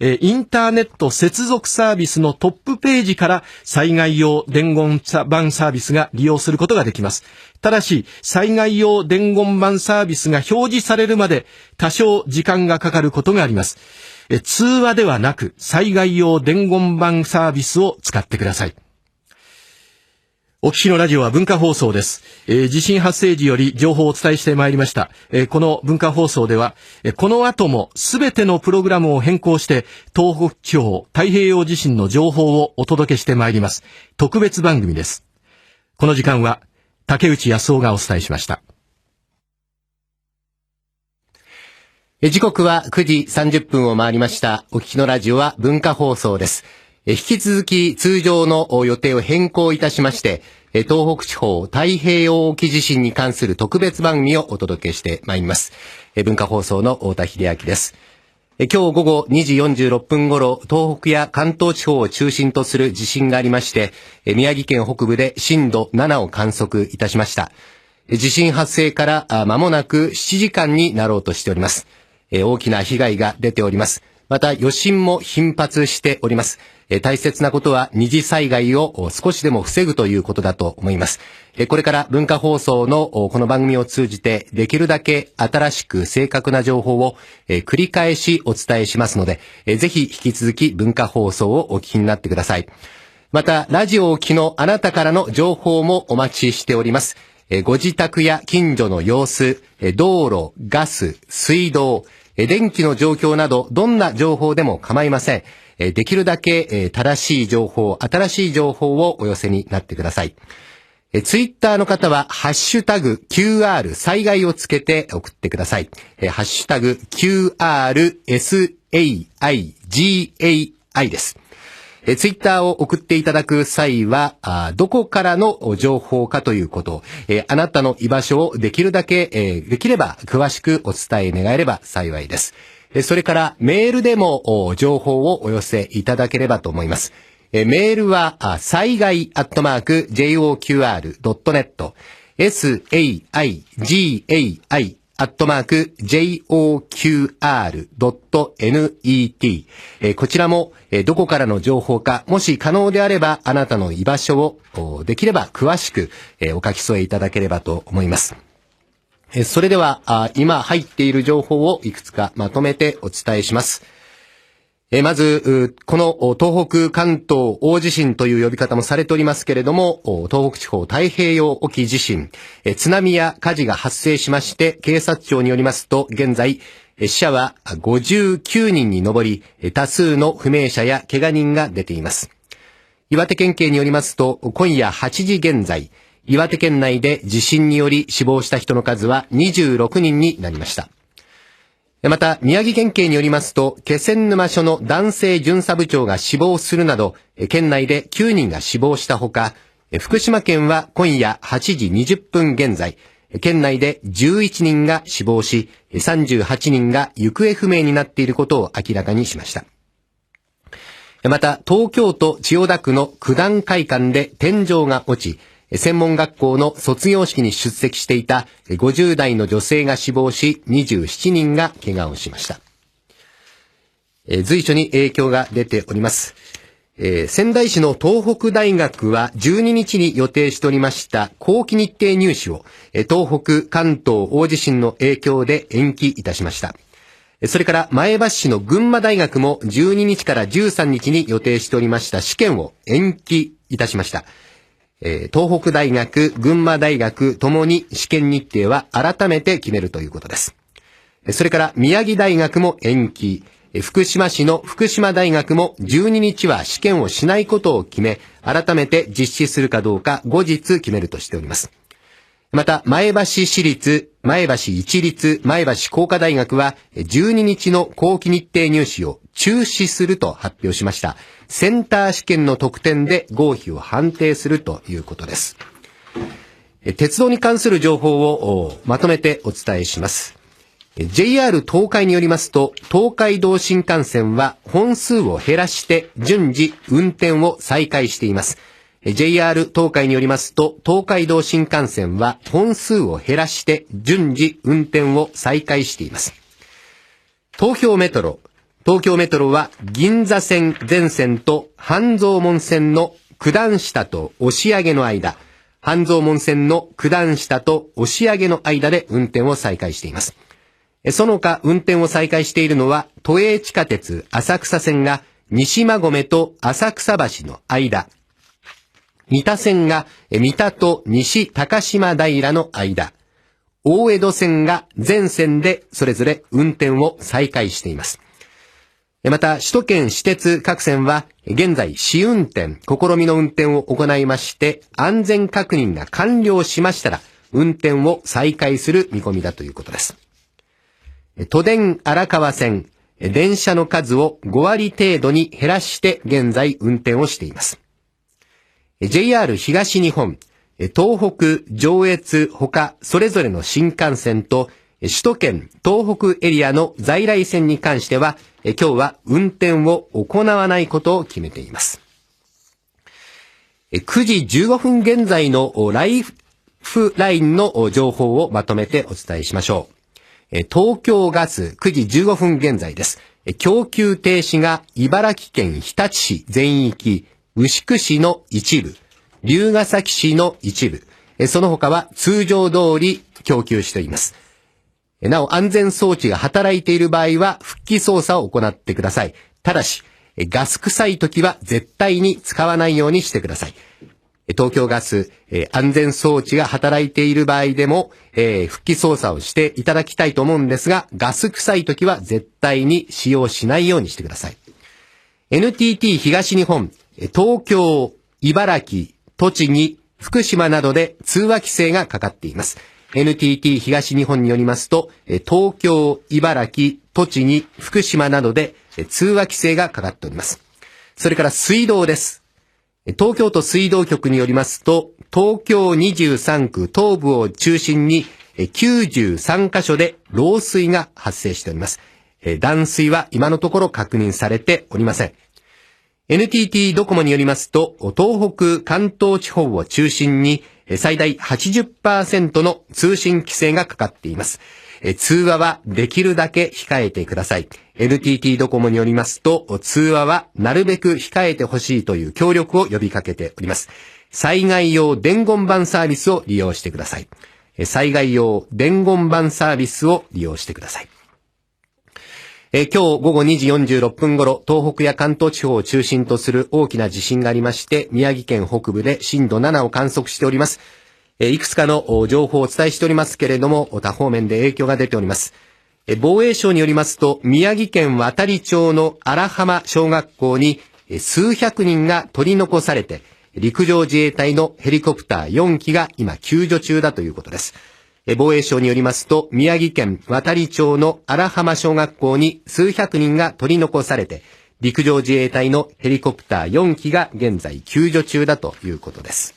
えインターネット接続サービスのトップページから災害用伝言版サービスが利用することができます。ただし、災害用伝言版サービスが表示されるまで多少時間がかかることがあります。え通話ではなく災害用伝言版サービスを使ってください。お聞きのラジオは文化放送です、えー、地震発生時より情報をお伝えしてまいりました。えー、この文化放送では、えー、この後もすべてのプログラムを変更して、東北地方太平洋地震の情報をお届けしてまいります。特別番組です。この時間は、竹内康夫がお伝えしました。え時刻は9時30分を回りました。お聞きのラジオは文化放送です。引き続き通常の予定を変更いたしまして、東北地方太平洋沖地震に関する特別番組をお届けしてまいります。文化放送の太田秀明です。今日午後2時46分頃、東北や関東地方を中心とする地震がありまして、宮城県北部で震度7を観測いたしました。地震発生から間もなく7時間になろうとしております。大きな被害が出ております。また余震も頻発しております。え大切なことは二次災害を少しでも防ぐということだと思います。えこれから文化放送のこの番組を通じてできるだけ新しく正確な情報をえ繰り返しお伝えしますので、えぜひ引き続き文化放送をお聞きになってください。また、ラジオを機のあなたからの情報もお待ちしております。ご自宅や近所の様子、道路、ガス、水道、電気の状況など、どんな情報でも構いません。できるだけ正しい情報、新しい情報をお寄せになってください。ツイッターの方は、ハッシュタグ QR 災害をつけて送ってください。ハッシュタグ QRSAIGAI です。えツイッターを送っていただく際は、あどこからの情報かということ、えあなたの居場所をできるだけ、えできれば詳しくお伝え願えれば幸いです。それからメールでも情報をお寄せいただければと思います。メールは、災害アットマーク JOQR.net saigai アットマーク joqr.net、え、こちらも、え、どこからの情報か、もし可能であれば、あなたの居場所を、できれば詳しく、え、お書き添えいただければと思います。え、それではあ、今入っている情報をいくつかまとめてお伝えします。えまず、この東北関東大地震という呼び方もされておりますけれども、東北地方太平洋沖地震、え津波や火事が発生しまして、警察庁によりますと、現在、死者は59人に上り、多数の不明者や怪我人が出ています。岩手県警によりますと、今夜8時現在、岩手県内で地震により死亡した人の数は26人になりました。また、宮城県警によりますと、気仙沼署の男性巡査部長が死亡するなど、県内で9人が死亡したほか、福島県は今夜8時20分現在、県内で11人が死亡し、38人が行方不明になっていることを明らかにしました。また、東京都千代田区の九段会館で天井が落ち、専門学校の卒業式に出席していた50代の女性が死亡し、27人が怪我をしました。随所に影響が出ております。仙台市の東北大学は12日に予定しておりました後期日程入試を東北関東大地震の影響で延期いたしました。それから前橋市の群馬大学も12日から13日に予定しておりました試験を延期いたしました。えー、東北大学、群馬大学ともに試験日程は改めて決めるということです。それから宮城大学も延期。福島市の福島大学も12日は試験をしないことを決め、改めて実施するかどうか後日決めるとしております。また、前橋市立、前橋一律、前橋工科大学は、12日の後期日程入試を中止すると発表しました。センター試験の得点で合否を判定するということです。鉄道に関する情報をまとめてお伝えします。JR 東海によりますと、東海道新幹線は本数を減らして順次運転を再開しています。JR 東海によりますと、東海道新幹線は本数を減らして順次運転を再開しています。東京メトロ、東京メトロは銀座線全線と半蔵門線の九段下と押上の間、半蔵門線の九段下と押上の間で運転を再開しています。その他運転を再開しているのは、都営地下鉄浅草線が西馬込と浅草橋の間、三田線が三田と西高島平の間、大江戸線が全線でそれぞれ運転を再開しています。また、首都圏私鉄各線は、現在試運転、試みの運転を行いまして、安全確認が完了しましたら、運転を再開する見込みだということです。都電荒川線、電車の数を5割程度に減らして現在運転をしています。JR 東日本、東北、上越、他、それぞれの新幹線と、首都圏、東北エリアの在来線に関しては、今日は運転を行わないことを決めています。9時15分現在のライフラインの情報をまとめてお伝えしましょう。東京ガス9時15分現在です。供給停止が茨城県日立市全域、牛久市の一部、龍ヶ崎市の一部、その他は通常通り供給しています。なお、安全装置が働いている場合は、復帰操作を行ってください。ただし、ガス臭い時は絶対に使わないようにしてください。東京ガス、安全装置が働いている場合でも、復帰操作をしていただきたいと思うんですが、ガス臭い時は絶対に使用しないようにしてください。NTT 東日本、東京、茨城、栃木、福島などで通話規制がかかっています。NTT 東日本によりますと、東京、茨城、栃木、福島などで通話規制がかかっております。それから水道です。東京都水道局によりますと、東京23区東部を中心に93カ所で漏水が発生しております。断水は今のところ確認されておりません。NTT ドコモによりますと、東北関東地方を中心に最大80%の通信規制がかかっています。通話はできるだけ控えてください。NTT ドコモによりますと、通話はなるべく控えてほしいという協力を呼びかけております。災害用伝言板サービスを利用してください。災害用伝言板サービスを利用してください。え今日午後2時46分頃、東北や関東地方を中心とする大きな地震がありまして、宮城県北部で震度7を観測しております。えいくつかの情報をお伝えしておりますけれども、他方面で影響が出ております。え防衛省によりますと、宮城県渡里町の荒浜小学校に数百人が取り残されて、陸上自衛隊のヘリコプター4機が今救助中だということです。防衛省によりますと、宮城県渡里町の荒浜小学校に数百人が取り残されて、陸上自衛隊のヘリコプター4機が現在救助中だということです。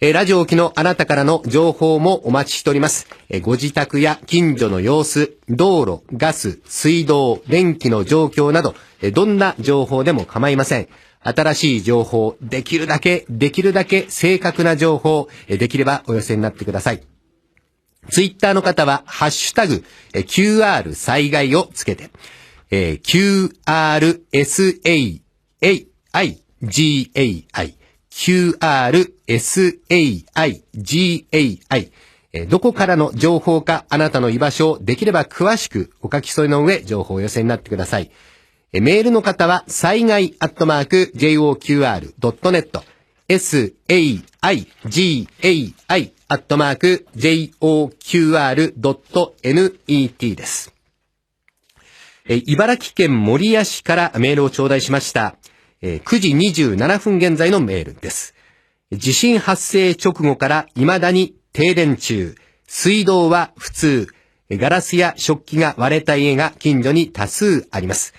えラジオ沖のあなたからの情報もお待ちしております。えご自宅や近所の様子、道路、ガス、水道、電気の状況など、えどんな情報でも構いません。新しい情報、できるだけ、できるだけ正確な情報、できればお寄せになってください。ツイッターの方は、ハッシュタグ、QR 災害をつけて、えー、QRSAIGAI、QRSAIGAI、どこからの情報かあなたの居場所をできれば詳しくお書き添えの上情報を寄せになってください。メールの方は、災害アットマーク JOQR.net、SAIGAI アットマーク JOQR.net です。え茨城県守谷市からメールを頂戴しました。え9時27分現在のメールです。地震発生直後から未だに停電中、水道は普通、ガラスや食器が割れた家が近所に多数あります。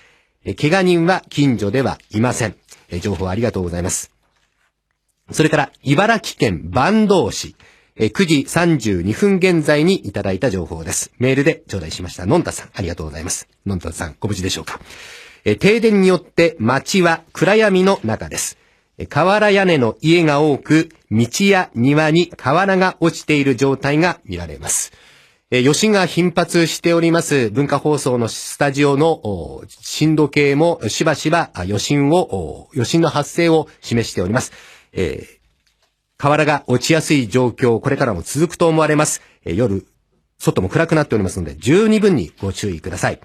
え怪我人は近所ではいません。え情報ありがとうございます。それから、茨城県坂東市、え9時32分現在にいただいた情報です。メールで頂戴しました。のんたさん、ありがとうございます。のんたさん、ご無事でしょうか。え停電によって街は暗闇の中ですえ。瓦屋根の家が多く、道や庭に瓦が落ちている状態が見られます。え余震が頻発しております文化放送のスタジオの震度計もしばしば余震を、余震の発生を示しております。えー瓦が落ちやすい状況、これからも続くと思われます。えー夜、外も暗くなっておりますので、十二分にご注意ください。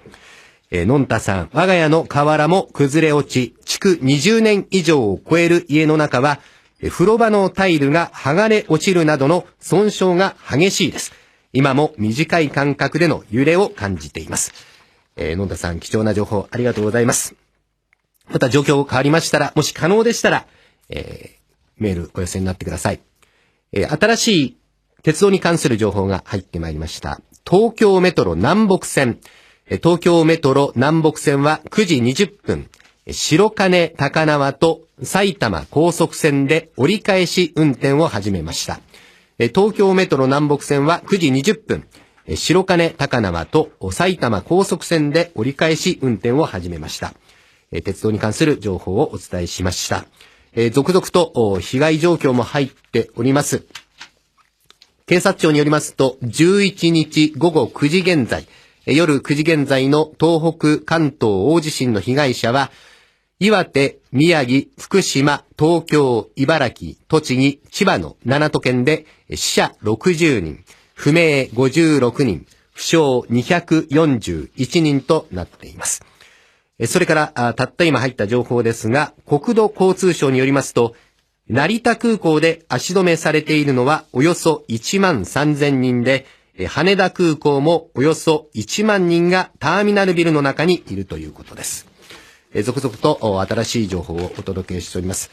えーのんたさん、我が家の瓦も崩れ落ち、築20年以上を超える家の中は、風呂場のタイルが剥がれ落ちるなどの損傷が激しいです。今も短い間隔での揺れを感じています。えー、のんたさん、貴重な情報ありがとうございます。また状況変わりましたら、もし可能でしたら、えーメールお寄せになってください。えー新しい鉄道に関する情報が入ってまいりました。東京メトロ南北線。え東京メトロ南北線は9時20分、白金高輪と埼玉高速線で折り返し運転を始めました。え東京メトロ南北線は9時20分、え白金高輪と埼玉高速線で折り返し運転を始めました。え鉄道に関する情報をお伝えしました。え続々と被害状況も入っております。警察庁によりますと、11日午後9時現在、夜9時現在の東北関東大地震の被害者は、岩手、宮城、福島、東京、茨城、栃木、千葉の7都県で死者60人、不明56人、負傷241人となっています。それから、たった今入った情報ですが、国土交通省によりますと、成田空港で足止めされているのはおよそ1万3000人で、羽田空港もおよそ1万人がターミナルビルの中にいるということです。え続々と新しい情報をお届けしております。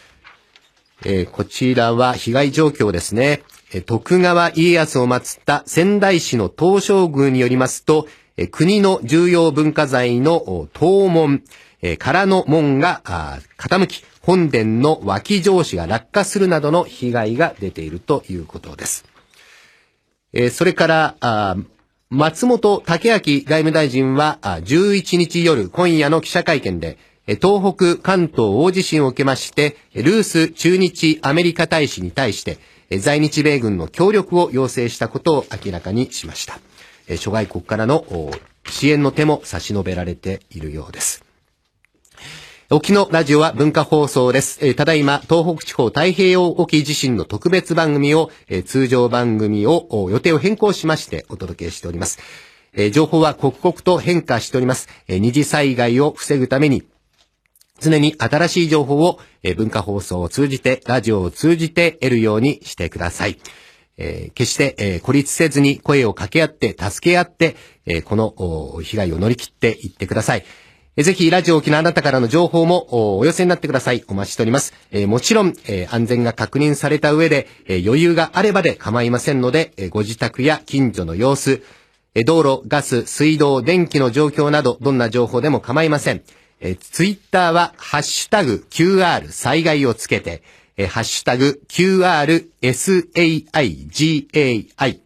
えーこちらは被害状況ですね。え徳川家康を祀った仙台市の東照宮によりますと、え国の重要文化財の東門、え空の門が傾き、本殿の脇上司が落下するなどの被害が出ているということです。えそれから、松本武明外務大臣は、11日夜、今夜の記者会見で、東北関東大地震を受けまして、ルース駐日アメリカ大使に対して、在日米軍の協力を要請したことを明らかにしました。諸外国からの支援の手も差し伸べられているようです。沖のラジオは文化放送です。えただいま、東北地方太平洋沖地震の特別番組を、え通常番組を、予定を変更しましてお届けしております。え情報は刻々と変化しております。え二次災害を防ぐために、常に新しい情報を、え文化放送を通じて、ラジオを通じて得るようにしてください。えー決して、えー孤立せずに声を掛け合って、助け合って、えーこの被害を乗り切っていってください。えーぜひ、ラジオ沖のあなたからの情報もお寄せになってください。お待ちしております。えもちろん、え安全が確認された上で、え余裕があればで構いませんので、えご自宅や近所の様子、え道路、ガス、水道、電気の状況など、どんな情報でも構いません。えーツイッターは、ハッシュタグ QR 災害をつけて、えーハッシュタグ QRSAIGAI。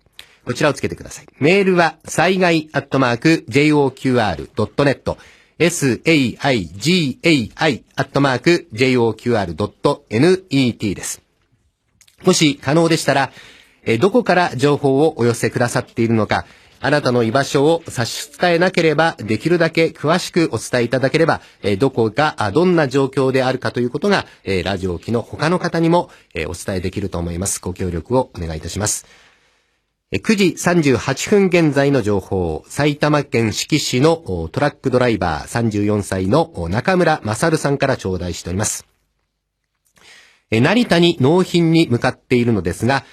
こちらをつけてください。メールは、災害アットマーク JOQR.net。SAIGAI アットマーク JOQR.net です。もし可能でしたら、えどこから情報をお寄せくださっているのか、あなたの居場所を差し支えなければ、できるだけ詳しくお伝えいただければ、えどこが、どんな状況であるかということが、えラジオ機の他の方にも、えお伝えできると思います。ご協力をお願いいたします。9時38分現在の情報、埼玉県志木市のトラックドライバー34歳の中村勝さんから頂戴しております。成田に納品に向かっているのですが、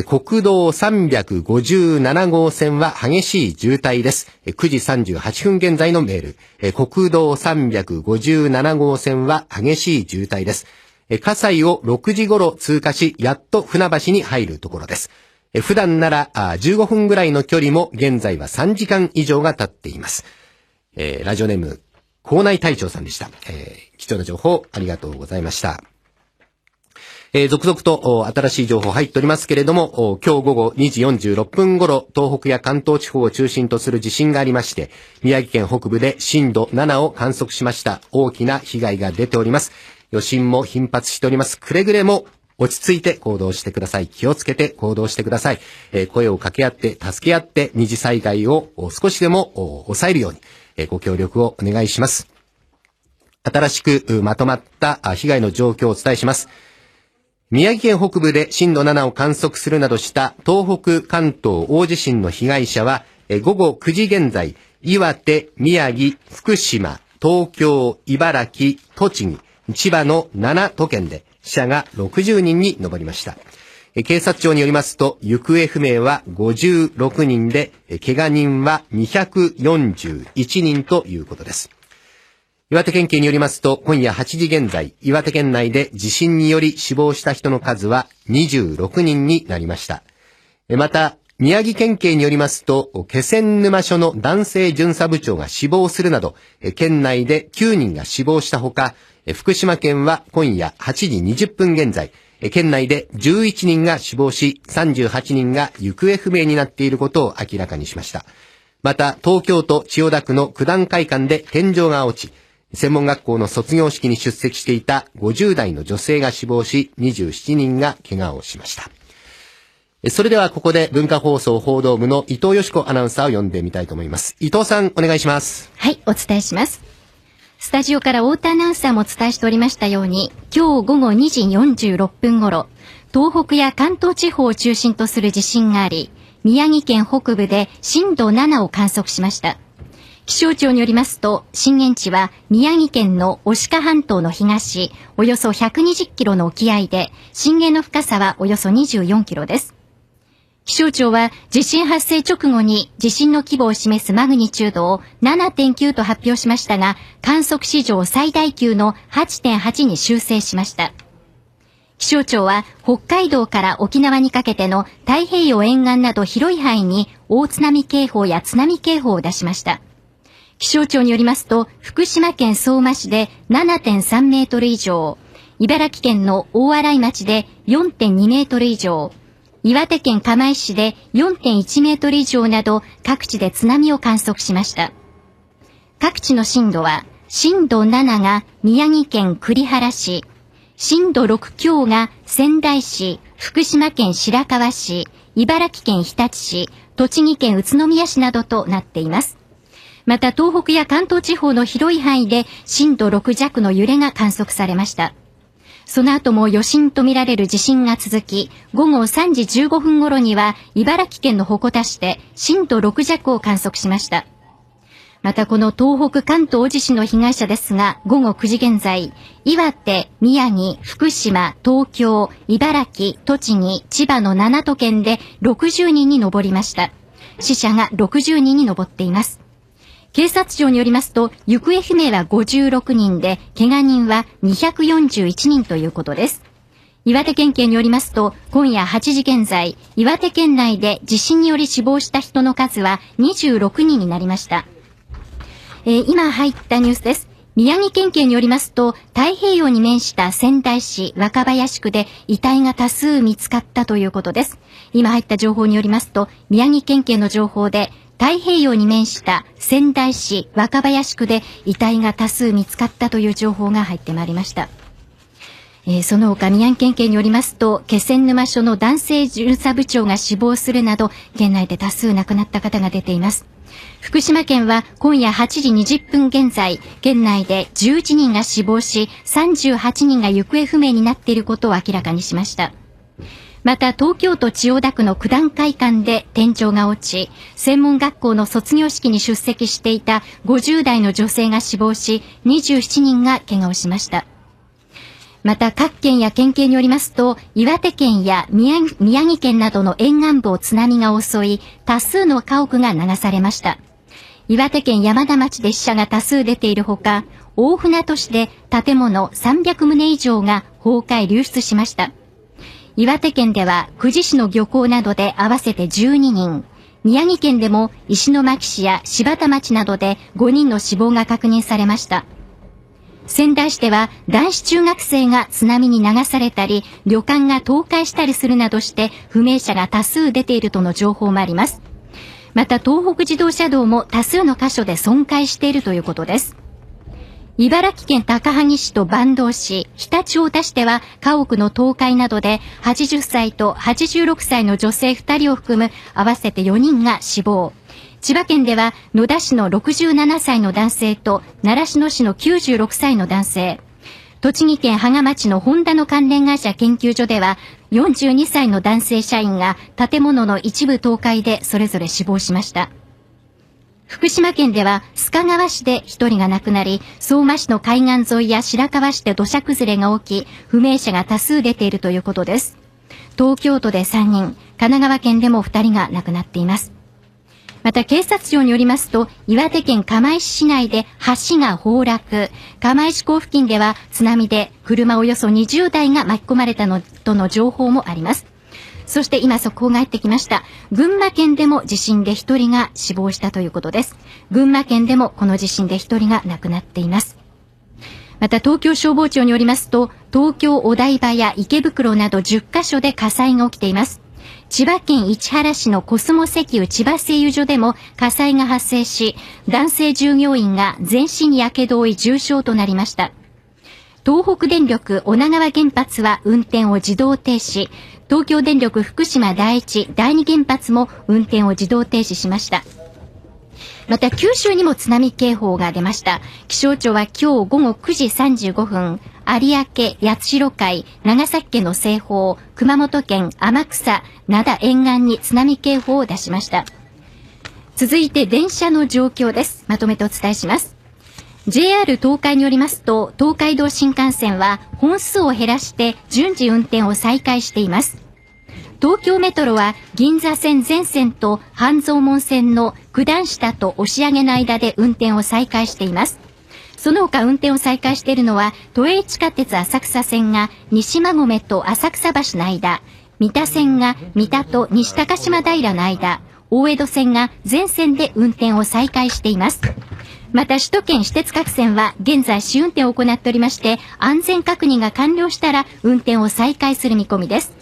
国道357号線は激しい渋滞です。9時38分現在のメール。国道357号線は激しい渋滞です。えー葛西を6時頃通過し、やっと船橋に入るところです。普段なら15分ぐらいの距離も現在は3時間以上が経っています。ラジオネーム、校内隊長さんでした。貴重な情報ありがとうございました。えー続々と新しい情報入っておりますけれども、今日午後2時46分頃、東北や関東地方を中心とする地震がありまして、宮城県北部で震度7を観測しました。大きな被害が出ております。余震も頻発しております。くれぐれも落ち着いて行動してください。気をつけて行動してください。えー声を掛け合って、助け合って、二次災害を少しでも抑えるように、えーご協力をお願いします。新しくまとまった被害の状況をお伝えします。宮城県北部で震度7を観測するなどした東北関東大地震の被害者は、午後9時現在、岩手、宮城、福島、東京、茨城、栃木、千葉の7都県で死者が60人に上りました。警察庁によりますと、行方不明は56人で、怪我人は241人ということです。岩手県警によりますと、今夜8時現在、岩手県内で地震により死亡した人の数は26人になりました。また、宮城県警によりますと、気仙沼署の男性巡査部長が死亡するなど、県内で9人が死亡したほか、福島県は今夜8時20分現在、県内で11人が死亡し、38人が行方不明になっていることを明らかにしました。また、東京都千代田区の九段会館で天井が落ち、専門学校の卒業式に出席していた50代の女性が死亡し、27人が怪我をしました。それではここで文化放送報道部の伊藤よし子アナウンサーを呼んでみたいと思います。伊藤さん、お願いします。はい、お伝えします。スタジオから太田アナウンサーもお伝えしておりましたように、今日午後2時46分頃、東北や関東地方を中心とする地震があり、宮城県北部で震度7を観測しました。気象庁によりますと、震源地は宮城県の牡鹿半島の東、およそ120キロの沖合で、震源の深さはおよそ24キロです。気象庁は地震発生直後に地震の規模を示すマグニチュードを7.9と発表しましたが、観測史上最大級の8.8に修正しました。気象庁は北海道から沖縄にかけての太平洋沿岸など広い範囲に大津波警報や津波警報を出しました。気象庁によりますと、福島県相馬市で7.3メートル以上、茨城県の大洗町で4.2メートル以上、岩手県釜石市で4.1メートル以上など各地で津波を観測しました。各地の震度は、震度7が宮城県栗原市、震度6強が仙台市、福島県白河市、茨城県日立市、栃木県宇都宮市などとなっています。また東北や関東地方の広い範囲で震度6弱の揺れが観測されました。その後も余震とみられる地震が続き、午後3時15分頃には茨城県の鉾田市で震度6弱を観測しました。またこの東北関東地震の被害者ですが、午後9時現在、岩手、宮城、福島、東京、茨城、栃木、千葉の7都県で60人に上りました。死者が60人に上っています。警察庁によりますと、行方不明は56人で、怪我人は241人ということです。岩手県警によりますと、今夜8時現在、岩手県内で地震により死亡した人の数は26人になりました。えー今入ったニュースです。宮城県警によりますと、太平洋に面した仙台市若林区で遺体が多数見つかったということです。今入った情報によりますと、宮城県警の情報で、太平洋に面した仙台市若林区で遺体が多数見つかったという情報が入ってまいりました。えーその他、宮城県警によりますと、気仙沼署の男性巡査部長が死亡するなど、県内で多数亡くなった方が出ています。福島県は今夜8時20分現在、県内で11人が死亡し、38人が行方不明になっていることを明らかにしました。また東京都千代田区の九段会館で天井が落ち、専門学校の卒業式に出席していた50代の女性が死亡し、27人が怪我をしました。また各県や県警によりますと、岩手県や宮城県などの沿岸部を津波が襲い、多数の家屋が流されました。岩手県山田町で死者が多数出ているほか、大船渡市で建物300棟以上が崩壊流出しました。岩手県では久慈市の漁港などで合わせて12人、宮城県でも石巻市や柴田町などで5人の死亡が確認されました。仙台市では男子中学生が津波に流されたり、旅館が倒壊したりするなどして不明者が多数出ているとの情報もあります。また東北自動車道も多数の箇所で損壊しているということです。茨城県高萩市と坂東市、常陸太田市では家屋の倒壊などで80歳と86歳の女性2人を含む合わせて4人が死亡。千葉県では野田市の67歳の男性と習志野市の96歳の男性。栃木県芳賀町のホンダの関連会社研究所では42歳の男性社員が建物の一部倒壊でそれぞれ死亡しました。福島県では須賀川市で1人が亡くなり、相馬市の海岸沿いや白河市で土砂崩れが起き、不明者が多数出ているということです。東京都で3人、神奈川県でも2人が亡くなっています。また警察庁によりますと、岩手県釜石市内で橋が崩落、釜石港付近では津波で車およそ20台が巻き込まれたのとの情報もあります。そして今速報が入ってきました。群馬県でも地震で1人が死亡したということです。群馬県でもこの地震で1人が亡くなっています。また東京消防庁によりますと、東京お台場や池袋など10カ所で火災が起きています。千葉県市原市のコスモ石油千葉製油所でも火災が発生し、男性従業員が全身やけどを負い重傷となりました。東北電力女川原発は運転を自動停止、東京電力福島第一、第二原発も運転を自動停止しました。また九州にも津波警報が出ました。気象庁は今日午後9時35分、有明、八代海、長崎県の西方、熊本県天草、灘沿岸に津波警報を出しました。続いて電車の状況です。まとめてお伝えします。JR 東海によりますと、東海道新幹線は本数を減らして順次運転を再開しています。東京メトロは銀座線全線と半蔵門線の九段下と押上の間で運転を再開しています。その他運転を再開しているのは、都営地下鉄浅草線が西馬込と浅草橋の間、三田線が三田と西高島平の間、大江戸線が全線で運転を再開しています。また首都圏私鉄各線は現在試運転を行っておりまして、安全確認が完了したら運転を再開する見込みです。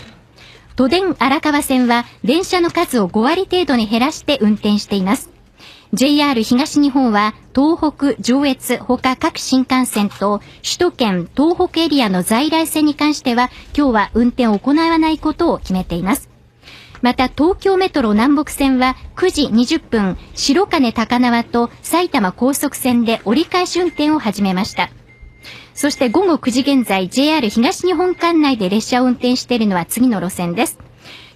都電荒川線は電車の数を5割程度に減らして運転しています。JR 東日本は東北、上越、他各新幹線と首都圏、東北エリアの在来線に関しては今日は運転を行わないことを決めています。また東京メトロ南北線は9時20分、白金高輪と埼玉高速線で折り返し運転を始めました。そして午後9時現在、JR 東日本管内で列車を運転しているのは次の路線です。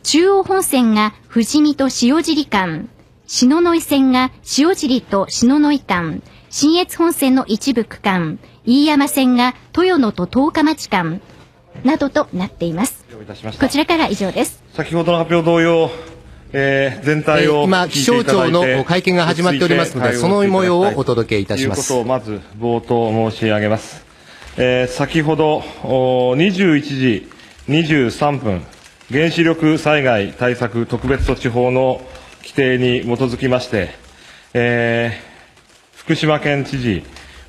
中央本線が富士見と塩尻間、篠ノ井線が塩尻と篠ノ井間、新越本線の一部区間、飯山線が豊野と十日町間、などとなっています。こちらから以上です。先ほどの発表同様、えー、全体を今、気象庁の会見が始まっておりますので、その模様をお届けいたします。ということをまず冒頭申し上げます。えー、先ほど21時23分、原子力災害対策特別措置法の規定に基づきまして、えー、福島県知事、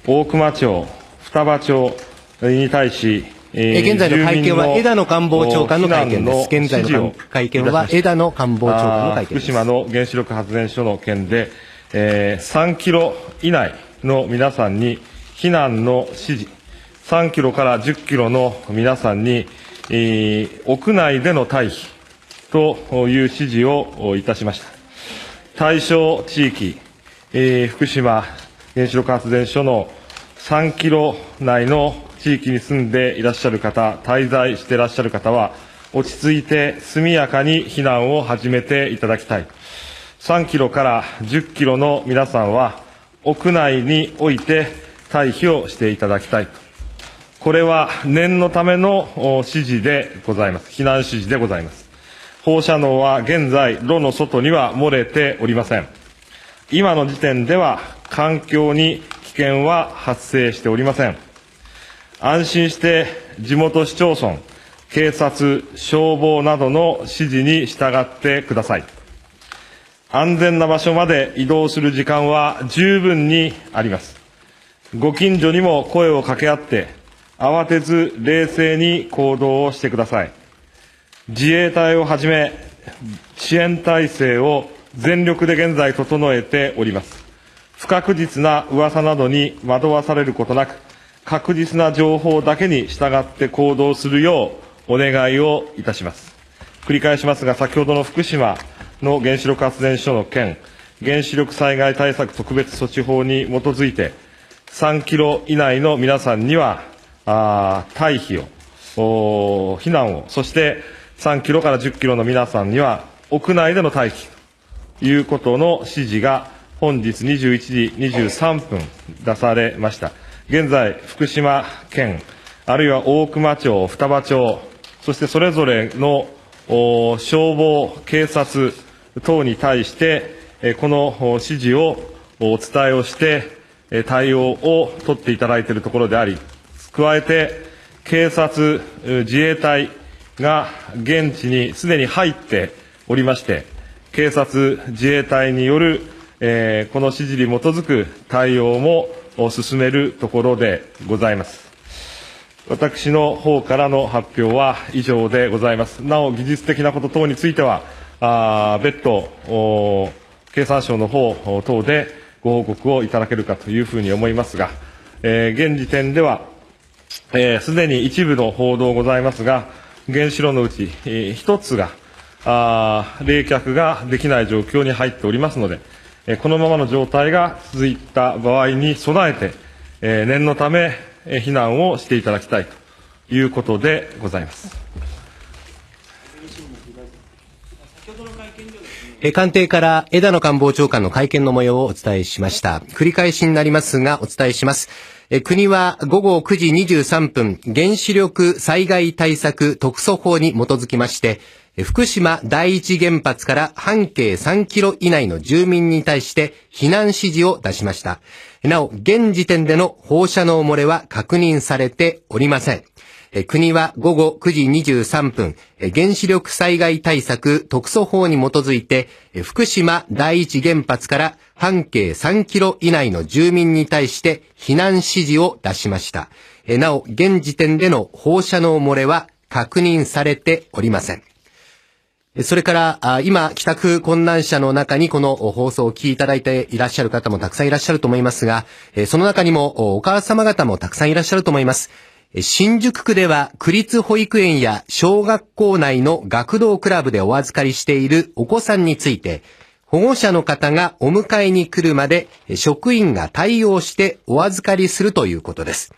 大熊町、双葉町に対し、えー、現在の会見は枝野官房長官の会見です。現在の会見は枝野官房長官の会見です。福島の原子力発電所の件で、えー、3キロ以内の皆さんに避難の指示、3キロから10キロの皆さんに、えー、屋内での退避という指示をいたしました。対象地域、えー、福島原子力発電所の3キロ内の地域に住んでいらっしゃる方、滞在していらっしゃる方は、落ち着いて速やかに避難を始めていただきたい。3キロから10キロの皆さんは、屋内において退避をしていただきたい。これは念のための指示でございます。避難指示でございます。放射能は現在、炉の外には漏れておりません。今の時点では環境に危険は発生しておりません。安心して地元市町村、警察、消防などの指示に従ってください。安全な場所まで移動する時間は十分にあります。ご近所にも声を掛け合って、慌てず冷静に行動をしてください。自衛隊をはじめ、支援体制を全力で現在整えております。不確実な噂などに惑わされることなく、確実な情報だけに従って行動するようお願いをいたします。繰り返しますが、先ほどの福島の原子力発電所の件、原子力災害対策特別措置法に基づいて、3キロ以内の皆さんには、あ退避を、避難を、そして3キロから10キロの皆さんには、屋内での待機ということの指示が、本日21時23分出されました。現在、福島県、あるいは大熊町、双葉町、そしてそれぞれの消防、警察等に対して、この指示をお伝えをして、対応を取っていただいているところであり、加えて、警察、自衛隊が現地にすでに入っておりまして、警察、自衛隊による、えー、この指示に基づく対応も進めるところでございます。私の方からの発表は以上でございます。なお、技術的なこと等については、あ別途、経産省の方等でご報告をいただけるかというふうに思いますが、えー、現時点では、す、えー、で、に一部の報道ございますが、原子炉のうち、えー、一つが、あ冷却ができない状況に入っておりますので、このままの状態が続いた場合に備えて、え、念のため、え、避難をしていただきたいということでございます。官邸から枝野官房長官の会見の模様をお伝えしました。繰り返しになりますが、お伝えします。国は午後9時23分、原子力災害対策特措法に基づきまして、福島第一原発から半径3キロ以内の住民に対して避難指示を出しました。なお、現時点での放射能漏れは確認されておりません。国は午後9時23分、原子力災害対策特措法に基づいて、福島第一原発から半径3キロ以内の住民に対して避難指示を出しました。なお、現時点での放射能漏れは確認されておりません。それから、今、帰宅困難者の中にこの放送を聞いていただいていらっしゃる方もたくさんいらっしゃると思いますが、その中にもお母様方もたくさんいらっしゃると思います。新宿区では区立保育園や小学校内の学童クラブでお預かりしているお子さんについて、保護者の方がお迎えに来るまで職員が対応してお預かりするということです。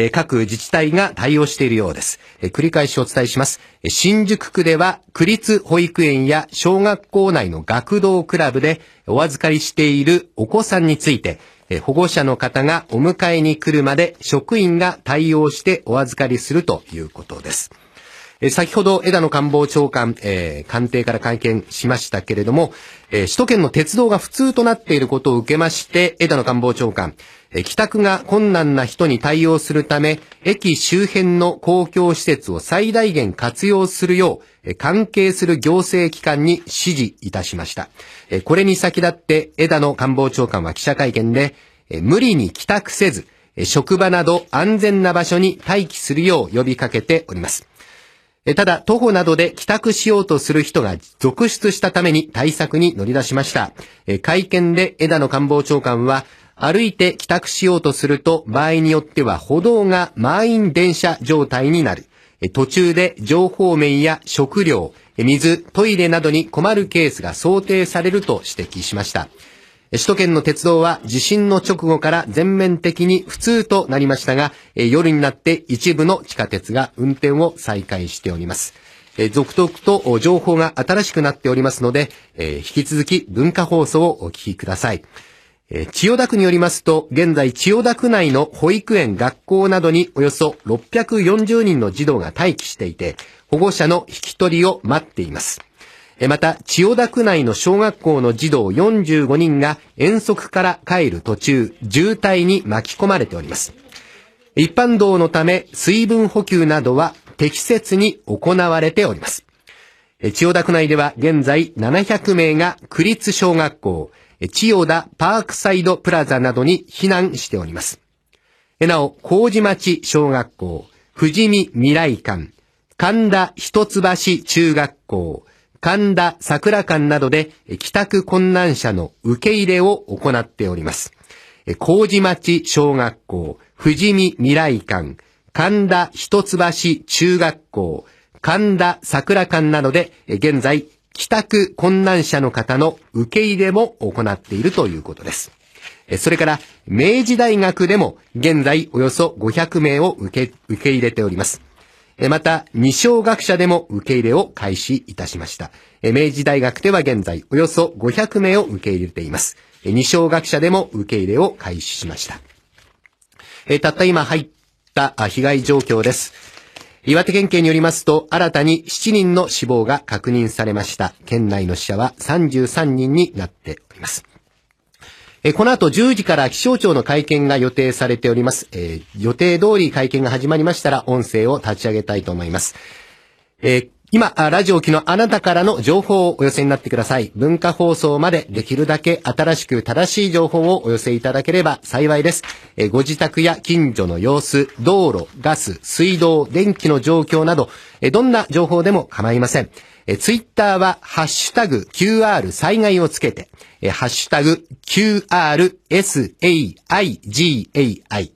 え各自治体が対応しているようです。え繰り返しお伝えします。新宿区では区立保育園や小学校内の学童クラブでお預かりしているお子さんについて、保護者の方がお迎えに来るまで職員が対応してお預かりするということです。先ほど枝野官房長官、えー、官邸から会見しましたけれども、えー、首都圏の鉄道が普通となっていることを受けまして、枝野官房長官、帰宅が困難な人に対応するため、駅周辺の公共施設を最大限活用するよう、関係する行政機関に指示いたしました。これに先立って枝野官房長官は記者会見で、無理に帰宅せず、職場など安全な場所に待機するよう呼びかけております。ただ、徒歩などで帰宅しようとする人が続出したために対策に乗り出しました。会見で枝野官房長官は、歩いて帰宅しようとすると、場合によっては歩道が満員電車状態になる。途中で情報面や食料、水、トイレなどに困るケースが想定されると指摘しました。首都圏の鉄道は地震の直後から全面的に不通となりましたが、夜になって一部の地下鉄が運転を再開しております。続々と情報が新しくなっておりますので、引き続き文化放送をお聞きください。千代田区によりますと、現在千代田区内の保育園、学校などにおよそ640人の児童が待機していて、保護者の引き取りを待っています。また、千代田区内の小学校の児童45人が遠足から帰る途中、渋滞に巻き込まれております。一般道のため、水分補給などは適切に行われております。千代田区内では現在700名が区立小学校、千代田パークサイドプラザなどに避難しております。なお、麹町小学校、富士見未来館、神田一橋中学校、神田桜館などで帰宅困難者の受け入れを行っております。麹町小学校、富士見未来館、神田一橋中学校、神田桜館などで、現在、帰宅困難者の方の受け入れも行っているということです。それから、明治大学でも現在およそ500名を受け、受け入れております。また、二小学者でも受け入れを開始いたしました。明治大学では現在およそ500名を受け入れています。二小学者でも受け入れを開始しました。たった今入った被害状況です。岩手県警によりますと、新たに7人の死亡が確認されました。県内の死者は33人になっております。えこの後10時から気象庁の会見が予定されております。えー予定通り会見が始まりましたら音声を立ち上げたいと思います。えー今、ラジオ機のあなたからの情報をお寄せになってください。文化放送までできるだけ新しく正しい情報をお寄せいただければ幸いです。ご自宅や近所の様子、道路、ガス、水道、電気の状況など、どんな情報でも構いません。ツイッターは、ハッシュタグ QR 災害をつけて、ハッシュタグ QRSAIGAI。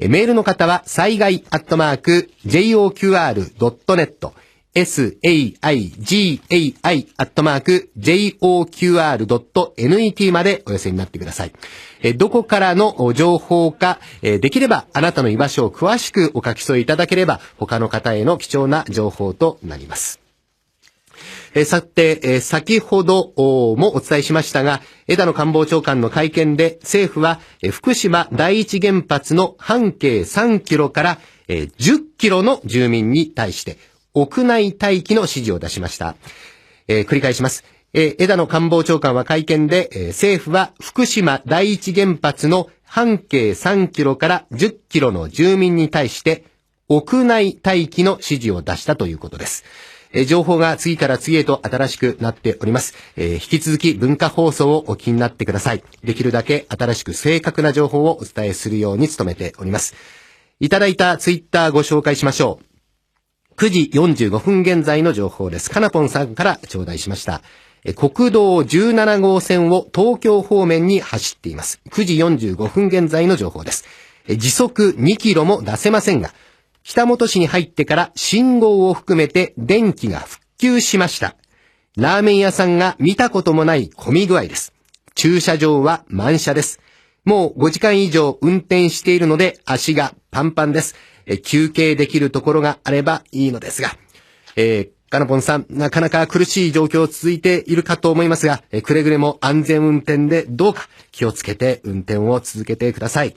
メールの方は、災害アットマーク JOQR.net。Saigai アットマーク joqr.net までお寄せになってください。どこからの情報か、できればあなたの居場所を詳しくお書き添えいただければ他の方への貴重な情報となります。さて、先ほどもお伝えしましたが、枝野官房長官の会見で政府は、福島第一原発の半径3キロから、え10キロの住民に対して、屋内待機の指示を出しました。えー繰り返します。えー枝野官房長官は会見で、えー政府は福島第一原発の半径3キロから10キロの住民に対して、屋内待機の指示を出したということです。え情報が次から次へと新しくなっております。えー引き続き文化放送をお気になってください。できるだけ新しく正確な情報をお伝えするように努めております。いただいたツイッターご紹介しましょう。9時45分現在の情報です。かなぽんさんから頂戴しました。国道17号線を東京方面に走っています。9時45分現在の情報です。時速2キロも出せませんが、北本市に入ってから信号を含めて電気が復旧しました。ラーメン屋さんが見たこともない混み具合です。駐車場は満車です。もう5時間以上運転しているので足がパンパンです。え休憩できるところがあればいいのですが、えー、かなぽんさん、なかなか苦しい状況続いているかと思いますが、えくれぐれも安全運転でどうか気をつけて運転を続けてください。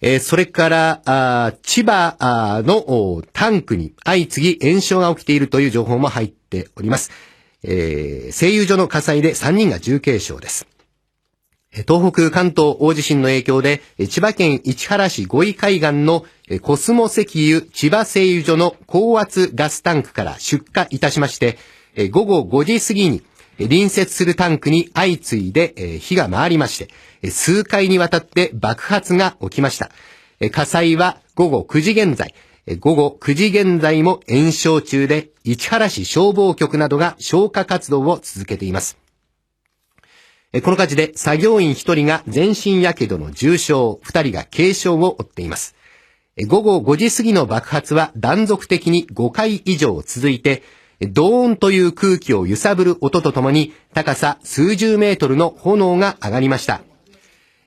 えーそれから、あ千葉のタンクに相次ぎ炎症が起きているという情報も入っております。えー、製油所の火災で3人が重軽傷です。東北関東大地震の影響で、千葉県市原市五井海岸のコスモ石油千葉製油所の高圧ガスタンクから出火いたしまして、午後5時過ぎに隣接するタンクに相次いで火が回りまして、数回にわたって爆発が起きました。火災は午後9時現在、午後9時現在も延焼中で、市原市消防局などが消火活動を続けています。この火事で作業員1人が全身火傷の重傷、2人が軽傷を負っています。午後5時過ぎの爆発は断続的に5回以上続いて、ドーンという空気を揺さぶる音とともに高さ数十メートルの炎が上がりました。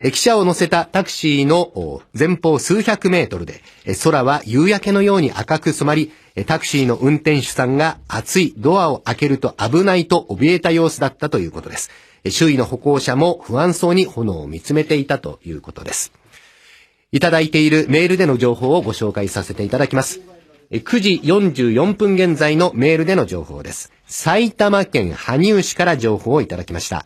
記者を乗せたタクシーの前方数百メートルで、空は夕焼けのように赤く染まり、タクシーの運転手さんが熱いドアを開けると危ないと怯えた様子だったということです。周囲の歩行者も不安そうに炎を見つめていたということです。いただいているメールでの情報をご紹介させていただきます。え9時44分現在のメールでの情報です。埼玉県羽生市から情報をいただきました。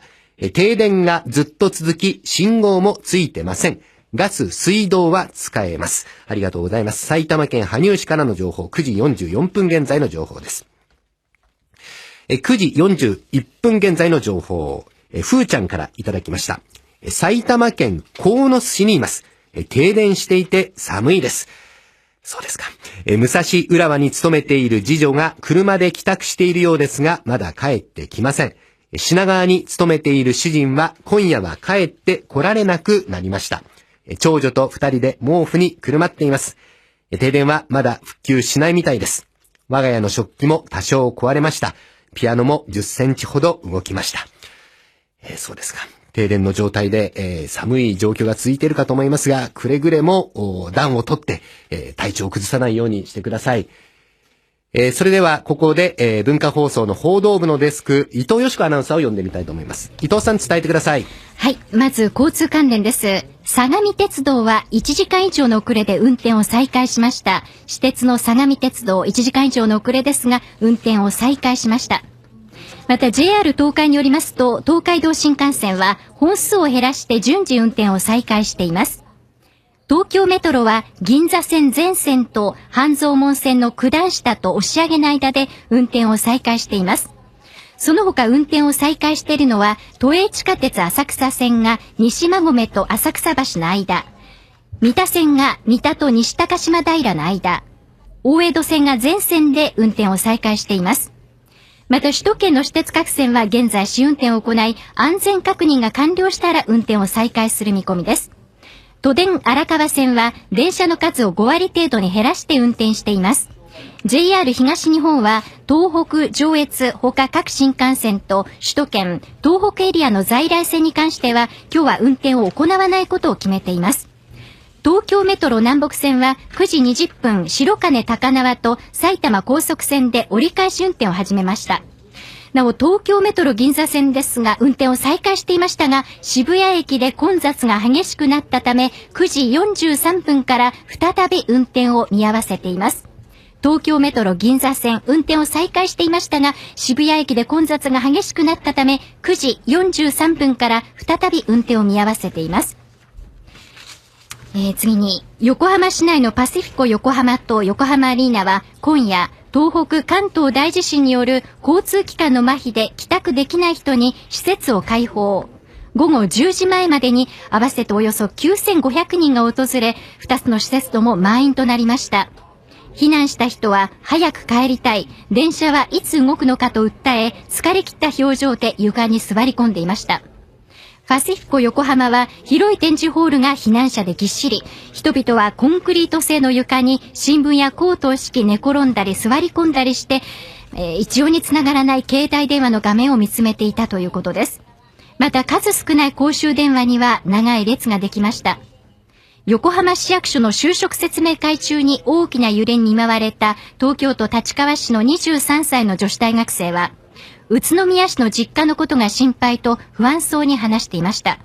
停電がずっと続き、信号もついてません。ガス、水道は使えます。ありがとうございます。埼玉県羽生市からの情報、9時44分現在の情報です。え9時41分現在の情報、えふーちゃんからいただきました。埼玉県鴻巣市にいます。停電していて寒いです。そうですか。え武蔵浦和に勤めている次女が車で帰宅しているようですが、まだ帰ってきません。品川に勤めている主人は今夜は帰って来られなくなりました。長女と二人で毛布にくるまっています。停電はまだ復旧しないみたいです。我が家の食器も多少壊れました。ピアノも10センチほど動きました。えそうですか。停電の状態で、え寒い状況が続いているかと思いますが、くれぐれも暖をとって、え体調を崩さないようにしてください。えそれでは、ここで、え文化放送の報道部のデスク、伊藤よしこアナウンサーを呼んでみたいと思います。伊藤さん伝えてください。はい。まず、交通関連です。相模鉄道は1時間以上の遅れで運転を再開しました。私鉄の相模鉄道1時間以上の遅れですが、運転を再開しました。また JR 東海によりますと、東海道新幹線は本数を減らして順次運転を再開しています。東京メトロは銀座線全線と半蔵門線の九段下と押上げの間で運転を再開しています。その他運転を再開しているのは、都営地下鉄浅草線が西馬込と浅草橋の間、三田線が三田と西高島平の間、大江戸線が全線で運転を再開しています。また首都圏の私鉄各線は現在試運転を行い、安全確認が完了したら運転を再開する見込みです。都電荒川線は電車の数を5割程度に減らして運転しています。JR 東日本は東北、上越、他各新幹線と首都圏、東北エリアの在来線に関しては今日は運転を行わないことを決めています。東京メトロ南北線は9時20分白金高輪と埼玉高速線で折り返し運転を始めました。なお、東京メトロ銀座線ですが、運転を再開していましたが、渋谷駅で混雑が激しくなったため、9時43分から再び運転を見合わせています。東京メトロ銀座線、運転を再開していましたが、渋谷駅で混雑が激しくなったため、9時43分から再び運転を見合わせています。えー次に、横浜市内のパシフィコ横浜と横浜アリーナは今夜、東北関東大地震による交通機関の麻痺で帰宅できない人に施設を開放。午後10時前までに合わせておよそ9500人が訪れ、2つの施設とも満員となりました。避難した人は早く帰りたい、電車はいつ動くのかと訴え、疲れ切った表情で床に座り込んでいました。パシフィコ横浜は広い展示ホールが避難者でぎっしり。人々はコンクリート製の床に新聞やコートを敷き寝転んだり座り込んだりして、えー一様につながらない携帯電話の画面を見つめていたということです。また数少ない公衆電話には長い列ができました。横浜市役所の就職説明会中に大きな揺れに見舞われた東京都立川市の23歳の女子大学生は、宇都宮市の実家のことが心配と不安そうに話していました。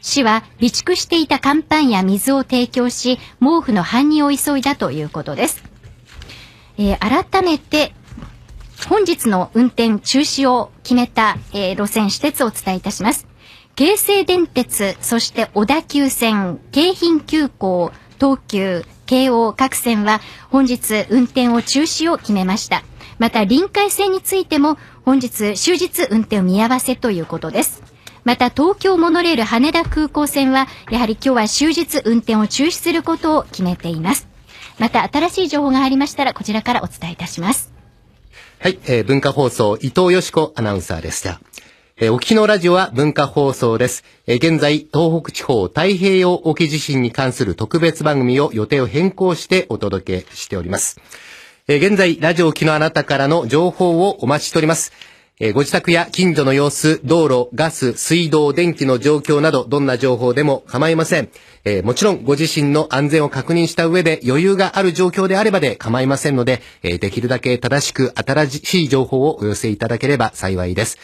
市は備蓄していた乾パンや水を提供し、毛布の搬入を急いだということです。えー改めて、本日の運転中止を決めた、えー路線、私鉄をお伝えいたします。京成電鉄、そして小田急線、京浜急行、東急、京王各線は本日運転を中止を決めました。また臨海線についても本日終日運転を見合わせということです。また東京モノレール羽田空港線はやはり今日は終日運転を中止することを決めています。また新しい情報が入りましたらこちらからお伝えいたします。はい、えー文化放送、伊藤よしこアナウンサーでした。えーお聞きのラジオは文化放送です。えー現在、東北地方太平洋沖地震に関する特別番組を予定を変更してお届けしております。えー現在、ラジオをお聞きのあなたからの情報をお待ちしております。えーご自宅や近所の様子、道路、ガス、水道、電気の状況など、どんな情報でも構いません。えーもちろん、ご自身の安全を確認した上で、余裕がある状況であればで構いませんので、えーできるだけ正しく新しい情報をお寄せいただければ幸いです。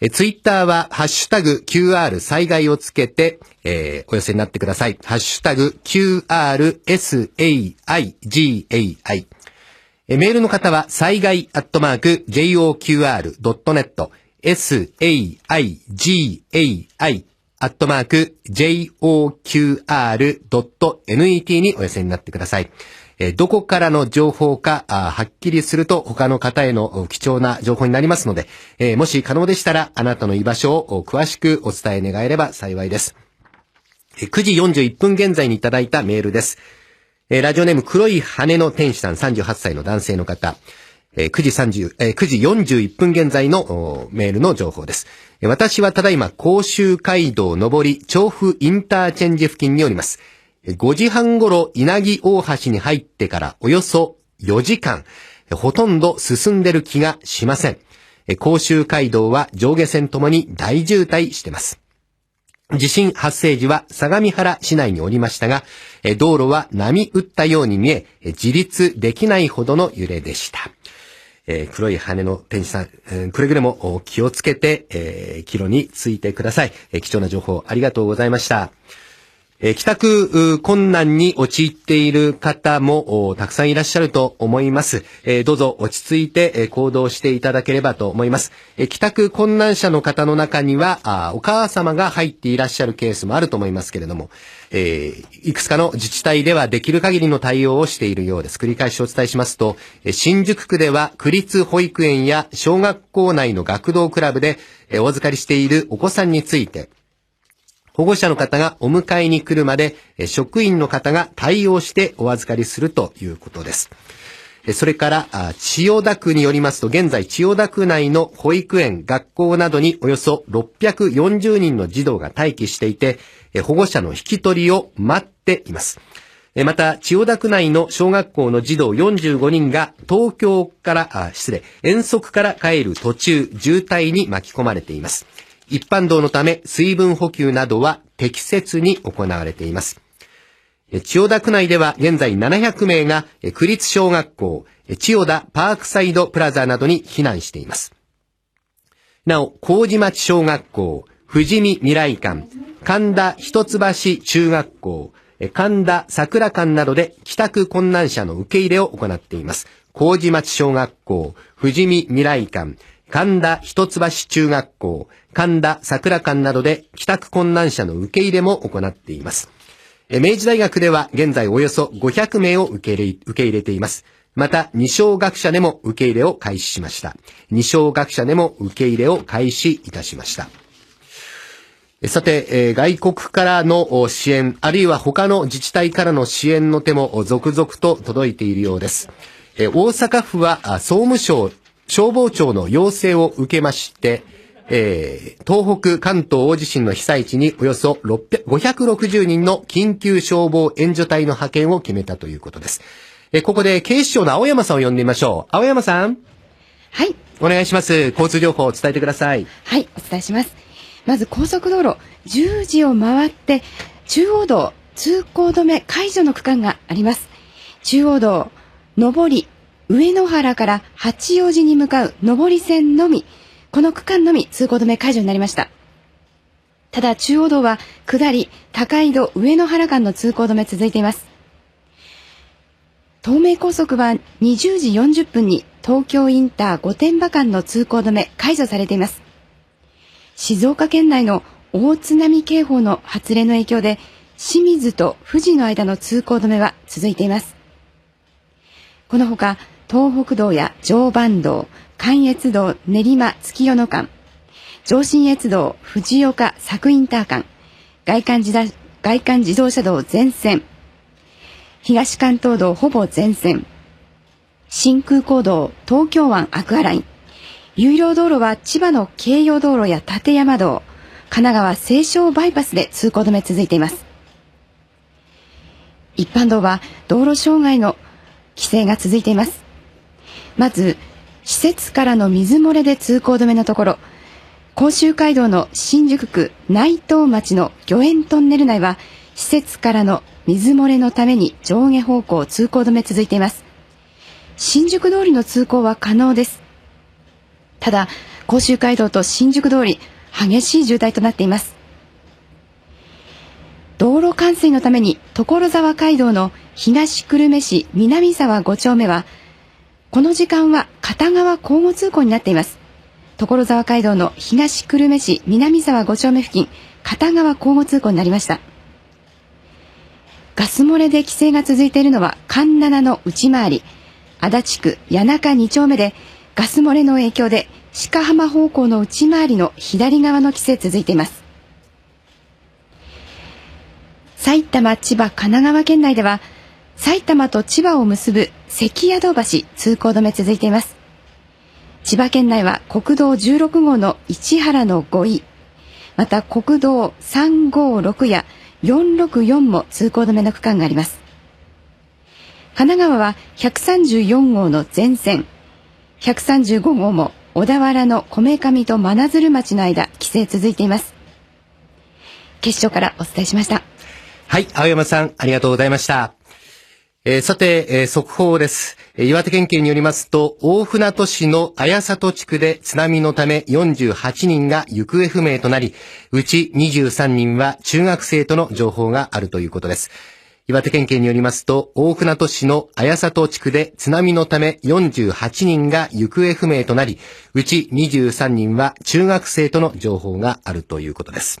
えーツイッターは、ハッシュタグ QR 災害をつけて、えーお寄せになってください。ハッシュタグ QRSAIGAI。えメールの方は、災害アットマーク JOQR.net、SAIGAI アットマーク JOQR.net にお寄せになってください。えどこからの情報か、あはっきりすると他の方への貴重な情報になりますので、えもし可能でしたら、あなたの居場所を詳しくお伝え願えれば幸いです。え9時41分現在にいただいたメールです。えーラジオネーム黒い羽の天使さん38歳の男性の方。えー9時30、えー9時41分現在のメールの情報です。私はただいま甲州街道上り調布インターチェンジ付近におります。5時半頃稲城大橋に入ってからおよそ4時間、ほとんど進んでる気がしません。甲州街道は上下線ともに大渋滞してます。地震発生時は相模原市内におりましたが、道路は波打ったように見え、自立できないほどの揺れでした。えー黒い羽の天使さん、えーくれぐれも気をつけて、えー、帰路についてください、え貴重な情報ありがとうございました。えー帰宅困難に陥っている方もたくさんいらっしゃると思います。えーどうぞ落ち着いてえー行動していただければと思います。え帰宅困難者の方の中には、あお母様が入っていらっしゃるケースもあると思いますけれども、えいくつかの自治体ではできる限りの対応をしているようです。繰り返しお伝えしますと、え新宿区では区立保育園や小学校内の学童クラブでえお預かりしているお子さんについて、保護者の方がお迎えに来るまで、職員の方が対応してお預かりするということです。それから、千代田区によりますと、現在千代田区内の保育園、学校などにおよそ640人の児童が待機していて、保護者の引き取りを待っています。また、千代田区内の小学校の児童45人が東京から、失礼、遠足から帰る途中、渋滞に巻き込まれています。一般道のため水分補給などは適切に行われています。千代田区内では現在700名が区立小学校、千代田パークサイドプラザなどに避難しています。なお、麹町小学校、富士見未来館、神田一橋中学校、神田桜館などで帰宅困難者の受け入れを行っています。麹町小学校、富士見未来館、神田一橋中学校、神田桜館などで帰宅困難者の受け入れも行っています。明治大学では現在およそ500名を受け入れ受け入れています。また、二小学者でも受け入れを開始しました。二小学者でも受け入れを開始いたしました。さて、え外国からの支援、あるいは他の自治体からの支援の手も続々と届いているようです。え大阪府は総務省消防庁の要請を受けまして、えー東北関東大地震の被災地におよそ600 560人の緊急消防援助隊の派遣を決めたということです。えーここで警視庁の青山さんを呼んでみましょう。青山さん、はい。お願いします。交通情報を伝えてください。はい、お伝えします。まず高速道路、10時を回って、中央道、通行止め解除の区間があります。中央道、上り、上野原から八王子に向かう上り線のみ、この区間のみ通行止め解除になりました。ただ中央道は下り、高井戸、上野原間の通行止め続いています。東名高速は20時40分に東京インター御殿場間の通行止め解除されています。静岡県内の大津波警報の発令の影響で清水と富士の間の通行止めは続いています。このほか東北道や常磐道、関越道練馬月夜野間、上信越道藤岡佐久インター間、外環自動外環自動車道全線、東関東道ほぼ全線、新空港道東京湾アクアライン、有料道路は千葉の京葉道路や立山道、神奈川西湘バイパスで通行止め続いています。一般道は道路障害の規制が続いています。まず、施設からの水漏れで通行止めのところ、甲州街道の新宿区内藤町の御苑トンネル内は、施設からの水漏れのために上下方向通行止め続いています。新宿通りの通行は可能です。ただ、甲州街道と新宿通り、激しい渋滞となっています。道路冠水のために、所沢街道の東久留米市南沢5丁目は、この時間は片側交互通行になっています。所沢街道の東久留米市南沢5丁目付近、片側交互通行になりました。ガス漏れで規制が続いているのは、環七の内回り、足立区谷中2丁目で、ガス漏れの影響で、鹿浜方向の内回りの左側の規制続いています。埼玉、千葉、神奈川県内では、埼玉と千葉を結ぶ関宿橋通行止め続いています。千葉県内は国道16号の市原の5位、また国道356や464も通行止めの区間があります。神奈川は134号の全線、135号も小田原のこめかみと真鶴町の間、規制続いています。決勝からお伝えしました。はい、青山さん、ありがとうございました。えー、さて、えー、速報です。岩手県警によりますと、大船渡市の綾里地区で津波のため48人が行方不明となり、うち23人は中学生との情報があるということです。岩手県警によりますと、大船渡市の綾里地区で津波のため48人が行方不明となり、うち23人は中学生との情報があるということです。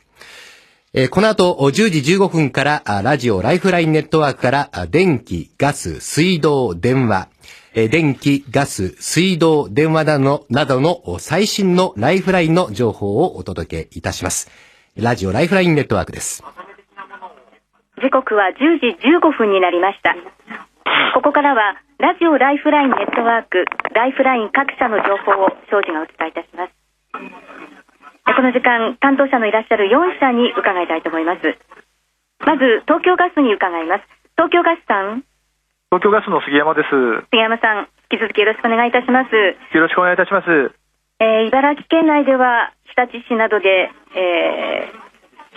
えこの後10時15分からラジオライフラインネットワークから電気、ガス、水道、電話、え電気、ガス、水道、電話などのなどの最新のライフラインの情報をお届けいたします。ラジオライフラインネットワークです。時刻は10時15分になりました。ここからは、ラジオライフラインネットワーク、ライフライン各社の情報を庄司がお伝えいたします。この時間、担当者のいらっしゃる4社に伺いたいと思います。まず、東京ガスに伺います。東京ガスさん。東京ガスの杉山です。杉山さん、引き続きよろしくお願いいたします。よろしくお願いいたします。えー、茨城県内では、日立市などで、え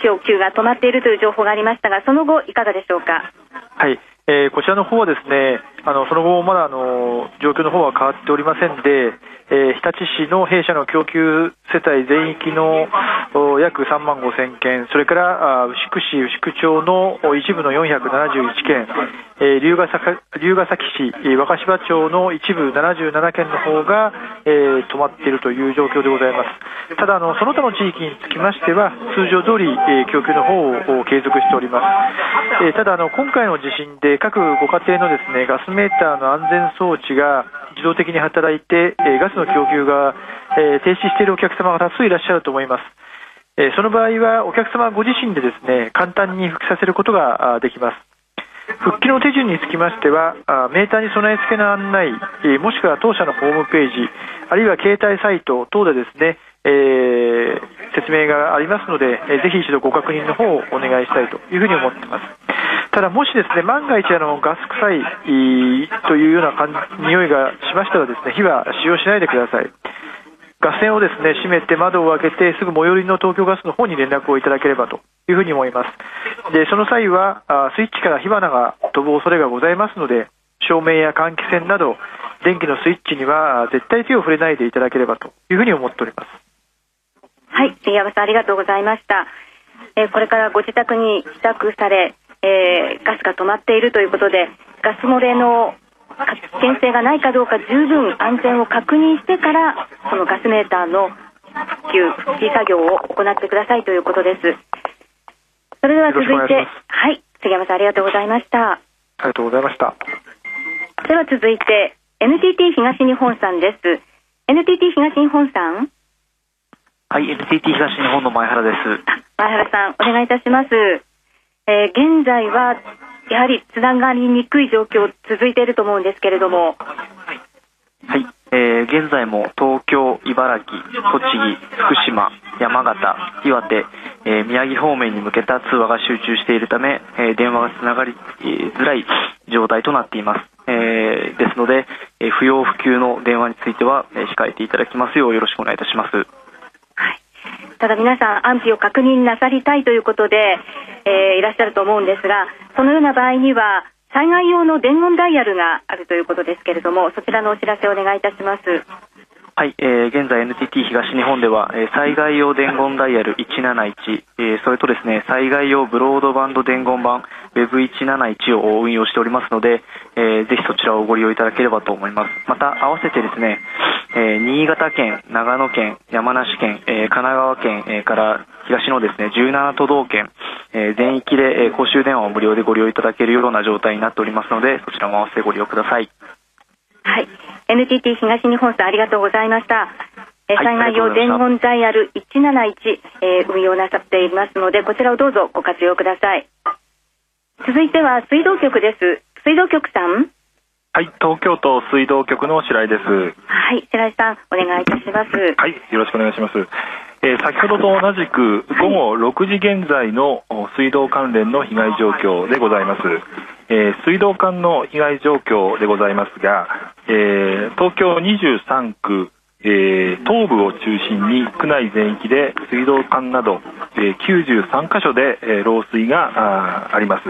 ー、供給が止まっているという情報がありましたが、その後、いかがでしょうか？はい、えー、こちらの方はですね、あのその後、まだあの状況の方は変わっておりませんで、えー、日立市の弊社の供給世帯全域の約3万5000件、それから牛久市、牛久町の一部の471件、え、龍ヶ崎龍ヶ崎市、若柴町の一部77件の方が、えー、止まっているという状況でございます。ただあの、その他の地域につきましては、通常通り、えー、供給の方を継続しております。えー、ただあの、今回の地震で各ご家庭のですねガスメーターの安全装置が自動的に働いて、えガスの供給が、え停止しているお客様が多数いらっしゃると思います。えその場合はお客様ご自身でですね簡単に復帰させることができます。復帰の手順につきましては、メーターに備え付けの案内、もしくは当社のホームページ、あるいは携帯サイト等でですね、えー、説明がありますので、えー、ぜひ一度ご確認の方をお願いしたいというふうに思っています。ただ、もしですね、万が一あのガス臭いというような匂いがしましたらですね、火は使用しないでください。ガス栓をですね、閉めて窓を開けて、すぐ最寄りの東京ガスの方に連絡をいただければというふうに思います。で、その際は、あスイッチから火花が飛ぶ恐れがございますので、照明や換気扇など、電気のスイッチには絶対手を触れないでいただければというふうに思っております。はい、杉山さんありがとうございました。えー、これからご自宅に帰宅され、えー、ガスが止まっているということで、ガス漏れの危険性がないかどうか十分安全を確認してから、このガスメーターの復旧、復帰作業を行ってくださいということです。それでは続いて、はい、杉山さんありがとうございました。ありがとうございました。では続いて、NTT 東日本さんです。NTT 東日本さん。はい、NTT 東日本の前原です。前原さん、お願いいたします。えー、現在は、やはりつながりにくい状況続いていると思うんですけれども。はい、えー、現在も東京、茨城、栃木、福島、山形、岩手、えー、宮城方面に向けた通話が集中しているため、えー、電話がつながりづらい状態となっています。えー、ですので、えー、不要不急の電話については、えー、控えていただきますようよろしくお願いいたします。ただ皆さん安否を確認なさりたいということで、えー、いらっしゃると思うんですが、そのような場合には、災害用の伝言ダイヤルがあるということですけれども、そちらのお知らせをお願いいたします。はい、えー、現在 NTT 東日本では、えー、災害用伝言ダイヤル171、えー、それとですね、災害用ブロードバンド伝言版 Web171 を運用しておりますので、えー、ぜひそちらをご利用いただければと思います。また、合わせてですね、えー、新潟県、長野県、山梨県、えー、神奈川県、えー、から東のですね、17都道県、えー、全域で、えー、公衆電話を無料でご利用いただけるような状態になっておりますので、そちらも合わせてご利用ください。はい。NTT 東日本さんありがとうございました。えー、災害用伝言ダイヤル171、えー、運用なさっていますので、こちらをどうぞご活用ください。続いては水道局です。水道局さん。はい、東京都水道局の白井です。はい、白井さん、お願いいたします。はい、よろしくお願いします。えー先ほどと同じく午後6時現在のお水道関連の被害状況でございます。えー水道管の被害状況でございますが、えー東京23区、えー東部を中心に区内全域で水道管など、えー93箇所で、えー漏水があります、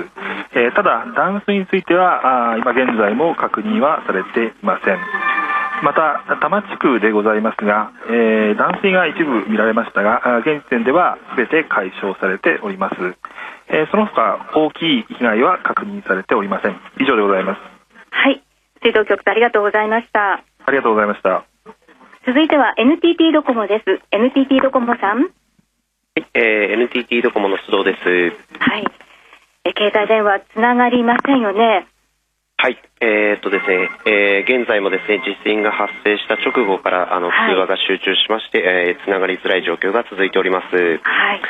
えーただ断水についてはあー今現在も確認はされていません。また多摩地区でございますが、えー断水が一部見られましたが現時点では全て解消されております、えーその他大きい被害は確認されておりません。以上でございます。はい、水道局とありがとうございました。ありがとうございました続いては NTT ドコモです。NTT ドコモさん。えー NTT ドコモの須藤です。はい。え携帯電話つながりませんよね。はい。えーっとですね、えー現在もですね、地震が発生した直後から、あの、はい通話が集中しまして、えーつながりづらい状況が続いております。はい。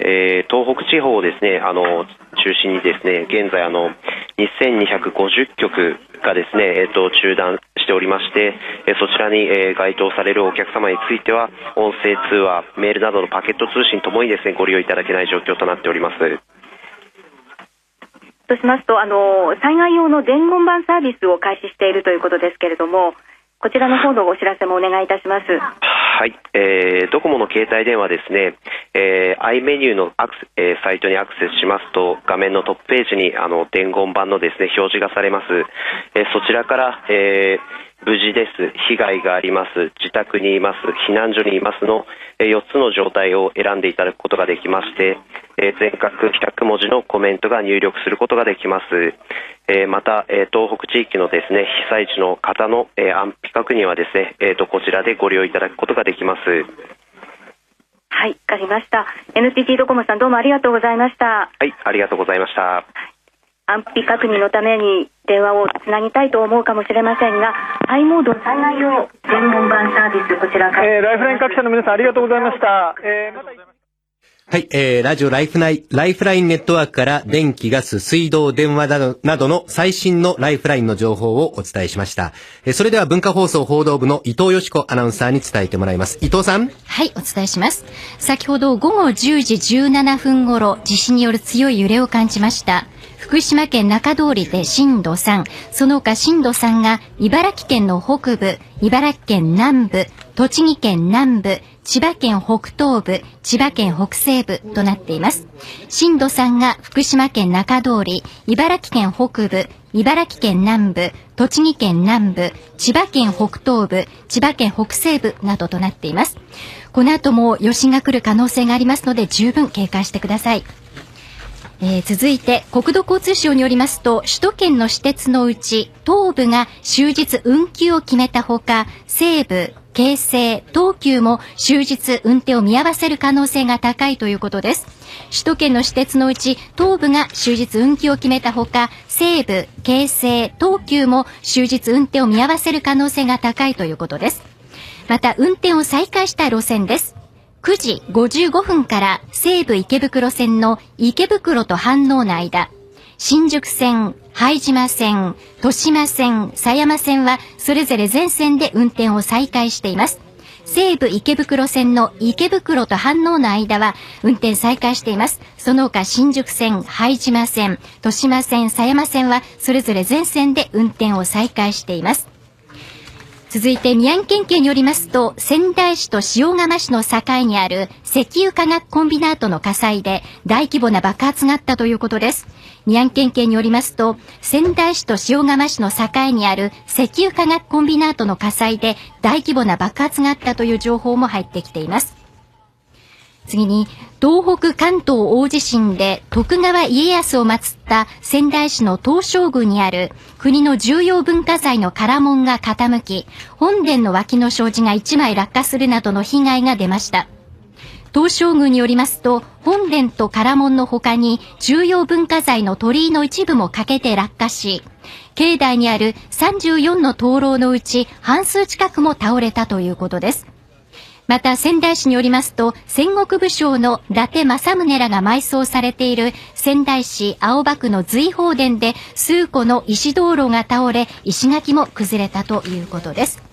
えー東北地方をですね、あの、中心にですね、現在あの、2250局がですね、えーっと、中断しておりまして、えーそちらに、えー該当されるお客様については、音声通話、メールなどのパケット通信ともにですね、ご利用いただけない状況となっております。としますと、あの、災害用の伝言板サービスを開始しているということですけれども、こちらの方のお知らせもお願いいたします。はい、えードコモの携帯電話ですね、えー、i メニューのアクセ、えーサイトにアクセスしますと、画面のトップページにあの伝言板のですね表示がされます。えーそちらから、えー無事です、被害があります、自宅にいます、避難所にいますの、え4つの状態を選んでいただくことができまして、えー全角100文字のコメントが入力することができます。えーまた、えー東北地域のですね、被災地の方の、えー安否確認はですね、えーと、こちらでご利用いただくことができます。はい、わかりました。NTT ドコモさんどうもありがとうございました。はい、ありがとうございました。安否確認のために電話をつなぎたいと思うかもしれませんが、ハイモード災害用伝言板サービス、こちらから。えーライフライン各社の皆さんありがとうございました。えーまたはい、えー、ラジオライフナイ、ライフラインネットワークから電気、ガス、水道、電話などなどの最新のライフラインの情報をお伝えしました。えーそれでは文化放送報道部の伊藤よしこアナウンサーに伝えてもらいます。伊藤さん。はい、お伝えします。先ほど午後10時17分頃、地震による強い揺れを感じました。福島県中通りで震度3、その他震度3が茨城県の北部、茨城県南部、栃木県南部、千葉県北東部、千葉県北西部となっています。震度3が福島県中通り、茨城県北部、茨城県南部、栃木県南部、千葉県北東部、千葉県北西部などとなっています。この後も余震が来る可能性がありますので十分警戒してください。えー続いて、国土交通省によりますと、首都圏の私鉄のうち、東部が終日運休を決めたほか、西部、京成、東急も終日運転を見合わせる可能性が高いということです。首都圏の私鉄のうち、東部が終日運休を決めたほか、西部、京成、東急も終日運転を見合わせる可能性が高いということです。また、運転を再開した路線です。9時55分から西武池袋線の池袋と飯能の間、新宿線、拝島線、豊島線、狭山線はそれぞれ全線で運転を再開しています。西武池袋線の池袋と飯能の間は運転再開しています。その他新宿線、拝島線、豊島線、狭山線はそれぞれ全線で運転を再開しています。続いて宮城県警によりますと、仙台市と塩釜市の境にある石油化学コンビナートの火災で大規模な爆発があったということです。宮城県警によりますと、仙台市と塩釜市の境にある石油化学コンビナートの火災で大規模な爆発があったという情報も入ってきています。次に、東北関東大地震で徳川家康を祀った仙台市の東照宮にある国の重要文化財の唐門が傾き、本殿の脇の障子が1枚落下するなどの被害が出ました。東照宮によりますと、本殿と唐門の他に重要文化財の鳥居の一部も欠けて落下し、境内にある34の灯籠のうち半数近くも倒れたということです。また仙台市によりますと、戦国武将の伊達政宗らが埋葬されている仙台市青葉区の随宝殿で数個の石道路が倒れ、石垣も崩れたということです。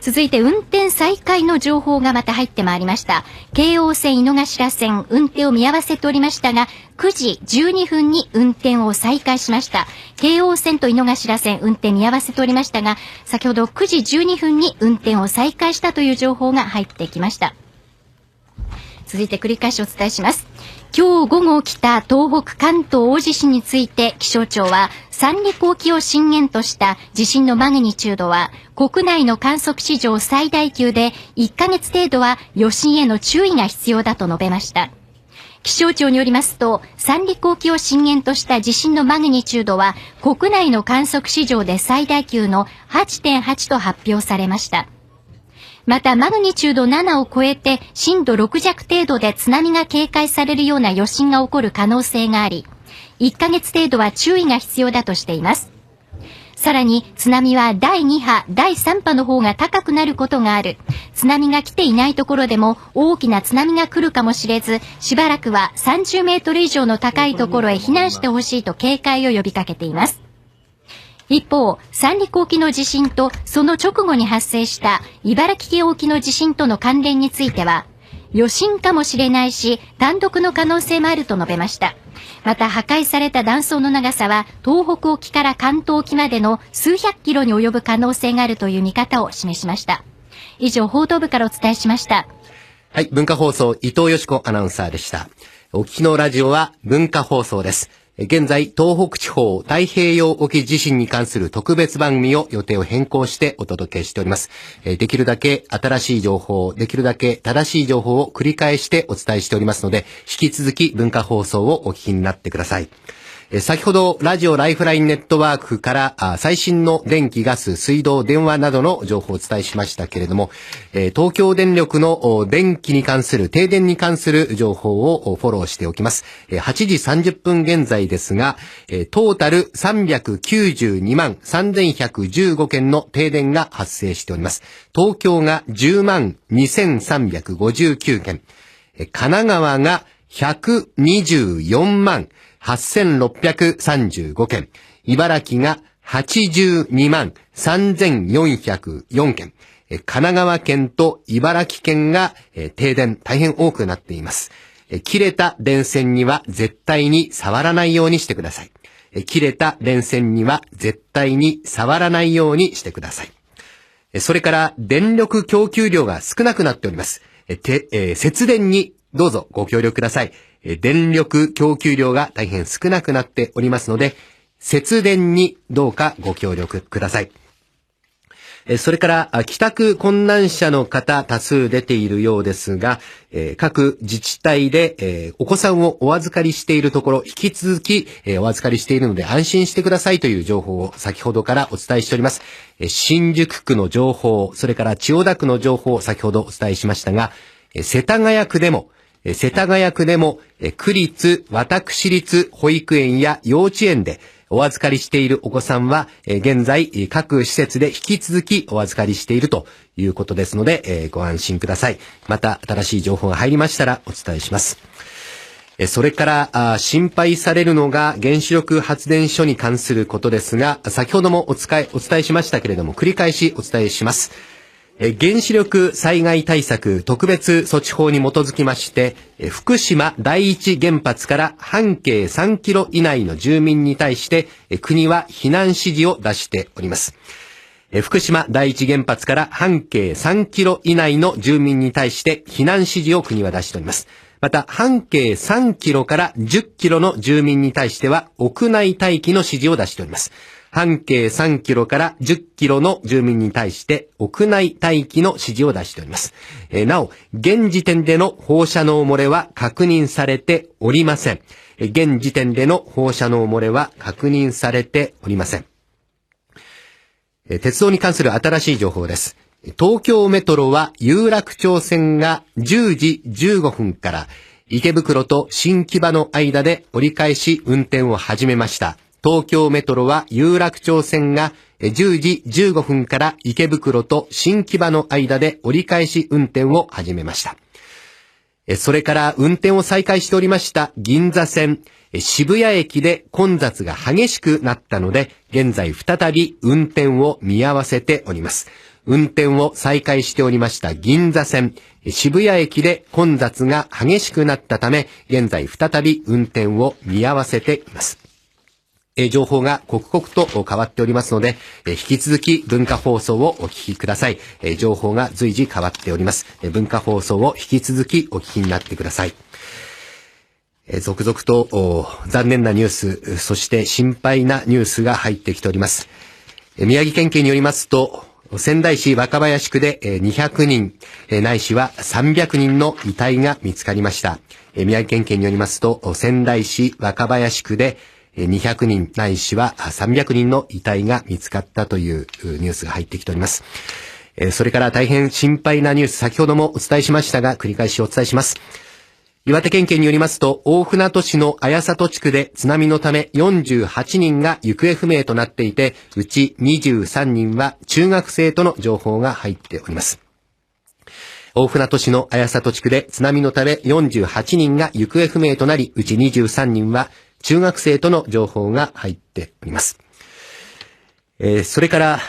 続いて運転再開の情報がまた入ってまいりました。京王線井の頭線運転を見合わせておりましたが、9時12分に運転を再開しました。京王線と井の頭線運転見合わせておりましたが、先ほど9時12分に運転を再開したという情報が入ってきました。続いて繰り返しお伝えします。今日午後起きた東北関東大地震について気象庁は三陸沖を震源とした地震のマグニチュードは国内の観測史上最大級で1ヶ月程度は余震への注意が必要だと述べました。気象庁によりますと、三陸沖を震源とした地震のマグニチュードは国内の観測史上で最大級の8.8と発表されました。また、マグニチュード7を超えて震度6弱程度で津波が警戒されるような余震が起こる可能性があり、1ヶ月程度は注意が必要だとしています。さらに、津波は第2波、第3波の方が高くなることがある。津波が来ていないところでも大きな津波が来るかもしれず、しばらくは30メートル以上の高いところへ避難してほしいと警戒を呼びかけています。一方、三陸沖の地震とその直後に発生した茨城県沖の地震との関連については、余震かもしれないし、単独の可能性もあると述べました。また破壊された断層の長さは東北沖から関東沖までの数百キロに及ぶ可能性があるという見方を示しました。以上、報道部からお伝えしました。はい、文化放送、伊藤よしこアナウンサーでした。お聞きのラジオは文化放送です。現在、東北地方太平洋沖地震に関する特別番組を予定を変更してお届けしております。できるだけ新しい情報、できるだけ正しい情報を繰り返してお伝えしておりますので、引き続き文化放送をお聞きになってください。先ほど、ラジオライフラインネットワークから最新の電気、ガス、水道、電話などの情報をお伝えしましたけれども、東京電力の電気に関する、停電に関する情報をフォローしておきます。え8時30分現在ですが、トータル392万3115件の停電が発生しております。東京が10万2359件、神奈川が124万8635件、茨城が82万3404件、神奈川県と茨城県が、停電大変多くなっています。切れた電線には絶対に触らないようにしてください。切れた電線には絶対に触らないようにしてください。それから電力供給量が少なくなっております。節電にどうぞご協力ください。え電力供給量が大変少なくなっておりますので、節電にどうかご協力ください。えそれから、帰宅困難者の方多数出ているようですが、え各自治体で、えお子さんをお預かりしているところ、引き続き、えお預かりしているので安心してくださいという情報を先ほどからお伝えしております。え新宿区の情報、それから千代田区の情報を先ほどお伝えしましたが、え世田谷区でも、え世田谷区でも、え区立、私立保育園や幼稚園でお預かりしているお子さんは、え現在、各施設で引き続きお預かりしているということですので、えご安心ください。また、新しい情報が入りましたらお伝えします。それから、心配されるのが原子力発電所に関することですが、先ほどもお伝え、お伝えしましたけれども、繰り返しお伝えします。原子力災害対策特別措置法に基づきまして、福島第一原発から半径3キロ以内の住民に対して、国は避難指示を出しております。福島第一原発から半径3キロ以内の住民に対して避難指示を国は出しております。また、半径3キロから10キロの住民に対しては屋内待機の指示を出しております。半径3キロから10キロの住民に対して屋内待機の指示を出しております。えーなお、現時点での放射能漏れは確認されておりません。現時点での放射能漏れは確認されておりません。鉄道に関する新しい情報です。東京メトロは有楽町線が10時15分から池袋と新木場の間で折り返し運転を始めました。東京メトロは有楽町線が10時15分から池袋と新木場の間で折り返し運転を始めました。それから運転を再開しておりました銀座線、渋谷駅で混雑が激しくなったので、現在再び運転を見合わせております。運転を再開しておりました銀座線、渋谷駅で混雑が激しくなったため、現在再び運転を見合わせています。え情報が刻々と変わっておりますので、え引き続き文化放送をお聞きください。え情報が随時変わっております。え文化放送を引き続きお聞きになってください。え続々と残念なニュース、そして心配なニュースが入ってきております。え宮城県警によりますと、仙台市若林区で200人、えーないしは300人の遺体が見つかりました。宮城県警によりますと、仙台市若林区で200人ないしは300人の遺体が見つかったというニュースが入ってきております。それから大変心配なニュース、先ほどもお伝えしましたが、繰り返しお伝えします。岩手県警によりますと、大船渡市の綾里地区で津波のため48人が行方不明となっていて、うち23人は中学生との情報が入っております。大船渡市の綾里地区で津波のため48人が行方不明となり、うち23人は中学生との情報が入っております。えーそれから、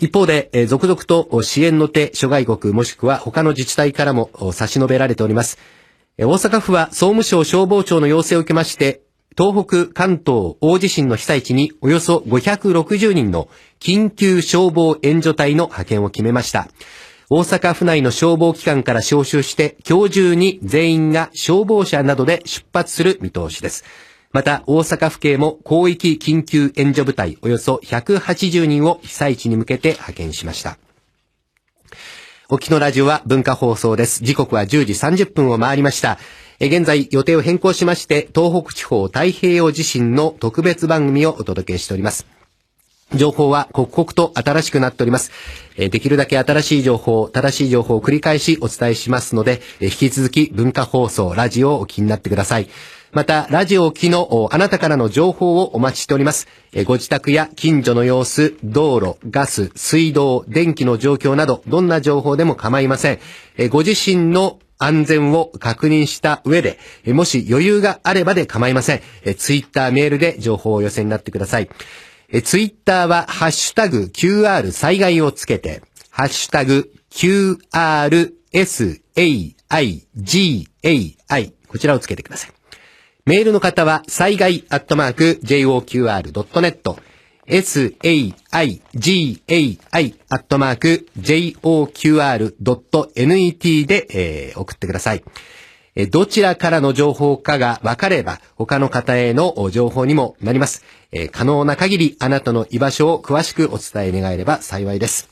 一方で、え続々と支援の手、諸外国もしくは他の自治体からも差し伸べられております。え大阪府は総務省消防庁の要請を受けまして、東北、関東、大地震の被災地におよそ560人の緊急消防援助隊の派遣を決めました。大阪府内の消防機関から招集して、今日中に全員が消防車などで出発する見通しです。また、大阪府警も広域緊急援助部隊およそ180人を被災地に向けて派遣しました。沖のラジオは文化放送です。時刻は10時30分を回りました。現在予定を変更しまして、東北地方太平洋地震の特別番組をお届けしております。情報は刻々と新しくなっております。できるだけ新しい情報、正しい情報を繰り返しお伝えしますので、引き続き文化放送、ラジオをお聞きになってください。また、ラジオ機のあなたからの情報をお待ちしております。えご自宅や近所の様子、道路、ガス、水道、電気の状況など、どんな情報でも構いません。えご自身の安全を確認した上で、もし余裕があればで構いません。ツイッター、メールで情報をお寄せになってください。ツイッターは、ハッシュタグ QR 災害をつけて、ハッシュタグ QRSAIGAI、こちらをつけてください。メールの方は、災害アットマーク JOQR.net、saigai アットマーク JOQR.net で、えー送ってください。どちらからの情報かが分かれば、他の方への情報にもなります。え可能な限りあなたの居場所を詳しくお伝え願えれば幸いです。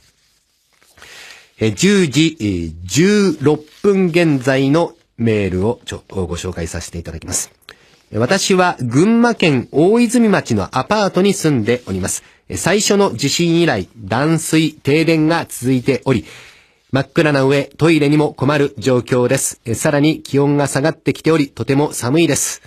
え10時16分現在のメールをちょご紹介させていただきます。私は群馬県大泉町のアパートに住んでおります。最初の地震以来、断水、停電が続いており、真っ暗な上、トイレにも困る状況です。さらに気温が下がってきており、とても寒いです。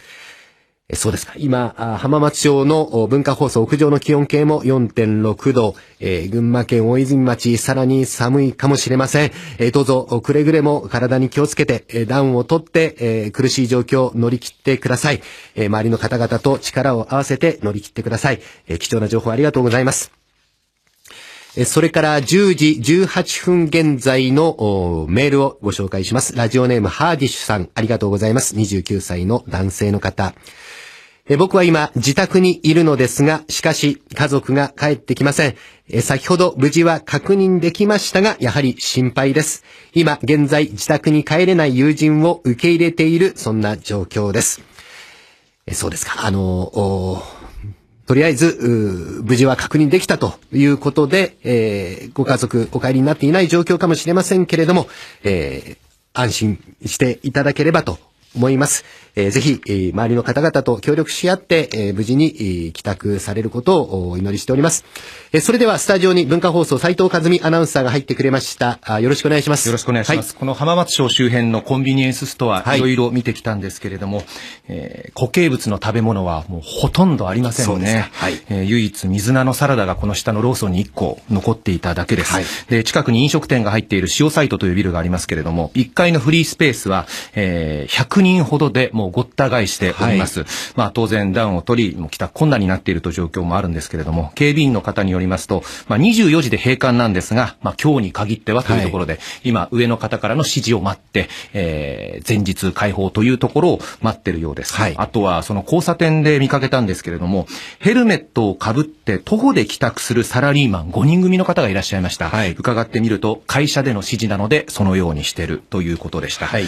そうですか。今、浜松町の文化放送屋上の気温計も4.6度、えー群馬県大泉町、さらに寒いかもしれません。えーどうぞ、くれぐれも体に気をつけて、えー暖をとって、えー苦しい状況を乗り切ってください。えー周りの方々と力を合わせて乗り切ってください。えー貴重な情報ありがとうございます。えそれから10時18分現在のおメールをご紹介します。ラジオネームハーディッシュさん、ありがとうございます。29歳の男性の方。え僕は今、自宅にいるのですが、しかし、家族が帰ってきません。え先ほど無事は確認できましたが、やはり心配です。今、現在、自宅に帰れない友人を受け入れている、そんな状況です。えそうですか。あの、とりあえず、無事は確認できたということで、えーご家族お帰りになっていない状況かもしれませんけれども、えー安心していただければと思います。えーぜひ、えー周りの方々と協力し合って、えー無事に、えー帰宅されることをお祈りしております。えーそれでは、スタジオに文化放送斉藤和美アナウンサーが入ってくれました。あよろしくお願いします。よろしくお願いします。この浜松町周辺のコンビニエンスストア、はいいろいろ見てきたんですけれども、えー固形物の食べ物はもうほとんどありませんそうですねか。はいえー唯一水菜のサラダがこの下のローソンに1個残っていただけです。はいで、近くに飲食店が入っている塩サイトというビルがありますけれども、1階のフリースペースは、えー100人ほどでもうごった返しております。まあ当然暖を取り、もう帰宅困難になっているという状況もあるんですけれども、警備員の方によりますと、まあ24時で閉館なんですが、まあ今日に限ってはというところで、今上の方からの指示を待って、えー前日開放というところを待ってるようです。はいあとはその交差点で見かけたんですけれども、ヘルメットをかぶって徒歩で帰宅するサラリーマン5人組の方がいらっしゃいました。はい伺ってみると、会社での指示なので、そのようにしてるということでした。はい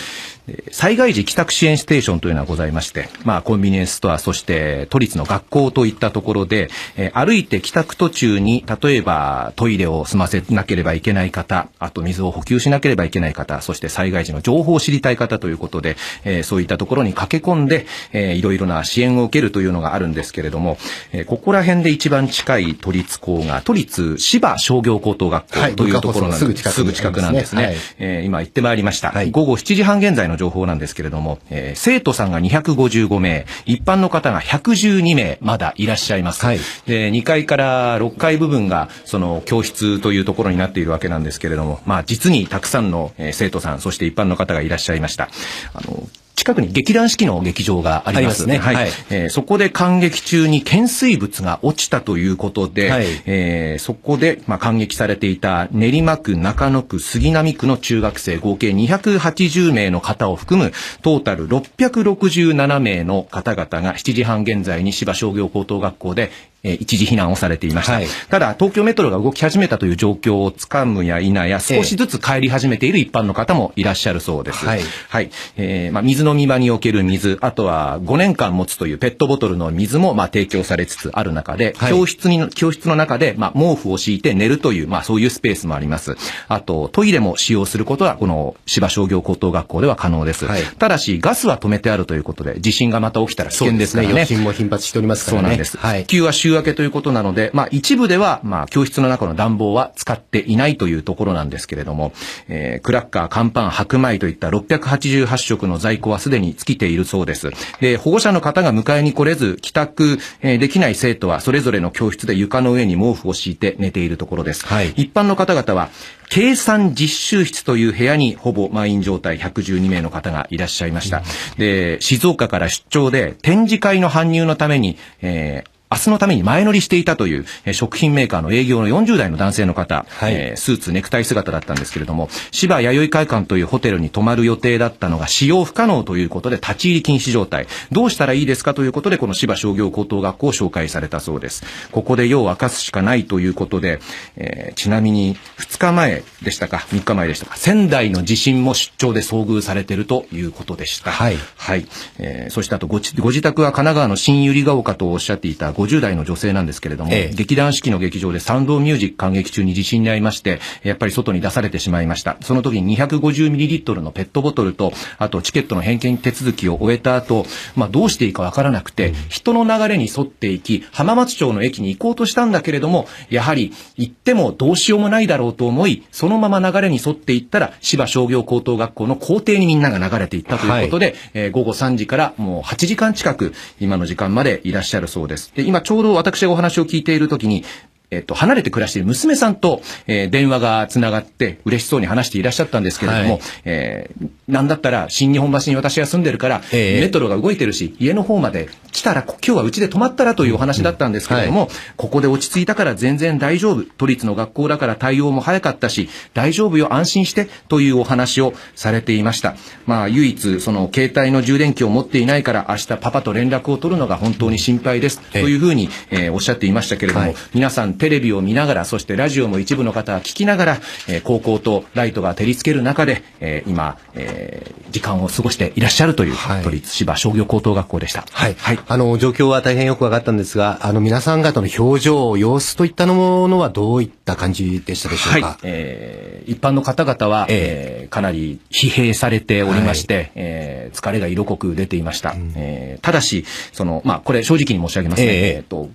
で災害時帰宅支援ステーションというのはございまして、まあ、コンビニエンスストア、そして都立の学校といったところで、えー歩いて帰宅途中に、例えばトイレを済ませなければいけない方、あと水を補給しなければいけない方、そして災害時の情報を知りたい方ということで、えーそういったところに駆け込んで、えーいろいろな支援を受けるというのがあるんですけれども、えーここら辺で一番近い都立校が、都立芝商業高等学はい校というところなん文化放送のすぐ近くにありますぐ近くなんですね。はいえー今行ってまいりました。はい午後7時半現在の情報なんですけれども、えー生徒さんが255名、一般の方が112名まだいらっしゃいます。はいで、2階から6階部分が、その教室というところになっているわけなんですけれども、まあ実にたくさんのえー生徒さん、そして一般の方がいらっしゃいました。あの、近くに劇団四季の劇場がありますね。すね。はい。えーそこで感激中に懸垂物が落ちたということで、はい。えーそこで、まあ、感激されていた練馬区、中野区、杉並区の中学生合計280名の方を含むトータル667名の方々が7時半現在に芝商業高等学校で、えー一時避難をされていました。はいただ、東京メトロが動き始めたという状況をつかむや否や、少しずつ帰り始めている一般の方もいらっしゃるそうです。はいはい。えーまあ、水飲み場における水、あとは5年間持つというペットボトルの水も、まあ、提供されつつある中で、はい教室に、教室の中で、まあ、毛布を敷いて寝るという、まあ、そういうスペースもあります。あと、トイレも使用することは、この芝商業高等学校では可能です。はいただし、ガスは止めてあるということで、地震がまた起きたら危険ですからね。余震も頻発しておりますからね。そうなんです。はい。復旧は週明けということなので、まあ一部では、まあ教室の中の暖房は使っていないというところなんですけれども、えークラッカー、乾パン、白米といった688食の在庫はすでに尽きているそうです。で、保護者の方が迎えに来れず、帰宅、えーできない生徒はそれぞれの教室で床の上に毛布を敷いて寝ているところです。はい一般の方々は、計算実習室という部屋にほぼ満員状態112名の方がいらっしゃいました。で、静岡から出張で展示会の搬入のために、えー明日のために前乗りしていたという、えー食品メーカーの営業の40代の男性の方、はいえースーツ、ネクタイ姿だったんですけれども、芝弥生会館というホテルに泊まる予定だったのが使用不可能ということで立ち入り禁止状態。どうしたらいいですかということで、この芝商業高等学校を紹介されたそうです。ここで用を明かすしかないということで、えーちなみに2日前でしたか、3日前でしたか、仙台の地震も出張で遭遇されているということでした。はいはい。えーそしてあとごち、ご自宅は神奈川の新百合ヶ丘とおっしゃっていた50代の女性なんですけれども、ええ劇団四季の劇場でサウンドミュージック感激中に地震に遭いまして、やっぱり外に出されてしまいました。その時に 250ml のペットボトルと、あとチケットの返金手続きを終えた後、まあどうしていいかわからなくて、人の流れに沿っていき、浜松町の駅に行こうとしたんだけれども、やはり行ってもどうしようもないだろうと思い、そのまま流れに沿っていったら、芝商業高等学校の校庭にみんなが流れていったということで、えー午後3時からもう8時間近く、今の時間までいらっしゃるそうです。で、今ちょうど私がお話を聞いているときに、えっと、離れて暮らしている娘さんと、えー電話がつながって嬉しそうに話していらっしゃったんですけれども、はい。えーなんだったら新日本橋に私が住んでるから、ええ。メトロが動いてるし、家の方まで来たら、今日はうちで泊まったらというお話だったんですけれども、ここで落ち着いたから全然大丈夫。都立の学校だから対応も早かったし、大丈夫よ、安心して、というお話をされていました。まあ、唯一、その、携帯の充電器を持っていないから、明日パパと連絡を取るのが本当に心配です。ええというふうに、えーおっしゃっていましたけれども、はい皆さんテレビを見ながら、そしてラジオも一部の方は聞きながら、えー高校とライトが照りつける中で、えー今、えーえー時間を過ごしていらっしゃるという、はい都立芝商業高等学校でした。はい。あの、状況は大変よくわかったんですが、あの、皆さん方の表情、様子といったものはどういった感じでしたでしょうか、はい。えー一般の方々は、えーかなり疲弊されておりまして、えー疲れが色濃く出ていました。えーただし、その、まあ、これ正直に申し上げますね。えええーと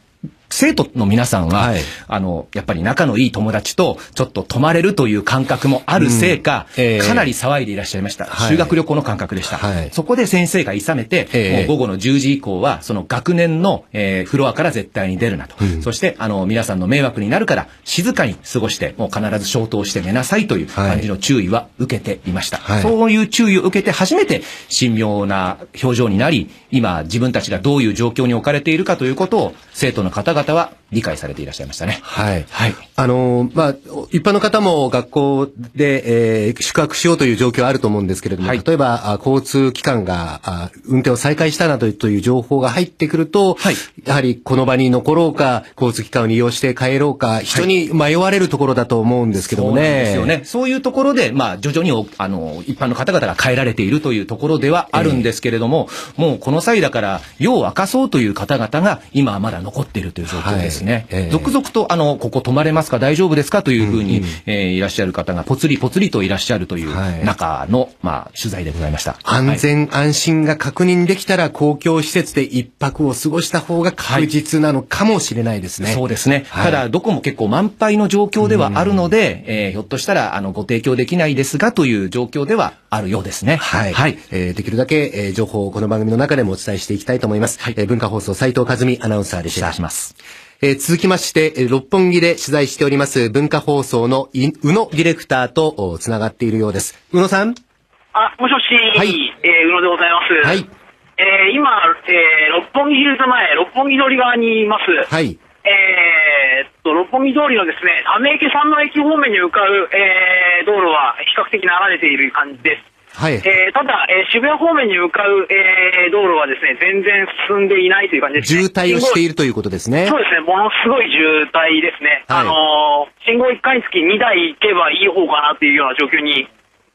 生徒の皆さんは、はい。あの、やっぱり仲のいい友達とちょっと泊まれるという感覚もあるせいか、うん。ええ。かなり騒いでいらっしゃいました。はい。修学旅行の感覚でした。はい。そこで先生が諌めて、ええ。もう午後の10時以降は、その学年の、えーフロアから絶対に出るなと。そして、あの、皆さんの迷惑になるから、静かに過ごして、もう必ず消灯して寝なさいという感じの注意は受けていました。はい。そういう注意を受けて初めて神妙な表情になり、今自分たちがどういう状況に置かれているかということを、生徒の方方は理解されていらっしゃいましたね。はい。はい。あの、まあ、一般の方も学校で、えー宿泊しようという状況はあると思うんですけれども、はい例えば、あ交通機関があ運転を再開したなどという情報が入ってくると、はいやはりこの場に残ろうか、交通機関を利用して帰ろうか、人に迷われるところだと思うんですけどもね。そうなんですよね。そういうところで、まあ、徐々にお、あの、一般の方々が変えられているというところではあるんですけれども、もうこの際だから、夜を明かそうという方々が、今はまだ残っているという状況ですね。はいええ続々と、あの、ここ泊まれますか？大丈夫ですか？というふうに、えーいらっしゃる方が、ぽつりぽつりといらっしゃるというはい中の、まあ、取材でございました。安全安心が確認できたら公共施設で一泊を過ごした方が確実なのかもしれないですね。そうですね。はいただ、どこも結構満杯の状況ではあるので、えーひょっとしたら、あの、ご提供できないですがという状況ではあるようですね。はい。はい。えーできるだけ、えー情報をこの番組の中でもお伝えしていきたいと思います。えー文化放送斉藤和美アナウンサーでした。失礼します。えー続きまして、えー六本木で取材しております文化放送のい宇野ディレクターとおつながっているようです。宇野さん？あ、もしもし、はいえー、宇野でございます。はい。えー、今、えー、六本木ヒルズ前、六本木通り側にいます。はい。えーっと、六本木通りのですね、ため池山の駅方面に向かう、えー、道路は比較的流れている感じです。はい。えー、ただ、えー渋谷方面に向かう、えー、道路はですね、全然進んでいないという感じです、ね。渋滞をしている。るということですね。そうですね、ものすごい渋滞ですね。はいあのー信号1回につき2台行けばいい方かなっていうような状況に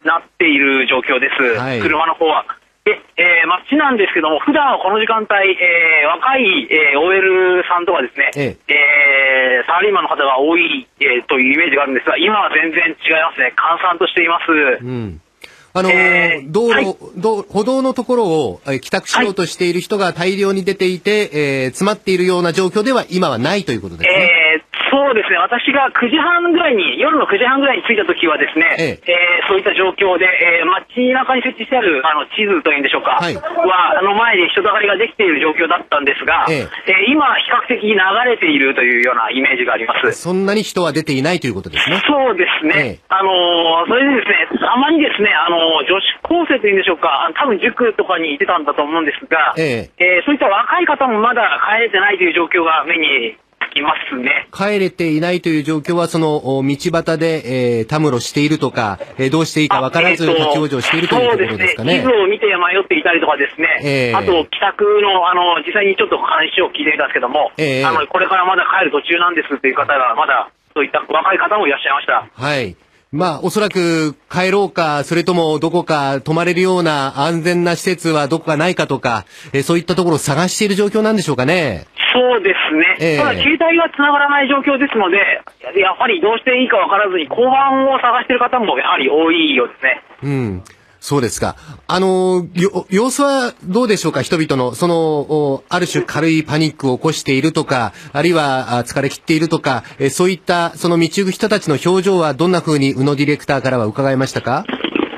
なっている状況です。はい車の方は。で、えー、街なんですけども、普段はこの時間帯、えー、若い、えー、OL さんとかですね、ええーサラリーマンの方が多い、えーというイメージがあるんですが、今は全然違いますね。閑散としています。うん。あのーえー道路、歩道のところを、えー帰宅しようとしている人が大量に出ていて、えー詰まっているような状況では今はないということですね。えーそうですね、私が9時半ぐらいに、夜の9時半ぐらいに着いた時はですね、ええーそういった状況で、えー街中に設置してあるあの地図というんでしょうか、はいは、あの前で人だかりができている状況だったんですが、ええー今、比較的流れているというようなイメージがあります。そんなに人は出ていないということですね。そうですね。ええあのーそれでですね、たまにですね、あのー女子高生というんでしょうか、多分塾とかに行ってたんだと思うんですが、ええーそういった若い方もまだ帰れてないという状況が目につきますね。帰れていないという状況は、その、お道端で、えーたむろしているとか、えーどうしていいか分からず立ち往生しているというところですかね。そうですね。地図を見て迷っていたりとかですね。ええあと、帰宅の、あの、実際にちょっと話を聞いてみたんですけども、ええあの、これからまだ帰る途中なんですっていう方が、まだ、そういった若い方もいらっしゃいました。はい。まあ、おそらく帰ろうか、それともどこか泊まれるような安全な施設はどこかないかとか、えーそういったところを探している状況なんでしょうかね。そうですね。ええただ、携帯が繋がらない状況ですので、やっぱりどうしていいかわからずに、交番を探している方もやはり多いようですね。うん。そうですか。あのー、よ様子はどうでしょうか？人々の、その、おある種軽いパニックを起こしているとか、あるいはあ疲れ切っているとか、えーそういった、その道行く人たちの表情はどんな風に宇野ディレクターからは伺いましたか？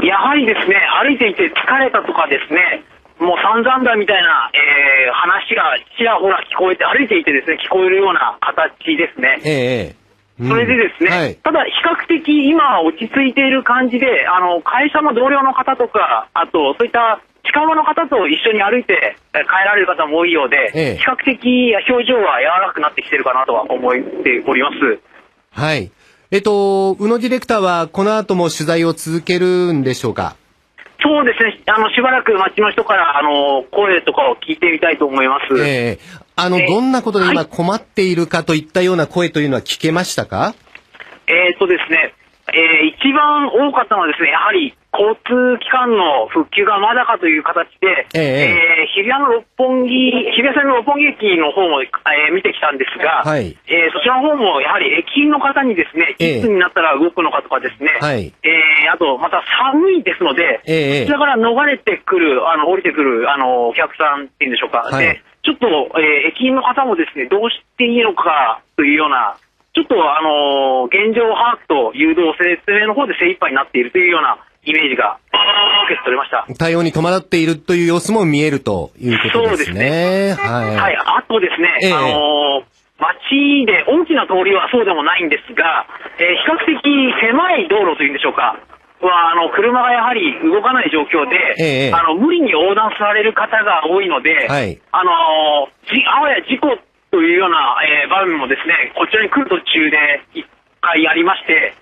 やはりですね、歩いていて疲れたとかですね、もう散々だみたいな、えー話がちらほら聞こえて、歩いていてですね、聞こえるような形ですね。ええええうんそれでですね、はい。ただ比較的今は落ち着いている感じで、あの、会社の同僚の方とか、あと、そういった近場の方と一緒に歩いてえー帰られる方も多いようで、ええ比較的表情は柔らかくなってきてるかなとは思っております。はい。えっと、宇野ディレクターはこの後も取材を続けるんでしょうか？そうですね、あの、しばらく街の人から、あの、声とかを聞いてみたいと思います。ええあの、ええ。どんなことで今はい。困っているかといったような声というのは聞けましたか？えーっとですね、えー一番多かったのはですね、やはり交通機関の復旧がまだかという形で、ええ。えー日比谷の六本木、日比谷線の六本木駅の方も、えー見てきたんですが、はい。えーそちらの方もやはり駅員の方にですね、ええ。いつになったら動くのかとかですね、はい。えーあと、また寒いですので、ええ。こちらから逃れてくる、あの、降りてくる、あの、お客さんっていうんでしょうか。はい。で、ちょっと、えー駅員の方もですね、どうしていいのかというような、ちょっと、あの現状把握と誘導説明の方で精一杯になっているというようなイメージが受け取れました。対応に戸惑っているという様子も見えるということですね。はい。はい、あとですね、ええあのー街で大きな通りはそうでもないんですが、えー比較的狭い道路というんでしょうか、は、あの、車がやはり動かない状況で、ええあの、無理に横断される方が多いので、はいあのーじ、あわや事故というような、えー場面もですね、こちらに来る途中で一回ありまして、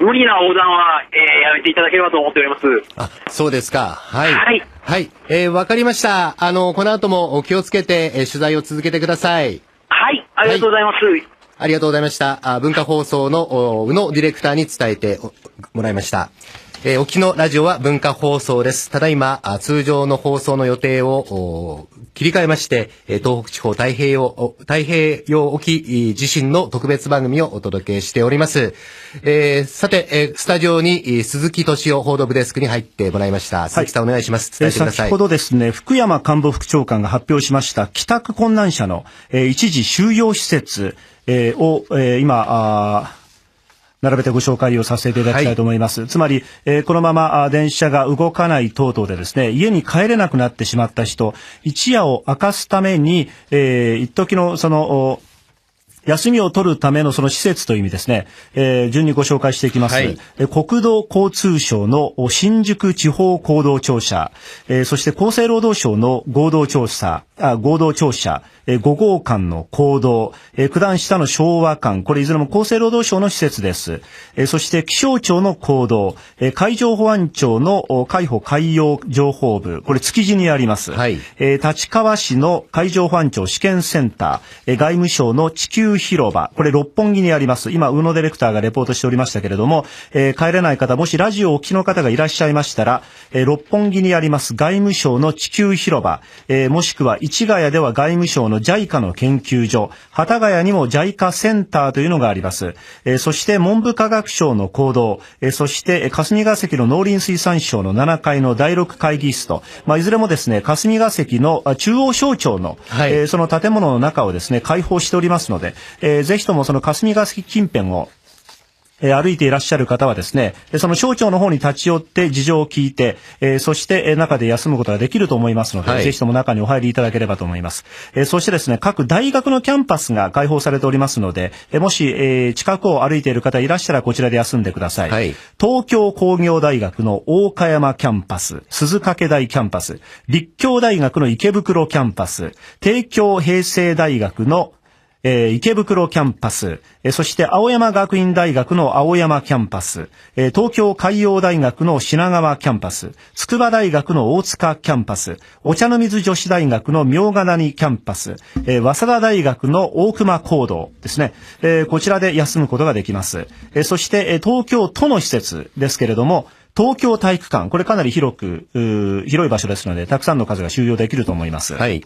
無理な横断は、えーやめていただければと思っております。あ、そうですか。はい。はい。はい。えーわかりました。あの、この後もお気をつけて、えー取材を続けてください。はい、ありがとうございます。ありがとうございました。あ文化放送のお宇野ディレクターに伝えておもらいました。えー、沖のラジオは文化放送です。ただいま、あ通常の放送の予定をお切り替えまして、えー東北地方太平洋、お太平洋沖い地震の特別番組をお届けしております。えーさて、えースタジオにえー鈴木敏夫報道部デスクに入ってもらいました。鈴木さんお願いします。伝えてください。先ほどですね、福山官房副長官が発表しました帰宅困難者の、えー一時収容施設、えーを、えー今あー並べてご紹介をさせていただきたいと思います。つまり、えーこのまま電車が動かない等々でですね、家に帰れなくなってしまった人、一夜を明かすために、えー一時のその、お休みを取るためのその施設という意味ですね、えー順にご紹介していきます。はい。えー国土交通省のお新宿地方行動庁舎、えーそして厚生労働省の合同調査、あ合同庁舎、えー5号館の行動、えー九段下の昭和館、これいずれも厚生労働省の施設です。えーそして気象庁の行動、えー海上保安庁のお海保海洋情報部、これ築地にあります。はいえー立川市の海上保安庁試験センター、えー外務省の地球広場、これ六本木にあります。今、宇野ディレクターがレポートしておりましたけれども、えー帰れない方、もしラジオをお聞きの方がいらっしゃいましたら、えー六本木にあります外務省の地球広場、えーもしくは市ヶ谷では外務省の JICA の研究所、幡ヶ谷にも JICA センターというのがあります。えーそして文部科学省の行動、えーそしてえー霞が関の農林水産省の7階の第6会議室と、まあ、いずれもですね、霞が関のあ中央省庁の、はいえーその建物の中をですね、開放しておりますので、えーぜひともその霞が関近辺を、えー歩いていらっしゃる方はですね、でその省庁の方に立ち寄って事情を聞いて、えーそして、えー中で休むことができると思いますので、はいぜひとも中にお入りいただければと思います。えーそしてですね、各大学のキャンパスが開放されておりますので、えーもし、えー近くを歩いている方いらっしゃらこちらで休んでください。はい東京工業大学の大岡山キャンパス、すずかけ台キャンパス、立教大学の池袋キャンパス、帝京平成大学のえー池袋キャンパス、えーそして青山学院大学の青山キャンパス、えー東京海洋大学の品川キャンパス、筑波大学の大塚キャンパス、お茶の水女子大学の茗荷谷キャンパス、えー早稲田大学の大隈講堂ですね、えーこちらで休むことができます。えーそして、えー東京都の施設ですけれども、東京体育館、これかなり広く、広い場所ですので、たくさんの数が収容できると思います。はい。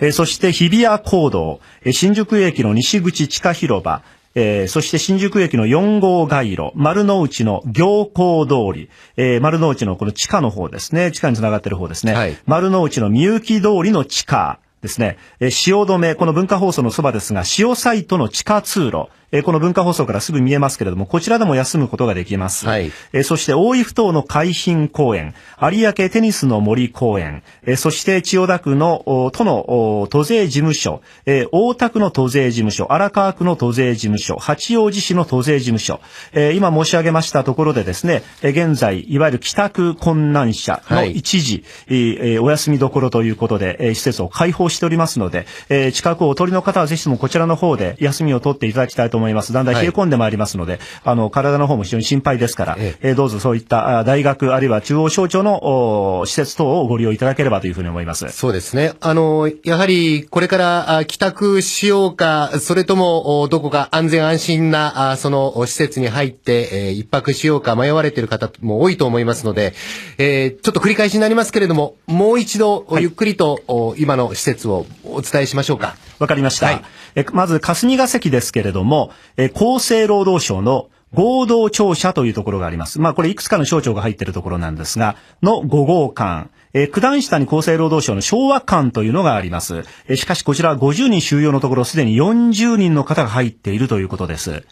えーそして日比谷公道、えー新宿駅の西口地下広場、えーそして新宿駅の4号街路、丸の内の行幸通り、えー丸の内のこの地下の方ですね、地下につながっている方ですね、はい。丸の内のみゆき通りの地下、ですね、えー汐留、この文化放送のそばですが、塩サイトの地下通路、えーこの文化放送からすぐ見えますけれども、こちらでも休むことができます。はいえーそして大井ふ頭の海浜公園、有明テニスの森公園、えーそして千代田区のお都のお都税事務所、えー大田区の都税事務所、荒川区の都税事務所、八王子市の都税事務所、えー今申し上げましたところでですね、えー現在、いわゆる帰宅困難者のはい一時、えーえーお休みどころということで、えー施設を開放しておりますので、えー近くをお取りの方はぜひともこちらの方で休みを取っていただきたいと思います。思います。だんだん冷え込んでまいりますので、あの、体の方も非常に心配ですから、えーどうぞそういったあ大学あるいは中央省庁のお施設等をご利用いただければというふうに思います。そうですね。あの、やはり、これからあ帰宅しようか、それとも、おどこか安全安心な、あそのお施設に入って、えー一泊しようか迷われている方も多いと思いますので、えーちょっと繰り返しになりますけれども、もう一度、おゆっくりと、お今の施設をお伝えしましょうか。わかりました。えまず、霞が関ですけれども、え厚生労働省の合同庁舎というところがあります。まあ、これいくつかの省庁が入っているところなんですが、の5号館。えー九段下に厚生労働省の昭和館というのがあります。えーしかしこちらは50人収容のところすでに40人の方が入っているということです。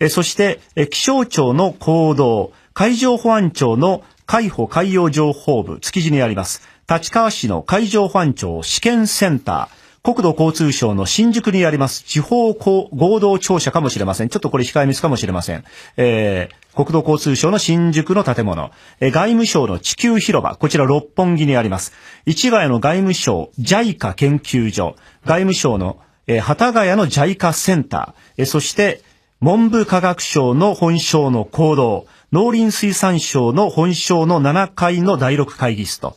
えーそして、えー気象庁の行動、海上保安庁の海保海洋情報部、築地にあります。立川市の海上保安庁試験センター、国土交通省の新宿にあります地方合同庁舎かもしれません。ちょっとこれ控えめかもしれません。えー国土交通省の新宿の建物、えー外務省の地球広場、こちら六本木にあります。市ヶ谷の外務省 JICA 研究所、外務省の、えー幡ヶ谷の JICA センター、えーそして文部科学省の本省の行動、農林水産省の本省の7階の第6会議室と。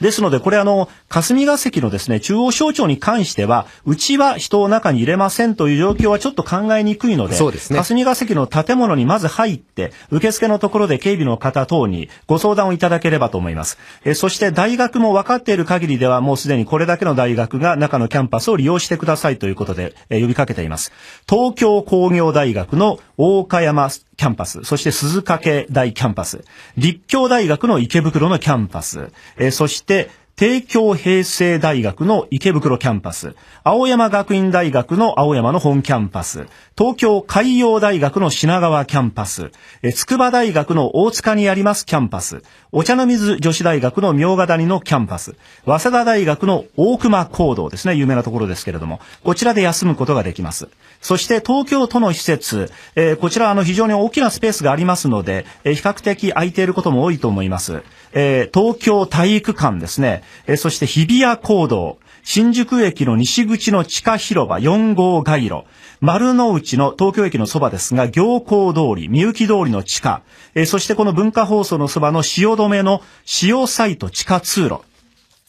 ですので、これあの、霞が関のですね、中央省庁に関しては、うちは人を中に入れませんという状況はちょっと考えにくいので、そうですね霞が関の建物にまず入って、受付のところで警備の方等にご相談をいただければと思います。えそして大学も分かっている限りでは、もうすでにこれだけの大学が中のキャンパスを利用してくださいということで、え呼びかけています。東京工業大学の大岡山キャンパス、そしてすずかけ台キャンパス、立教大学の池袋のキャンパス、えーそして、帝京平成大学の池袋キャンパス、青山学院大学の青山の本キャンパス、東京海洋大学の品川キャンパス、え筑波大学の大塚にありますキャンパス、お茶の水女子大学の茗荷谷のキャンパス、早稲田大学の大隈講堂ですね、有名なところですけれども、こちらで休むことができます。そして東京都の施設、えーこちらあの非常に大きなスペースがありますので、えー比較的空いていることも多いと思います。えー東京体育館ですね、えそして日比谷講堂、新宿駅の西口の地下広場4号街路、丸の内の東京駅のそばですが、行幸通り、みゆき通りの地下、えーそしてこの文化放送のそばの汐留の塩サイト地下通路、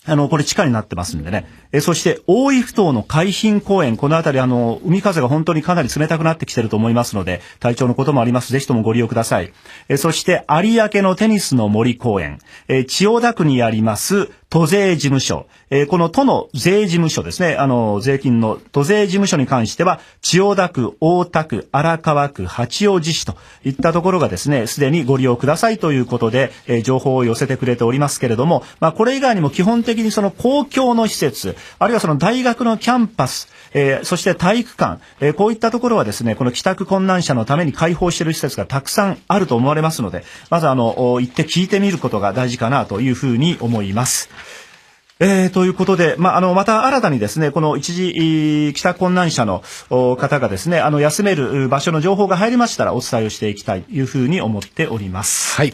あの、これ地下になってますんでね。え、そして、大井ふ頭の海浜公園、この辺り、あの、海風が本当にかなり冷たくなってきてると思いますので、体調のこともあります。ぜひともご利用ください。え、そして、有明のテニスの森公園、え、千代田区にあります、都税事務所、えーこの都の税事務所ですね、あの、税金の都税事務所に関しては、千代田区、大田区、荒川区、八王子市といったところがですね、すでにご利用くださいということで、えー情報を寄せてくれておりますけれども、まあ、これ以外にも基本的にその公共の施設、あるいはその大学のキャンパス、えーそして体育館、えーこういったところはですね、この帰宅困難者のために開放している施設がたくさんあると思われますので、まずあの、行って聞いてみることが大事かなというふうに思います。えーということで、まあ、あの、また新たにですね、この一時、帰宅困難者の方がですね、あの、休める場所の情報が入りましたらお伝えをしていきたいというふうに思っております。はい。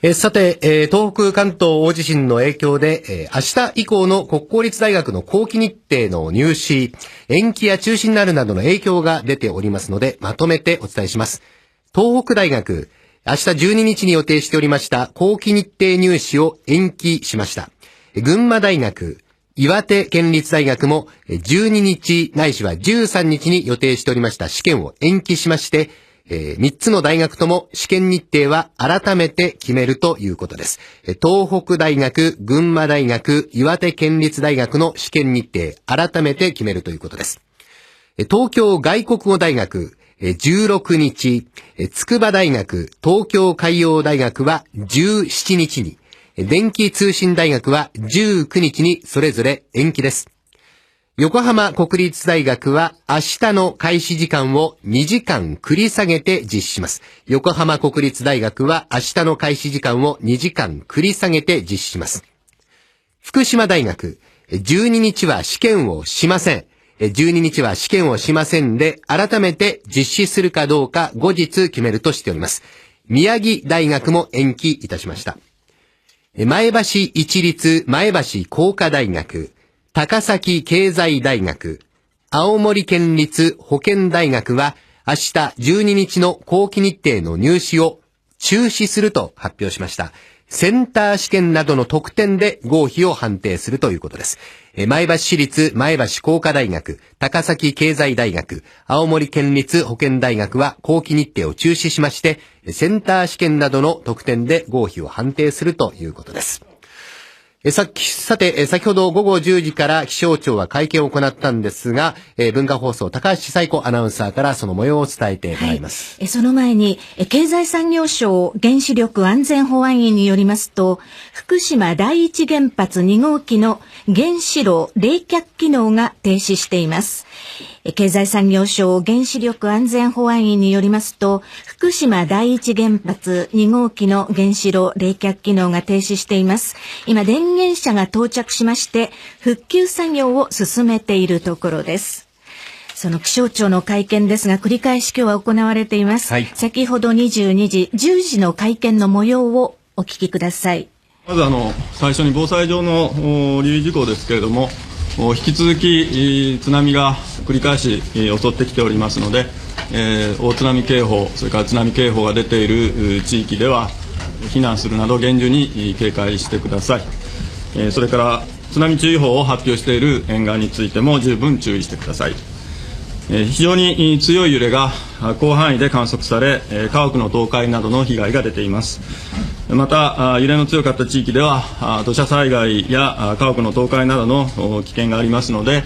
えーさて、えー東北関東大地震の影響で、えー明日以降の国公立大学の後期日程の入試、延期や中止になるなどの影響が出ておりますので、まとめてお伝えします。東北大学、明日12日に予定しておりました後期日程入試を延期しました。群馬大学、岩手県立大学も12日ないしは13日に予定しておりました試験を延期しまして、え3つの大学とも試験日程は改めて決めるということです。東北大学、群馬大学、岩手県立大学の試験日程改めて決めるということです。東京外国語大学、16日、筑波大学、東京海洋大学は17日に、電気通信大学は19日にそれぞれ延期です。横浜国立大学は明日の開始時間を2時間繰り下げて実施します。横浜国立大学は明日の開始時間を2時間繰り下げて実施します。福島大学、12日は試験をしません。12日は試験をしませんで、改めて実施するかどうか後日決めるとしております。宮城大学も延期いたしました。前橋一律前橋工科大学、高崎経済大学、青森県立保健大学は明日12日の後期日程の入試を中止すると発表しました。センター試験などの特典で合否を判定するということです。前橋市立前橋工科大学、高崎経済大学、青森県立保健大学は後期日程を中止しまして、センター試験などの特典で合否を判定するということです。えさ、さて、先ほど午後10時から気象庁は会見を行ったんですが、え文化放送高橋彩子アナウンサーからその模様を伝えてもらいます。えその前に、経済産業省原子力安全保安院によりますと、福島第一原発2号機の原子炉冷却機能が停止しています。え経済産業省原子力安全保安院によりますと、福島第一原発2号機の原子炉冷却機能が停止しています。今、電源車が到着しまして、復旧作業を進めているところです。その気象庁の会見ですが、繰り返し今日は行われています。先ほど22時、10時の会見の模様をお聞きください。まずあの最初に防災上のお留意事項ですけれども、お引き続き津波が繰り返し襲ってきておりますので、え大津波警報、それから津波警報が出ている地域では、避難するなど厳重に警戒してください。えそれから津波注意報を発表している沿岸についても十分注意してください。え非常に強い揺れが広範囲で観測され、え家屋の倒壊などの被害が出ています。また、揺れの強かった地域では、土砂災害や家屋の倒壊などの危険がありますので、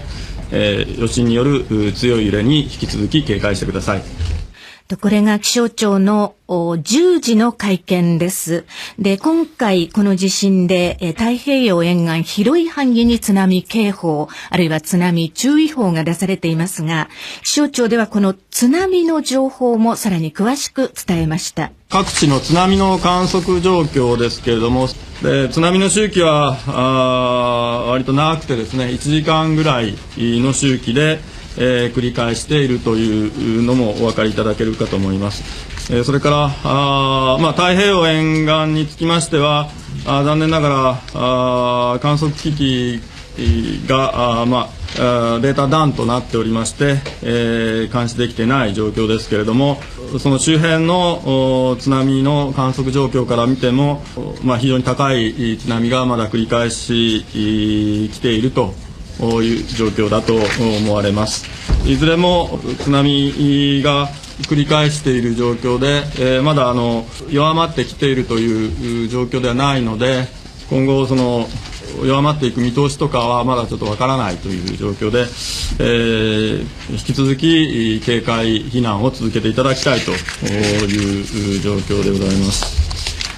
え余震による強い揺れに引き続き警戒してください。とこれが気象庁の10時の会見です。で、今回この地震でえ太平洋沿岸広い範囲に津波警報、あるいは津波注意報が出されていますが、気象庁ではこの津波の情報もさらに詳しく伝えました。各地の津波の観測状況ですけれども、で津波の周期はあ割と長くてですね、1時間ぐらいの周期で、えー繰り返しているというのもお分かりいただけるかと思います。えーそれからあ、まあ、太平洋沿岸につきましては、あ残念ながらあ観測機器があー、まあ、あーデータダウンとなっておりまして、えー監視できてない状況ですけれども、その周辺の津波の観測状況から見ても、まあ、非常に高い津波がまだ繰り返し来ているという状況だと思われます。いずれも津波が繰り返している状況で、えーまだあの弱まってきているという状況ではないので、今後その弱まっていく見通しとかはまだちょっとわからないという状況で、えー引き続き警戒避難を続けていただきたいという状況でございます。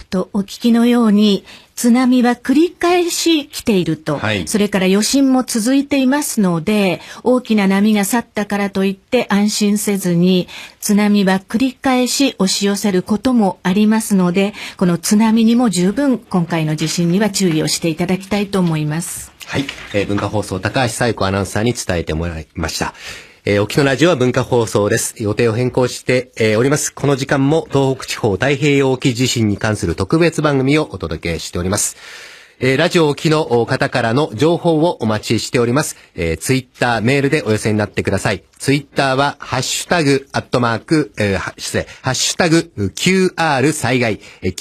とお聞きのように、津波は繰り返し来ていると、それから余震も続いていますので、大きな波が去ったからといって安心せずに、津波は繰り返し押し寄せることもありますので、この津波にも十分今回の地震には注意をしていただきたいと思います。はい。えー文化放送高橋彩子アナウンサーに伝えてもらいました。えー、沖のラジオは文化放送です。予定を変更して、えーおります。この時間も東北地方太平洋沖地震に関する特別番組をお届けしております。えーラジオ沖の方からの情報をお待ちしております。えーツイッター、メールでお寄せになってください。ツイッターは、ハッシュタグ、アットマーク、えーは失礼、ハッシュタグ、QR 災害、えー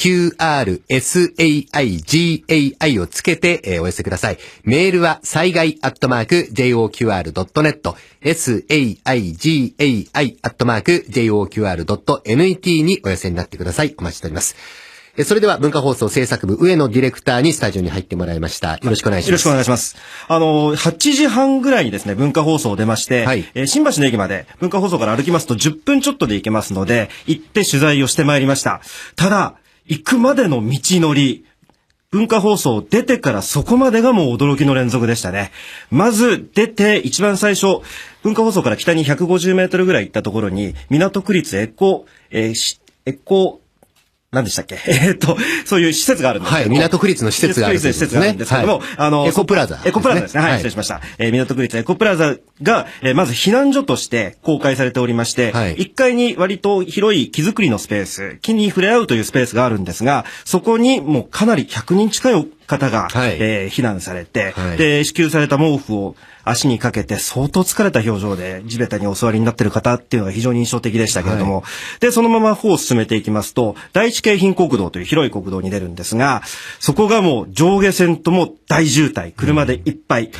QRSAIGAI をつけて、えーお寄せください。メールは、災害アットマーク、JOQR.net、SAIGAI アットマーク、JOQR.net にお寄せになってください。お待ちしております。えーそれでは文化放送制作部上野ディレクターにスタジオに入ってもらいました。よろしくお願いします。よろしくお願いします。あの、8時半ぐらいにですね、文化放送出まして、えー新橋の駅まで文化放送から歩きますと10分ちょっとで行けますので、行って取材をしてまいりました。ただ、行くまでの道のり、文化放送出てからそこまでがもう驚きの連続でしたね。まず出て一番最初、文化放送から北に150メートルぐらい行ったところに、港区立エコ、えーしエコ、何でしたっけ？えーっと、そういう施設があるんですけども。はい港区立の施設があるということですね。施設があるんですけども、はい。あの、エコプラザエコプラザですね。はい、はい。失礼しました。えー港区立エコプラザが、えーまず避難所として公開されておりまして、1階に割と広い木造りのスペース、木に触れ合うというスペースがあるんですが、そこにもうかなり100人近い方が、えー避難されて、で、支給された毛布を足にかけて相当疲れた表情で地べたにお座りになってる方っていうのが非常に印象的でしたけれども、で、そのまま歩を進めていきますと、第一京浜国道という広い国道に出るんですが、そこがもう上下線とも大渋滞、車でいっぱい。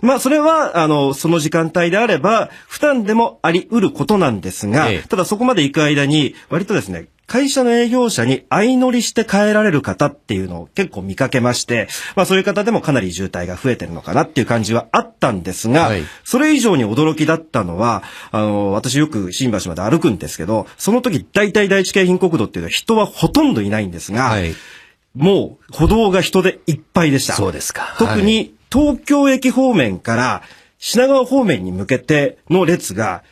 まあ、それは、あの、その時間帯であれば、負担でもあり得ることなんですが、ただそこまで行く間に、割とですね、会社の営業者に相乗りして帰られる方っていうのを結構見かけまして、まあそういう方でもかなり渋滞が増えてるのかなっていう感じはあったんですが、それ以上に驚きだったのは、あの、私よく新橋まで歩くんですけど、その時大体第一京浜国道っていうのは人はほとんどいないんですが、もう歩道が人でいっぱいでした。そうですか。特に東京駅方面から品川方面に向けての列が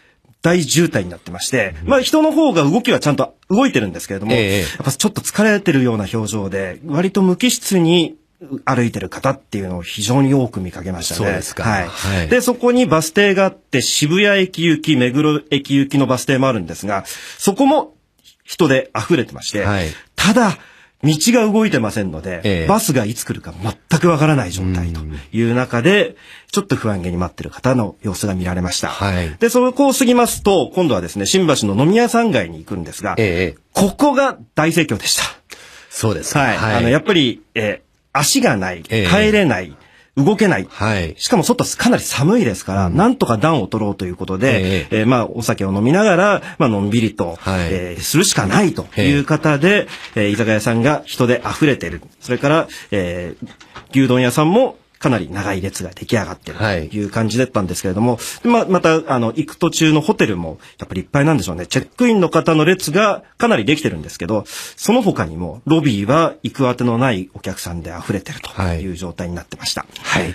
大渋滞になってまして、まあ人の方が動きはちゃんと動いてるんですけれども、ええ。やっぱちょっと疲れてるような表情で、割と無機質に歩いてる方っていうのを非常に多く見かけましたね。そうですか。はい。はい。で、そこにバス停があって、渋谷駅行き、目黒駅行きのバス停もあるんですが、そこも人で溢れてまして、ただ、道が動いてませんので、ええ。バスがいつ来るか全くわからない状態という中で、ちょっと不安げに待ってる方の様子が見られました。で、そこを過ぎますと、今度はですね、新橋の飲み屋さん街に行くんですが、ここが大盛況でした。そうですか。はい。はい。あの、やっぱり、えー足がない、ええ。帰れない、動けない。しかも外かなり寒いですから、なんとか暖を取ろうということで、えーまあ、お酒を飲みながら、まあ、のんびりと、えーするしかないという方で、えー居酒屋さんが人で溢れてる。それから、えー牛丼屋さんも、かなり長い列が出来上がってるという感じだったんですけれども、まあ、また、あの、行く途中のホテルも、やっぱりいっぱいなんでしょうね。チェックインの方の列がかなりできてるんですけど、その他にも、ロビーは行く当てのないお客さんで溢れてるという状態になってました。はい。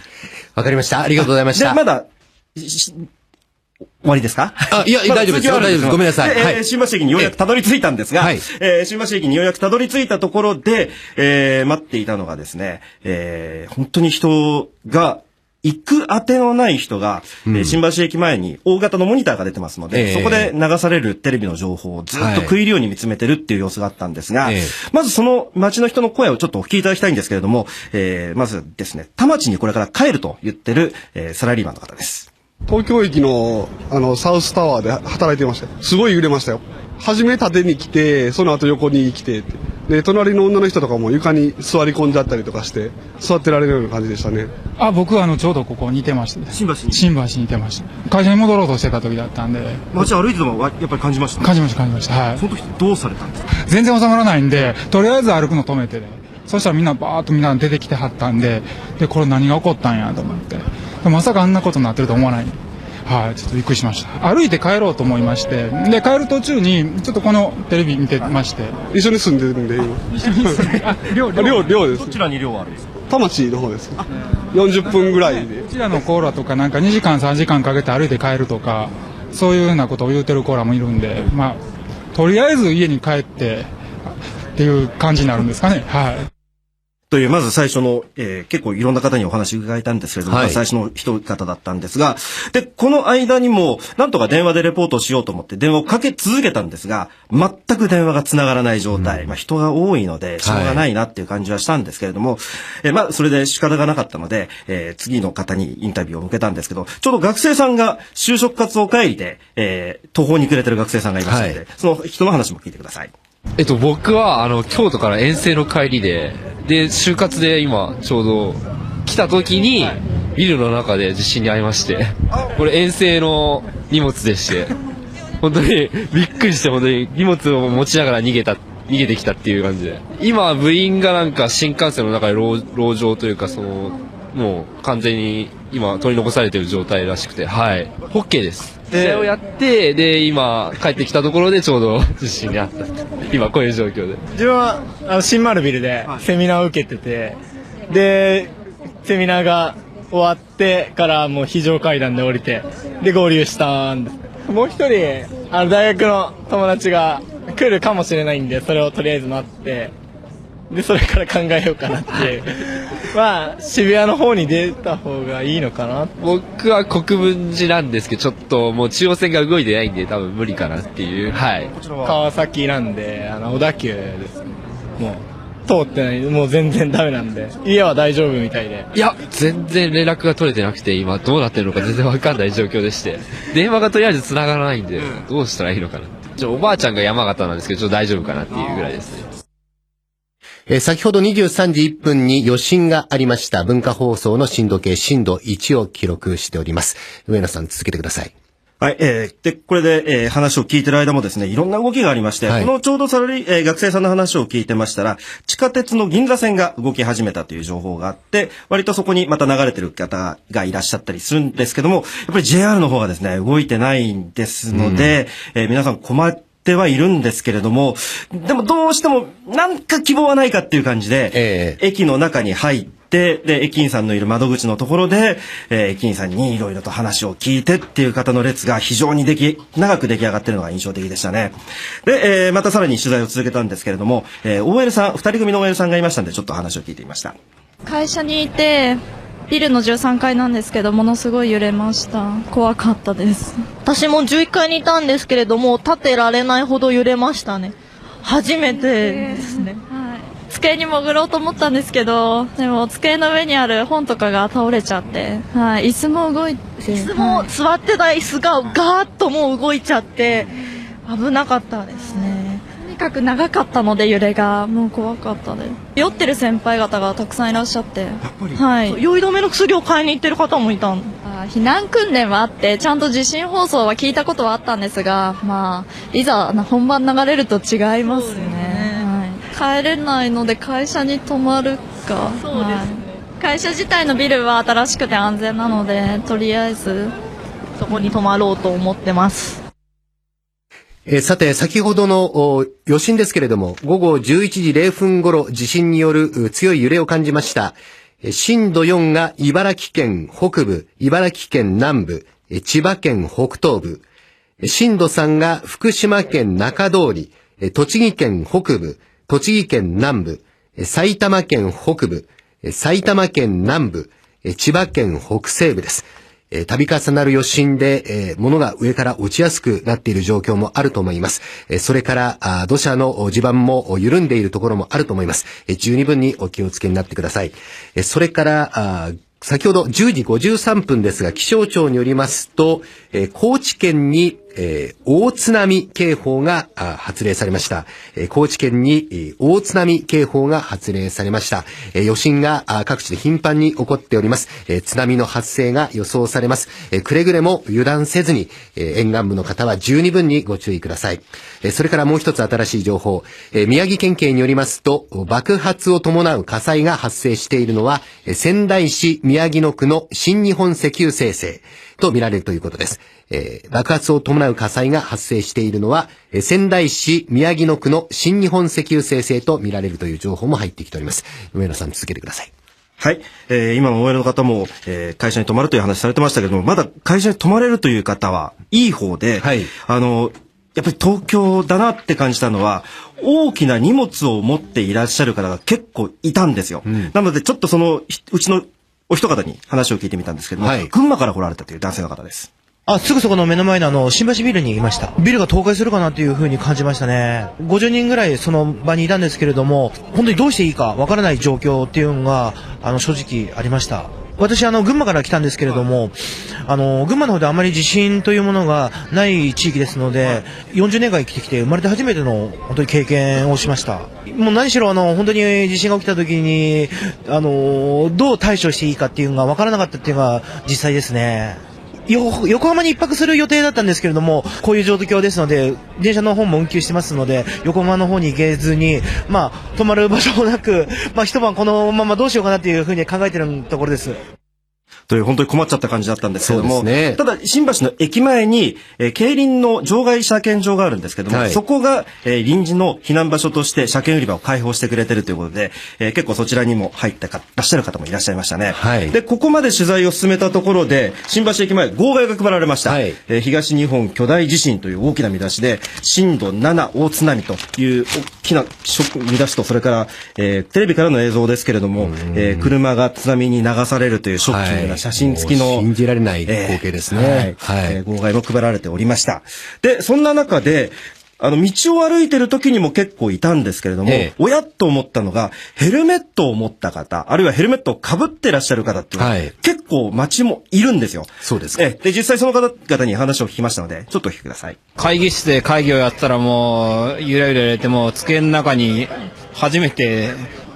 わかりました。ありがとうございました。で、まだ、し終わりですか？あいや大丈夫ですよ。大丈夫です。ごめんなさい。でえーはい。新橋駅にようやくたどり着いたんですが、えー新橋駅にようやくたどり着いたところで、えー待っていたのがですね、えー本当に人が、行く当てのない人が、えー新橋駅前に大型のモニターが出てますので、ええそこで流されるテレビの情報をずっと食い入るように見つめてるっていう様子があったんですが、ええ。まずその街の人の声をちょっとお聞きいただきたいんですけれども、えーまずですね、田町にこれから帰ると言ってる、えーサラリーマンの方です。東京駅のあのサウスタワーで働いてましたよ。すごい揺れましたよ。初め縦に来てその後横に来てで隣の女の人とかも床に座り込んじゃったりとかして座ってられるような感じでしたね。あ僕はあのちょうどここにいてました新橋に？新橋にいてました。会社に戻ろうとしてた時だったんで。街歩いててもわやっぱり感じました感じました感じました。はい。その時どうされたんですか？全然収まらないんでとりあえず歩くの止めてね。そしたらみんなバーッとみんな出てきてはったんででこれ何が起こったんやと思って。でまさかあんなことになってると思わない。はい、ちょっとびっくりしました。歩いて帰ろうと思いまして、で、帰る途中に、ちょっとこのテレビ見てまして。一緒に住んでるんで今。一緒に住んであ 寮寮寮寮です。どちらに寮あるんですか？田町の方です。40分ぐらいで。うちらのコーラとかなんか2時間3時間かけて歩いて帰るとか、そういうようなことを言うてるコーラもいるんで、まあ、とりあえず家に帰って、っていう感じになるんですかね。はい。という、まず最初の、えー結構いろんな方にお話伺えたんですけれども、はい最初の一方だったんですが、で、この間にも、なんとか電話でレポートをしようと思って電話をかけ続けたんですが、全く電話が繋がらない状態。まあ人が多いので、しょうがないなっていう感じはしたんですけれども、えーまあそれで仕方がなかったので、えー次の方にインタビューを向けたんですけど、ちょうど学生さんが就職活動帰りで、えー途方に暮れてる学生さんがいましたので、その人の話も聞いてください。えっと、僕は、あの、京都から遠征の帰りで、で、就活で今、ちょうど、来た時に、ビルの中で地震に遭いまして、これ遠征の荷物でして、本当にびっくりして、本当に荷物を持ちながら逃げた、逃げてきたっていう感じで。今、部員がなんか新幹線の中で籠籠城というか、その、もう完全に今取り残されてる状態らしくて、はい。ホッケーです。試合をやって、で、今、帰ってきたところでちょうど 地震にあった。今、こういう状況で。自分はあの新丸ビルでセミナーを受けてて、でセミナーが終わってからもう非常階段で降りてで合流したんですもう一人あの大学の友達が来るかもしれないんでそれをとりあえず待ってでそれから考えようかなっていう まあ渋谷の方に出た方がいいのかな僕は国分寺なんですけど、ちょっともう中央線が動いてないんで多分無理かなっていう。はい。川崎なんであの小田急ですもう通ってない、もう全然ダメなんで、家は大丈夫みたいで。いや、全然連絡が取れてなくて、今どうなってるのか全然わかんない状況でして。電話がとりあえず繋がらないんで、どうしたらいいのかな。ちょおばあちゃんが山形なんですけど、ちょっと大丈夫かなっていうぐらいですね。えー先ほど23時1分に余震がありました文化放送の震度計震度1を記録しております。上野さん続けてください。はい、えー、で、これで、えー、話を聞いてる間もですね、いろんな動きがありまして、はいこのちょうどサラリー、えー学生さんの話を聞いてましたら、地下鉄の銀座線が動き始めたという情報があって、割とそこにまた流れてる方がいらっしゃったりするんですけども、やっぱり JR の方がですね、動いてないんですので、えー皆さん困ってはいるんですけれども、でもどうしても、なんか希望はないかっていう感じで、駅の中に入って、で、駅員さんのいる窓口のところで、えー駅員さんにいろいろと話を聞いてっていう方の列が非常にでき、長く出来上がってるのが印象的でしたね。で、えーまたさらに取材を続けたんですけれども、えー OL さん、二人組の OL さんがいましたんで、ちょっと話を聞いてみました。会社にいてビルの13階なんですけどものすごい揺れました。怖かったです。私も11階にいたんですけれども立ってられないほど揺れましたね。初めてですね、机に潜ろうと思ったんですけどでも机の上にある本とかが倒れちゃって、はい、椅子も動いて椅子も座ってた椅子がガーッともう動いちゃって危なかったですねかく長かったので揺れが。もう怖かったです酔ってる先輩方がたくさんいらっしゃって。はい。酔い止めの薬を買いに行ってる方もいたんあ避難訓練はあってちゃんと地震放送は聞いたことはあったんですがまあいざ本番流れると違いますね。はい、帰れないので会社に泊まるか。そうですはい。会社自体のビルは新しくて安全なのでとりあえず。そこに泊まろうと思ってますえーさて、先ほどの余震ですけれども、午後11時0分頃、地震による強い揺れを感じました。震度4が茨城県北部、茨城県南部、千葉県北東部、震度3が福島県中通り、栃木県北部、栃木県南部、埼玉県北部、埼玉県南部、千葉県北西部です。えー度重なる余震で、えー物が上から落ちやすくなっている状況もあると思います。えーそれから、あ土砂の地盤も緩んでいるところもあると思います。えー十二分にお気をつけになってください。えーそれから、あ先ほど10時53分ですが、気象庁によりますと、えー高知県に、えー大津波警報が発令されました。えー高知県に、えー大津波警報が発令されました。え余震が各地で頻繁に起こっております。え津波の発生が予想されます。えくれぐれも油断せずに、え沿岸部の方は十二分にご注意ください。えそれからもう一つ新しい情報。え宮城県警によりますと、爆発を伴う火災が発生しているのは、え仙台市宮城野区の新日本石油生成と見られるということです。えー爆発を伴う火災が発生しているのは、えー仙台市宮城野区の新日本石油生成と見られるという情報も入ってきております。上野さん続けてください。はい。えー今の OL の方も、えー会社に泊まるという話されてましたけども、まだ会社に泊まれるという方はいい方で、あの、やっぱり東京だなって感じたのは、大きな荷物を持っていらっしゃる方が結構いたんですよ。なので、ちょっとその、ひうちのお一方に話を聞いてみたんですけども、群馬から来られたという男性の方です。あ、すぐそこの目の前のあの、新橋ビルにいました。ビルが倒壊するかなっていう風に感じましたね。50人ぐらいその場にいたんですけれども、本当にどうしていいかわからない状況っていうのが、あの、正直ありました。私、あの、群馬から来たんですけれども、あの、群馬の方であまり地震というものがない地域ですので、40年間生きてきて生まれて初めての本当に経験をしました。もう何しろあの、本当に地震が起きた時に、あの、どう対処していいかっていうのがわからなかったっていうのが実際ですね。横浜に一泊する予定だったんですけれども、こういう状況ですので、電車の方も運休してますので、横浜の方に行けずに、まあ、泊まる場所もなく、まあ、一晩このままどうしようかなというふうに考えてるところです。という本当に困っちゃった感じだったんですけども、ね。ただ新橋の駅前に、えー競輪の場外車検場があるんですけども、はい。そこが、えー臨時の避難場所として車検売り場を開放してくれてるということで、えー結構そちらにも入ってからっしゃる方もいらっしゃいましたね。で、ここまで取材を進めたところで、新橋駅前号外が配られました。えー東日本巨大地震という大きな見出しで、震度7大津波という大きなショック見出しと、それから、えーテレビからの映像ですけれども、えー車が津波に流されるというショッキングな写真付きの、信じられない光景ですね。はい。えー号外も配られておりました。で、そんな中で、あの、道を歩いてる時にも結構いたんですけれども、ええおやっと思ったのが、ヘルメットを持った方、あるいはヘルメットを被ってらっしゃる方っていうのは、結構街もいるんですよ。そうですええで、実際その方々に話を聞きましたので、ちょっとお聞きください。会議室で会議をやったらもう、ゆらゆら揺れてもう机の中に初めて、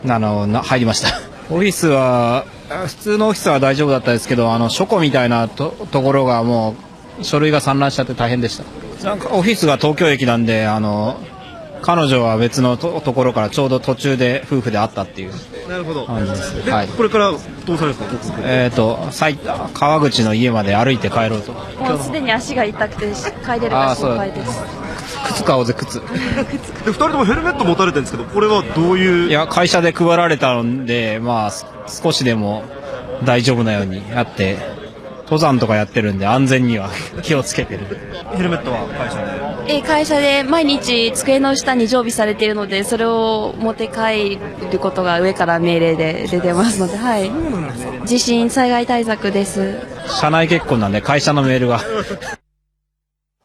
あの、な入りました。オフィスは、普通のオフィスは大丈夫だったですけど、あの、書庫みたいなとところがもう、書類が散乱しちゃって大変でした。なんかオフィスが東京駅なんで、あの、彼女は別のとところからちょうど途中で夫婦で会ったっていうなるほど。感じではい。これからどうされるんですか？えっ、と、埼川口の家まで歩いて帰ろうと。もうすでに足が痛くて帰れるか心配です。靴買おうぜ、靴。で、二人ともヘルメット持たれてるんですけど、これはどういう？いや、会社で配られたので、まあ、す少しでも大丈夫なようにやって、登山とかやってるんで安全には 気をつけてる。ヘルメットは会社で？え会社で毎日机の下に常備されているのでそれを持って帰ることが上から命令で出てますので、はい、地震災害対策です。社内結婚なんで会社のメールが。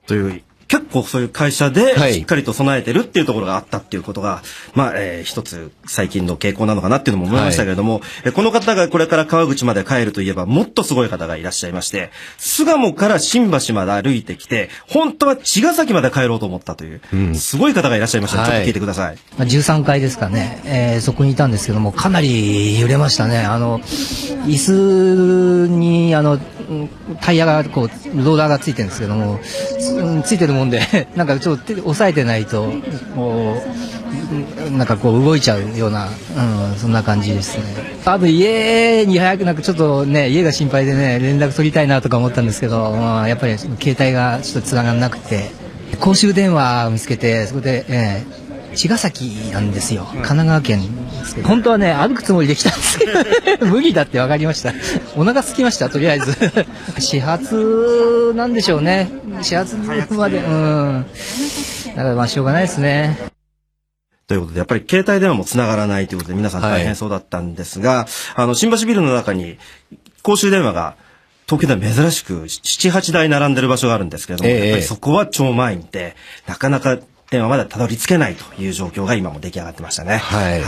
という、結構そういう会社でしっかりと備えてるっていうところがあったっていうことが、まあ、えー一つ最近の傾向なのかなっていうのも思いましたけれども、えーこの方がこれから川口まで帰るといえばもっとすごい方がいらっしゃいまして、巣鴨から新橋まで歩いてきて、本当は茅ヶ崎まで帰ろうと思ったという、すごい方がいらっしゃいました。ちょっと聞いてください。まあ13階ですかね、えーそこにいたんですけども、かなり揺れましたね。あの、椅子に、あの、うんタイヤが、こう、ローラーがついてるんですけども、つうんついてるもんで、なんかちょっと手で押さえてないと、こう、なんかこう動いちゃうような、うん、そんな感じですね。あと家に早くなんかちょっとね、家が心配でね、連絡取りたいなとか思ったんですけど、まあ、やっぱり携帯がちょっとつながらなくて、公衆電話を見つけて、そこで、えー茅ヶ崎なんですよ。神奈川県ですけど。本当はね、歩くつもりで来たんですけど、無理だって分かりました。お腹空きました、とりあえず。始発なんでしょうね。始発まで、うん。だからまあしょうがないですね。ということで、やっぱり携帯電話も繋がらないということで、皆さん大変そうだったんですが、あの、新橋ビルの中に公衆電話が、東京では珍しく7、8台並んでる場所があるんですけれども、ええやっぱりそこは超満員で、なかなか電話までたどり着けないという状況が今も出来上がってましたね。はい。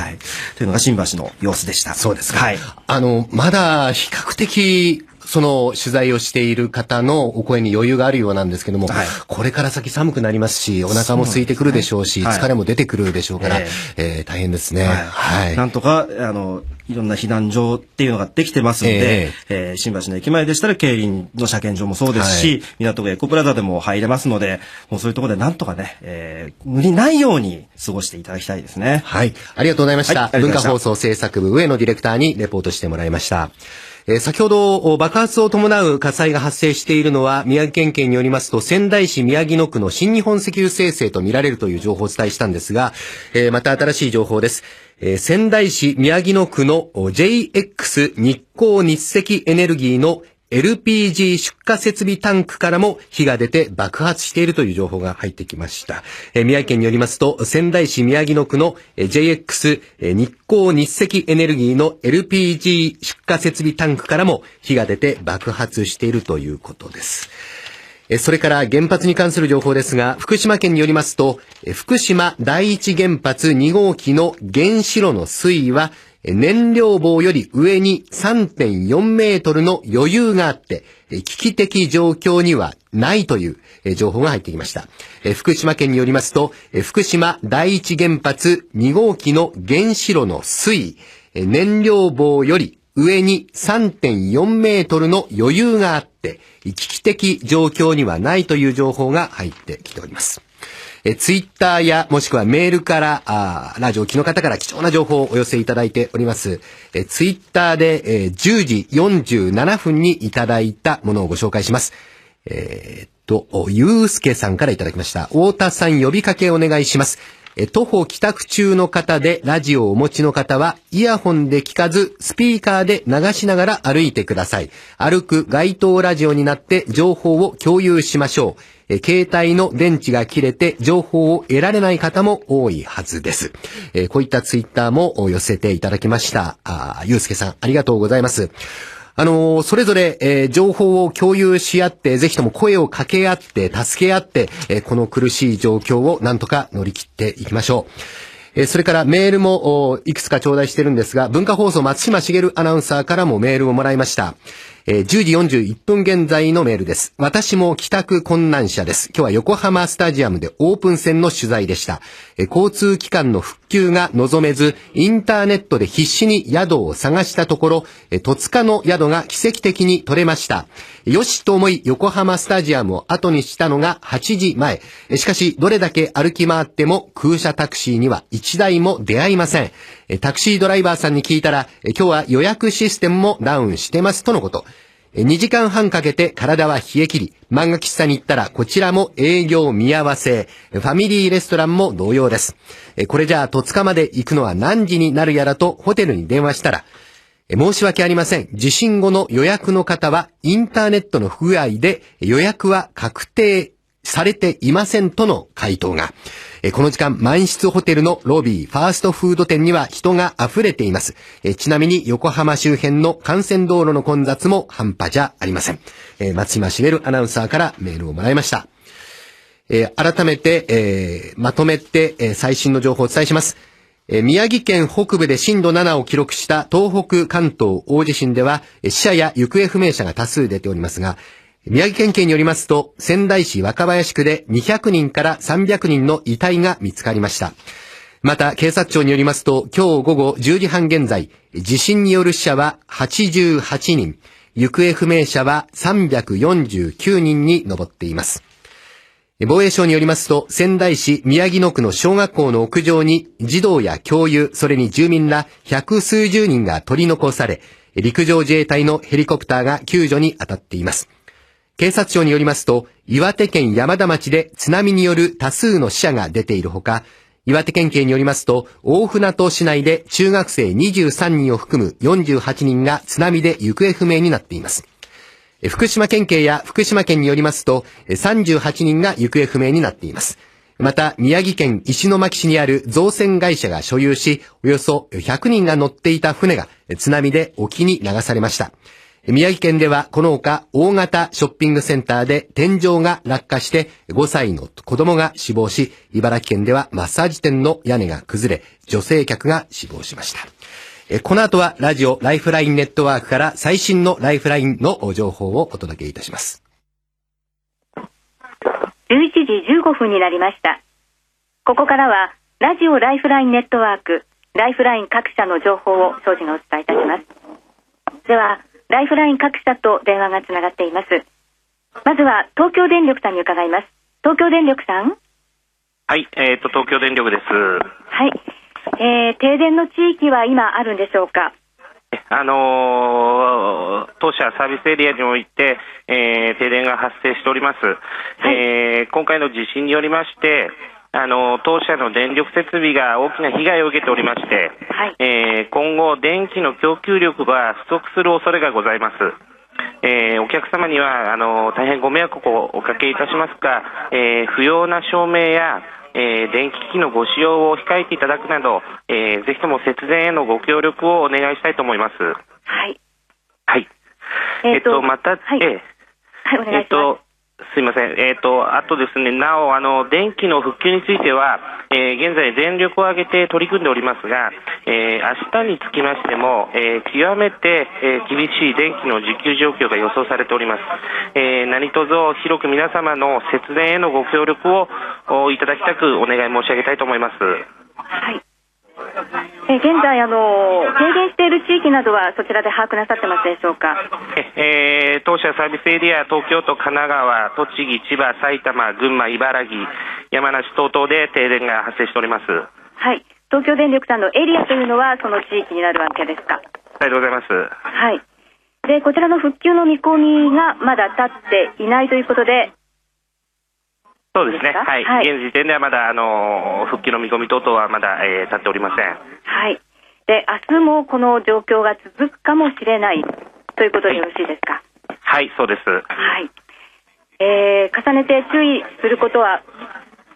というのが新橋の様子でした。そうですかはい。あの、まだ比較的、その取材をしている方のお声に余裕があるようなんですけども、これから先寒くなりますし、お腹も空いてくるでしょうし、そうね疲れも出てくるでしょうから、ええー大変ですね。はい。なんとか、あの、いろんな避難所っていうのができてますので、ええー新橋の駅前でしたら、競輪の車検場もそうですし、港区エコプラザでも入れますので、もうそういうところでなんとかね、えー無理ないように過ごしていただきたいですね。はい。ありがとうございました。はいした文化放送制作部上野ディレクターにレポートしてもらいました。えー先ほど爆発を伴う火災が発生しているのは宮城県警によりますと仙台市宮城野区の新日本石油生成と見られるという情報をお伝えしたんですが、えーまた新しい情報です。えー仙台市宮城野区の JX 日光日赤エネルギーの LPG 出荷設備タンクからも火が出て爆発しているという情報が入ってきました。え宮城県によりますと、仙台市宮城野区の JX 日光日赤エネルギーの LPG 出荷設備タンクからも火が出て爆発しているということです。それから原発に関する情報ですが、福島県によりますと、福島第一原発2号機の原子炉の水位は、燃料棒より上に3.4メートルの余裕があって、危機的状況にはないという情報が入ってきました。福島県によりますと、福島第一原発2号機の原子炉の水位、燃料棒より上に3.4メートルの余裕があって、危機的状況にはないという情報が入ってきております。えツイッターやもしくはメールから、あラジオ機の方から貴重な情報をお寄せいただいております。えツイッターで、えー10時47分にいただいたものをご紹介します。えーっと、ゆうすけさんからいただきました。太田さん呼びかけお願いします。え徒歩帰宅中の方でラジオをお持ちの方は、イヤホンで聞かず、スピーカーで流しながら歩いてください。歩く街頭ラジオになって情報を共有しましょう。え携帯の電池が切れて情報を得られない方も多いはずです。えこういったツイッターも寄せていただきました。あゆうすけさん、ありがとうございます。あのーそれぞれ、えー情報を共有し合って、ぜひとも声を掛け合って、助け合って、えーこの苦しい状況をなんとか乗り切っていきましょう。えそれからメールもいくつか頂戴してるんですが、文化放送松島茂アナウンサーからもメールをもらいました。えー10時41分現在のメールです。私も帰宅困難者です。今日は横浜スタジアムでオープン戦の取材でした。えー交通機関の復旧が望めず、インターネットで必死に宿を探したところ、戸塚の宿が奇跡的に取れました。よしと思い横浜スタジアムを後にしたのが8時前。しかし、どれだけ歩き回っても空車タクシーには1台も出会いません。タクシードライバーさんに聞いたら、今日は予約システムもダウンしてますとのこと。2時間半かけて体は冷え切り、漫画喫茶に行ったらこちらも営業見合わせ、ファミリーレストランも同様です。これじゃあ戸塚まで行くのは何時になるやらとホテルに電話したら、申し訳ありません。受診後の予約の方は、インターネットの不具合で予約は確定されていませんとの回答が。えこの時間、満室ホテルのロビー、ファーストフード店には人が溢れています。えちなみに横浜周辺の幹線道路の混雑も半端じゃありません。え松島茂アナウンサーからメールをもらいました。え改めて、えまとめて、え最新の情報をお伝えします。え宮城県北部で震度7を記録した東北関東大地震では、死者や行方不明者が多数出ておりますが、宮城県警によりますと、仙台市若林区で200人から300人の遺体が見つかりました。また、警察庁によりますと、今日午後10時半現在、地震による死者は88人、行方不明者は349人に上っています。防衛省によりますと、仙台市宮城野区の小学校の屋上に児童や教諭、それに住民ら百数十人が取り残され、陸上自衛隊のヘリコプターが救助に当たっています。警察庁によりますと、岩手県山田町で津波による多数の死者が出ているほか、岩手県警によりますと、大船渡市内で中学生23人を含む48人が津波で行方不明になっています。福島県警や福島県によりますと、38人が行方不明になっています。また、宮城県石巻市にある造船会社が所有し、およそ100人が乗っていた船が津波で沖に流されました。宮城県ではこの他大型ショッピングセンターで天井が落下して5歳の子供が死亡し、茨城県ではマッサージ店の屋根が崩れ、女性客が死亡しました。えこの後はラジオライフラインネットワークから最新のライフラインの情報をお届けいたします。11時15分になりました。ここからは、ラジオライフラインネットワーク、ライフライン各社の情報を庄司がお伝えいたします。では、ライフライン各社と電話がつながっています。まずは、東京電力さんに伺います。東京電力さん？はい、えっ、と、東京電力です。はい。えー、停電の地域は今あるんでしょうか？あのー当社サービスエリアにおいて、えー停電が発生しております。えー今回の地震によりまして、あのー当社の電力設備が大きな被害を受けておりまして、えー今後、電気の供給力が不足する恐れがございます。えーお客様にはあの大変ご迷惑をおかけいたしますが、えー不要な照明や、えー電気機器のご使用を控えていただくなど、えーぜひとも節電へのご協力をお願いしたいと思います。はい。はい。えーとえっと、また、えーはい、お願いします。えっと、すいません。えっ、と、あとですね、なお、あの、電気の復旧については、えー現在電力を挙げて取り組んでおりますが、えー明日につきましても、えー極めて、えー厳しい電気の需給状況が予想されております。えー何卒広く皆様の節電へのご協力をいただきたくお願い申し上げたいと思います。えー現在、あのー停電している地域などはそちらで把握なさってますでしょうか？えー当社サービスエリア、東京都、神奈川、栃木、千葉、埼玉、群馬、茨城、山梨等々で停電が発生しております。はい。東京電力さんのエリアというのはその地域になるわけですか？ありがとうございます。はい。で、こちらの復旧の見込みがまだ立っていないということで、そうですね。はい。はい現時点ではまだ、あの、復旧の見込み等々はまだ、えー立っておりません。はい。で、明日もこの状況が続くかもしれないということでよろしいですか？はい、そうです。はい。えー重ねて注意することは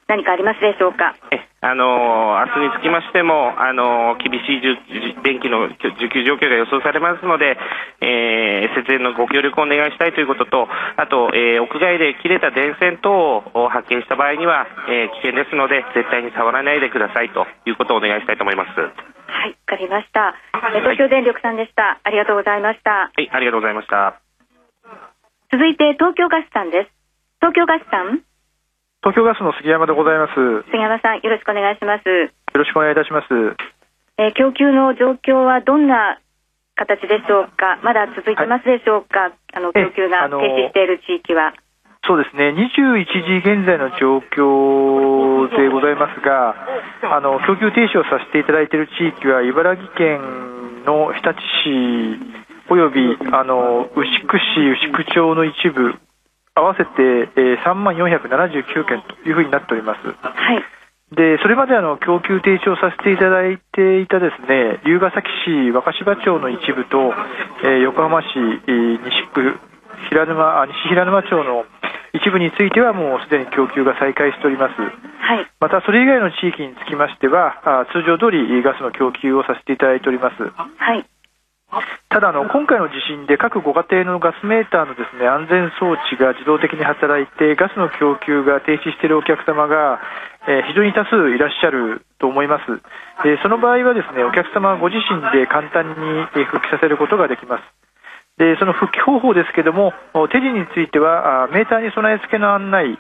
何かありますでしょうか？あの明日につきましても、あの厳しいじゅじ電気の需給状況が予想されますので、えー節電のご協力をお願いしたいということと、あと、えー屋外で切れた電線等を発見した場合には、えー危険ですので、絶対に触らないでくださいということをお願いしたいと思います。ははい、わかりました。え東京電力さんでした。ありがとうございました。い、ありがとうございました。続いて東京ガスさんです。東京ガスさん、東京ガスの杉山でございます。よ杉山さん、よろしくお願いします。ろしくお願いいたします。えー供給の状況はどんな形でしょうか？まだ続いてますでしょうか？あの供給が停止している地域は。そうですね、21時現在の状況でございますが、あの供給停止をさせていただいている地域は、茨城県の日立市およびあの牛久市、牛久町の一部、合わせて、えー3万479件というふうになっております。はい。で、それまであの供給停止をさせていただいていたですね、龍ヶ崎市若柴町の一部と、えー横浜市、えー西区平沼あ西平沼町の一部についてはもうすでに供給が再開しております。はい。またそれ以外の地域につきましては、あ通常通りガスの供給をさせていただいております。はい。ただあの、今回の地震で各ご家庭のガスメーターのです、ね、安全装置が自動的に働いて、ガスの供給が停止しているお客様が、えー非常に多数いらっしゃると思います。でその場合はですね、お客様ご自身で簡単に復帰させることができます。でその復帰方法ですけども、手順については、あメーターに備え付けの案内、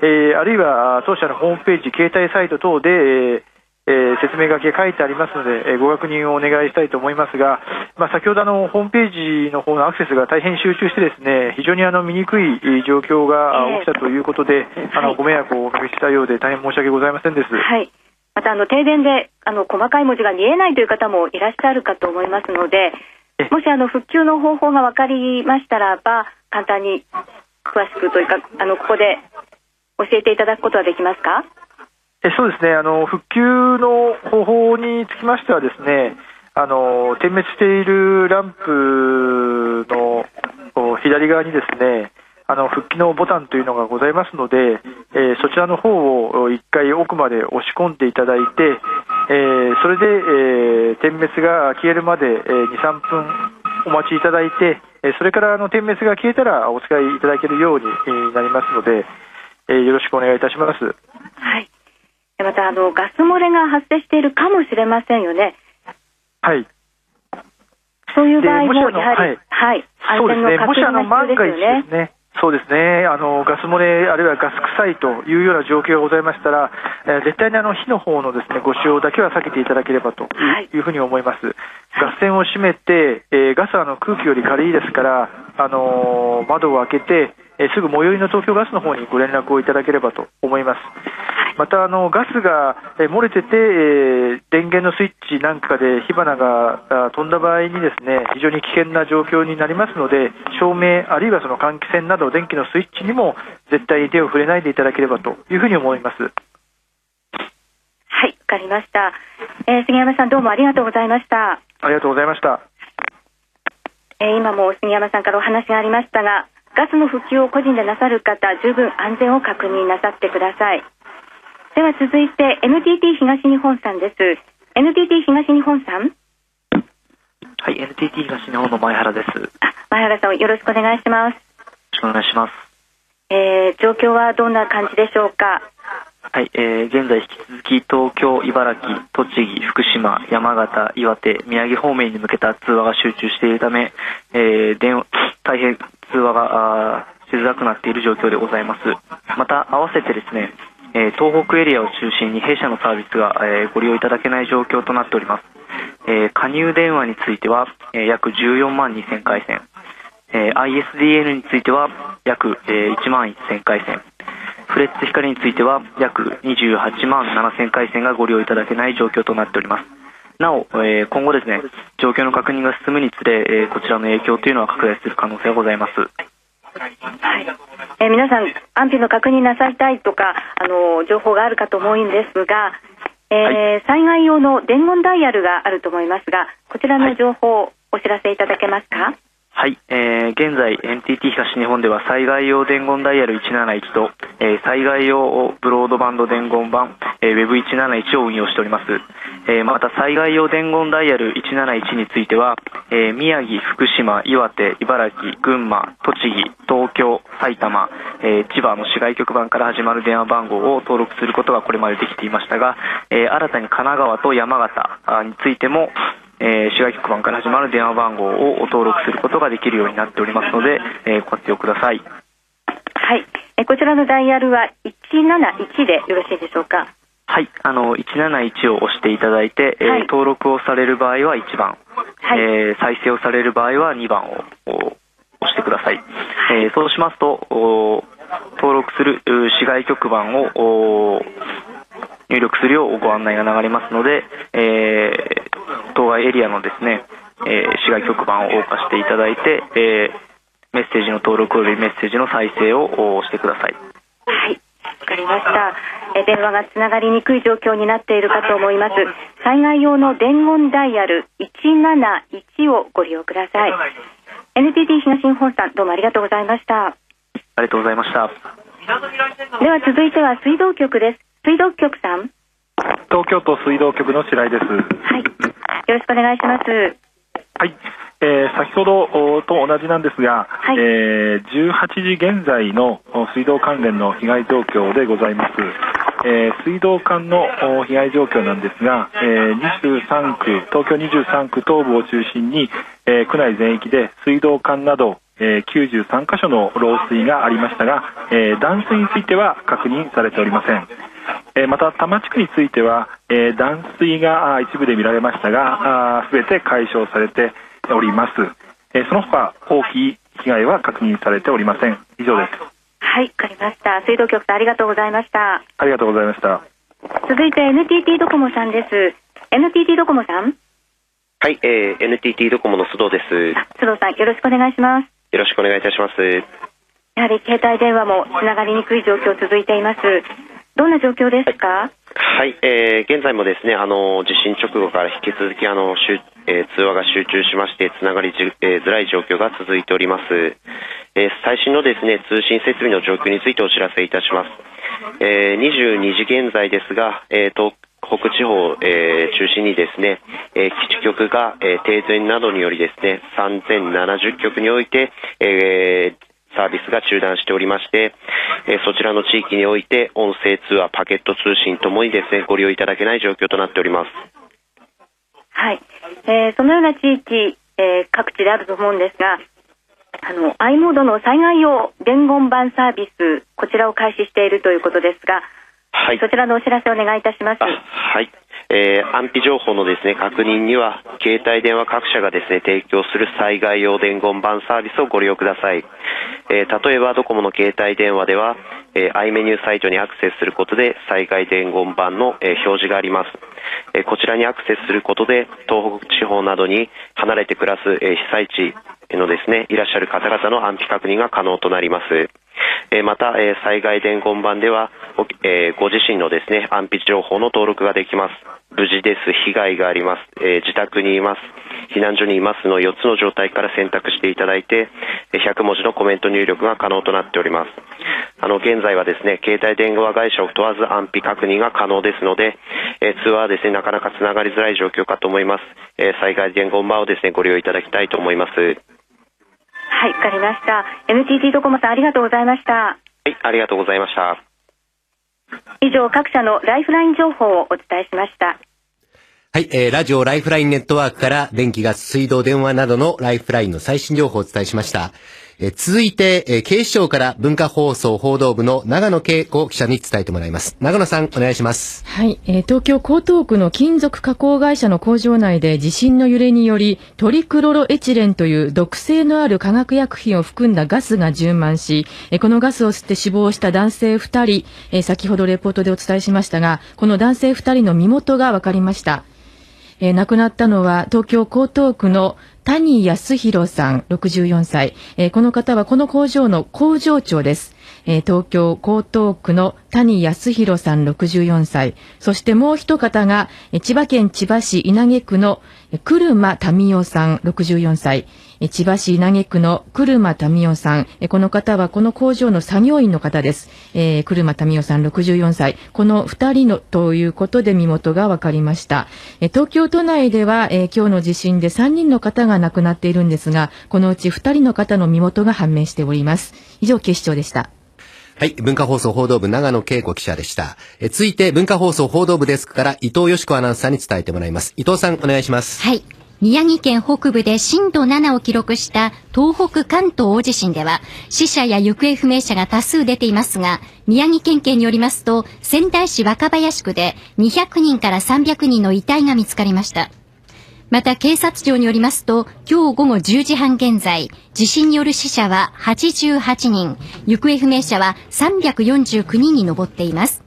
えーあるいは当社のホームページ、携帯サイト等で、えーえー説明書きが書いてありますので、えーご確認をお願いしたいと思いますが、まあ、先ほどあのホームページの方のアクセスが大変集中してですね、非常にあの見にくいえー状況があ起きたということで、あのご迷惑をおかけしたようで大変申し訳ございませんです。はい。またあの停電であの細かい文字が見えないという方もいらっしゃるかと思いますので、もしあの復旧の方法が分かりましたらば簡単に詳しくというかあのここで教えていただくことはできますか？えそうですねあの復旧の方法につきましてはですねあの点滅しているランプの左側にですねあの復帰のボタンというのがございますので、えーそちらの方をお一回奥まで押し込んでいただいて、えーそれで、えー点滅が消えるまで、えー2、3分お待ちいただいて、えそれからあの点滅が消えたらお使いいただけるようになりますので、えよろしくお願いいたします。はい。でまたあのガス漏れが発生しているかもしれませんよね。はい。そういう場合もやはり、はい、安そうですね、全の確もしあの認が必要ですよね。そうですね、あのガス漏れ、あるいはガス臭いというような状況がございましたら、えー絶対にあの火の方のですねご使用だけは避けていただければという,、ふうに思います。ガス栓を閉めて、えーガスはあの空気より軽いですから、あのー窓を開けて、えーすぐ最寄りの東京ガスの方にご連絡をいただければと思います。またあのガスがえー漏れてて、えー電源のスイッチなんかで火花があ飛んだ場合にですね非常に危険な状況になりますので照明あるいはその換気扇など電気のスイッチにも絶対に手を触れないでいただければというふうに思います。はい、わかりました。えー杉山さんどうもありがとうございました。ありがとうございました。えー今も杉山さんからお話がありましたが、ガスの復旧を個人でなさる方、十分安全を確認なさってください。では続いて NTT 東日本さんです。NTT 東日本さん、はい、NTT 東日本の前原です。よろ前原さんよろしくお願いします。しくお願いします。えー状況はどんな感じでしょうか？はい、えー、現在引き続き東京、茨城、栃木、福島、山形、岩手、宮城方面に向けた通話が集中しているため、えー、電話、大変通話がしづらくなっている状況でございます。また、合わせてですね、え東北エリアを中心に弊社のサービスが、えご利用いただけない状況となっております。え加入電話については、え約14万2000回線、え ISDN については約、え1万1000回線、フレッツ光については約28万7000回線がご利用いただけない状況となっております。なお、え今後ですね、状況の確認が進むにつれ、えこちらの影響というのは拡大する可能性がございます。えー皆さん安否の確認なさいたいとかあの情報があるかと思うんですが、えー災害用の伝言ダイヤルがあると思いますがこちらの情報をお知らせいただけますか？はい、えー現在 NTT 東日本では災害用伝言ダイヤル171と、えー災害用ブロードバンド伝言版、えー Web171 を運用しております。えーまた災害用伝言ダイヤル171については、えー宮城、福島、岩手、茨城、群馬、栃木、東京、埼玉、えー千葉の市外局番から始まる電話番号を登録することがこれまでできていましたが、えー新たに神奈川と山形についても、えー市外局番から始まる電話番号を登録することができるようになっておりますので、えーご活用ください。はい。えこちらのダイヤルは171でよろしいでしょうか？はい、あの、171を押していただいて、えー登録をされる場合は1番、えー再生をされる場合は2番をお押してください。えーそうしますと、お登録するう市外局番をお入力するようご案内が流れますので、えー当該エリアのですね、えー市外局番を謳歌していただいて、えーメッセージの登録およびメッセージの再生をお押してください。わかりました。え電話がつながりにくい状況になっているかと思います。災害用の伝言ダイヤル171をご利用ください。NTT 東日本さん、どうもありがとうございました。ありがとうございました。では続いては水道局です。水道局さん、よ東京都水道局の白井です。ろしくお願いします。はい。えー先ほどおと同じなんですが、えー18時現在のお水道関連の被害状況でございます。えー水道管のお被害状況なんですが、えー23区、東京23区東部を中心に、えー区内全域で水道管など、えー93箇所の漏水がありましたが、えー断水については確認されておりません。えーまた多摩地区については、えー断水が一部で見られましたが、すべて解消されております。えーその他大きい被害は確認されておりません。以上です。はい、わかりました。水道局さん、ありがとうございました。ありがとうございました。続いて NTT ドコモさんです。NTT ドコモさん、はい、えー NTT ドコモの須藤です。須藤さん、よろしくお願いします。よろしくお願いいたします。やはり携帯電話もつながりにくい状況続いています。どんな状況ですか？はい、えー現在もですね、あの、地震直後から引き続き、あの、集えー通話が集中しまして、つながりじ、えーづらい状況が続いております。えー最新のですね、通信設備の状況についてお知らせいたします。えー22時現在ですが、えー東北地方、えー中心にですね、え基地局が、え停電などによりですね、3070局において、えサービスが中断しておりまして、えそちらの地域において音声通話、パケット通信ともにですね、ご利用いただけない状況となっております。はい。えーそのような地域、えー各地であると思うんですが、あの、i モードの災害用伝言板サービス、こちらを開始しているということですが、はい。そちらのお知らせをお願いいたします。はい。えー安否情報のですね、確認には、携帯電話各社がですね、提供する災害用伝言板サービスをご利用ください。えー例えば、ドコモの携帯電話では、えー、i メニューサイトにアクセスすることで、災害伝言板の、えー表示があります。えーこちらにアクセスすることで、東北地方などに離れて暮らす、えー被災地のですね、いらっしゃる方々の安否確認が可能となります。えまた、え災害伝言板では、えご自身のですね、安否情報の登録ができます。無事です、被害があります、え自宅にいます、避難所にいますの4つの状態から選択していただいて、100文字のコメント入力が可能となっております。あの、現在はですね、携帯電話会社を問わず安否確認が可能ですので、えー通話はですね、なかなかつながりづらい状況かと思います。え災害伝言板をですね、ご利用いただきたいと思います。はい、わかりました。NTT ドコモさん、ありがとうございました。はい、ありがとうございました。以上、各社のライフライン情報をお伝えしました。はい、えー、ラジオライフラインネットワークから電気、ガス、水道、電話などのライフラインの最新情報をお伝えしました。え続いて、え警視庁から文化放送報道部の長野恵子記者に伝えてもらいます。長野さん、お願いします。はい、えー東京江東区の金属加工会社の工場内で地震の揺れによりトリクロロエチレンという毒性のある化学薬品を含んだガスが充満し、えこのガスを吸って死亡した男性2人、え先ほどレポートでお伝えしましたが、この男性2人の身元が分かりました。えー亡くなったのは東京江東区の谷康弘さん、64歳。えーこの方はこの工場の工場長です。えー、東京江東区の谷康弘さん64歳、そしてもう一方が、千葉県千葉市稲毛区の車民夫さん64歳、千葉市稲毛区の車民夫さん、この方はこの工場の作業員の方です。えー、車民夫さん64歳。この2人のということで身元が分かりました。東京都内では、えー、今日の地震で3人の方が亡くなっているんですが、このうち2人の方の身元が判明しております。以上、警視庁でした。はい。文化放送報道部長野恵子記者でした。え続いて文化放送報道部デスクから伊藤よし子アナウンサーに伝えてもらいます。伊藤さんお願いします。はい。宮城県北部で震度7を記録した東北関東大地震では死者や行方不明者が多数出ていますが、宮城県警によりますと仙台市若林区で200人から300人の遺体が見つかりました。また警察庁によりますと、今日午後10時半現在、地震による死者は88人、行方不明者は349人に上っています。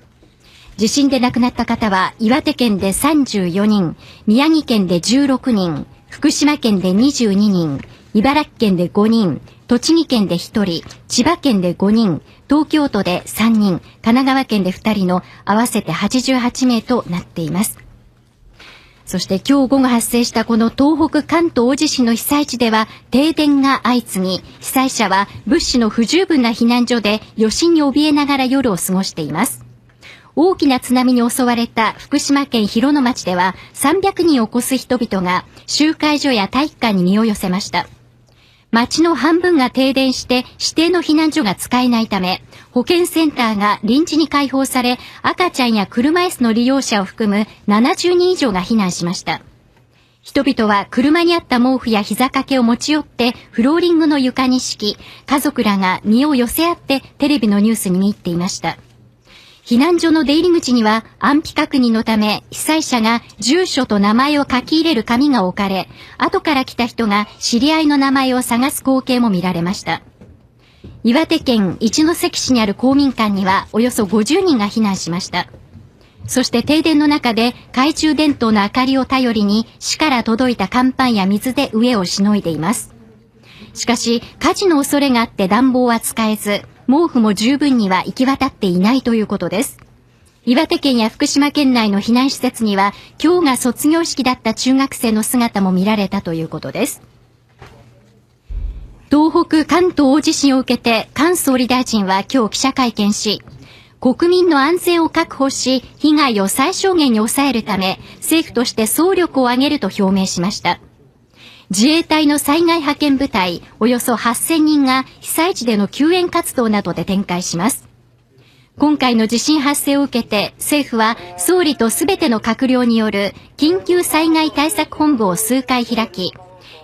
地震で亡くなった方は、岩手県で34人、宮城県で16人、福島県で22人、茨城県で5人、栃木県で1人、千葉県で5人、東京都で3人、神奈川県で2人の合わせて88名となっています。そして今日午後発生したこの東北関東大地震の被災地では停電が相次ぎ、被災者は物資の不十分な避難所で余震に怯えながら夜を過ごしています。大きな津波に襲われた福島県広野町では300人を超す人々が集会所や体育館に身を寄せました。町の半分が停電して指定の避難所が使えないため、保健センターが臨時に開放され、赤ちゃんや車椅子の利用者を含む70人以上が避難しました。人々は車にあった毛布や膝掛けを持ち寄ってフローリングの床に敷き、家族らが身を寄せ合ってテレビのニュースに見入っていました。避難所の出入り口には安否確認のため被災者が住所と名前を書き入れる紙が置かれ、後から来た人が知り合いの名前を探す光景も見られました。岩手県一関市にある公民館にはおよそ50人が避難しました。そして停電の中で懐中電灯の明かりを頼りに市から届いた乾パンや水で上をしのいでいます。しかし火事の恐れがあって暖房は使えず、毛布も十分には行き渡っていないということです。岩手県や福島県内の避難施設には、今日が卒業式だった中学生の姿も見られたということです。東北関東大地震を受けて、菅総理大臣は今日記者会見し、国民の安全を確保し、被害を最小限に抑えるため、政府として総力を挙げると表明しました。自衛隊の災害派遣部隊およそ8000人が被災地での救援活動などで展開します。今回の地震発生を受けて政府は総理とすべての閣僚による緊急災害対策本部を数回開き、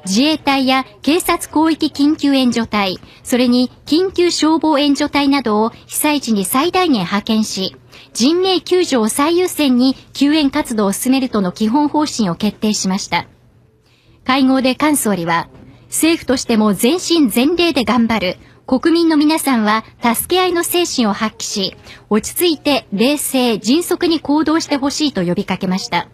自衛隊や警察広域緊急援助隊、それに緊急消防援助隊などを被災地に最大限派遣し、人命救助を最優先に救援活動を進めるとの基本方針を決定しました。会合で菅総理は、政府としても全身全霊で頑張る、国民の皆さんは助け合いの精神を発揮し、落ち着いて冷静、迅速に行動してほしいと呼びかけました。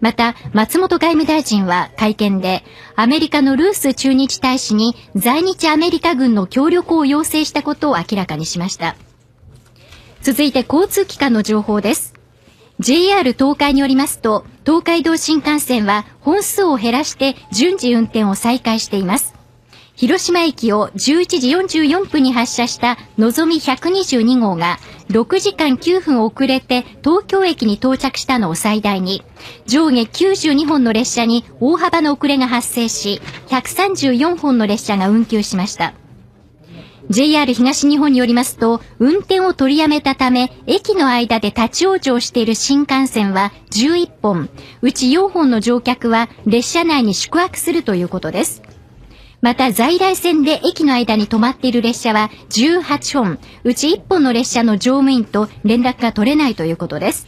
また、松本外務大臣は会見で、アメリカのルース駐日大使に在日アメリカ軍の協力を要請したことを明らかにしました。続いて交通機関の情報です。JR 東海によりますと、東海道新幹線は本数を減らして順次運転を再開しています。広島駅を11時44分に発車したのぞみ122号が6時間9分遅れて東京駅に到着したのを最大に上下92本の列車に大幅な遅れが発生し134本の列車が運休しました。JR 東日本によりますと、運転を取りやめたため、駅の間で立ち往生している新幹線は11本、うち4本の乗客は列車内に宿泊するということです。また在来線で駅の間に止まっている列車は18本、うち1本の列車の乗務員と連絡が取れないということです。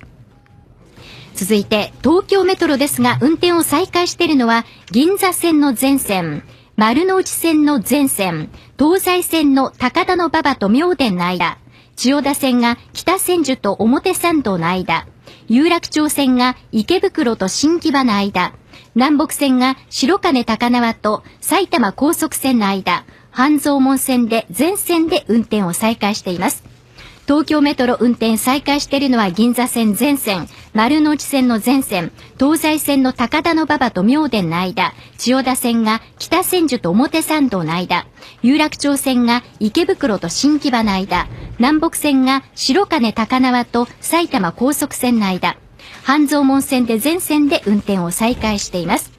続いて、東京メトロですが、運転を再開しているのは、銀座線の全線、丸の内線の全線、東西線の高田の馬場と明殿の間、千代田線が北千住と表参道の間、有楽町線が池袋と新木場の間、南北線が白金高輪と埼玉高速線の間、半蔵門線で全線で運転を再開しています。東京メトロ運転再開しているのは銀座線全線、丸の内線の全線、東西線の高田の馬場と明殿の間、千代田線が北千住と表参道の間、有楽町線が池袋と新木場の間、南北線が白金高輪と埼玉高速線の間、半蔵門線で全線で運転を再開しています。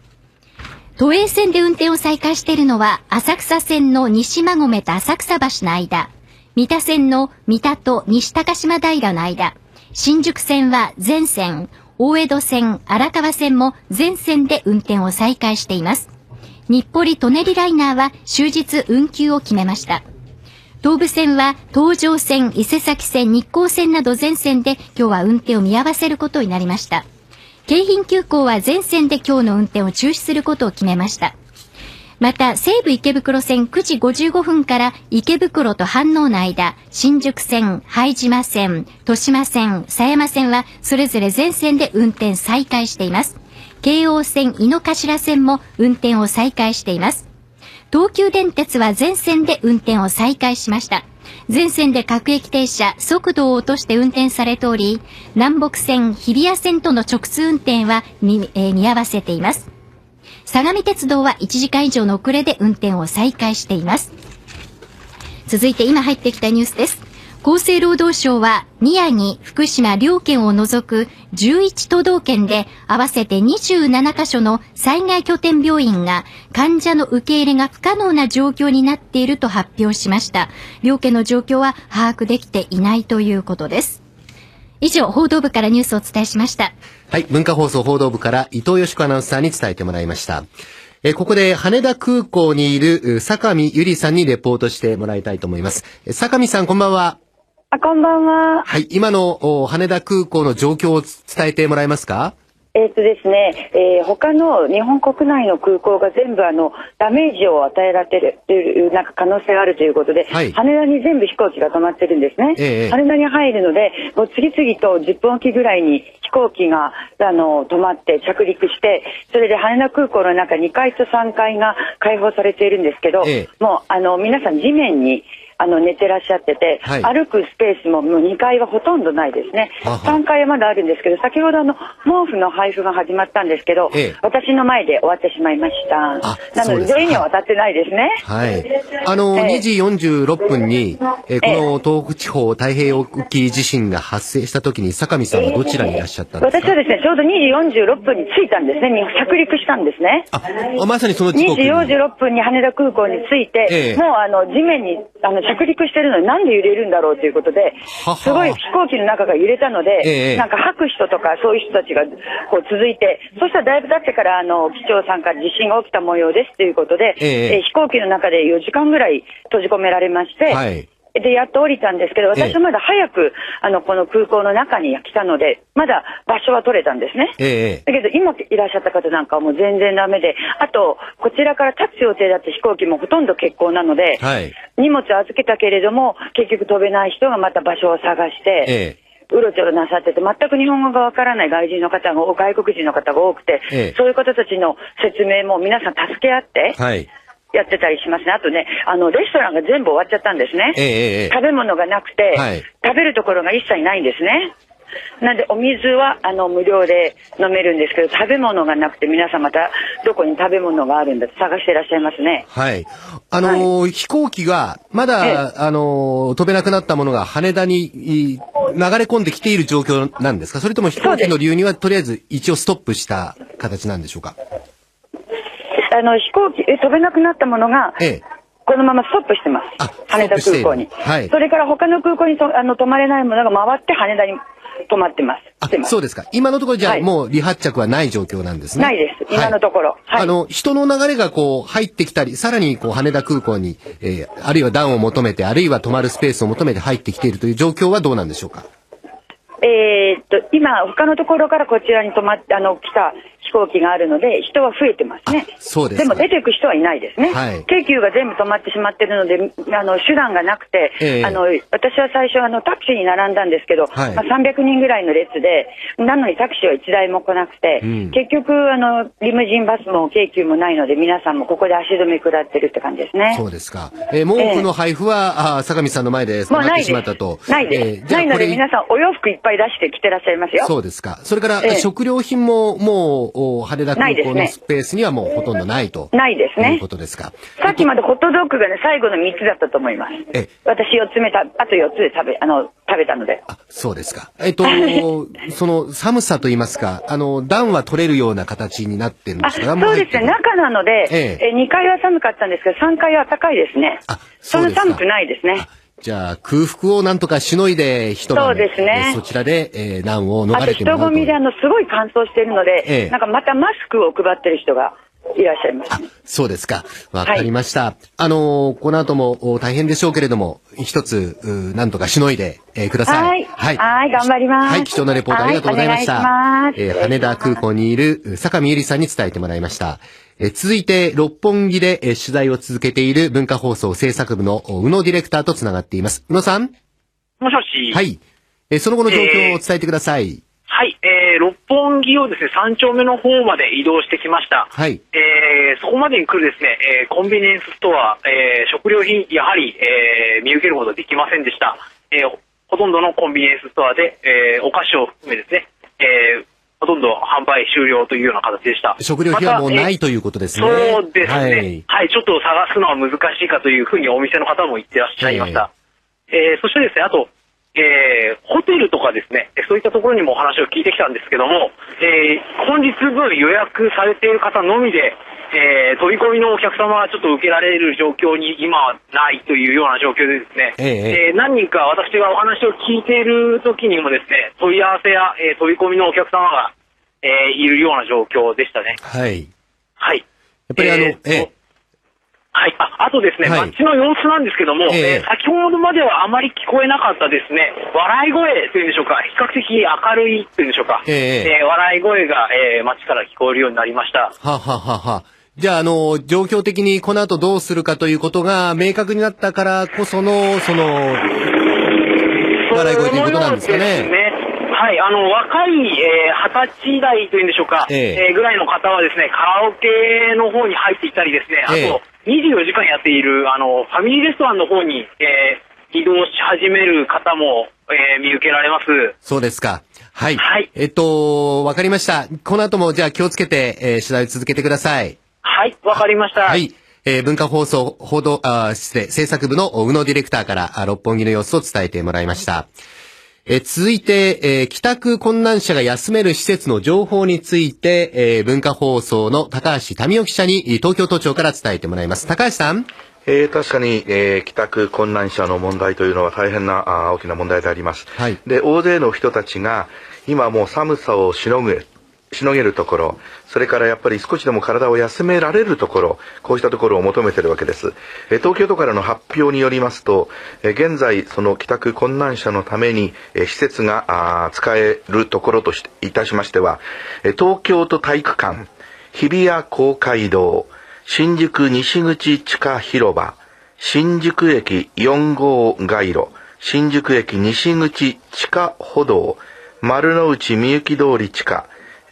都営線で運転を再開しているのは、浅草線の西馬込と浅草橋の間、三田線の三田と西高島平の間、新宿線は全線、大江戸線、荒川線も全線で運転を再開しています。日暮里・舎人ライナーは終日運休を決めました。東武線は東上線、伊勢崎線、日光線など全線で今日は運転を見合わせることになりました。京浜急行は全線で今日の運転を中止することを決めました。また、西武池袋線9時55分から池袋と飯能の間、新宿線、拝島線、豊島線、狭山線はそれぞれ全線で運転再開しています。京王線、井の頭線も運転を再開しています。東急電鉄は全線で運転を再開しました。全線で各駅停車、速度を落として運転されており、南北線、日比谷線との直通運転は見,、えー見合わせています。相模鉄道は1時間以上の遅れで運転を再開しています。続いて今入ってきたニュースです。厚生労働省は宮城、福島両県を除く11都道県で合わせて27カ所の災害拠点病院が患者の受け入れが不可能な状況になっていると発表しました。両県の状況は把握できていないということです。以上、報道部からニュースをお伝えしました。はい、文化放送報道部から伊藤よし子アナウンサーに伝えてもらいました。えーここで羽田空港にいるう坂見ゆりさんにレポートしてもらいたいと思います。え坂見さんこんばんは。あ、こんばんは。はい、今のお羽田空港の状況を伝えてもらえますか？えっ、とですね、えー他の日本国内の空港が全部あの、ダメージを与えられてる、なんか可能性があるということで、はい。羽田に全部飛行機が止まってるんですね。ええ羽田に入るので、もう次々と10分おきぐらいに飛行機が、あの、止まって着陸して、それで羽田空港の中2階と3階が開放されているんですけど、え。もうあの、皆さん地面に、あの寝てらっしゃってて、はい歩くスペースももう2階はほとんどないですね。はは3階はまだあるんですけど、先ほどあの毛布の配布が始まったんですけど、ええ私の前で終わってしまいました。なので、全員には渡ってないですね。はい。あの、ええ2時46分に、えーこの東北地方太平洋沖地震が発生した時に坂見さんはどちらにいらっしゃったんですか？私はですね、ちょうど2時46分に着いたんですね。に着陸したんですね。あまさにその2時時刻に。46分に羽田空港に着いて、ええもうあの地面にあの着陸してるのになんで揺れるんだろうということで、すごい飛行機の中が揺れたので、ええなんか吐く人とかそういう人たちがこう続いて、そしたらだいぶ経ってからあの機長さんから地震が起きた模様ですということで、え飛行機の中で4時間ぐらい閉じ込められまして、はい。で、やっと降りたんですけど、ええ私はまだ早く、あの、この空港の中に来たので、まだ場所は取れたんですね。ええだけど、今いらっしゃった方なんかはもう全然ダメで、あと、こちらから立つ予定だった飛行機もほとんど欠航なので、はい。荷物を預けたけれども、結局飛べない人がまた場所を探して、えうろちょろなさってて、全く日本語がわからない外人の方が、外国人の方が多くて、ええそういう方たちの説明も皆さん助け合ってえ、はい。やってたりしますね。あとね、あの、レストランが全部終わっちゃったんですね。え食べ物がなくて、はい食べるところが一切ないんですね。なんで、お水は、あの、無料で飲めるんですけど、食べ物がなくて、皆さんまた、どこに食べ物があるんだって探していらっしゃいますね。はい。あのー飛行機が、まだ、あのー飛べなくなったものが羽田にい流れ込んできている状況なんですか？それとも飛行機の流入はとりあえず一応ストップした形なんでしょうか？あの、飛行機、え飛べなくなったものが、ええ。このままストップしてます。羽田空港に。はいそれから他の空港にとあの止まれないものが回って羽田に止まってます。来てますそうですか。今のところじゃあ、はいもう離発着はない状況なんですね。ないです。今のところ。あの、人の流れがこう入ってきたり、さらにこう羽田空港に、えーあるいは暖を求めて、あるいは泊まるスペースを求めて入ってきているという状況はどうなんでしょうか？えーっと、今、他のところからこちらに止まって、あの、来た飛行機があるので、人は増えてますね。そうですかも出ていく人はいないですね。はい京急が全部止まってしまってるので、あの、手段がなくて、ええあの、私は最初、あの、タクシーに並んだんですけど、はいまあ、300人ぐらいの列で、なのにタクシーは1台も来なくて、うん結局、あの、リムジンバスも京急もないので、皆さんもここで足止め食らってるって感じですね。そうですか。えー毛布の配布は、あー坂見さんの前で止まってもうないです。しまったと。ないです。えーないので皆さんお洋服いっぱい出してきてらっしゃいますよ。そうですか。それから、ええ食料品ももう、お羽田空港のスペースにはもうほとんどないと。ないですねいうことですか。さっきまでホットドッグがね、最後の3つだったと思います。え私4つ目た、あと4つで食べ、あの、食べたので。そうですか。えっと、その寒さと言いますか、あの、暖は取れるような形になってるんであ、すか？そうですね。中なので、ええ2階は寒かったんですけど、3階は高いですね。そんな寒くないですね。じゃあ、空腹をなんとかしのいで、一晩そうですねえーそちらで、えー難を逃れてもらうと。人混みであの、すごい乾燥しているので、ええなんかまたマスクを配ってる人がいらっしゃいます。そうですか。わかりました。あのーこの後もお大変でしょうけれども、一つ、うなんとかしのいで、えーください。はい。はい。はい、頑張ります。はい、貴重なレポートありがとうございました。はいお願いしますえー羽田空港にいるう坂見ゆりさんに伝えてもらいました。えー続いて、六本木で、えー取材を続けている文化放送制作部のお宇野ディレクターとつながっています。宇野さん？もしもし。はい。えーその後の状況を伝えてください。はい、えー、六本木をですね、三丁目の方まで移動してきました。はい。えー、そこまでに来るですね、えー、コンビニエンスストア、えー、食料品、やはり、えー、見受けることができませんでした。えー、ほとんどのコンビニエンスストアで、えー、お菓子を含めですね、えー、ほとんど販売終了というような形でした。食料品はもうないということですね。そうですね、ははいい。ちょっと探すのは難しいかというふうにお店の方も言ってらっしゃいました。えーそしてですね、あと、えーホテルとかですね、そういったところにもお話を聞いてきたんですけども、えー本日分予約されている方のみで、えー飛び込みのお客様はちょっと受けられる状況に今はないというような状況でですね、えええー何人か私がお話を聞いている時にもですね、問い合わせや、えー飛び込みのお客様が、えーいるような状況でしたね。はい。はい。やっぱりあの、えーええはい。あ、あとですね、はい街の様子なんですけども、えええー先ほどまではあまり聞こえなかったですね、笑い声というんでしょうか、比較的明るいというんでしょうか、ええー笑い声が、えー街から聞こえるようになりました。はははは。じゃあ、あの、状況的にこの後どうするかということが明確になったからこその、その、笑い声ということなんですかね。ね。はい、あの、若い、えー二十歳代というんでしょうか、えええーぐらいの方はですね、カラオケの方に入っていたりですね、あと、ええ24時間やっている、あの、ファミリーレストランの方に、えー移動し始める方も、えー見受けられます。そうですか。はい。えっと、わかりました。この後もじゃあ気をつけて、えー取材を続けてください。はい、わかりました。はい。えー文化放送報道、あ、失礼、制作部の宇野ディレクターからあ六本木の様子を伝えてもらいました。えー続いて、えー帰宅困難者が休める施設の情報について、えー文化放送の高橋民生記者に東京都庁から伝えてもらいます。高橋さん。えー確かに、えー帰宅困難者の問題というのは大変なあー大きな問題であります。はい。で、大勢の人たちが今もう寒さをしのぐ、しのげるところ、それからやっぱり少しでも体を休められるところ、こうしたところを求めてるわけです。え東京都からの発表によりますと、え現在、その帰宅困難者のために、え施設が使えるところとしていたしましては、え東京都体育館、日比谷公会堂、新宿西口地下広場、新宿駅4号街路、新宿駅西口地下歩道、丸の内みゆき通り地下、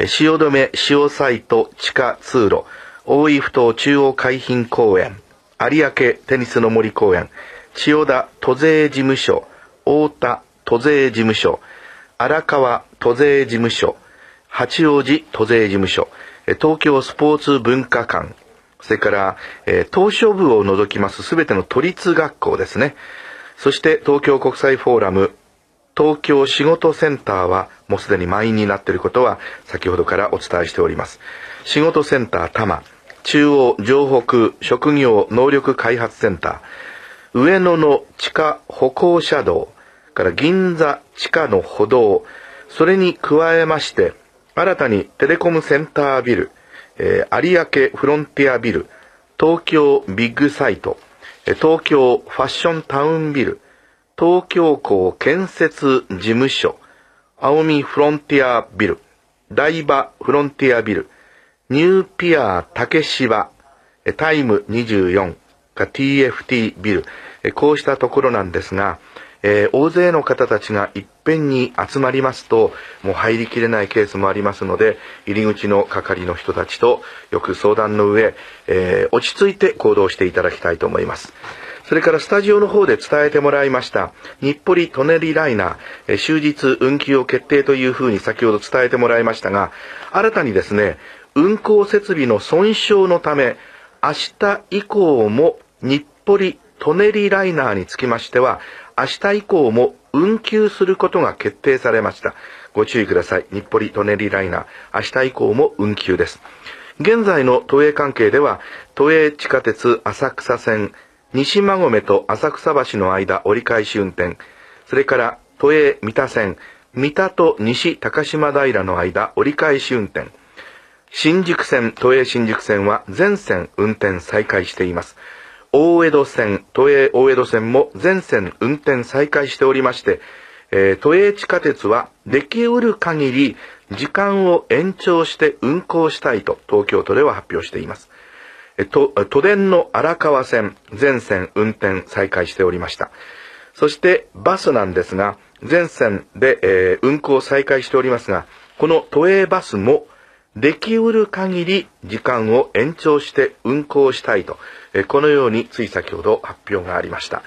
汐留塩サイト地下通路、大井ふ頭中央海浜公園、有明テニスの森公園、千代田都税事務所、大田都税事務所、荒川都税事務所、八王子都税事務所、東京スポーツ文化館、それから、えー東証部を除きますすべての都立学校ですね。そして東京国際フォーラム、東京仕事センターはもうすでに満員になっていることは先ほどからお伝えしております。仕事センター多摩、中央城北職業能力開発センター、上野の地下歩行者道、から銀座地下の歩道、それに加えまして、新たにテレコムセンタービル、えー有明フロンティアビル、東京ビッグサイト、東京ファッションタウンビル、東京港建設事務所、青海フロンティアビル、台場フロンティアビル、ニューピア竹芝、タイム24か TFT ビル、こうしたところなんですが、えー、大勢の方たちがいっぺんに集まりますと、もう入りきれないケースもありますので、入り口の係の人たちとよく相談の上、えー、落ち着いて行動していただきたいと思います。それからスタジオの方で伝えてもらいました、日暮里舎人ライナー、終日運休を決定というふうに先ほど伝えてもらいましたが、新たにですね、運行設備の損傷のため、明日以降も日暮里舎人ライナーにつきましては、明日以降も運休することが決定されました。ご注意ください。日暮里舎人ライナー、明日以降も運休です。現在の都営関係では、都営地下鉄浅草線、西馬込と浅草橋の間折り返し運転、それから都営三田線、三田と西高島平の間折り返し運転、新宿線、都営新宿線は全線運転再開しています。大江戸線、都営大江戸線も全線運転再開しておりまして、えー、都営地下鉄はできうる限り時間を延長して運行したいと東京都では発表しています。都都電の荒川線、全線運転再開しておりました。そしてバスなんですが、全線で、えー、運行再開しておりますが、この都営バスもできうる限り時間を延長して運行したいとえこのようについ先ほど発表がありました。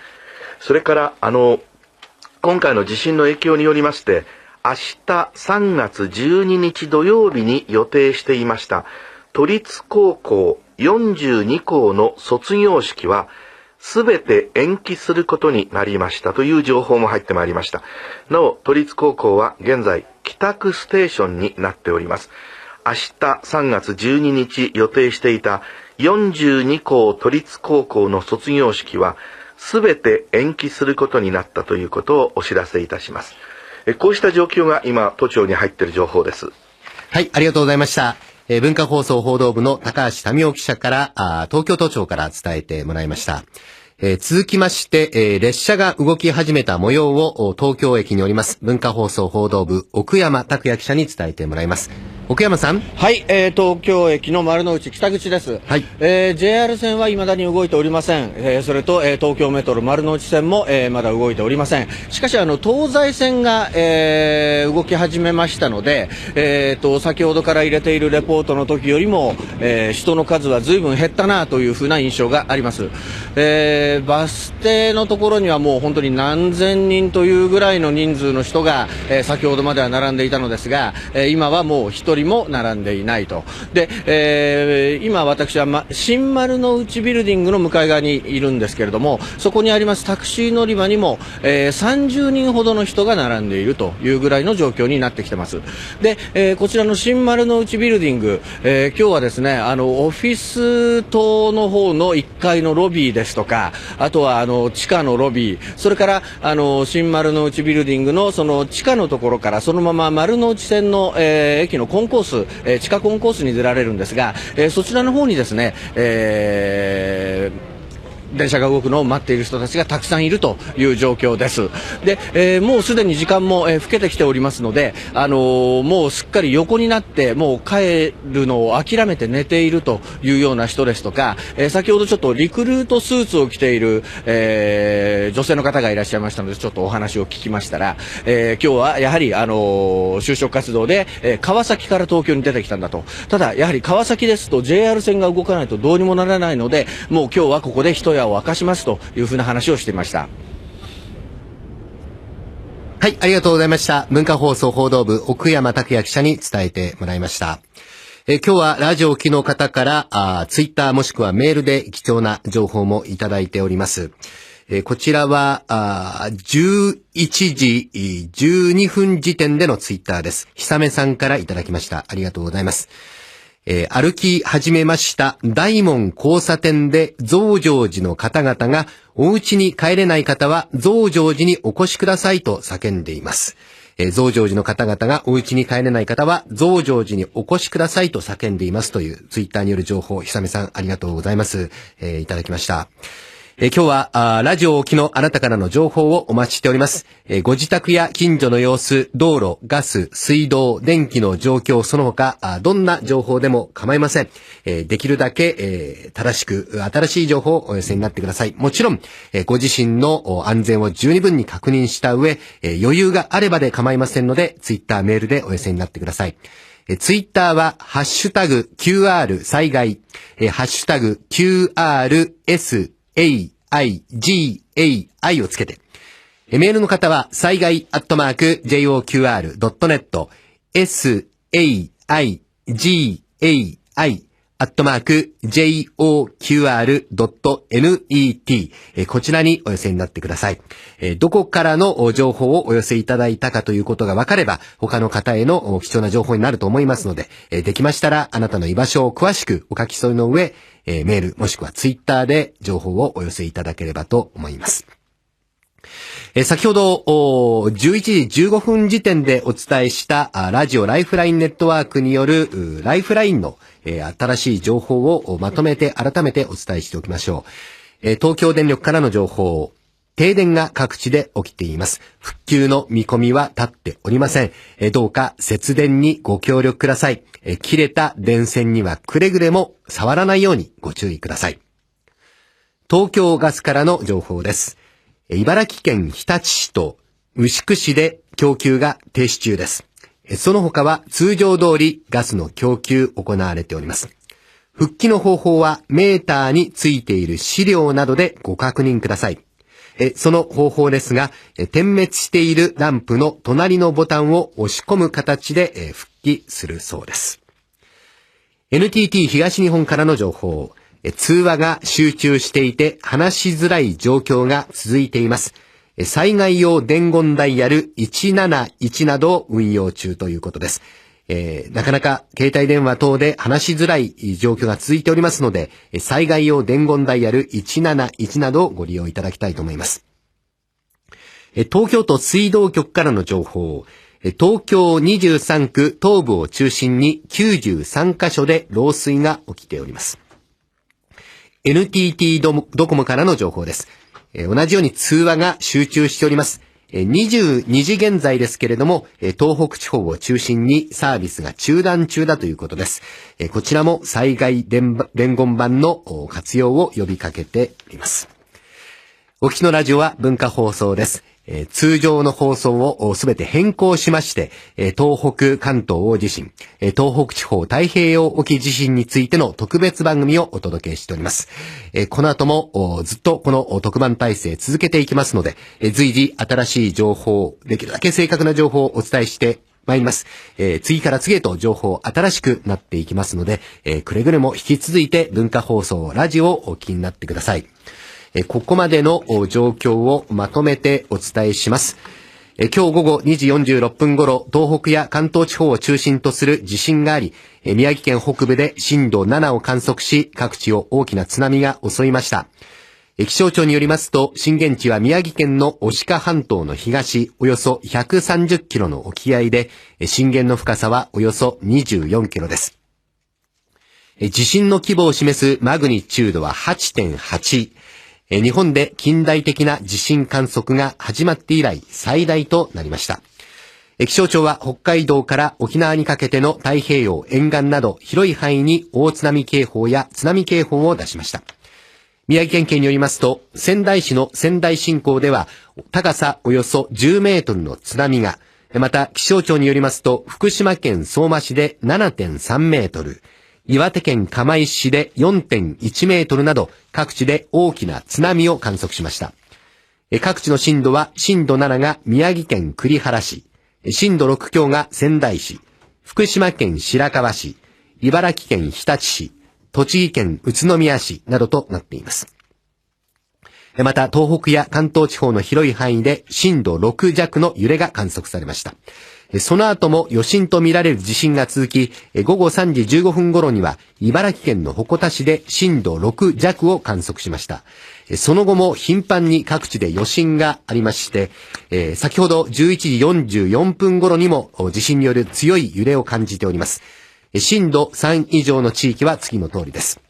それから、あの、今回の地震の影響によりまして、明日3月12日土曜日に予定していました都立高校42校の卒業式はすべて延期することになりましたという情報も入ってまいりました。なお、都立高校は現在帰宅ステーションになっております。明日3月12日予定していた42校都立高校の卒業式はすべて延期することになったということをお知らせいたします。こうした状況が今、都庁に入っている情報です。はい、ありがとうございました。えー、文化放送報道部の高橋民夫記者からあ、東京都庁から伝えてもらいました。えー、続きまして、えー、列車が動き始めた模様を東京駅におります文化放送報道部奥山拓也記者に伝えてもらいます。奥山さんはい、えー、東京駅の丸の内北口です。はい。えー、JR 線は未だに動いておりません。えー、それと、えー、東京メトロ丸の内線も、えー、まだ動いておりません。しかし、あの、東西線が、えー、動き始めましたので、えー、と、先ほどから入れているレポートの時よりも、えー、人の数は随分減ったなというふうな印象があります。えー、バス停のところにはもう本当に何千人というぐらいの人数の人が、えー、先ほどまでは並んでいたのですが、えー、今はもう一人も並んでいないと。で、えー、今私は、ま、新丸の内ビルディングの向かい側にいるんですけれども、そこにありますタクシー乗り場にも、えー、30人ほどの人が並んでいるというぐらいの状況になってきてます。で、えー、こちらの新丸の内ビルディング、えー、今日はですね、あの、オフィス棟の方の1階のロビーですとか、あとはあの、地下のロビー、それから、あの、新丸の内ビルディングのその地下のところからそのまま丸の内線の、えー、駅のコンコース、えー、地下コンコースに出られるんですが、えー、そちらの方にですね、えー電車が動くのを待っている人たちがたくさんいるという状況です。で、えー、もうすでに時間も、えー、更けてきておりますので、あのー、もうすっかり横になって、もう帰るのを諦めて寝ているというような人ですとか、えー、先ほどちょっとリクルートスーツを着ている、えー、女性の方がいらっしゃいましたので、ちょっとお話を聞きましたら、えー、今日はやはり、あのー、就職活動で、えー、川崎から東京に出てきたんだと。ただ、やはり川崎ですと JR 線が動かないとどうにもならないので、もう今日はここで一夜を明かしますというふうな話をしていました。はい、ありがとうございました。文化放送報道部奥山拓也記者に伝えてもらいました。え今日はラジオ機の方からあ、ツイッターもしくはメールで貴重な情報もいただいております。えこちらは、あ11時12分時点でのツイッターです。久めさんからいただきました。ありがとうございます。えー、歩き始めました大門交差点で増上寺の方々がお家に帰れない方は増上寺にお越しくださいと叫んでいます。えー、増上寺の方々がお家に帰れない方は増上寺にお越しくださいと叫んでいますというツイッターによる情報、久めさんありがとうございます。えー、いただきました。今日はラジオ沖のあなたからの情報をお待ちしております。ご自宅や近所の様子、道路、ガス、水道、電気の状況、その他、どんな情報でも構いません。できるだけ、正しく、新しい情報をお寄せになってください。もちろん、ご自身の安全を十二分に確認した上、余裕があればで構いませんので、ツイッター、メールでお寄せになってください。ツイッターは、ハッシュタグ QR 災害、ハッシュタグ QRS aigai をつけて、メールの方は、災害アットマーク JOQR.net、SAIGAI アットマーク JOQR.net、えこちらにお寄せになってください。どこからの情報をお寄せいただいたかということが分かれば、他の方への貴重な情報になると思いますので、できましたら、あなたの居場所を詳しくお書き添えの上、えーメールもしくはツイッターで情報をお寄せいただければと思います。えー先ほど、お11時15分時点でお伝えした、ラジオライフラインネットワークによる、ライフラインの、えー新しい情報をまとめて改めてお伝えしておきましょう。えー東京電力からの情報、停電が各地で起きています。復旧の見込みは立っておりません。えどうか節電にご協力ください。え切れた電線にはくれぐれも触らないようにご注意ください。東京ガスからの情報です。茨城県日立市と牛久市で供給が停止中です。その他は通常通りガスの供給行われております。復帰の方法はメーターについている資料などでご確認ください。えその方法ですが、え点滅しているランプの隣のボタンを押し込む形でえ復帰するそうです。NTT 東日本からの情報。え通話が集中していて話しづらい状況が続いています。え災害用伝言ダイヤル171などを運用中ということです。えーなかなか携帯電話等で話しづらい状況が続いておりますので、災害用伝言ダイヤル171などをご利用いただきたいと思います。え東京都水道局からの情報。東京23区東部を中心に93カ所で漏水が起きております。NTT ドコモからの情報です。同じように通話が集中しております。22時現在ですけれども、東北地方を中心にサービスが中断中だということです。こちらも災害伝言版の活用を呼びかけています。お聞きのラジオは文化放送です。えー通常の放送をすべて変更しまして、えー東北関東大地震、えー東北地方太平洋沖地震についての特別番組をお届けしております。えこの後もずっとこの特番体制続けていきますので、え随時新しい情報、できるだけ正確な情報をお伝えして参ります。えー次から次へと情報新しくなっていきますので、えーくれぐれも引き続いて文化放送、ラジオをお聞きになってください。ここまでの状況をまとめてお伝えします。今日午後2時46分頃、東北や関東地方を中心とする地震があり、宮城県北部で震度7を観測し、各地を大きな津波が襲いました。気象庁によりますと、震源地は宮城県の牡鹿半島の東、およそ130キロの沖合で、震源の深さはおよそ24キロです。地震の規模を示すマグニチュードは8.8。日本で近代的な地震観測が始まって以来最大となりました。気象庁は北海道から沖縄にかけての太平洋沿岸など広い範囲に大津波警報や津波警報を出しました。宮城県警によりますと、仙台市の仙台新港では、高さおよそ10メートルの津波が、また気象庁によりますと、福島県相馬市で7.3メートル、岩手県釜石市で4.1メートルなど、各地で大きな津波を観測しました。各地の震度は、震度7が宮城県栗原市、震度6強が仙台市、福島県白河市、茨城県日立市、栃木県宇都宮市などとなっています。また、東北や関東地方の広い範囲で震度6弱の揺れが観測されました。その後も余震とみられる地震が続き、午後3時15分頃には茨城県の鉾田市で震度6弱を観測しました。その後も頻繁に各地で余震がありまして、え先ほど11時44分頃にも地震による強い揺れを感じております。震度3以上の地域は次の通りです。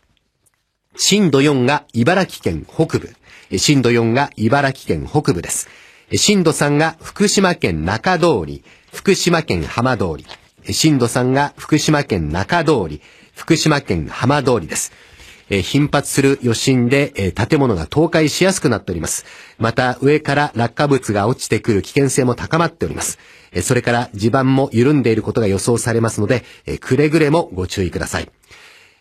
震度4が茨城県北部。震度4が茨城県北部です。震度3が福島県中通り、福島県浜通り。震度3が福島県中通り、福島県浜通りです。え頻発する余震で、え建物が倒壊しやすくなっております。また、上から落下物が落ちてくる危険性も高まっております。えそれから、地盤も緩んでいることが予想されますので、えくれぐれもご注意ください。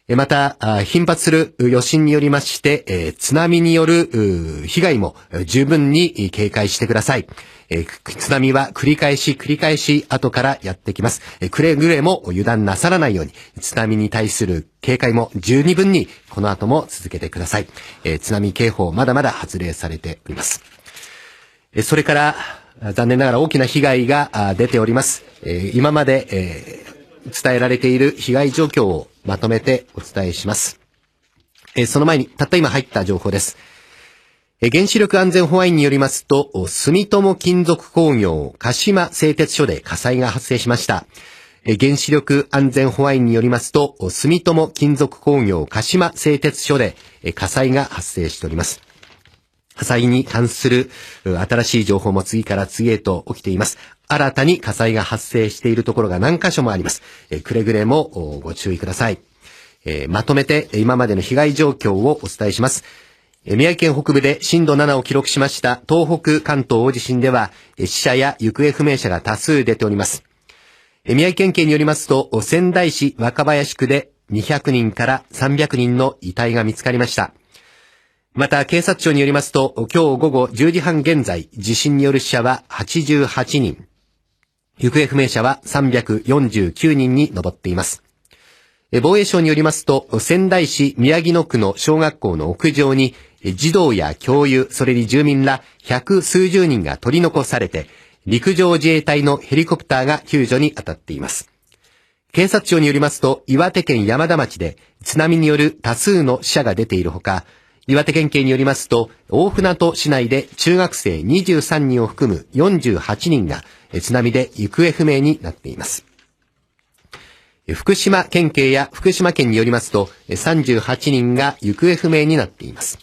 また、頻発する余震によりまして、津波による被害も十分に警戒してください。津波は繰り返し繰り返し後からやってきます。くれぐれも油断なさらないように、津波に対する警戒も十二分にこの後も続けてください。津波警報まだまだ発令されております。それから、残念ながら大きな被害が出ております。今まで、伝えられている被害状況をまとめてお伝えします。えその前に、たった今入った情報です。え原子力安全保安院によりますと、住友金属工業鹿島製鉄所で火災が発生しました。え原子力安全保安院によりますと、住友金属工業鹿島製鉄所でえ火災が発生しております。火災に関する新しい情報も次から次へと起きています。新たに火災が発生しているところが何箇所もあります。えくれぐれもご注意ください。えーまとめて今までの被害状況をお伝えします。宮城県北部で震度7を記録しました東北関東大地震では死者や行方不明者が多数出ております。宮城県警によりますと、仙台市若林区で200人から300人の遺体が見つかりました。また、警察庁によりますと、今日午後10時半現在、地震による死者は88人。行方不明者は349人に上っています。防衛省によりますと、仙台市宮城野区の小学校の屋上に、児童や教諭、それに住民ら百数十人が取り残されて、陸上自衛隊のヘリコプターが救助に当たっています。警察庁によりますと、岩手県山田町で津波による多数の死者が出ているほか、岩手県警によりますと、大船渡市内で中学生23人を含む48人が津波で行方不明になっています。福島県警や福島県によりますと、38人が行方不明になっています。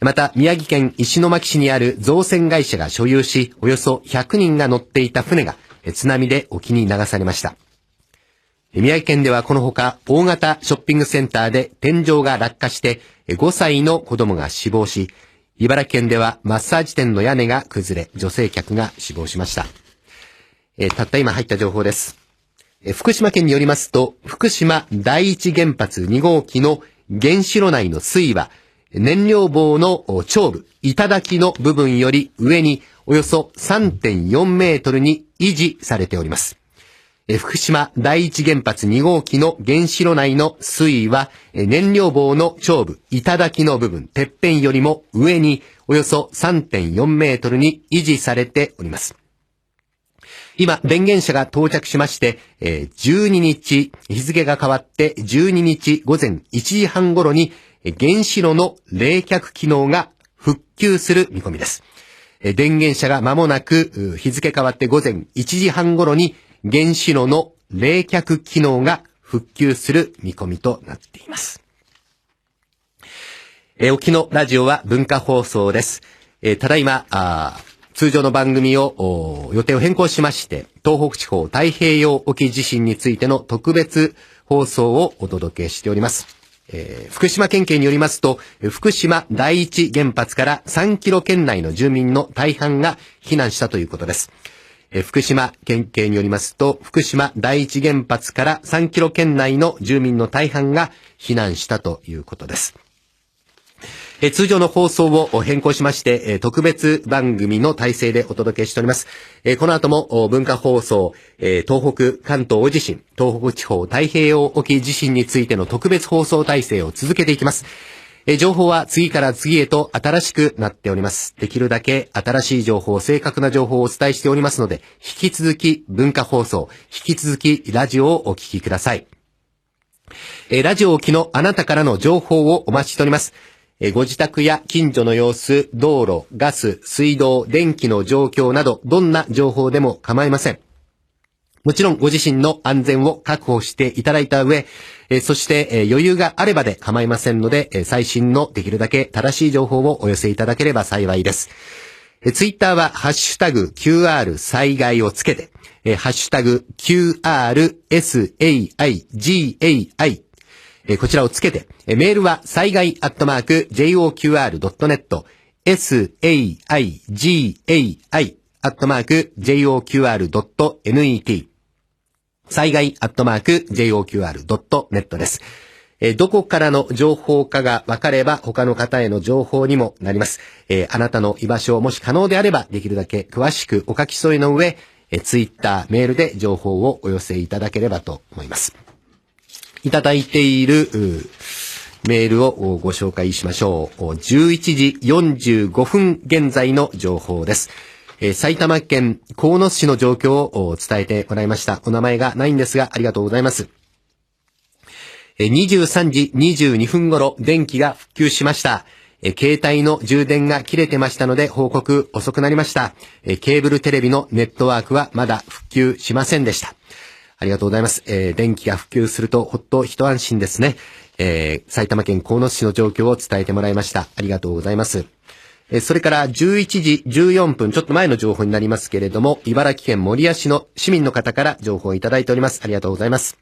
また、宮城県石巻市にある造船会社が所有し、およそ100人が乗っていた船が津波で沖に流されました。宮城県ではこのほか、大型ショッピングセンターで天井が落下して、5歳の子供が死亡し、茨城県ではマッサージ店の屋根が崩れ、女性客が死亡しました。えーたった今入った情報です。えー福島県によりますと、福島第一原発2号機の原子炉内の水位は、燃料棒の頂部、頂の部分より上におよそ3.4メートルに維持されております。福島第一原発2号機の原子炉内の水位は、燃料棒の頂部、頂の部分、てっぺんよりも上におよそ3.4メートルに維持されております。今、電源車が到着しまして、え12日、日付が変わって12日午前1時半頃に、原子炉の冷却機能が復旧する見込みです。電源車が間もなく、日付変わって午前1時半頃に、原子炉の冷却機能が復旧する見込みとなっています。えー沖のラジオは文化放送です。えーただいま、あ通常の番組を予定を変更しまして、東北地方太平洋沖地震についての特別放送をお届けしております。えー福島県警によりますと、福島第一原発から3キロ圏内の住民の大半が避難したということです。福島県警によりますと、福島第一原発から3キロ圏内の住民の大半が避難したということです。え通常の放送を変更しまして、え特別番組の体制でお届けしております。えこの後も文化放送、え東北関東大地震、東北地方太平洋沖地震についての特別放送体制を続けていきます。え情報は次から次へと新しくなっております。できるだけ新しい情報、正確な情報をお伝えしておりますので、引き続き文化放送、引き続きラジオをお聞きください。えラジオを機のあなたからの情報をお待ちしております。えご自宅や近所の様子、道路、ガス、水道、電気の状況など、どんな情報でも構いません。もちろんご自身の安全を確保していただいた上、えそして、え余裕があればで構いませんので、え最新のできるだけ正しい情報をお寄せいただければ幸いです。えツイッターは、ハッシュタグ QR 災害をつけて、えハッシュタグ QRSAIGAI、えーこちらをつけて、えメールは災害アットマーク JOQR.net、SAIGAI アットマーク JOQR.net、災害アットマーク JOQR.net です。えーどこからの情報かが分かれば他の方への情報にもなります。えーあなたの居場所をもし可能であればできるだけ詳しくお書き添えの上、えー、ツイッター、メールで情報をお寄せいただければと思います。いただいているメールをご紹介しましょう。11時45分現在の情報です。えー埼玉県鴻巣市の状況を伝えてもらいました。お名前がないんですが、ありがとうございます。えー23時22分頃、電気が復旧しました。え携帯の充電が切れてましたので、報告遅くなりました。えケーブルテレビのネットワークはまだ復旧しませんでした。ありがとうございます。えー電気が普及するとほっと一安心ですね。えー埼玉県鴻巣市の状況を伝えてもらいました。ありがとうございます。えそれから11時14分、ちょっと前の情報になりますけれども、茨城県守谷市の市民の方から情報をいただいております。ありがとうございます。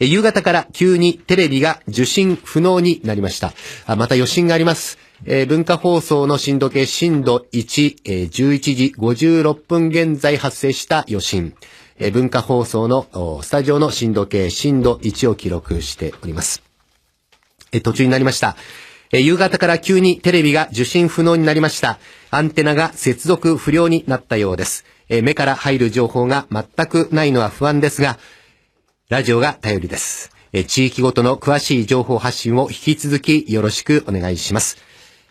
え夕方から急にテレビが受信不能になりました。あまた余震があります。えー文化放送の震度計震度1、えー11時56分現在発生した余震。えー文化放送のスタジオの震度計震度1を記録しております。え途中になりました。え夕方から急にテレビが受信不能になりました。アンテナが接続不良になったようです。え目から入る情報が全くないのは不安ですが、ラジオが頼りです。え地域ごとの詳しい情報発信を引き続きよろしくお願いします。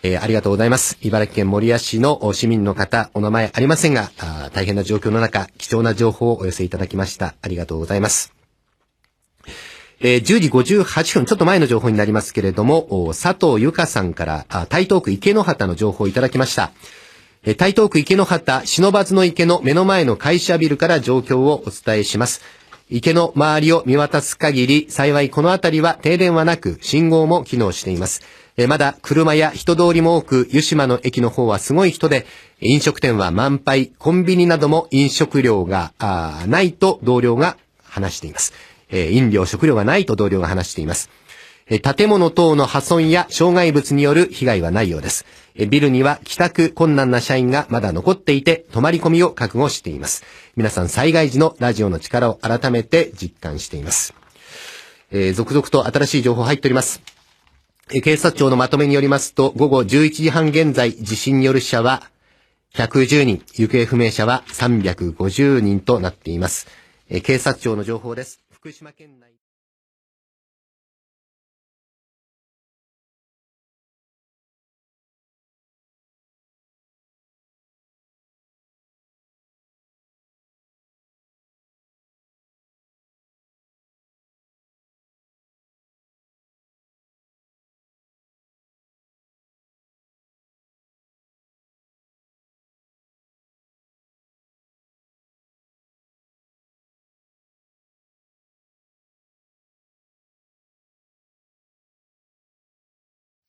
えーありがとうございます。茨城県守谷市の市民の方、お名前ありませんが、大変な状況の中、貴重な情報をお寄せいただきました。ありがとうございます。えー10時58分、ちょっと前の情報になりますけれども、佐藤由香さんから、あ台東区池の畑の情報をいただきました。えー台東区池の畑、忍ばずの池の目の前の会社ビルから状況をお伝えします。池の周りを見渡す限り、幸いこの辺りは停電はなく、信号も機能しています。えまだ車や人通りも多く、湯島の駅の方はすごい人で、飲食店は満杯、コンビニなども飲食料がないと同僚が話しています。えー飲料、食料がないと同僚が話しています。えー建物等の破損や障害物による被害はないようです。えービルには帰宅困難な社員がまだ残っていて、泊まり込みを覚悟しています。皆さん災害時のラジオの力を改めて実感しています。えー続々と新しい情報入っております。え警察庁のまとめによりますと、午後11時半現在、地震による死者は110人、行方不明者は350人となっています。え警察庁の情報です。福島県内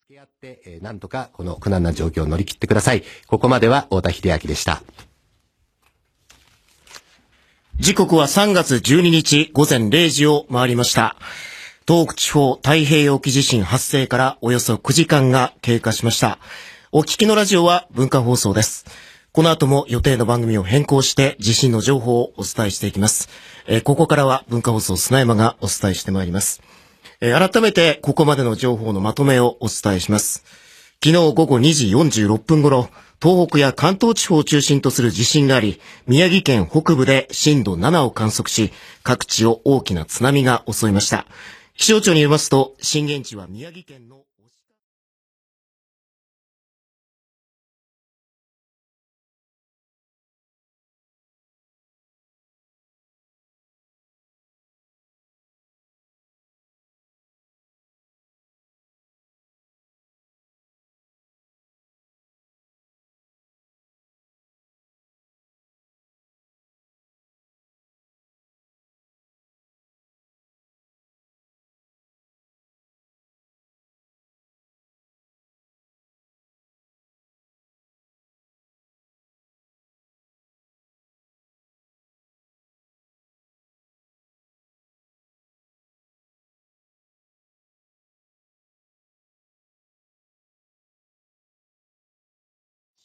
付き合って、えーなんとかこの苦難な状況を乗り切ってください。ここまでは太田秀明でした。時刻は3月12日午前0時を回りました。東北地方太平洋沖地震発生からおよそ9時間が経過しました。お聞きのラジオは文化放送です。この後も予定の番組を変更して地震の情報をお伝えしていきます。えーここからは文化放送砂山がお伝えしてまいります。えー改めてここまでの情報のまとめをお伝えします。昨日午後2時46分頃、東北や関東地方を中心とする地震があり、宮城県北部で震度7を観測し、各地を大きな津波が襲いました。気象庁によりますと、震源地は宮城県の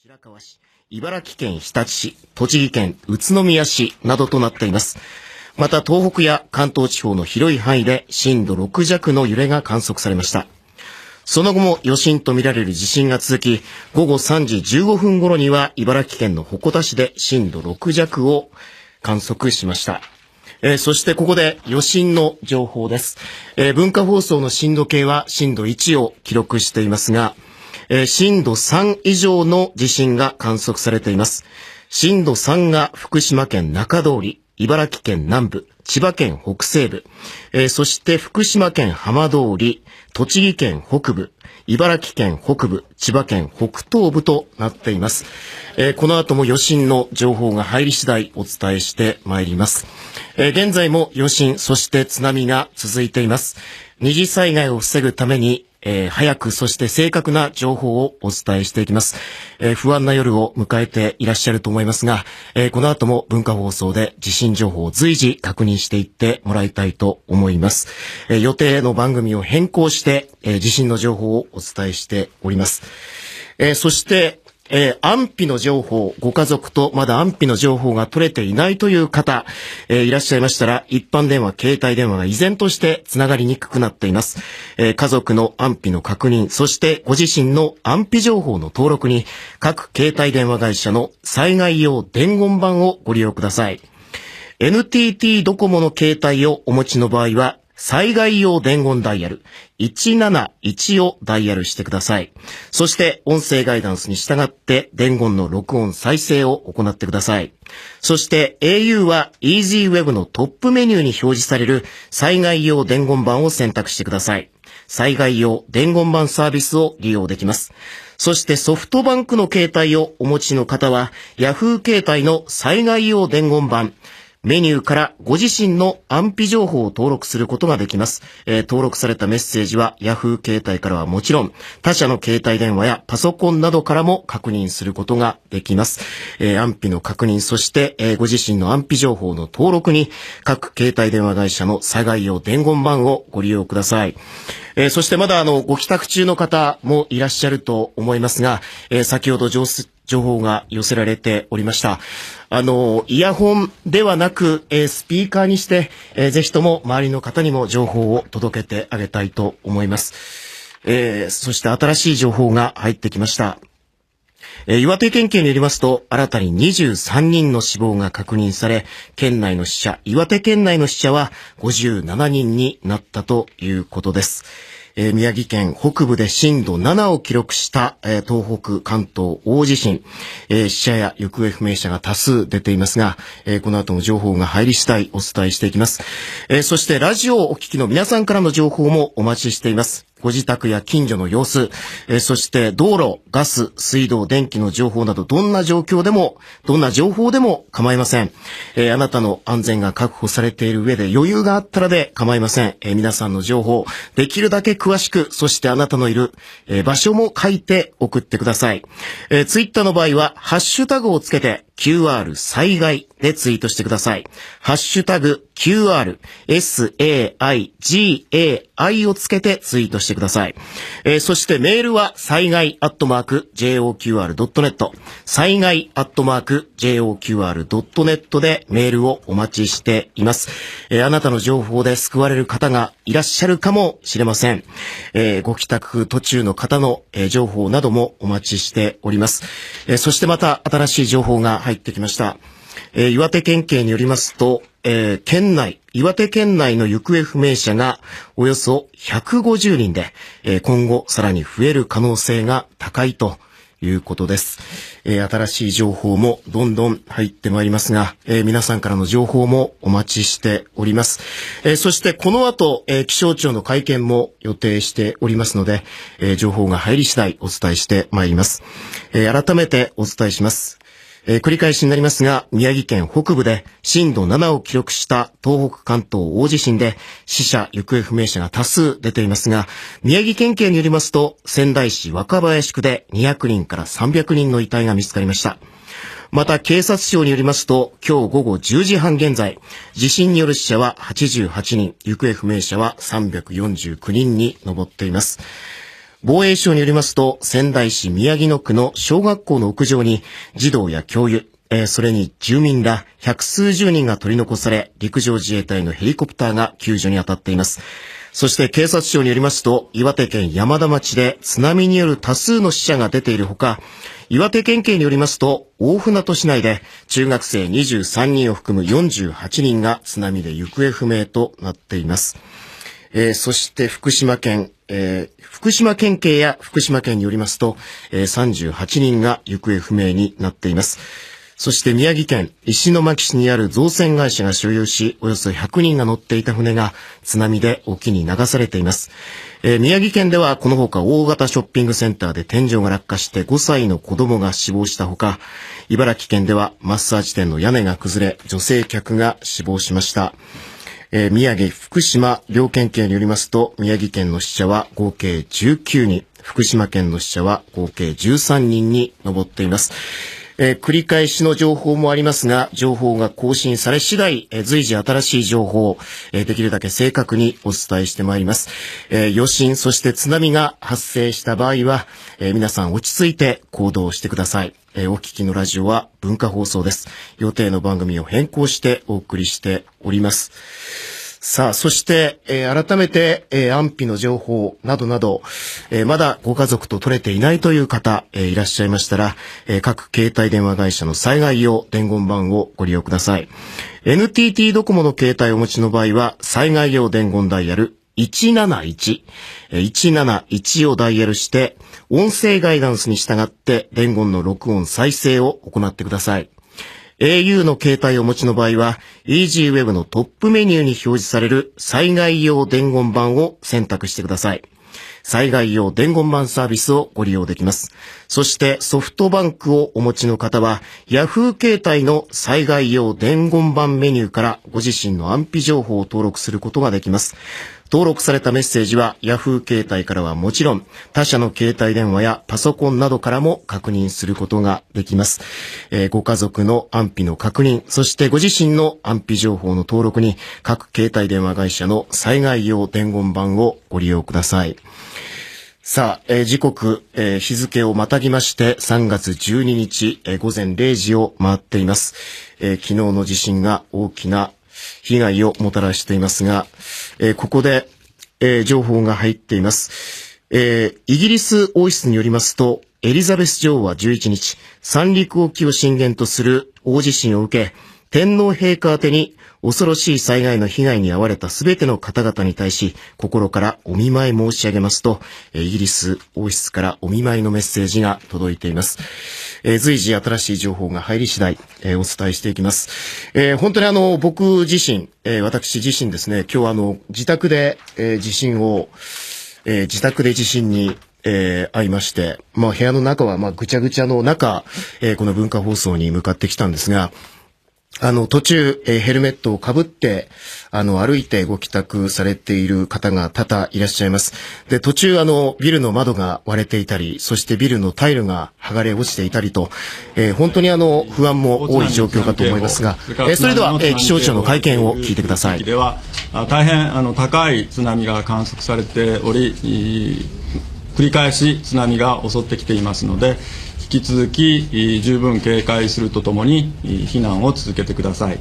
平川市、茨城県日立市、栃木県宇都宮市などとなっています。また東北や関東地方の広い範囲で震度6弱の揺れが観測されました。その後も余震とみられる地震が続き、午後3時15分頃には茨城県の鉾田市で震度6弱を観測しました。えーそしてここで余震の情報です。えー文化放送の震度計は震度1を記録していますが、えー震度3以上の地震が観測されています。震度3が福島県中通り、茨城県南部、千葉県北西部、えーそして福島県浜通り、栃木県北部、茨城県北部、千葉県北東部となっています。えーこの後も余震の情報が入り次第お伝えしてまいります。えー現在も余震、そして津波が続いています。二次災害を防ぐために、えー早くそして正確な情報をお伝えしていきます。えー不安な夜を迎えていらっしゃると思いますが、えーこの後も文化放送で地震情報を随時確認していってもらいたいと思います。え予定の番組を変更して、えー地震の情報をお伝えしております。えそして、えー安否の情報、ご家族とまだ安否の情報が取れていないという方、えーいらっしゃいましたら、一般電話、携帯電話が依然としてつながりにくくなっています。えー家族の安否の確認、そしてご自身の安否情報の登録に、各携帯電話会社の災害用伝言板をご利用ください。NTT ドコモの携帯をお持ちの場合は、災害用伝言ダイヤル171をダイヤルしてください。そして音声ガイダンスに従って伝言の録音再生を行ってください。そして au は EasyWeb のトップメニューに表示される災害用伝言板を選択してください。災害用伝言板サービスを利用できます。そしてソフトバンクの携帯をお持ちの方は Yahoo 携帯の災害用伝言板メニューからご自身の安否情報を登録することができます。えー登録されたメッセージは Yahoo 携帯からはもちろん、他社の携帯電話やパソコンなどからも確認することができます。えー安否の確認、そして、えーご自身の安否情報の登録に、各携帯電話会社の災害用伝言板をご利用ください。えーそしてまだあの、ご帰宅中の方もいらっしゃると思いますが、えー先ほど情報情報が寄せられておりました。あの、イヤホンではなく、えースピーカーにして、えーぜひとも周りの方にも情報を届けてあげたいと思います。えーそして新しい情報が入ってきました。え岩手県警によりますと、新たに23人の死亡が確認され、県内の死者、岩手県内の死者は57人になったということです。え宮城県北部で震度7を記録した、え東北関東大地震、え死者や行方不明者が多数出ていますが、えこの後も情報が入り次第お伝えしていきます。えそしてラジオをお聞きの皆さんからの情報もお待ちしています。ご自宅や近所の様子、えーそして道路、ガス、水道、電気の情報などどんな状況でも、どんな情報でも構いません。えーあなたの安全が確保されている上で余裕があったらで構いません。えー皆さんの情報、できるだけ詳しく、そしてあなたのいる、え場所も書いて送ってください。えー、ツイッターの場合は、ハッシュタグをつけて、QR 災害でツイートしてください。ハッシュタグ QR SAIGAI をつけてツイートしてください。えーそしてメールは災害アットマーク JOQR.net 災害アットマーク JOQR.net でメールをお待ちしています。えーあなたの情報で救われる方がいらっしゃるかもしれません。えーご帰宅途中の方の、えー情報などもお待ちしております。えーそしてまた新しい情報が入ってきました。えー岩手県警によりますと、えー県内、岩手県内の行方不明者がおよそ150人で、えー今後さらに増える可能性が高いということです。えー新しい情報もどんどん入ってまいりますが、えー皆さんからの情報もお待ちしております。えーそしてこの後、え気象庁の会見も予定しておりますので、え情報が入り次第お伝えしてまいります。え改めてお伝えします。えー繰り返しになりますが、宮城県北部で震度7を記録した東北関東大地震で死者、行方不明者が多数出ていますが、宮城県警によりますと、仙台市若林区で200人から300人の遺体が見つかりました。また警察庁によりますと、今日午後10時半現在、地震による死者は88人、行方不明者は349人に上っています。防衛省によりますと、仙台市宮城野区の小学校の屋上に児童や教諭、えー、それに住民ら百数十人が取り残され、陸上自衛隊のヘリコプターが救助に当たっています。そして警察庁によりますと、岩手県山田町で津波による多数の死者が出ているほか、岩手県警によりますと、大船渡市内で中学生23人を含む48人が津波で行方不明となっています。えー、そして福島県、えー、福島県警や福島県によりますと、えー、38人が行方不明になっています。そして宮城県石巻市にある造船会社が所有し、およそ100人が乗っていた船が津波で沖に流されています。えー、宮城県ではこのほか大型ショッピングセンターで天井が落下して5歳の子供が死亡したほか、茨城県ではマッサージ店の屋根が崩れ、女性客が死亡しました。えー、宮城、福島両県警によりますと、宮城県の死者は合計19人、福島県の死者は合計13人に上っています。えー、繰り返しの情報もありますが、情報が更新され次第、えー、随時新しい情報を、えー、できるだけ正確にお伝えしてまいります。え余震、そして津波が発生した場合は、え皆さん落ち着いて行動してください。えお聞きのラジオは文化放送です。予定の番組を変更してお送りしております。さあ、そして、えー、改めて、えー、安否の情報などなど、えー、まだご家族と取れていないという方、えいらっしゃいましたら、え各携帯電話会社の災害用伝言板をご利用ください。NTT ドコモの携帯をお持ちの場合は、災害用伝言ダイヤル171、171をダイヤルして、音声ガイダンスに従って伝言の録音再生を行ってください。au の携帯をお持ちの場合は、EasyWeb のトップメニューに表示される災害用伝言板を選択してください。災害用伝言板サービスをご利用できます。そしてソフトバンクをお持ちの方は Yahoo 携帯の災害用伝言板メニューからご自身の安否情報を登録することができます。登録されたメッセージは Yahoo 携帯からはもちろん他社の携帯電話やパソコンなどからも確認することができます。えー、ご家族の安否の確認、そしてご自身の安否情報の登録に各携帯電話会社の災害用伝言板をご利用ください。さあ、えー、時刻、えー、日付をまたぎまして3月12日、えー、午前0時を回っています、え。昨日の地震が大きな被害をもたらしていますが、えー、ここで、えー、情報が入っています。えー、イギリス王室によりますと、エリザベス女王は11日、三陸沖を震源とする大地震を受け、天皇陛下宛に恐ろしい災害の被害に遭われたすべての方々に対し、心からお見舞い申し上げますと、イギリス王室からお見舞いのメッセージが届いています。えー、随時新しい情報が入り次第、えー、お伝えしていきます。えー、本当にあの、僕自身、え、私自身ですね、今日あの、自宅で、えー、地震を、え、自宅で地震に、え、会いまして、まあ部屋の中はまあぐちゃぐちゃの中、え、この文化放送に向かってきたんですが、あの、途中、えー、ヘルメットをかぶって、あの、歩いてご帰宅されている方が多々いらっしゃいます。で、途中、あの、ビルの窓が割れていたり、そしてビルのタイルが剥がれ落ちていたりと、えー、本当にあの、不安も多い状況かと思いますが、えー、それでは、え、気象庁の会見を聞いてください。では、大変、あの、高い津波が観測されており、繰り返し津波が襲ってきていますので、引き続き十分警戒するとともに避難を続けてください。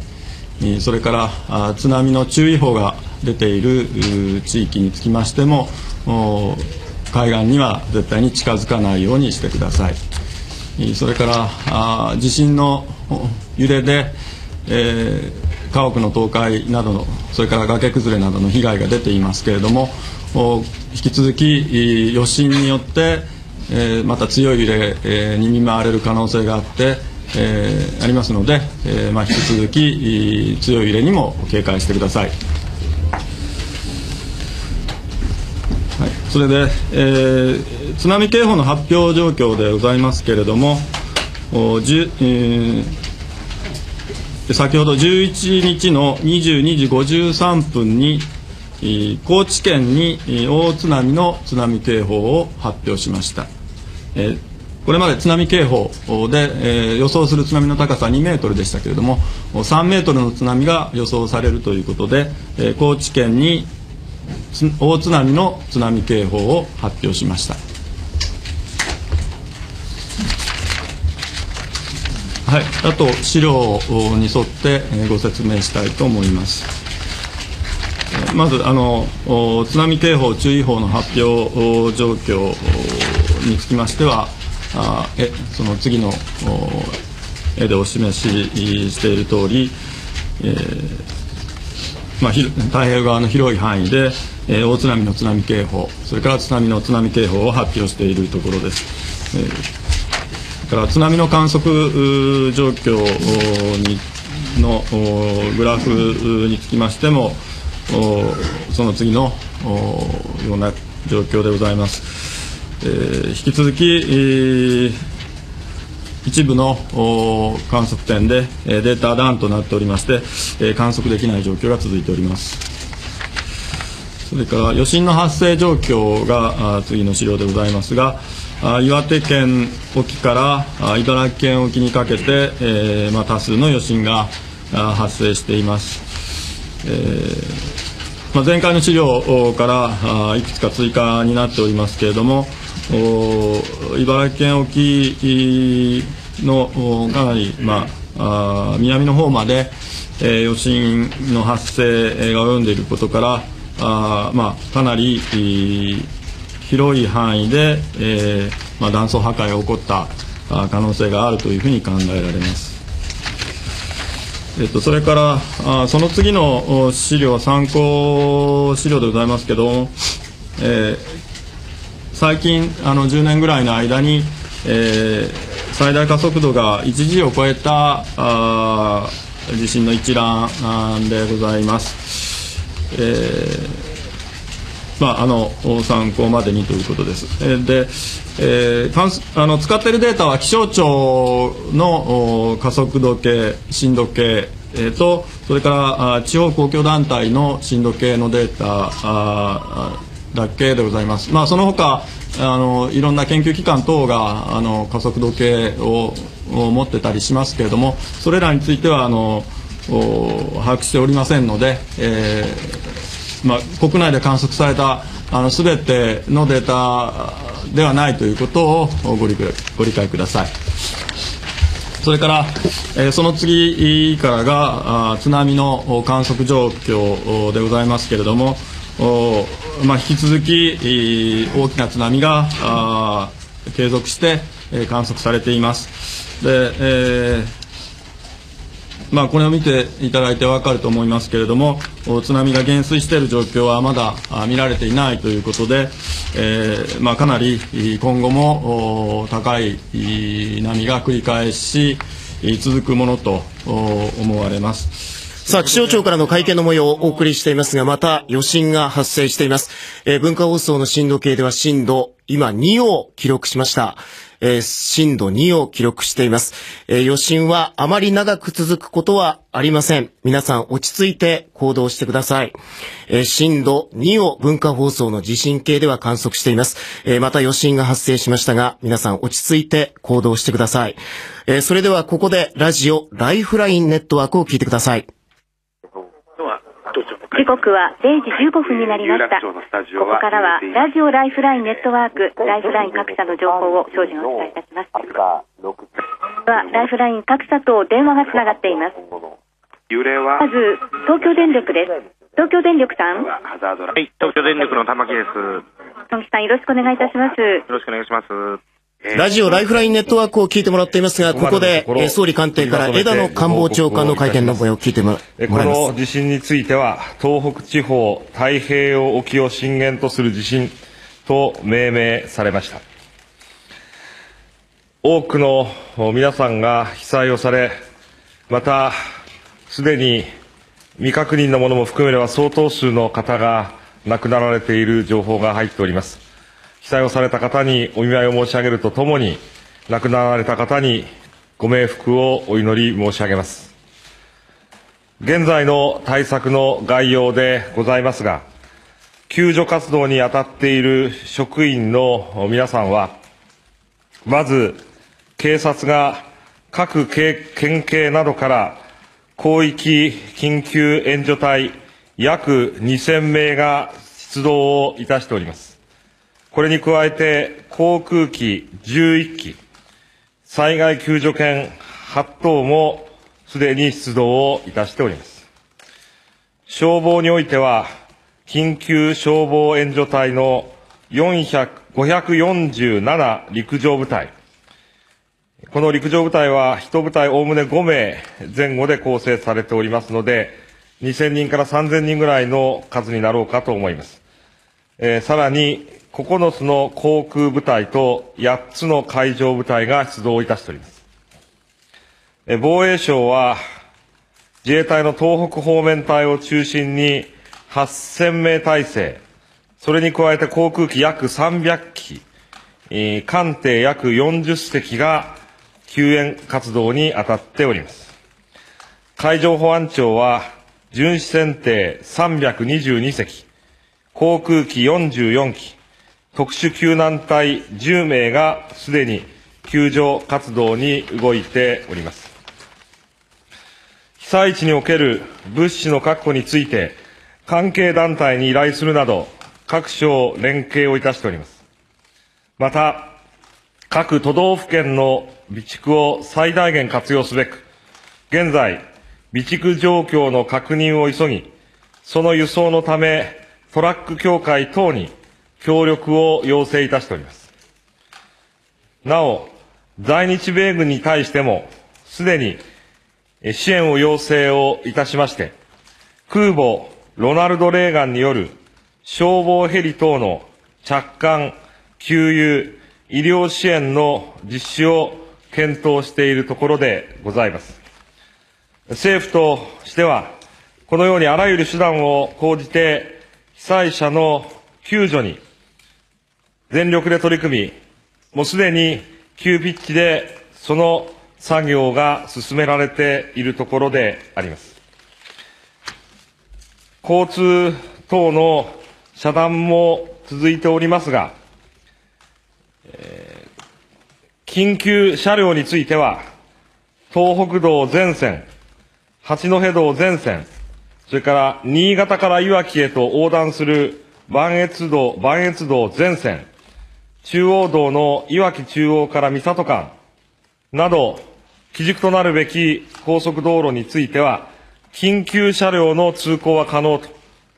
それから津波の注意報が出ている地域につきましても海岸には絶対に近づかないようにしてください。それから地震の揺れで、家屋の倒壊などのそれから崖崩れなどの被害が出ていますけれども引き続き余震によってえー、また強い揺れ、えー、に見舞われる可能性があって、えー、ありますので、えーまあ、引き続き強い揺れにも警戒してください。はい、それで、えー、津波警報の発表状況でございますけれども、おじゅえー、先ほど11日の22時53分に、高知県に大津波の津波警報を発表しました。え、これまで津波警報で、え、予想する津波の高さ2メートルでしたけれども3メートルの津波が予想されるということで、え、高知県に大津波の津波警報を発表しました。はい、あと資料に沿ってご説明したいと思います。まずあの津波警報注意報の発表状況につきましては、あえその次の絵でお示ししている通り、えーまあ、太平洋側の広い範囲で、えー大津波の津波警報、それから津波の津波警報を発表しているところです。えーから津波の観測状況にのグラフにつきましても、その次のような状況でございます。えー引き続き、えー一部の観測点でえーデータダウンとなっておりまして、えー観測できない状況が続いております。それから余震の発生状況があ次の資料でございますが、あ岩手県沖からあ茨城県沖にかけて、えーまあ、多数の余震があ発生しています。えーまあ、前回の資料からいくつか追加になっておりますけれども、茨城県沖のかなり、まあ、あ南の方まで、えー余震の発生が及んでいることから、あまあ、かなりえー広い範囲で、えーまあ、断層破壊が起こった可能性があるというふうに考えられます。えっと、それからあその次の資料は参考資料でございますけども、えー最近あの10年ぐらいの間に、えー最大加速度が1 G を超えたあ地震の一覧でございます。えーまあ、あの参考までにということです。で、えーあの使っているデータは気象庁の加速度計、震度計、えーとそれからあ地方公共団体の震度計のデータだけでございます。まあ、その他あのいろんな研究機関等があの加速度計を持ってたりしますけれども、それらについてはあの把握しておりませんので、えーまあ、国内で観測されたあの全てのデータではないということをご理解ご理解ください。それから、えーその次からがあ津波の観測状況でございますけれども、まあ、引き続き、大きな津波が継続して、観測されています。でえーまあ、これを見ていただいて分かると思いますけれども、津波が減衰している状況はまだ見られていないということで、えーまあ、かなり今後も高い波が繰り返し続くものと思われます。さあ、気象庁からの会見の模様をお送りしていますが、また余震が発生しています。えー文化放送の震度計では震度、今2を記録しました。えー震度2を記録しています。えー余震はあまり長く続くことはありません。皆さん落ち着いて行動してください。えー震度2を文化放送の地震計では観測しています。えまた余震が発生しましたが、皆さん落ち着いて行動してください。えそれではここでラジオライフラインネットワークを聞いてください。時刻は0時15分になりました。ここからはラジオライフラインネットワーク、ライフライン各社の情報を精進お伝えいたします。はライフライン各社と電話がつながっています。まず、東京電力です。東京電力さん、はい、東京電力の玉木です。よト木さんよろしくお願いいたします。ろしくお願いします。ラジオライフラインネットワークを聞いてもらっていますが、ここで、えー総理官邸から枝野官房長官の会見の模様を聞いてもらいます。の地震については、東北地方太平洋沖を震源とする地震と命名されました。多くの皆さんが被災をされ、また、すでに未確認のものも含めれば相当数の方が亡くなられている情報が入っております。被災をされた方にお見舞いを申し上げるとともに、亡くなられた方にご冥福をお祈り申し上げます。現在の対策の概要でございますが、救助活動に当たっている職員の皆さんは、まず、警察が各県県警などから広域緊急援助隊約2000名が出動をいたしております。これに加えて、航空機11機、災害救助犬8棟もすでに出動をいたしております。消防においては、緊急消防援助隊の400 547陸上部隊。この陸上部隊は、1部隊おおむね5名前後で構成されておりますので、2000人から3000人ぐらいの数になろうかと思います。えー、さらに、9つの航空部隊と8つの海上部隊が出動いたしております。防衛省は、自衛隊の東北方面隊を中心に8000名体制、それに加えて航空機約300機、艦艇約40隻が救援活動に当たっております。海上保安庁は、巡視船艇322隻、航空機44機、特殊救難隊10名がすでに救助活動に動いております。被災地における物資の確保について、関係団体に依頼するなど、各省連携をいたしております。また、各都道府県の備蓄を最大限活用すべく、現在、備蓄状況の確認を急ぎ、その輸送のため、トラック協会等に協力を要請いたしております。なお、在日米軍に対しても、すでに支援を要請をいたしまして、空母ロナルド・レーガンによる消防ヘリ等の着艦、給油、医療支援の実施を検討しているところでございます。政府としては、このようにあらゆる手段を講じて、被災者の救助に全力で取り組み、もうすでに急ピッチでその作業が進められているところであります。交通等の遮断も続いておりますが、えー、緊急車両については、東北道全線、八戸道全線、それから新潟から岩木へと横断する磐越道、磐越道全線、中央道の岩木中央から三里間など、基軸となるべき高速道路については、緊急車両の通行は可能と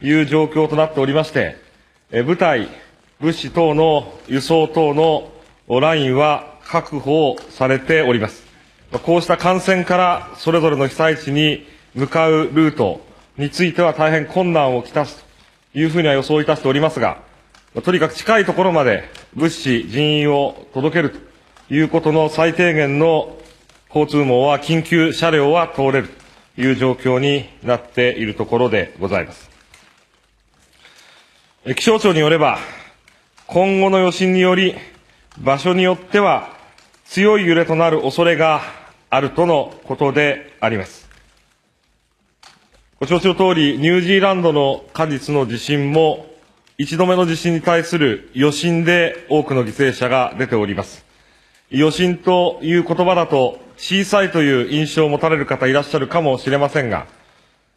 いう状況となっておりまして、部隊、物資等の輸送等のラインは確保されております。こうした感染からそれぞれの被災地に向かうルートについては大変困難をきたすというふうには予想いたしておりますが、とにかく近いところまで物資、人員を届けるということの最低限の交通網は緊急車両は通れるという状況になっているところでございます。気象庁によれば、今後の予診により、場所によっては強い揺れとなる恐れがあるとのことであります。ご承知の通り、ニュージーランドの果実の地震も、一度目の地震に対する余震で多くの犠牲者が出ております。余震という言葉だと小さいという印象を持たれる方いらっしゃるかもしれませんが、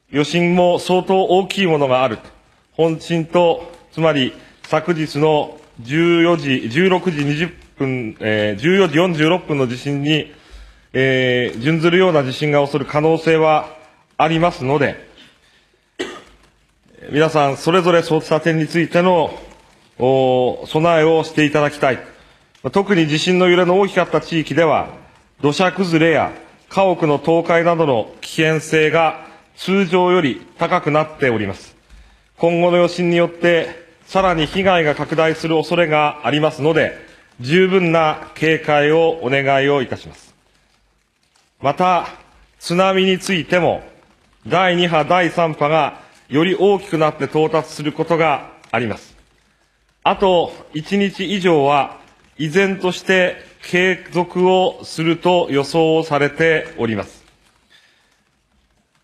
余震も相当大きいものがあると。本震とつまり昨日の14時、16時20分、えー、14時46分の地震に、えー、準ずるような地震が起こる可能性はありますので、皆さんそれぞれそうした点についてのお備えをしていただきたい。特に地震の揺れの大きかった地域では、土砂崩れや家屋の倒壊などの危険性が通常より高くなっております。今後の余震によって、さらに被害が拡大する恐れがありますので、十分な警戒をお願いをいたします。また、津波についても、第2波、第3波がより大きくなって到達することがあります。あと1日以上は、依然として継続をすると予想されております。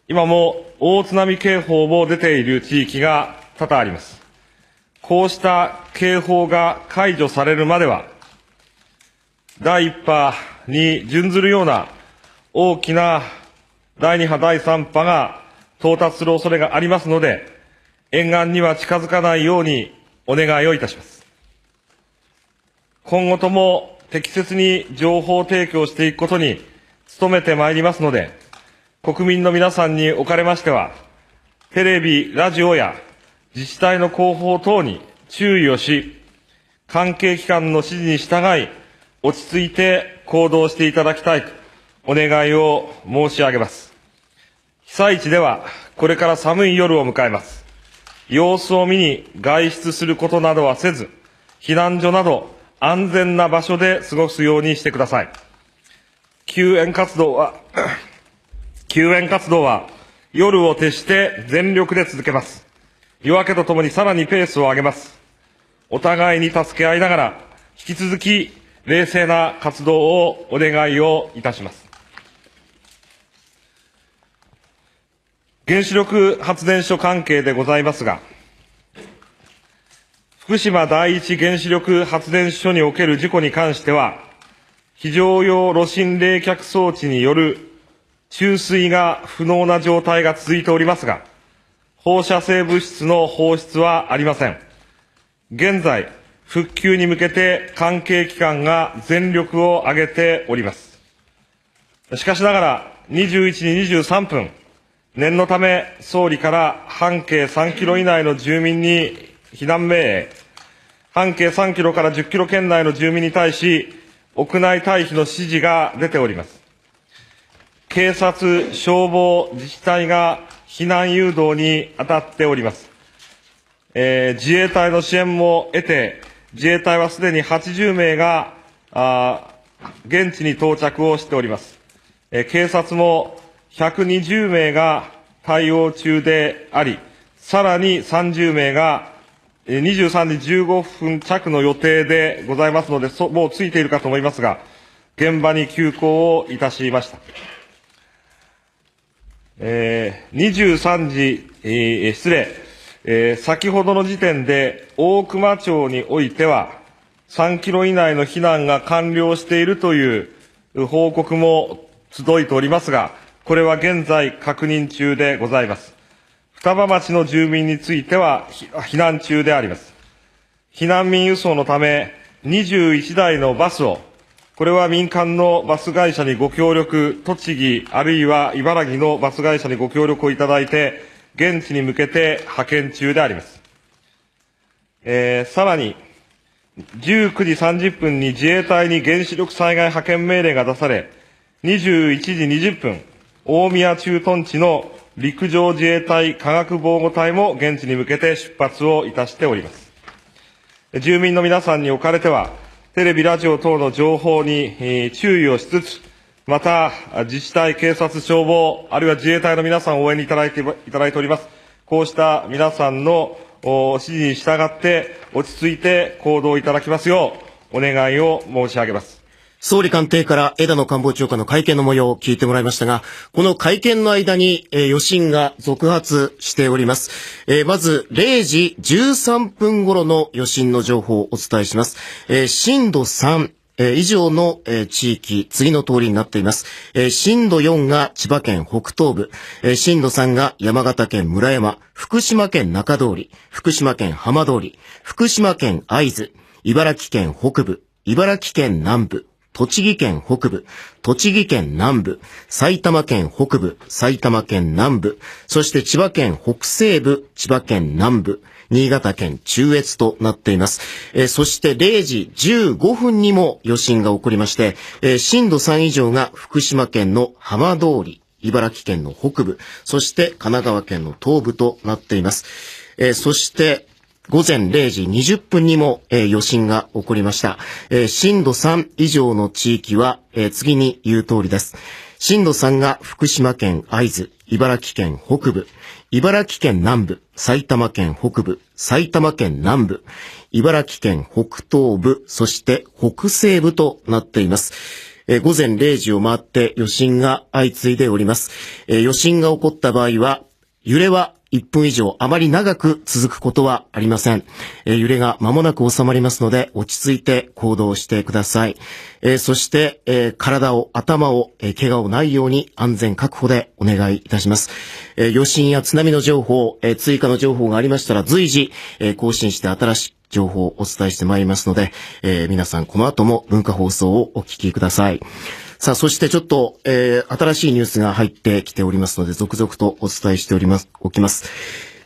今も大津波警報も出ている地域が多々あります。こうした警報が解除されるまでは、第1波に準ずるような大きな第2波、第3波が到達する恐れがありますので、沿岸には近づかないようにお願いをいたします。今後とも適切に情報提供していくことに努めてまいりますので、国民の皆さんにおかれましては、テレビ、ラジオや自治体の広報等に注意をし、関係機関の指示に従い、落ち着いて行動していただきたいとお願いを申し上げます。被災地ではこれから寒い夜を迎えます。様子を見に外出することなどはせず、避難所など安全な場所で過ごすようにしてください。救援活動は、救援活動は夜を徹して全力で続けます。夜明けとともにさらにペースを上げます。お互いに助け合いながら、引き続き冷静な活動をお願いをいたします。原子力発電所関係でございますが、福島第一原子力発電所における事故に関しては、非常用炉心冷却装置による注水が不能な状態が続いておりますが、放射性物質の放出はありません。現在、復旧に向けて関係機関が全力を挙げております。しかしながら、21時23分、念のため総理から半径3キロ以内の住民に避難命令、半径3キロから10キロ圏内の住民に対し、屋内退避の指示が出ております。警察、消防、自治体が避難誘導に当たっております。えー、自衛隊の支援も得て、自衛隊はすでに80名が、あ現地に到着をしております。え警察も120名が対応中であり、さらに30名が23時15分着の予定でございますので、もうついているかと思いますが、現場に急行をいたしました。えー、23時、えー、失礼、えー、先ほどの時点で大熊町においては、3キロ以内の避難が完了しているという報告も届いておりますが、これは現在確認中でございます。双葉町の住民については避難中であります。避難民輸送のため21台のバスを、これは民間のバス会社にご協力、栃木あるいは茨城のバス会社にご協力をいただいて、現地に向けて派遣中であります。えー、さらに、19時30分に自衛隊に原子力災害派遣命令が出され、21時20分、大宮駐屯地の陸上自衛隊科学防護隊も現地に向けて出発をいたしております。住民の皆さんにおかれては、テレビ、ラジオ等の情報に注意をしつつ、また、自治体、警察、消防、あるいは自衛隊の皆さんを応援いただいていただいております。こうした皆さんの指示に従って、落ち着いて行動いただきますよう、お願いを申し上げます。総理官邸から枝野官房長官の会見の模様を聞いてもらいましたが、この会見の間に、えー、余震が続発しております。えー、まず、0時13分頃の余震の情報をお伝えします。えー、震度3、えー、以上の、えー、地域、次の通りになっています。えー、震度4が千葉県北東部、えー、震度3が山形県村山、福島県中通り、福島県浜通り、福島県会津、茨城県北部、茨城県南部、栃木県北部、栃木県南部、埼玉県北部、埼玉県南部、そして千葉県北西部、千葉県南部、新潟県中越となっています。えー、そして0時15分にも余震が起こりまして、えー、震度3以上が福島県の浜通り、茨城県の北部、そして神奈川県の東部となっています。えー、そして、午前0時20分にも、えー、余震が起こりました。えー、震度3以上の地域は、えー、次に言う通りです。震度3が福島県会津、茨城県北部、茨城県南部、埼玉県北部、埼玉県南部、茨城県北東部、そして北西部となっています。え、午前0時を回って余震が相次いでおります。え、余震が起こった場合は、揺れは1分以上あまり長く続くことはありません。えー、揺れが間もなく収まりますので、落ち着いて行動してください。えー、そして、えー、体を、頭を、え怪我をないように安全確保でお願いいたします。え余震や津波の情報、え追加の情報がありましたら随時、え更新して新しい情報をお伝えしてまいりますので、え皆さんこの後も文化放送をお聞きください。さあ、そしてちょっと、えー、新しいニュースが入ってきておりますので、続々とお伝えしております、おきます。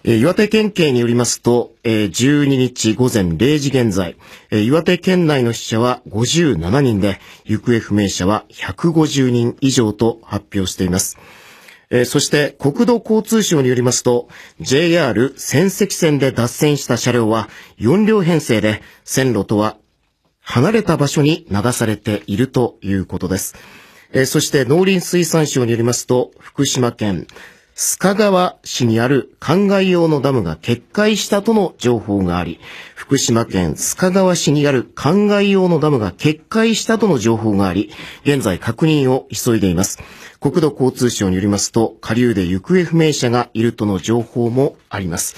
えー、岩手県警によりますと、えー、12日午前0時現在、えー、岩手県内の死者は57人で、行方不明者は150人以上と発表しています。えー、そして国土交通省によりますと、JR 仙石線で脱線した車両は4両編成で線路とは離れた場所に流されているということです。え、そして農林水産省によりますと、福島県須賀川市にある灌漑用のダムが決壊したとの情報があり、福島県須賀川市にある灌漑用のダムが決壊したとの情報があり、現在確認を急いでいます。国土交通省によりますと、下流で行方不明者がいるとの情報もあります。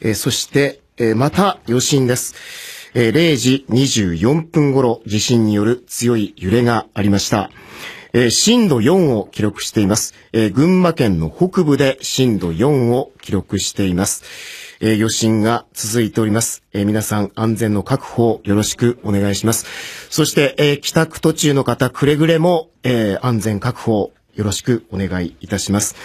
え、そして、え、また余震です。えー、0時24分頃、地震による強い揺れがありました。えー、震度4を記録しています。えー、群馬県の北部で震度4を記録しています。えー、余震が続いております。えー、皆さん安全の確保よろしくお願いします。そして、えー、帰宅途中の方、くれぐれも、えー、安全確保よろしくお願いいたします。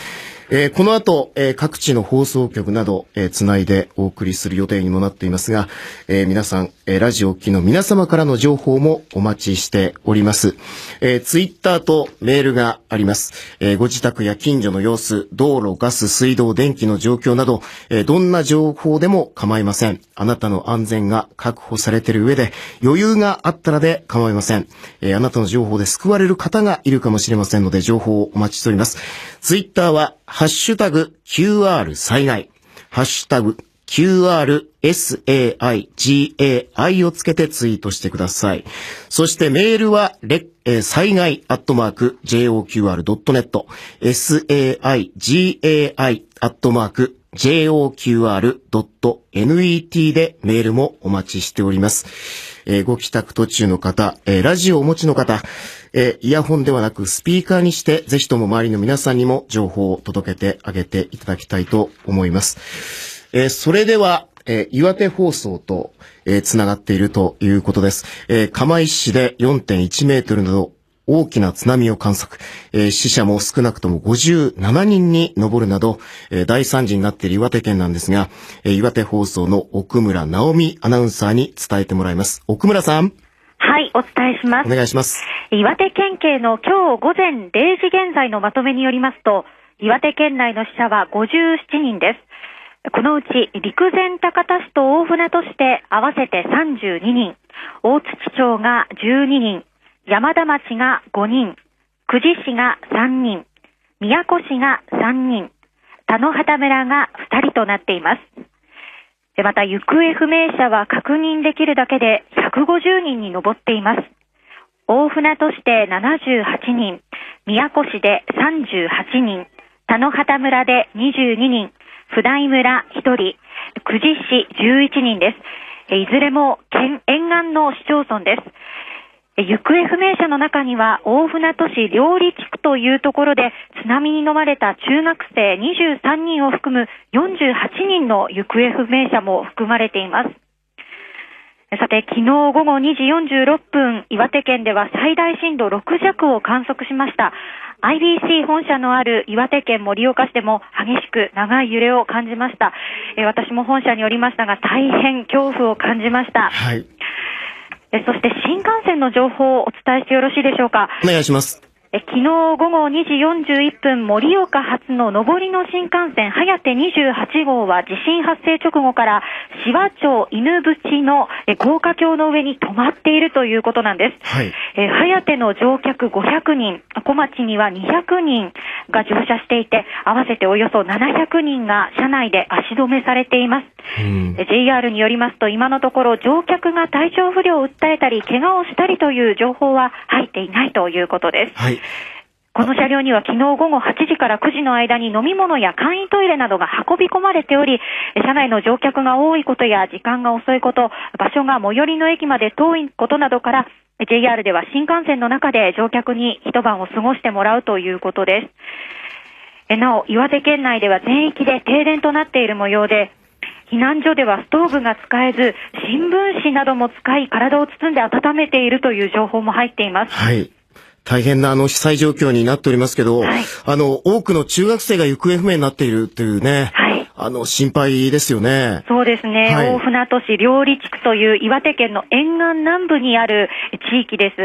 えー、この後、えー、各地の放送局など、えー、つないでお送りする予定にもなっていますが、えー、皆さん、えー、ラジオ機の皆様からの情報もお待ちしております。えー、ツイッターとメールがあります。えー、ご自宅や近所の様子、道路、ガス、水道、電気の状況など、えー、どんな情報でも構いません。あなたの安全が確保されている上で、余裕があったらで構いません。えー、あなたの情報で救われる方がいるかもしれませんので、情報をお待ちしております。ツイッターは、ハッシュタグ QR 災害、ハッシュタグ QRSAIGAI をつけてツイートしてください。そしてメールは、レえ、災害アットマーク JOQR.net、SAIGAI アットマーク joqr.net でメールもお待ちしております。えー、ご帰宅途中の方、えー、ラジオをお持ちの方、えー、イヤホンではなくスピーカーにして、ぜひとも周りの皆さんにも情報を届けてあげていただきたいと思います。えー、それでは、えー、岩手放送と、えー、つながっているということです。えー、釜石市で4.1メートルなど大きな津波を観測、えー、死者も少なくとも57人に上るなど、えー、大惨事になっている岩手県なんですが、えー、岩手放送の奥村直美アナウンサーに伝えてもらいます。奥村さん。はい、お伝えします。お願いします。岩手県警の今日午前0時現在のまとめによりますと、岩手県内の死者は57人です。このうち陸前高田市と大船渡市で合わせて32人、大槌町が12人、山田町が5人、久慈市が3人、宮古市が3人、田野畑村が2人となっています。また、行方不明者は確認できるだけで150人に上っています。大船渡市で78人、宮古市で38人、田野畑村で22人、普代村1人、久慈市11人です。いずれも沿岸の市町村です。行方不明者の中には大船渡市両里地区というところで津波に飲まれた中学生23人を含む48人の行方不明者も含まれています。さて、昨日午後2時46分、岩手県では最大震度6弱を観測しました。IBC 本社のある岩手県盛岡市でも激しく長い揺れを感じました。え私も本社におりましたが大変恐怖を感じました。はい。そして新幹線の情報をお伝えしてよろしいでしょうか？お願いします。え昨日午後2時41分、盛岡発の上りの新幹線、はやて28号は地震発生直後から、紫波町犬淵のえ高架橋の上に止まっているということなんです。はい。えはやての乗客500人、小町には200人が乗車していて、合わせておよそ700人が車内で足止めされています。JR によりますと、今のところ乗客が体調不良を訴えたり、怪我をしたりという情報は入っていないということです。はい。この車両には昨日午後8時から9時の間に飲み物や簡易トイレなどが運び込まれており、車内の乗客が多いことや時間が遅いこと、場所が最寄りの駅まで遠いことなどから、JR では新幹線の中で乗客に一晩を過ごしてもらうということです。なお、岩手県内では全域で停電となっている模様で、避難所ではストーブが使えず、新聞紙なども使い体を包んで温めているという情報も入っています。はい。大変なあの被災状況になっておりますけど、あの、多くの中学生が行方不明になっているというね、はいあの、心配ですよね。そうですね、はい大船渡市両里地区という岩手県の沿岸南部にある地域です。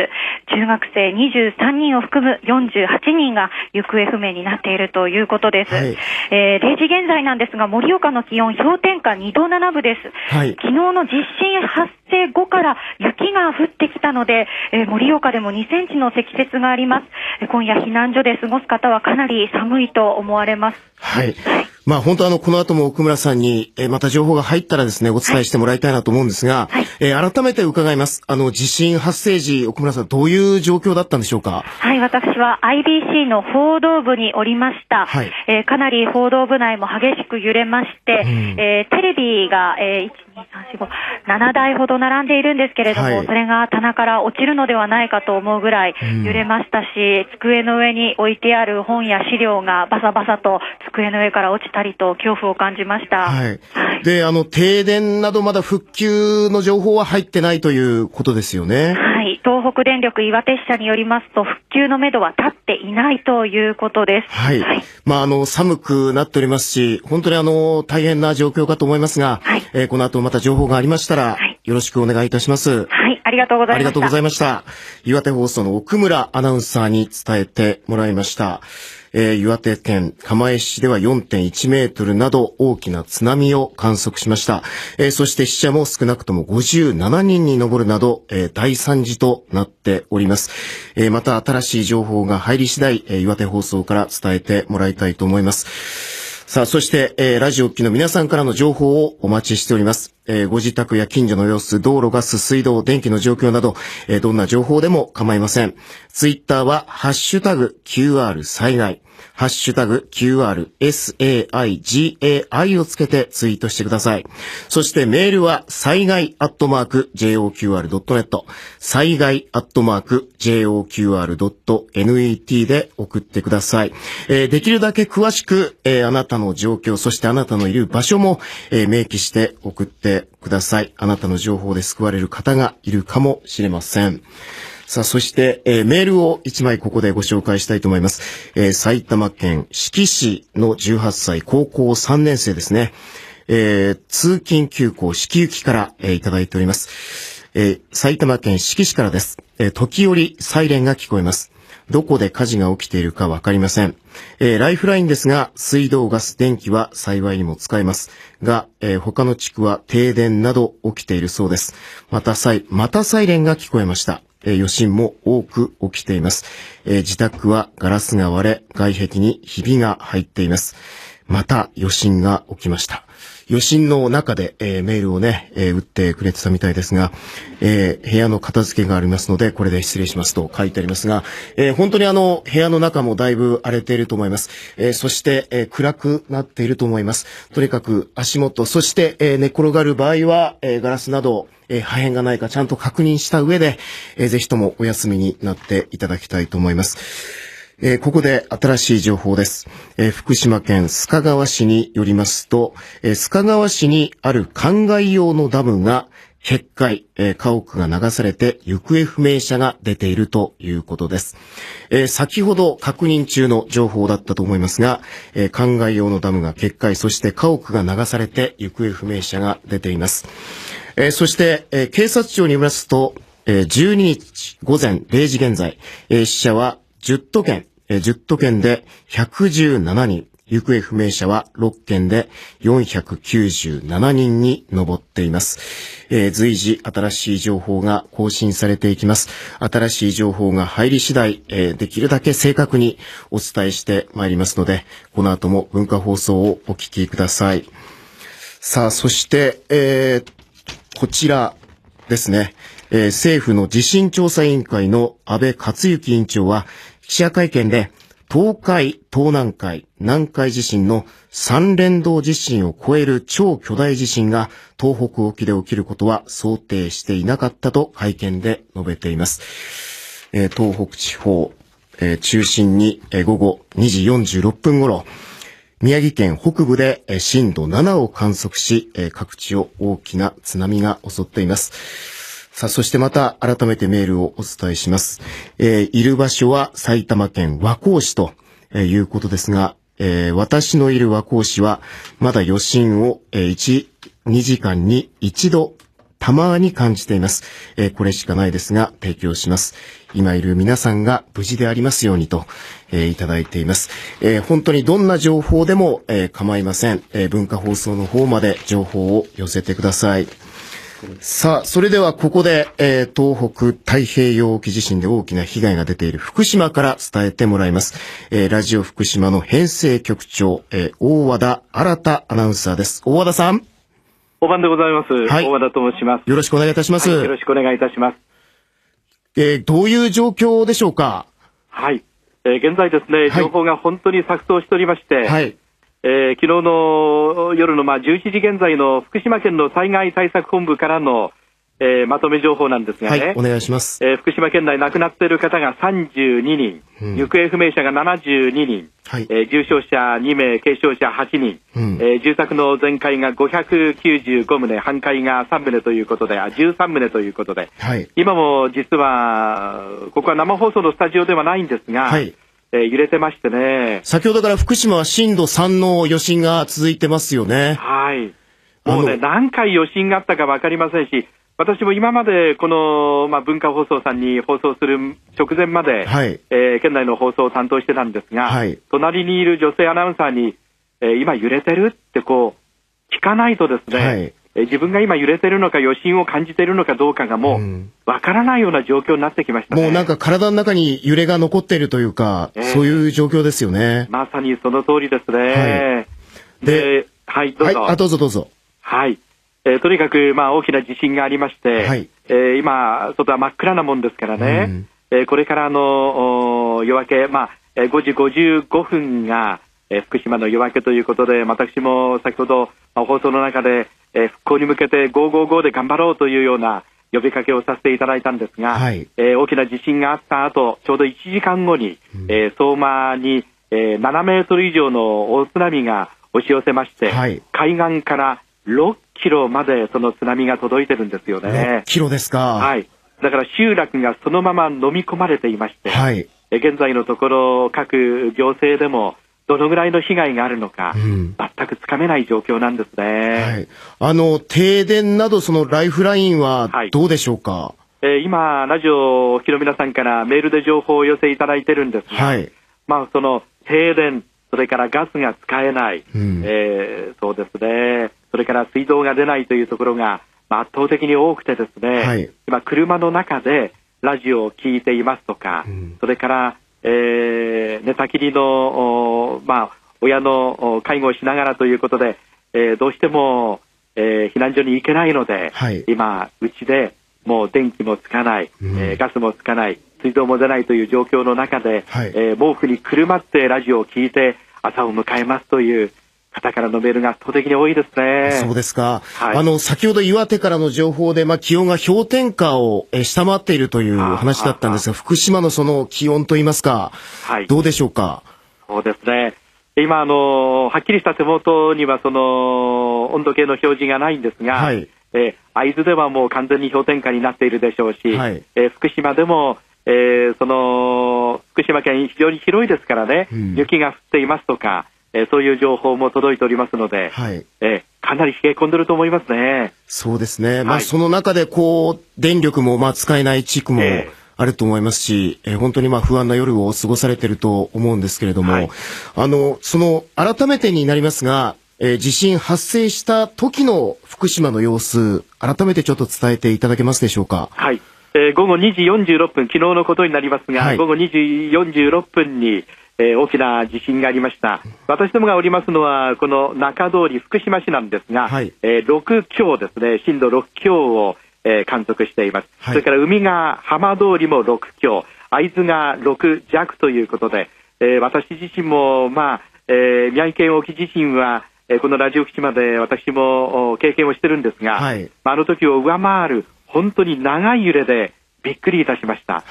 中学生23人を含む48人が行方不明になっているということです。えー0時現在なんですが、盛岡の気温氷点下2度7分です。はい。昨日の地震発生後から雪が降ってきたので、えー盛岡でも2センチの積雪があります。えー今夜避難所で過ごす方はかなり寒いと思われます。はい。まあ本当あの、この後も奥村さんに、えーまた情報が入ったらですね、お伝えしてもらいたいなと思うんですが、えー改めて伺います。あの、地震発生時、奥村さんどういう状況だったんでしょうか？はい、私は IBC の報道部におりました。はいえーかなり報道部内も激しく揺れまして、うんえーテレビが、えー1、2、3、4、5、7台ほど並んでいるんですけれども、はいそれが棚から落ちるのではないかと思うぐらいうん揺れましたし、机の上に置いてある本や資料がバサバサと机の上から落ちたりと恐怖を感じました。はい。で、あの、停電などまだ復旧の情報は入ってないということですよね。はい。東北電力岩手支社によりますと、復旧のめどは立っていないということです。はい。まあ、あの、寒くなっておりますし、本当にあの、大変な状況かと思いますが、えーこの後また情報がありましたら、よろしくお願いいたします。はい。ありがとうございました。ありがとうございました。岩手放送の奥村アナウンサーに伝えてもらいました。えー岩手県釜石市では4.1メートルなど大きな津波を観測しました。えーそして死者も少なくとも57人に上るなど、えー大惨事となっております。えーまた新しい情報が入り次第、えー岩手放送から伝えてもらいたいと思います。さあ、そして、えーラジオ機の皆さんからの情報をお待ちしております。えーご自宅や近所の様子、道路、ガス、水道、電気の状況など、えーどんな情報でも構いません。ツイッターは、ハッシュタグ、QR 災害。ハッシュタグ QR SAIGAI をつけてツイートしてください。そしてメールは災害アットマーク JOQR.net 災害アットマーク JOQR.net で送ってください。えーできるだけ詳しく、えーあなたの状況、そしてあなたのいる場所も、えー明記して送ってください。あなたの情報で救われる方がいるかもしれません。さあ、そして、えーメールを一枚ここでご紹介したいと思います。えー埼玉県志木市の18歳高校3年生ですね。えー通勤休校四季行きから、えーいただいております。え埼玉県志木市からです。え時折サイレンが聞こえます。どこで火事が起きているかわかりません。えーライフラインですが、水道、ガス、電気は幸いにも使えます。が、えー他の地区は停電など起きているそうです。またサイ、またサイレンが聞こえました。えー余震も多く起きています。え自宅はガラスが割れ、外壁にひびが入っています。また余震が起きました。余震の中で、えーメールをね、えー打ってくれてたみたいですが、えー部屋の片付けがありますので、これで失礼しますと書いてありますが、えー本当にあの、部屋の中もだいぶ荒れていると思います。えーそして、えー暗くなっていると思います。とにかく足元、そして、えー寝転がる場合は、えーガラスなど、えー破片がないかちゃんと確認した上で、えーぜひともお休みになっていただきたいと思います。えーここで新しい情報です。えー福島県須賀川市によりますと、えー須賀川市にある灌漑用のダムが決壊、えー家屋が流されて行方不明者が出ているということです。えー先ほど確認中の情報だったと思いますが、えー灌漑用のダムが決壊、そして家屋が流されて行方不明者が出ています。えーそして、えー警察庁によりますと、えー12日午前0時現在、えー死者は10都県、えー10都県で117人、行方不明者は6県で497人に上っています。えー随時新しい情報が更新されていきます。新しい情報が入り次第、えーできるだけ正確にお伝えしてまいりますので、この後も文化放送をお聞きください。さあ、そして、えーこちらですね、政府の地震調査委員会の安倍克之委員長は、記者会見で、東海、東南海、南海地震の三連動地震を超える超巨大地震が東北沖で起きることは想定していなかったと会見で述べています。えー東北地方、えー中心に、えー午後2時46分頃、宮城県北部で震度7を観測し、各地を大きな津波が襲っています。さあ、そしてまた改めてメールをお伝えします。えーいる場所は埼玉県和光市と、えいうことですが、えー私のいる和光市はまだ余震を、えー1、2時間に一度たまに感じています。えーこれしかないですが、提供します。今いる皆さんが無事でありますようにと、えーいただいています。えー本当にどんな情報でも、えー構いません、えー文化放送の方まで情報を寄せてください。さあ、それではここで、えー東北太平洋沖地震で大きな被害が出ている福島から伝えてもらいます。えーラジオ福島の編成局長、えー大和田新アナウンサーです。大和田さん、大番でございます。大和田と申します。よろしくお願いいたします。はいよろしくお願いいたします。えーどういう状況でしょうか？はい。えー現在ですね、情報が本当に錯綜しておりまして、はい。えー昨日の夜のまあ11時現在の福島県の災害対策本部からの、えーまとめ情報なんですがね、はい、お願いします。えー福島県内亡くなっている方が32人、うん。行方不明者が72人、はい。えー重傷者2名、軽傷者8人、うん。えー住宅の全壊が595棟、半壊が3棟ということで、あ13棟ということで、はい。今も実は、ここは生放送のスタジオではないんですが、はいえー揺れてましてね、先ほどから福島は震度3の余震が続いてますよね。はい。もうね、何回余震があったか分かりませんし、私も今までこの、まあ、文化放送さんに放送する直前まで、はい。えー県内の放送を担当してたんですが、はい隣にいる女性アナウンサーに、えー今揺れてるってこう、聞かないとですね、はいえー自分が今揺れてるのか余震を感じているのかどうかがもう、わからないような状況になってきましたね。もうなんか体の中に揺れが残っているというか、ええそういう状況ですよね。まさにその通りですね。で、はい、どうぞ。はい、あ、どうぞどうぞ。はい。えーとにかく、まあ、大きな地震がありまして、はいえー今、外は真っ暗なもんですからね、えーこれからあのお夜明け、まあ、えー5時55分が、えー福島の夜明けということで、私も先ほど、まあ放送の中で、えー復興に向けて555で頑張ろうというような呼びかけをさせていただいたんですが、はいえー大きな地震があった後、ちょうど1時間後に、えー相馬に、えー7メートル以上の大津波が押し寄せまして、はい海岸から6キロまでその津波が届いてるんですよね。6キロですか。はい。だから集落がそのまま飲み込まれていまして、はい。え現在のところ各行政でもどのぐらいの被害があるのか、うん。全くつかめない状況なんですね。あの、停電などそのライフラインはどうでしょうか、えー今、ラジオをお聞きの皆さんからメールで情報をお寄せいただいてるんですが、はい。まあ、その停電、それからガスが使えない、うん。えーそうですね、それから水道が出ないというところが、まあ、圧倒的に多くてですね、はい。今、車の中でラジオを聞いていますとか、それから、えー寝たきりの、おまあ、親のお介護をしながらということで、えーどうしても、えー避難所に行けないので、はい。今、うちでもう電気もつかない、うん。えーガスもつかない、水道も出ないという状況の中で、はい。えー毛布にくるまってラジオを聞いて朝を迎えますという方からのメールが圧倒的に多いですね。そうですか。はい。あの、先ほど岩手からの情報で、まあ、気温が氷点下をえー下回っているという話だったんですが、福島のその気温といいますか、はい。どうでしょうか？そうですね。今、あのはっきりした手元にはその温度計の表示がないんですが、はい。えー会津ではもう完全に氷点下になっているでしょうし、はい。えー福島でも、えーその福島県非常に広いですからね、うん。雪が降っていますとか、えーそういう情報も届いておりますので、はい。えーかなり冷え込んでると思いますね。そうですね。まあ、はいその中で、こう、電力も、まあ、使えない地区もええあると思いますし、えー本当に、まあ、不安な夜を過ごされてると思うんですけれども、あの、その、改めてになりますが、えー地震発生した時の福島の様子、改めてちょっと伝えていただけますでしょうか？はい。えー午後2時46分、昨日のことになりますが、はい午後2時46分に、えー大きな地震がありました。私どもがおりますのは、この中通り福島市なんですが、えー6強ですね、震度6強を、えー観測しています。はい。それから海が浜通りも6強、会津が6弱ということで、えー私自身も、まあ、えー宮城県沖地震は、えーこのラジオ基地まで私もお経験をしてるんですが、はい。まああの時を上回る本当に長い揺れでびっくりいたしました。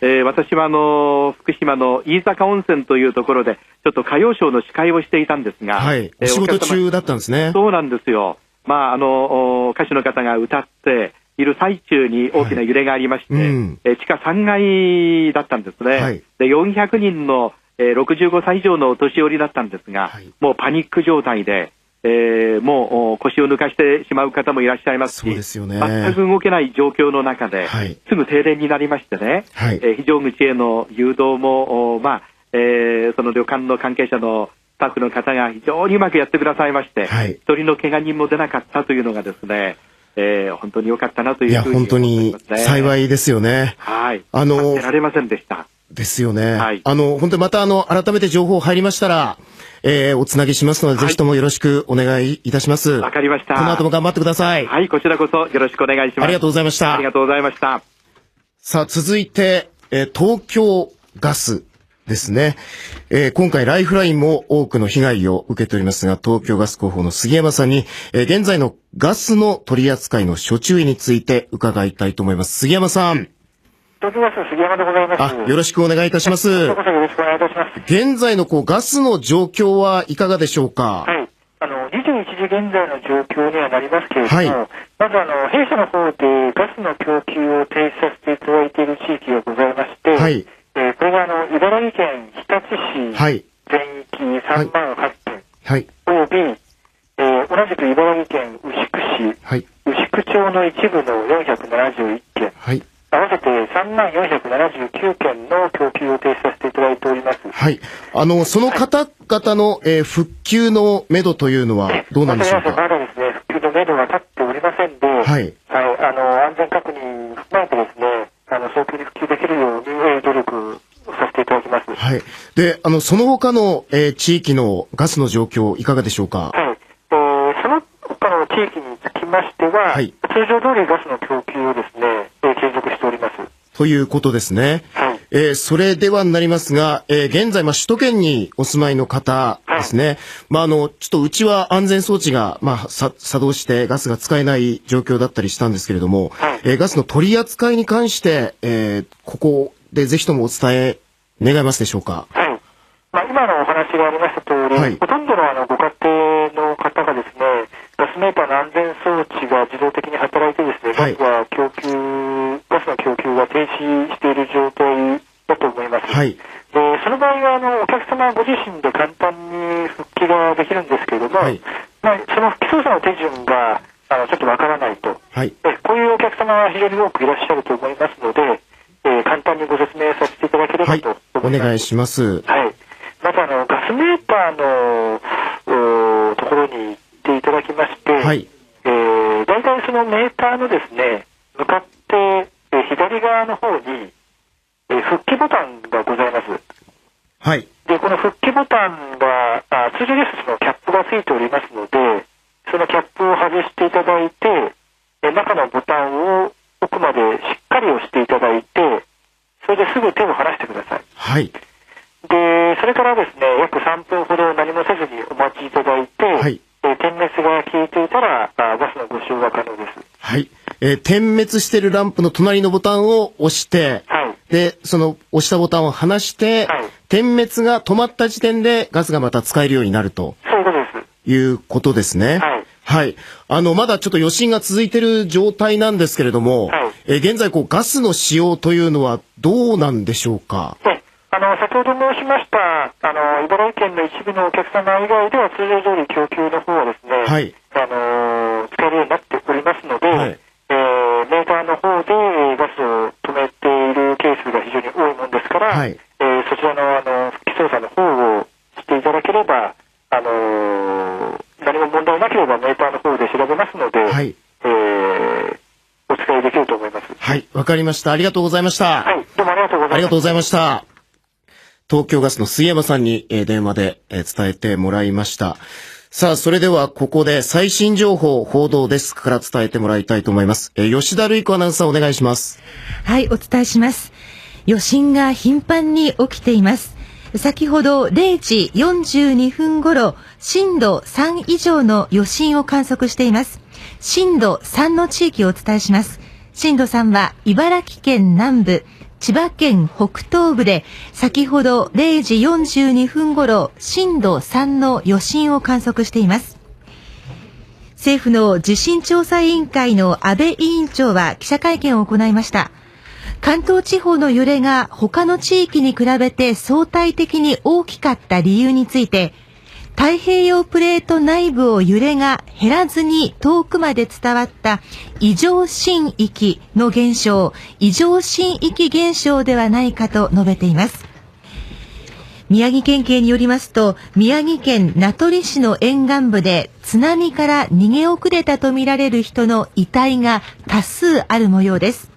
えー私はあの福島の飯坂温泉というところでちょっと歌謡ショーの司会をしていたんですが、はい。え仕事中だったんですね。そうなんですよ。まあ、あの、お歌手の方が歌って、いる最中に大きな揺れがありまして、はいうんえー地下3階だったんですね。はいで、400人の、えー65歳以上のお年寄りだったんですが、もうパニック状態で、えーもうお腰を抜かしてしまう方もいらっしゃいますし、そうですよね。全く動けない状況の中で、はいすぐ停電になりましてね、はいえー非常口への誘導も、おまあえーその旅館の関係者のスタッフの方が非常にうまくやってくださいまして、はい一人の怪我人も出なかったというのがですね、えー本当に良かったなといいうや、ふうに本当に思いますね幸いですよね。はい。あの助けられませんでした。ですよね。はいあの、本当にまたあの、改めて情報入りましたら、えーおつなぎしますので、ぜひともよろしくお願いいたします。わかりました。この後も頑張ってください。はい、こちらこそよろしくお願いします。ありがとうございましたありがとうございました。さあ、続いて、えー東京ガスですね。えー今回ライフラインも多くの被害を受けておりますが、東京ガス広報の杉山さんに、えー現在のガスの取り扱いの諸注意について伺いたいと思います。杉山さん。東京ガス杉山でございます。あ、よろしくお願いいたしますよろしくお願いいたします。現在のこうガスの状況はいかがでしょうか？はい。あの、21時現在の状況にはなりますけれども、はいまずあの、弊社の方でガスの供給を停止させていただいている地域がございまして、はい。えーこれがあの、茨城県日立市はい。全域3万8件、はい。および、えー同じく茨城県牛久市、はい。牛久町の一部の471件、はい。合わせて3万479件の供給を停止させていただいております。はい。あの、その方々の、えー復旧のめどというのはどうなんでしょうか？まだですね、復旧のめどが立っておりませんで、はい。あの、安全確認踏まえてですね、あの、早急に復旧できるように、えー努力をさせていただきます。はい。で、あの、その他の、えー地域のガスの状況いかがでしょうか？はい。えーその他の地域につきましては、はい通常通りガスの供給をですね、えー継続しております。ということですね。えーそれではになりますが、えー現在、まあ、首都圏にお住まいの方ですね。まあ、あの、ちょっとうちは安全装置が、まあ、さ作動してガスが使えない状況だったりしたんですけれども、えーガスの取り扱いに関して、えーここでぜひともお伝え願えますでしょうか？はい。まあ、今のお話がありました通り、はいほとんどのあのご家庭の方がですね、ガスメーターの安全装置が自動的に働いてですね、ガスは供給、ガスの供給が停止している状態だと思います。はい。でその場合はあのお客様ご自身で簡単に復帰ができるんですけれども、まあ、その復帰操作の手順があのちょっとわからないと、はい。えこういうお客様は非常に多くいらっしゃると思いますので、えー簡単にご説明させていただければとお願いします。はい。まずあの、ガスメーターの、ところに行っていただきまして、はい。えー、大体そのメーターのですね、向かって、えー左側の方に、えー復帰ボタンがございます。はい。で、この復帰ボタンが、あ通常ですとそのキャップがついておりますので、そのキャップを外していただいて、えー中のボタンを奥までしっかり押していただいて、それですぐ手を離してください。はい。で、それからですね、約3分ほど何もせずにお待ちいただいて、はいえー点滅が消えていたら、あガスのご使用が可能です。はい。えー点滅してるランプの隣のボタンを押して、で、その押したボタンを離して、点滅が止まった時点でガスがまた使えるようになるとそういうことです。いうことですね。はい。あの、まだちょっと余震が続いている状態なんですけれども、えー現在こうガスの使用というのはどうなんでしょうか？で、あの、先ほど申しました、あの、茨城県の一部のお客様以外では通常通り供給の方はですね、はい。あの、使えるようになっておりますので、えーメーターの方で、えーガスを止めているケースが非常に多いもんですから、はいえーそちらのあの復帰操作の方をしていただければ、あのー何も問題なければメーターの方で調べますので、はい。えーお使いできると思います。はい。わかりました。ありがとうございました。はい。どうもありがとうございます。ありがとうございました。東京ガスの杉山さんに、えー電話で、えー伝えてもらいました。さあ、それではここで最新情報報道デスクから伝えてもらいたいと思います。えー吉田瑠衣子アナウンサーお願いします。はい、お伝えします。余震が頻繁に起きています。先ほど0時42分頃、震度3以上の余震を観測しています。震度3の地域をお伝えします。震度3は茨城県南部、千葉県北東部で、先ほど0時42分頃、震度3の余震を観測しています。政府の地震調査委員会の安倍委員長は記者会見を行いました。関東地方の揺れが他の地域に比べて相対的に大きかった理由について、太平洋プレート内部を揺れが減らずに遠くまで伝わった異常震域の現象、異常震域現象ではないかと述べています。宮城県警によりますと、宮城県名取市の沿岸部で津波から逃げ遅れたとみられる人の遺体が多数ある模様です。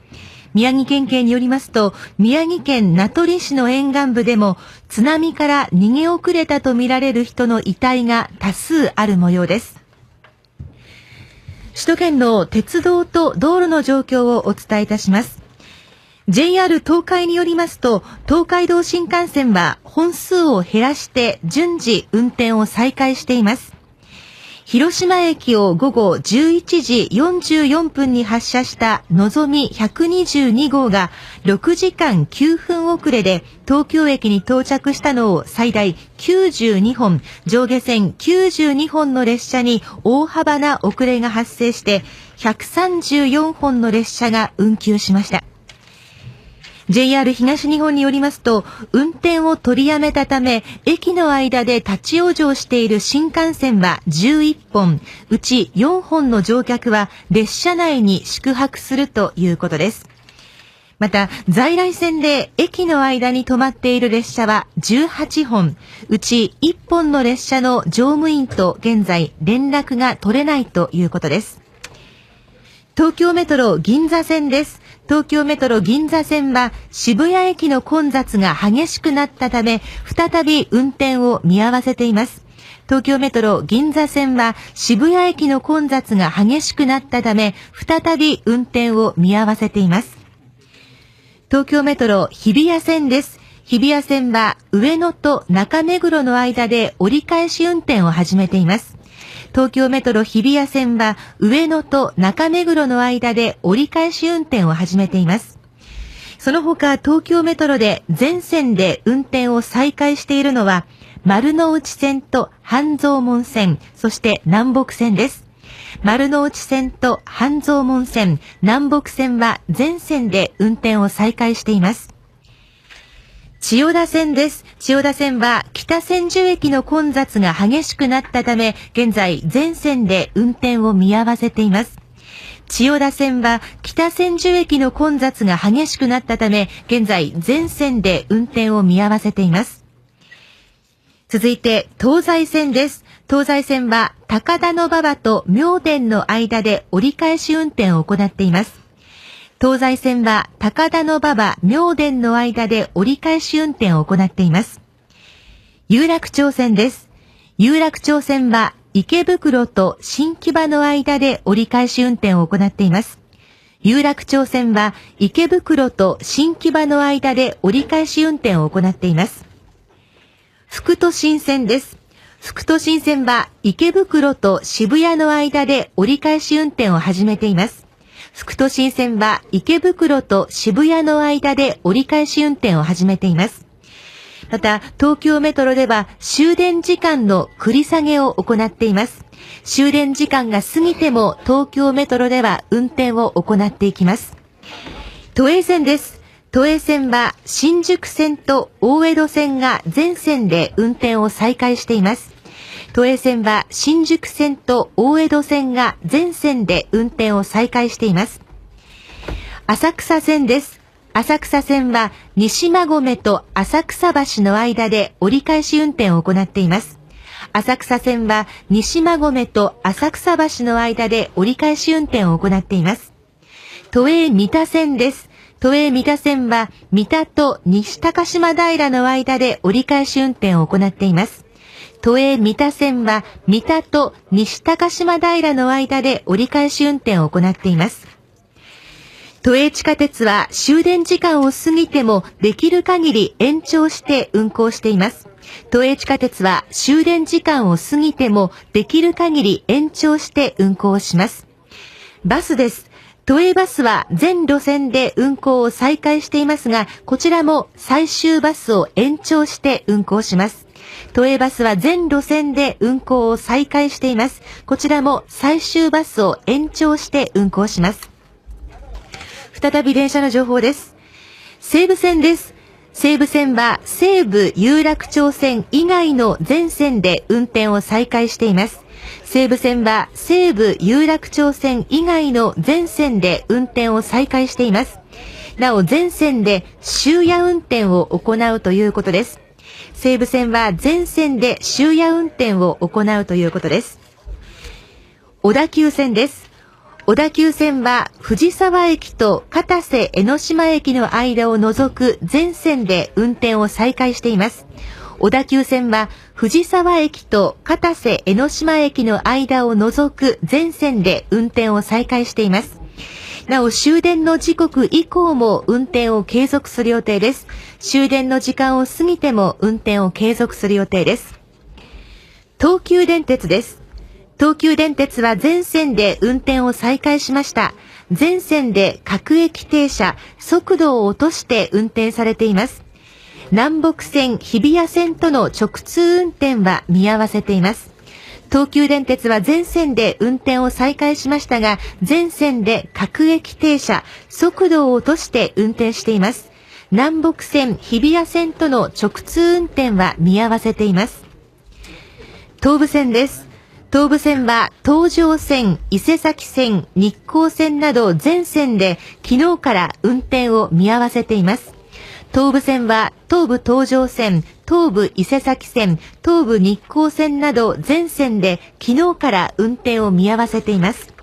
宮城県警によりますと、宮城県名取市の沿岸部でも津波から逃げ遅れたとみられる人の遺体が多数ある模様です。首都圏の鉄道と道路の状況をお伝えいたします。JR 東海によりますと、東海道新幹線は本数を減らして順次運転を再開しています。広島駅を午後11時44分に発車したのぞみ122号が6時間9分遅れで東京駅に到着したのを最大92本、上下線92本の列車に大幅な遅れが発生して134本の列車が運休しました。JR 東日本によりますと、運転を取りやめたため、駅の間で立ち往生している新幹線は11本、うち4本の乗客は列車内に宿泊するということです。また、在来線で駅の間に止まっている列車は18本、うち1本の列車の乗務員と現在連絡が取れないということです。東京メトロ銀座線です。東京メトロ銀座線は渋谷駅の混雑が激しくなったため、再び運転を見合わせています。東京メトロ銀座線は渋谷駅の混雑が激しくなったため、再び運転を見合わせています。東京メトロ日比谷線です。日比谷線は上野と中目黒の間で折り返し運転を始めています。東京メトロ日比谷線は上野と中目黒の間で折り返し運転を始めています。その他東京メトロで全線で運転を再開しているのは丸の内線と半蔵門線、そして南北線です。丸の内線と半蔵門線、南北線は全線で運転を再開しています。千代田線です。千代田線は北千住駅の混雑が激しくなったため、現在全線で運転を見合わせています。千代田線は北千住駅の混雑が激しくなったため、現在全線で運転を見合わせています。続いて、東西線です。東西線は高田馬場と明殿の間で折り返し運転を行っています。東西線は高田の馬場明殿の間で折り返し運転を行っています。有楽町線です。有楽町線は池袋と新木場の間で折り返し運転を行っています。有楽町線は池袋と新木場の間で折り返し運転を行っています。福都新線です。福都新線は池袋と渋谷の間で折り返し運転を始めています。福都新線は池袋と渋谷の間で折り返し運転を始めています。また、東京メトロでは終電時間の繰り下げを行っています。終電時間が過ぎても東京メトロでは運転を行っていきます。都営線です。都営線は新宿線と大江戸線が全線で運転を再開しています。都営線は新宿線と大江戸線が全線で運転を再開しています。浅草線です。浅草線は西馬込と浅草橋の間で折り返し運転を行っています。浅草線は西馬込と浅草橋の間で折り返し運転を行っています。都営三田線です。都営三田線は三田と西高島平の間で折り返し運転を行っています。都営三田線は三田と西高島平の間で折り返し運転を行っています。都営地下鉄は終電時間を過ぎてもできる限り延長して運行しています。都営地下鉄は終電時間を過ぎてもできる限り延長して運行します。バスです。都営バスは全路線で運行を再開していますが、こちらも最終バスを延長して運行します。都営バスは全路線で運行を再開しています。こちらも最終バスを延長して運行します。再び電車の情報です。西武線です。西武線は西武有楽町線以外の全線で運転を再開しています。西武線は西武有楽町線以外の全線で運転を再開しています。なお全線で終夜運転を行うということです。西武線は全線で終夜運転を行うということです。小田急線です。小田急線は藤沢駅と片瀬江ノ島駅の間を除く全線で運転を再開しています。小田急線は藤沢駅と片瀬江ノ島駅の間を除く全線で運転を再開しています。なお終電の時刻以降も運転を継続する予定です。終電の時間を過ぎても運転を継続する予定です。東急電鉄です。東急電鉄は全線で運転を再開しました。全線で各駅停車、速度を落として運転されています。南北線、日比谷線との直通運転は見合わせています。東急電鉄は全線で運転を再開しましたが、全線で各駅停車、速度を落として運転しています。南北線、日比谷線との直通運転は見合わせています。東武線です。東武線は東上線、伊勢崎線、日光線など全線で昨日から運転を見合わせています。東武線は東武東上線、東武伊勢崎線、東武日光線など全線で昨日から運転を見合わせています。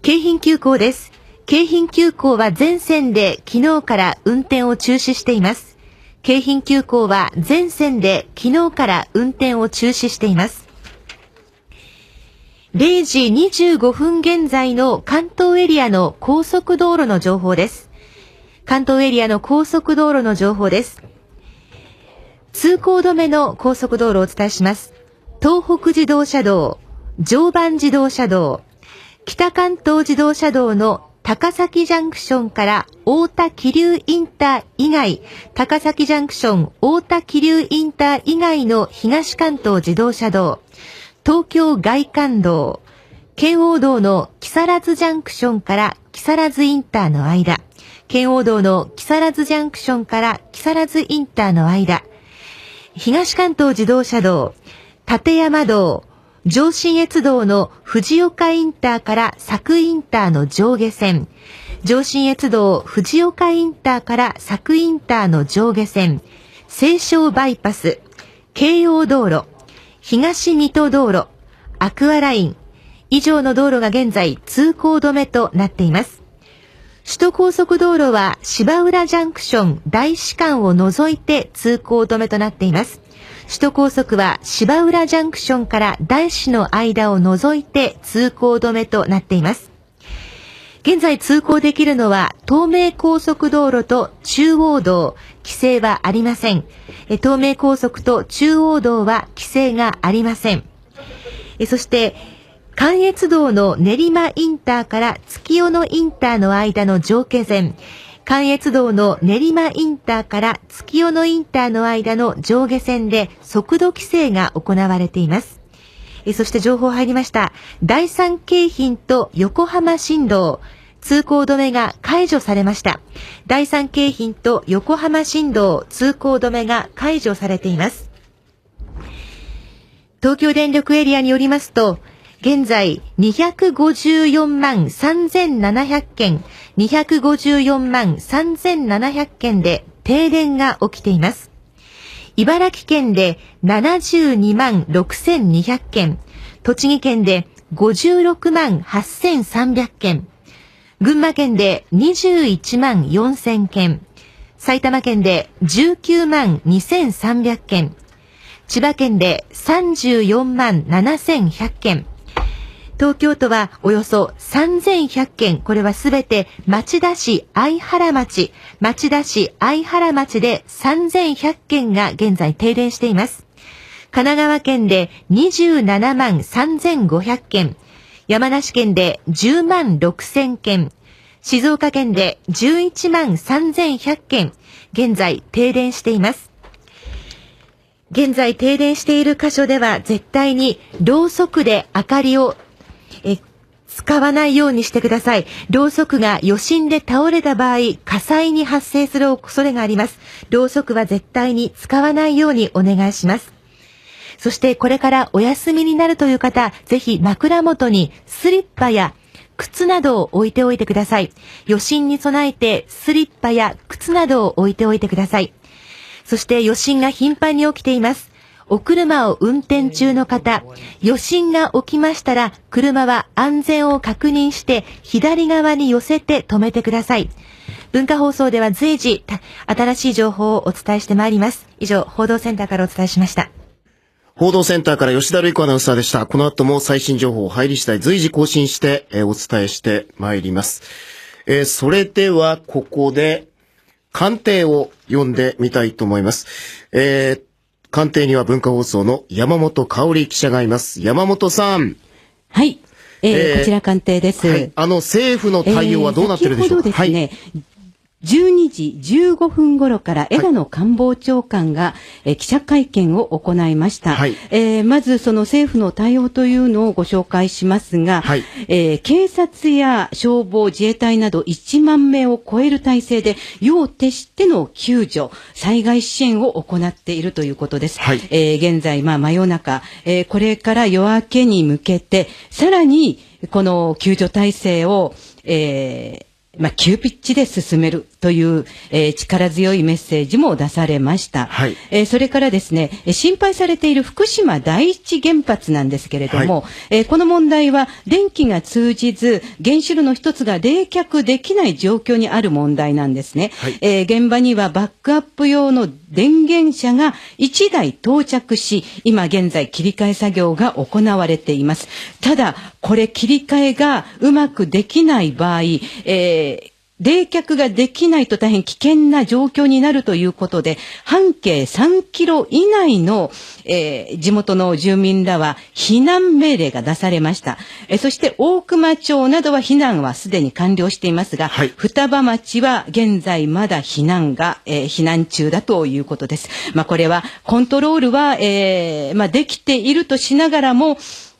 京浜急行です。京浜急行は全線で昨日から運転を中止しています。京浜急行は全線で昨日から運転を中止しています。0時25分現在の関東エリアの高速道路の情報です。関東エリアの高速道路の情報です。通行止めの高速道路をお伝えします。東北自動車道、常磐自動車道、北関東自動車道の高崎ジャンクションから大田気流インター以外、高崎ジャンクション大田気流インター以外の東関東自動車道、東京外環道、京王道の木更津ジャンクションから木更津インターの間、京王道の木更津ジャンクションから木更津インターの間、東関東自動車道、立山道、上信越道の藤岡インターから佐久インターの上下線、上信越道藤岡インターから佐久インターの上下線、西湘バイパス、京葉道路、東水戸道路、アクアライン、以上の道路が現在通行止めとなっています。首都高速道路は芝浦ジャンクション大使館を除いて通行止めとなっています。首都高速は芝浦ジャンクションから大使の間を除いて通行止めとなっています。現在通行できるのは東名高速道路と中央道、規制はありません。東名高速と中央道は規制がありません。そして、関越道の練馬インターから月夜野インターの間の上下線、関越道の練馬インターから月夜野インターの間の上下線で速度規制が行われています。そして情報入りました。第三京浜と横浜新道、通行止めが解除されました。第三京浜と横浜新道通行止めが解除されています。東京電力エリアによりますと、現在254万3700件、254万3700件で停電が起きています。茨城県で72万6200件、栃木県で56万8300件、群馬県で21万4000件、埼玉県で19万2300件、千葉県で34万7100件、東京都はおよそ3100件、これはすべて町田市相原町、町田市相原町で3100件が現在停電しています。神奈川県で27万3500件、山梨県で10万6000件、静岡県で11万3100件、現在停電しています。現在停電している箇所では絶対にろうそくで明かりを使わないようにしてください。ろうそくが余震で倒れた場合、火災に発生する恐れがあります。ろうそくは絶対に使わないようにお願いします。そしてこれからお休みになるという方、ぜひ枕元にスリッパや靴などを置いておいてください。余震に備えてスリッパや靴などを置いておいてください。そして余震が頻繁に起きています。お車を運転中の方、余震が起きましたら、車は安全を確認して左側に寄せて止めてください。文化放送では随時、新しい情報をお伝えしてまいります。以上、報道センターからお伝えしました。報道センターから吉田瑠子アナウンサーでした。この後も最新情報入り次第随時更新して、え、お伝えしてまいります。えー、それでは、ここで、官邸を読んでみたいと思います。えー、官邸には文化放送の山本香里記者がいます。山本さん。はい。えー、えー、こちら官邸です。はい、あの、政府の対応はどうなってるでしょうか、えー、ですね、はい12時15分頃から枝野官房長官が、え記者会見を行いました、はい、えー、まずその政府の対応というのをご紹介しますが、はい、えー、警察や消防自衛隊など1万名を超える体制で夜を徹しての救助災害支援を行っているということです、はい、えー、現在、まあ、真夜中、えこれから夜明けに向けてさらにこの救助体制を、えーまあ、急ピッチで進めるという、えー、力強いメッセージも出されました。はい、えー、それからですね、心配されている福島第一原発なんですけれども、はい、えー、この問題は電気が通じず、原子炉の一つが冷却できない状況にある問題なんですね。はい、えー、現場にはバックアップ用の電源車が1台到着し、今現在切り替え作業が行われています。ただ、これ切り替えがうまくできない場合、えー冷却ができないと大変危険な状況になるということで、半径3キロ以内の、えー、地元の住民らは避難命令が出されました。えー、そして大熊町などは避難はすでに完了していますが、はい、双葉町は現在まだ避難が、えー、避難中だということです。まあこれはコントロールは、えー、まあできているとしながらも、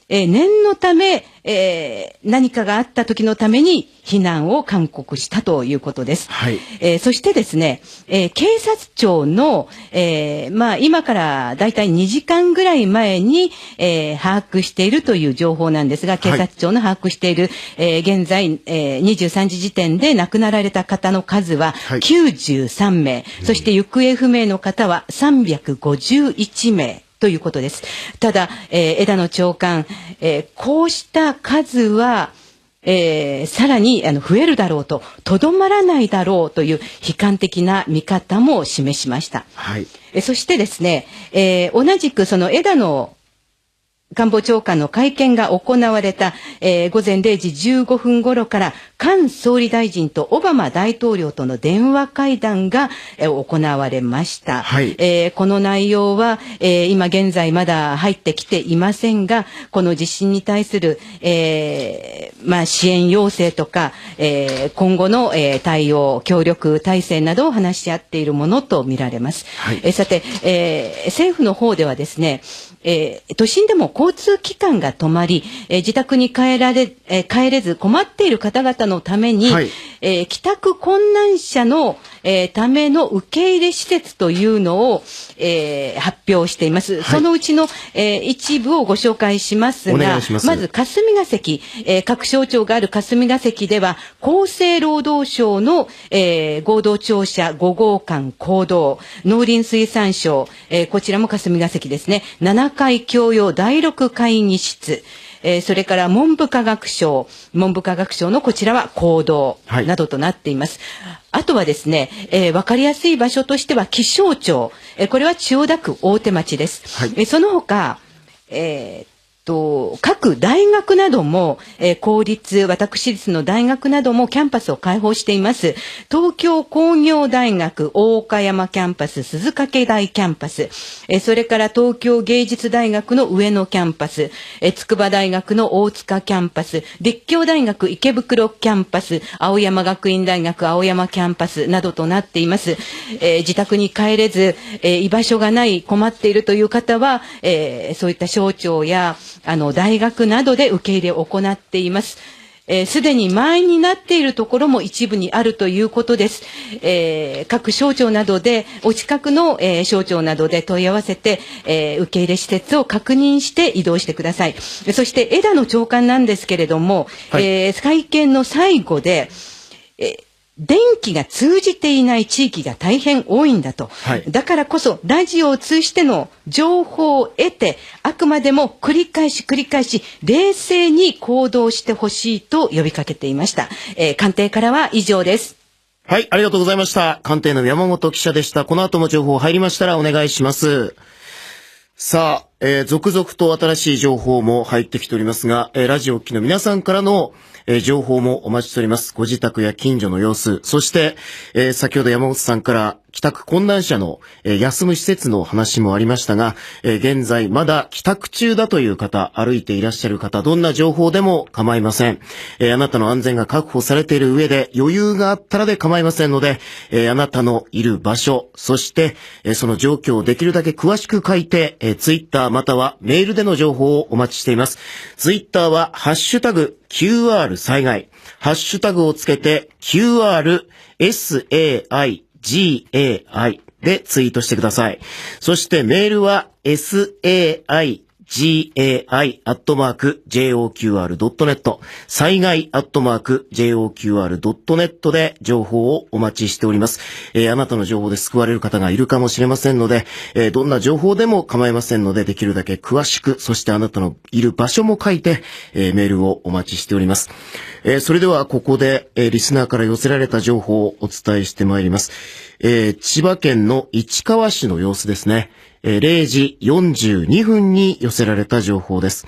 えー、念のため、えー、何かがあった時のために避難を勧告したということです。はい。えー、そしてですね、えー、警察庁の、えー、まあ今からだいたい2時間ぐらい前に、えー、把握しているという情報なんですが、警察庁の把握している、はい、えー、現在、えー、23時時点で亡くなられた方の数は93名、はい、そして行方不明の方は351名。ということです。ただ、えー、枝野長官、えー、こうした数は、えー、さらにあの増えるだろうと、とどまらないだろうという悲観的な見方も示しました。はい。えそしてですね、えー、同じくその枝野官房長官の会見が行われた、えー、午前0時15分頃から、菅総理大臣とオバマ大統領との電話会談が、えー、行われました。はい、えー、この内容は、えー、今現在まだ入ってきていませんが、この地震に対する、えーまあ、支援要請とか、えー、今後の、えー、対応、協力体制などを話し合っているものとみられます。はい、えー、さて、えー、政府の方ではですね、えー、都心でも交通機関が止まり、えー、自宅に帰られ、えー、帰れず困っている方々のために、はい、えー、帰宅困難者の、えー、ための受け入れ施設というのを、えー、発表しています。はい、そのうちの、えー、一部をご紹介しますが、ままず霞が関、えー、各省庁がある霞が関では、厚生労働省の、えー、合同庁舎5号館行動、農林水産省、えー、こちらも霞が関ですね、7階教養第6会議室、えー、それから文部科学省、文部科学省のこちらは行動などとなっています。はい、あとはですね、えー、わかりやすい場所としては気象庁、えー、これは千代田区大手町です。はい、えー、その他、えーと、各大学なども、えー、公立、私立の大学などもキャンパスを開放しています。東京工業大学大岡山キャンパス、すずかけ台キャンパス、えー、それから東京芸術大学の上野キャンパス、えー、筑波大学の大塚キャンパス、立教大学池袋キャンパス、青山学院大学青山キャンパスなどとなっています。えー、自宅に帰れず、えー、居場所がない困っているという方は、えー、そういった省庁や、あの、大学などで受け入れを行っています。す、えー、で、に満員になっているところも一部にあるということです。えー、各省庁などで、お近くの、えー、省庁などで問い合わせて、えー、受け入れ施設を確認して移動してください。そして、枝野長官なんですけれども、はい、えー、会見の最後で、えー電気が通じていない地域が大変多いんだと、はい、だからこそラジオを通じての情報を得てあくまでも繰り返し繰り返し冷静に行動してほしいと呼びかけていました、えー、官邸からは以上ですはい、ありがとうございました。官邸の山本記者でした。この後も情報入りましたらお願いします。さあ、えー、続々と新しい情報も入ってきておりますが、えー、ラジオ機の皆さんからのえー、情報もお待ちしております。ご自宅や近所の様子、そして、えー、先ほど山本さんから帰宅困難者の、え、休む施設の話もありましたが、え、現在まだ帰宅中だという方、歩いていらっしゃる方、どんな情報でも構いません。え、あなたの安全が確保されている上で余裕があったらで構いませんので、え、あなたのいる場所、そして、え、その状況をできるだけ詳しく書いて、えー、ツイッターまたはメールでの情報をお待ちしています。ツイッターは、ハッシュタグ、QR 災害、ハッシュタグをつけて、QR SAI GAI でツイートしてください。そしてメールは sai gai.joqr.net 災害 .joqr.net で情報をお待ちしております。えー、あなたの情報で救われる方がいるかもしれませんので、えー、どんな情報でも構いませんので、できるだけ詳しく、そしてあなたのいる場所も書いて、えー、メールをお待ちしております。えそれではここで、えリスナーから寄せられた情報をお伝えしてまいります。え千葉県の市川市の様子ですね。え0時42分に寄せられた情報です。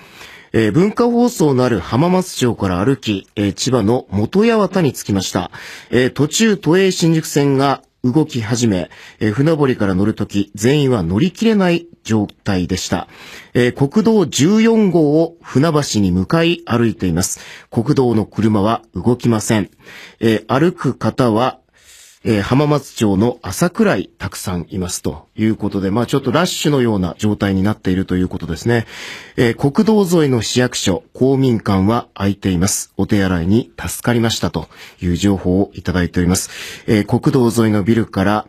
えー、文化放送のある浜松町から歩き、えー、千葉の元八幡に着きました。えー、途中都営新宿線が動き始め、え船堀から乗るとき、全員は乗り切れない状態でした。え国道14号を船橋に向かい歩いています。国道の車は動きません。え歩く方はえー、浜松町の朝くらいたくさんいますということで、まあちょっとラッシュのような状態になっているということですね。えー、国道沿いの市役所、公民館は空いています。お手洗いに助かりましたという情報をいただいております。えー、国道沿いのビルから、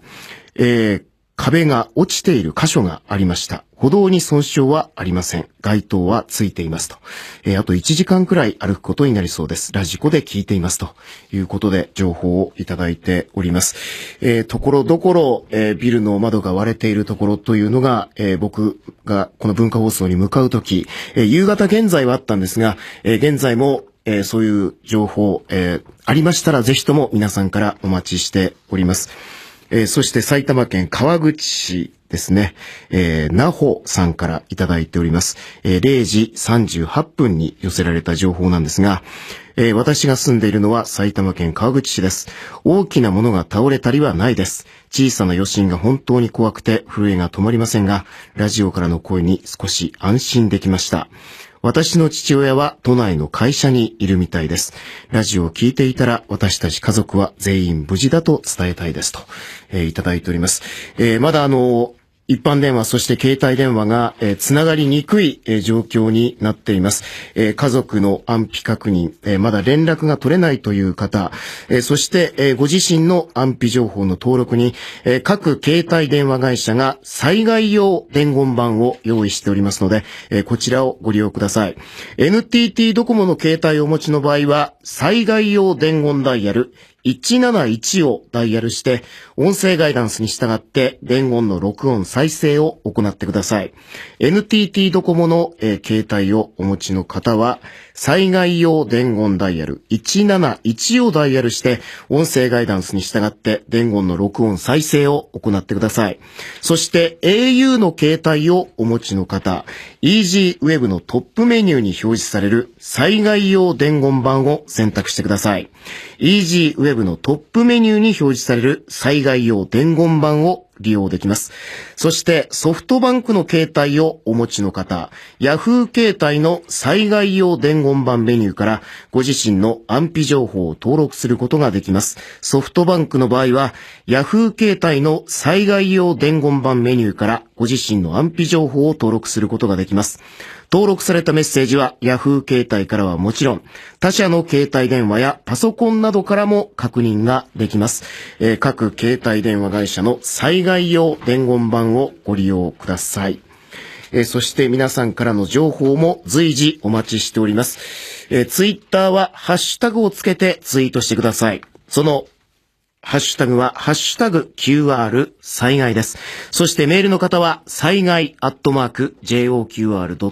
え壁が落ちている箇所がありました。歩道に損傷はありません。街灯はついていますと。えー、あと1時間くらい歩くことになりそうです。ラジコで聞いていますということで情報をいただいております。えー、ところどころ、えー、ビルの窓が割れているところというのが、え僕がこの文化放送に向かうとき、え夕方現在はあったんですが、え現在もえそういう情報、えありましたらぜひとも皆さんからお待ちしております。えー、そして埼玉県川口市ですね、えー、なほさんからいただいております。えー、0時38分に寄せられた情報なんですが、えー、私が住んでいるのは埼玉県川口市です。大きなものが倒れたりはないです。小さな余震が本当に怖くて震えが止まりませんが、ラジオからの声に少し安心できました。私の父親は都内の会社にいるみたいです。ラジオを聞いていたら私たち家族は全員無事だと伝えたいですと、えー、いただいております。えー、まだあの、一般電話、そして携帯電話が、えー、つながりにくい、えー、状況になっています。えー、家族の安否確認、えー、まだ連絡が取れないという方、えー、そして、えー、ご自身の安否情報の登録に、えー、各携帯電話会社が災害用伝言板を用意しておりますので、えー、こちらをご利用ください。NTT ドコモの携帯をお持ちの場合は、災害用伝言ダイヤル171をダイヤルして、音声ガイダンスに従って伝言の録音再生を行ってください。NTT ドコモの、えー、携帯をお持ちの方は、災害用伝言ダイヤル171をダイヤルして、音声ガイダンスに従って伝言の録音再生を行ってください。そして au の携帯をお持ちの方、EasyWeb のトップメニューに表示される災害用伝言版を選択してください。EasyWeb のトップメニューに表示される災害用伝言版を利用できます。そしてソフトバンクの携帯をお持ちの方、Yahoo 携帯の災害用伝言版メニューからご自身の安否情報を登録することができます。ソフトバンクの場合は Yahoo 携帯の災害用伝言版メニューからご自身の安否情報を登録することができます。登録されたメッセージは Yahoo 携帯からはもちろん、他社の携帯電話やパソコンなどからも確認ができます。えー、各携帯電話会社の災害用伝言版をご利用ください。えー、そして皆さんからの情報も随時お待ちしております。えー、ツイッターはハッシュタグをつけてツイートしてください。そのハッシュタグは、ハッシュタグ QR 災害です。そしてメールの方は、災害アットマーク JOQR.net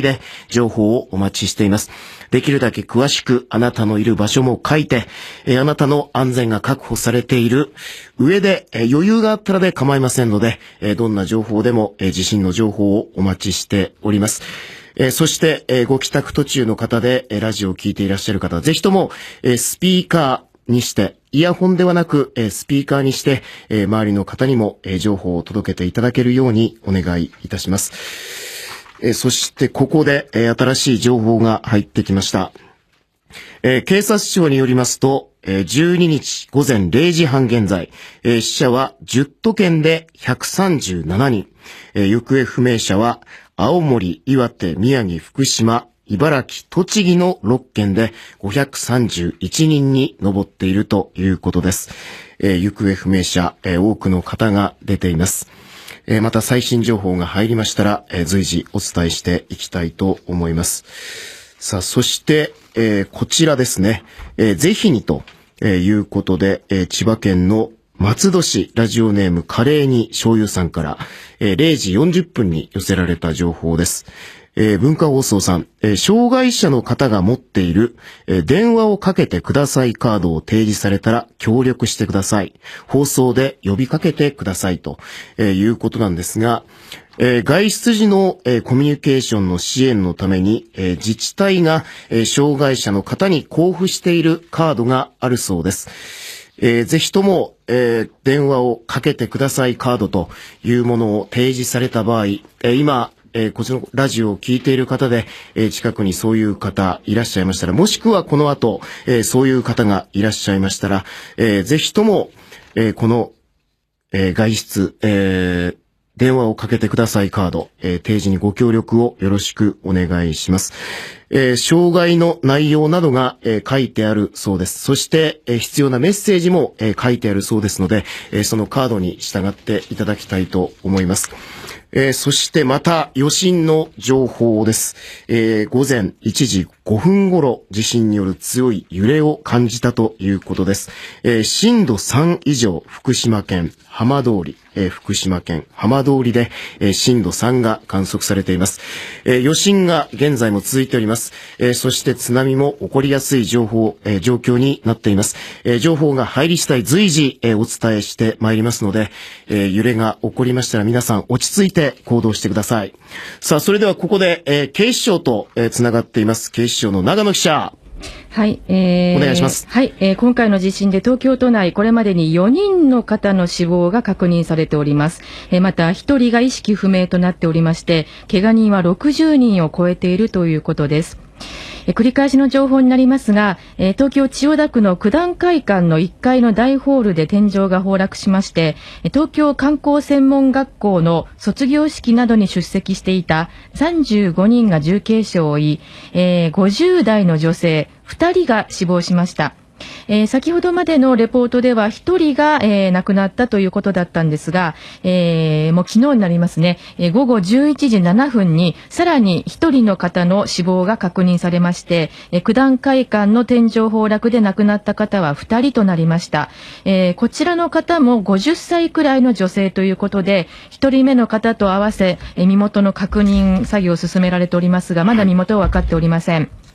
で情報をお待ちしています。できるだけ詳しくあなたのいる場所も書いて、えあなたの安全が確保されている上で、え余裕があったらで構いませんので、えどんな情報でも、え地震の情報をお待ちしております。え、そして、え、ご帰宅途中の方で、え、ラジオを聞いていらっしゃる方、ぜひとも、えスピーカーにして、イヤホンではなく、えスピーカーにして、え周りの方にも、え情報を届けていただけるようにお願いいたします。えそしてここで、え新しい情報が入ってきました。え警察庁によりますと、え12日午前0時半現在、え死者は10都県で137人、え行方不明者は青森、岩手、宮城、福島、茨城、栃木の6県で531人に上っているということです。えー、行方不明者、えー、多くの方が出ています。えー、また最新情報が入りましたら、え随時お伝えしていきたいと思います。さあ、そして、えこちらですね、えぜひにということで、え千葉県の松戸市ラジオネームカレーに醤油さんから、え0時40分に寄せられた情報です。えー、文化放送さん、えー、障害者の方が持っている、えー、電話をかけてくださいカードを提示されたら協力してください。放送で呼びかけてくださいと、えいうことなんですが、え外出時の、えコミュニケーションの支援のために、え自治体が、え障害者の方に交付しているカードがあるそうです。えー、ぜひとも、えー、電話をかけてくださいカードというものを提示された場合、えー、今、えー、こちらのラジオを聞いている方で、えー、近くにそういう方いらっしゃいましたら、もしくはこの後、えー、そういう方がいらっしゃいましたら、えー、ぜひとも、えー、この、えー、外出、えー、電話をかけてくださいカード、えー、提示にご協力をよろしくお願いします。えー、障害の内容などが、えー、書いてあるそうです。そして、えー、必要なメッセージも、えー、書いてあるそうですので、えー、そのカードに従っていただきたいと思います。えー、そしてまた余震の情報です。えー、午前1時5分頃地震による強い揺れを感じたということです。えー、震度3以上福島県浜通り、えー、福島県浜通りで、えー、震度3が観測されています。え、余震が現在も続いております。え、そして津波も起こりやすい情報、え、状況になっています。え、情報が入り次第随時、え、お伝えしてまいりますので、え、揺れが起こりましたら皆さん落ち着いて行動してください。さあ、それではここで、え、警視庁と、えー、つながっています。警視庁の長野記者。はい、えー、お願いします。はい、えー、今回の地震で東京都内、これまでに4人の方の死亡が確認されております。えー、また、1人が意識不明となっておりまして、怪我人は60人を超えているということです。え繰り返しの情報になりますが、え東京千代田区の九段会館の1階の大ホールで天井が崩落しまして、東京観光専門学校の卒業式などに出席していた35人が重軽傷を負い、えー、50代の女性2人が死亡しました。えー、先ほどまでのレポートでは1人が、えー、亡くなったということだったんですが、えー、もう昨日になりますね、え、午後11時7分にさらに1人の方の死亡が確認されまして、え、九段会館の天井崩落で亡くなった方は2人となりました、え、こちらの方も50歳くらいの女性ということで1人目の方と合わせ、え、身元の確認作業を進められておりますがまだ身元は分かっておりません。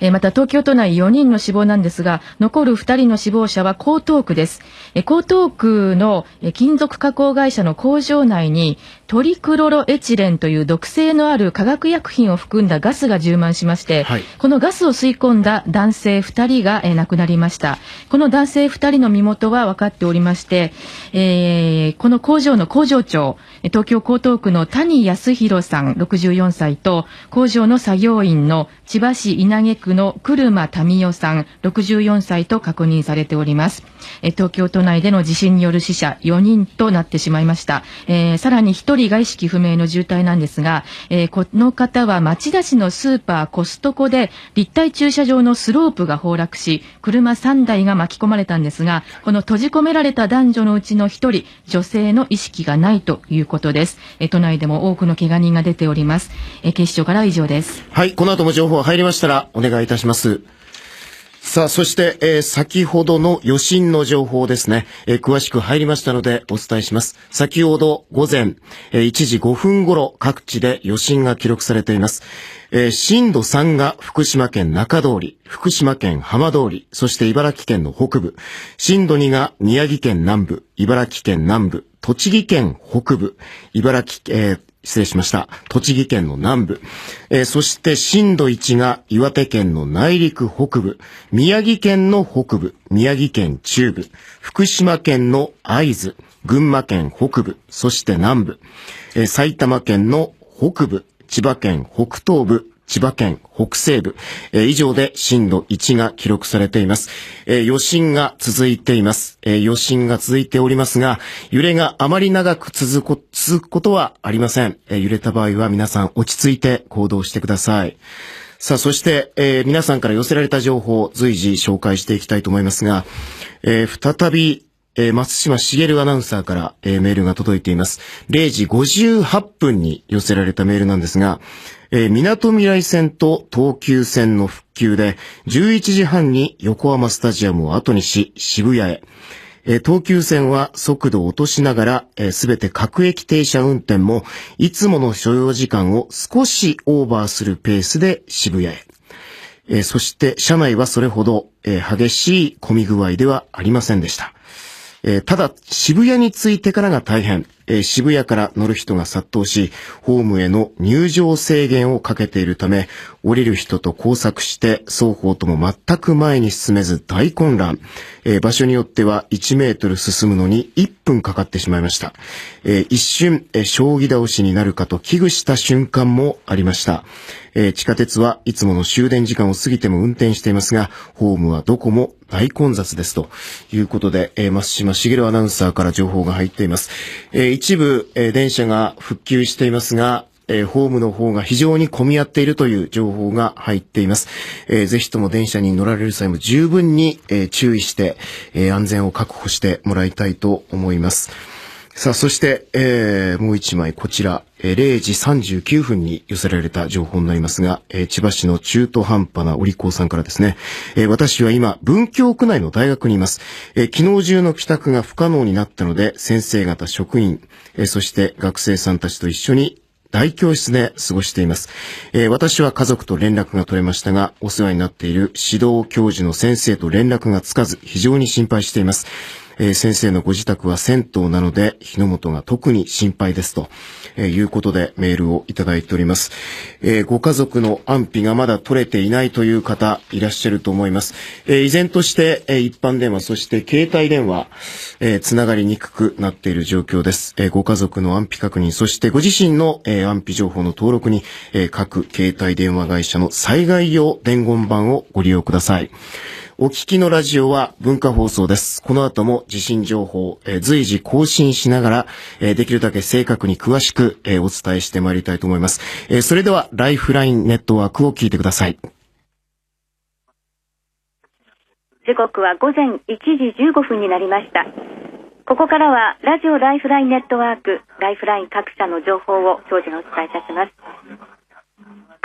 えまた東京都内4人の死亡なんですが、残る2人の死亡者は江東区です。え江東区の金属加工会社の工場内にトリクロロエチレンという毒性のある化学薬品を含んだガスが充満しまして、はい、このガスを吸い込んだ男性2人が、え亡くなりました。この男性2人の身元は分かっておりまして、えー、この工場の工場長、東京江東区の谷康弘さん64歳と、工場の作業員の千葉市稲毛区の車民代さん64歳と確認されております。東京都内での地震による死者4人となってしまいました。えー、さらに1人が意識不明の重体なんですが、えー、この方は町田市のスーパーコストコで立体駐車場のスロープが崩落し、車3台が巻き込まれたんですが、この閉じ込められた男女のうちの1人、女性の意識がないということです。えー、都内でも多くの怪我人が出ております。え、警視庁から以上です。はい、この後も情報入りましたらお願いいたします。さあ、そして、えー、先ほどの余震の情報ですね、えー、詳しく入りましたのでお伝えします。先ほど午前、えー、1時5分頃各地で余震が記録されています。えー、震度3が福島県中通り、福島県浜通り、そして茨城県の北部。震度2が宮城県南部、茨城県南部、栃木県北部、茨城、えー、失礼しました。栃木県の南部。えー、そして震度1が岩手県の内陸北部、宮城県の北部、宮城県中部、福島県の会津、群馬県北部、そして南部、えー、埼玉県の北部、千葉県北東部、千葉県北西部、えー、以上で震度1が記録されています。えー、余震が続いています、えー、余震が続いておりますが、揺れがあまり長く続く続くことはありません、え。揺れた場合は皆さん落ち着いて行動してください。さあ、そして、え、皆さんから寄せられた情報を随時紹介していきたいと思いますが、え、再びえー、松島茂アナウンサーから、えー、メールが届いています。0時58分に寄せられたメールなんですが、えー、港未来線と東急線の復旧で、11時半に横浜スタジアムを後にし、渋谷へ。えー、東急線は速度を落としながら、す、べ、て各駅停車運転も、いつもの所要時間を少しオーバーするペースで渋谷へ。えー、そして車内はそれほど、えー、激しい混み具合ではありませんでした。えー、ただ、渋谷に着いてからが大変。えー、渋谷から乗る人が殺到し、ホームへの入場制限をかけているため、降りる人と交錯して、双方とも全く前に進めず大混乱。えー、場所によっては1メートル進むのに1分かかってしまいました。えー、一瞬、え、将棋倒しになるかと危惧した瞬間もありました。え、地下鉄はいつもの終電時間を過ぎても運転していますが、ホームはどこも大混雑ですということで、えー、松島茂アナウンサーから情報が入っています。えー、一部、え、電車が復旧していますが、え、ホームの方が非常に混み合っているという情報が入っています。えー、ぜひとも電車に乗られる際も十分に、え、注意して、え、安全を確保してもらいたいと思います。さあ、そして、えー、もう一枚こちら、えー、0時39分に寄せられた情報になりますが、えー、千葉市の中途半端なお利口さんからですね、えー、私は今、文京区内の大学にいます。えー、昨日中の帰宅が不可能になったので、先生方職員、えー、そして学生さんたちと一緒に大教室で過ごしています、えー、私は家族と連絡が取れましたが、お世話になっている指導教授の先生と連絡がつかず、非常に心配しています。えー、先生のご自宅は銭湯なので、日の本が特に心配ですと、え、いうことでメールをいただいております。えー、ご家族の安否がまだ取れていないという方いらっしゃると思います。え、依然として、え、一般電話、そして携帯電話、え、つながりにくくなっている状況です。え、ご家族の安否確認、そしてご自身の、え、安否情報の登録に、え、各携帯電話会社の災害用伝言板をご利用ください。お聞きのラジオは文化放送です。この後も地震情報、えー、随時更新しながら、えー、できるだけ正確に詳しく、えー、お伝えしてまいりたいと思います。えそれでは、ライフラインネットワークを聞いてください。時刻は午前1時15分になりました。ここからはラジオライフラインネットワーク、ライフライン各社の情報を長時にお伝えいたします。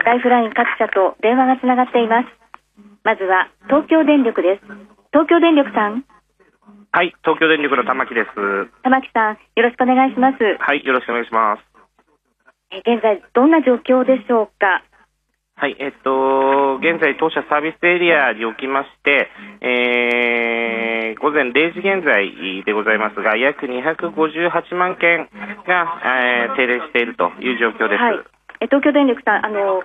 ライフライン各社と電話がつながっています。まずは東京電力です。東京電力さん。はい、東京電力の玉木です。玉木さん、よろしくお願いします。はい、よろしくお願いします。現在、どんな状況でしょうか？はい、えっと、現在、当社サービスエリアにおきまして、えー、午前0時現在でございますが、約258万件が、えー、停電しているという状況です。はい、え東京電力さん、あの、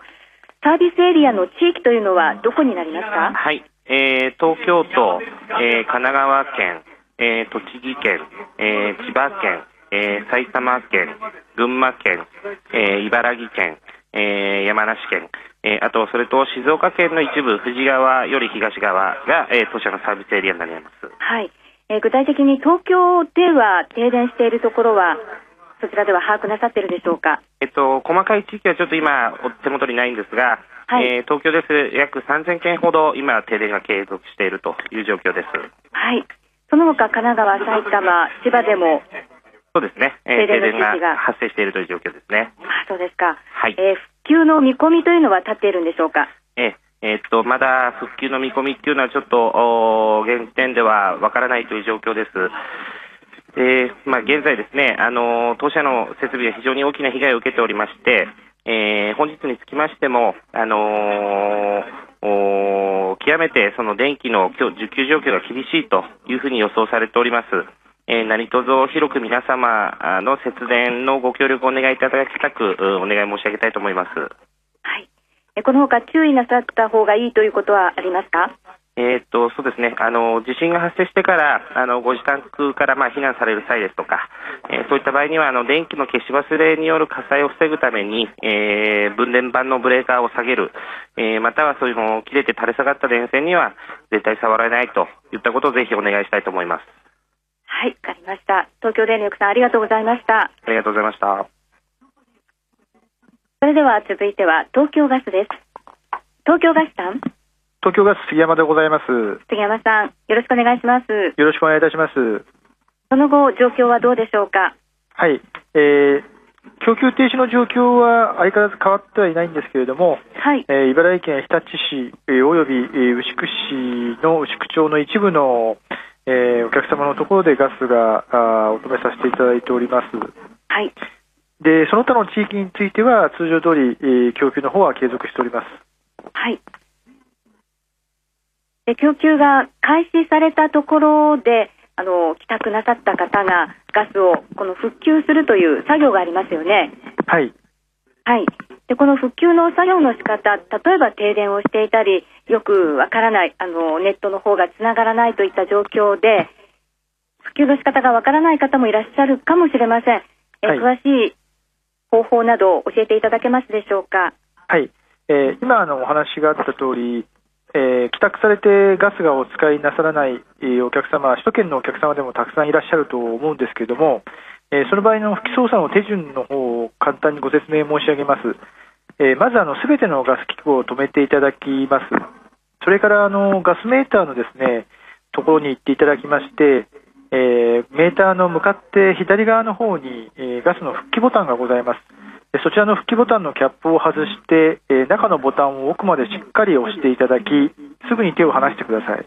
サービスエリアの地域というのはどこになりますか？はい、えー、東京都、えー、神奈川県、えー、栃木県、えー、千葉県、えー、埼玉県、群馬県、えー、茨城県、えー、山梨県、えー、あと、それと静岡県の一部、富士川より東側が、えー、当社のサービスエリアになります。はい。えー、具体的に東京では停電しているところは、そちらでは把握なさっているでしょうか？えっと、細かい地域はちょっと今、お手元にないんですが、はい、えー、東京です。約3000件ほど今、停電が継続しているという状況です。はい。その他、神奈川、埼玉、千葉でもそうですね、えー、停電が発生しているという状況ですね。あそうですか。はい。えー、復旧の見込みというのは立っているんでしょうか？えー、えー、っと、まだ復旧の見込みっていうのはちょっと、お現時点ではわからないという状況です。えー、まあ、現在ですね、あの当社の設備は非常に大きな被害を受けておりまして、えー、本日につきましても、あのー、極めてその電気の今日需給状況が厳しいというふうに予想されております。えー、何卒広く皆様の節電のご協力をお願いいただきたく、お願い申し上げたいと思います。はい。このほか注意なさった方がいいということはありますか？えー、っと、そうですね。あの、地震が発生してから、あの、ご自宅から、まあ、避難される際ですとか、えー、そういった場合には、あの、電気の消し忘れによる火災を防ぐために、えー、分電盤のブレーカーを下げる、えー、またはそういうのを切れて垂れ下がった電線には、絶対触らないといったことをぜひお願いしたいと思います。はい、わかりました。東京電力さんありがとうございました。ありがとうございました。それでは続いては東京ガスです。東京ガスさん。東京ガス杉山でございます。杉山さん、よろしくお願いします。よろしくお願いいたします。その後、状況はどうでしょうか？はい、えー、供給停止の状況は相変わらず変わってはいないんですけれども、はいえー、茨城県日立市、えー、および、えー、牛久市の牛久町の一部の、えー、お客様のところでガスがあお止めさせていただいております。はい。で、その他の地域については通常通り、えー、供給の方は継続しております。はい。で、供給が開始されたところで、あの、帰宅なさった方がガスをこの復旧するという作業がありますよね。はい。はい。で、この復旧の作業の仕方、例えば停電をしていたり、よくわからない、あの、ネットの方がつながらないといった状況で、普及の仕方がわからない方もいらっしゃるかもしれません。え、はい、詳しい方法など教えていただけますでしょうか？はい。えー、今あのお話があった通り、えー、帰宅されてガスがお使いなさらない、え、お客様、首都圏のお客様でもたくさんいらっしゃると思うんですけれども、え、その場合の不起操作の手順の方を簡単にご説明申し上げます。え、まずあの、すべてのガス機構を止めていただきます。それからあの、ガスメーターのですね、ところに行っていただきまして、え、メーターの向かって左側の方に、え、ガスの復帰ボタンがございます。そちらの復帰ボタンのキャップを外して、えー、中のボタンを奥までしっかり押していただき、すぐに手を離してください。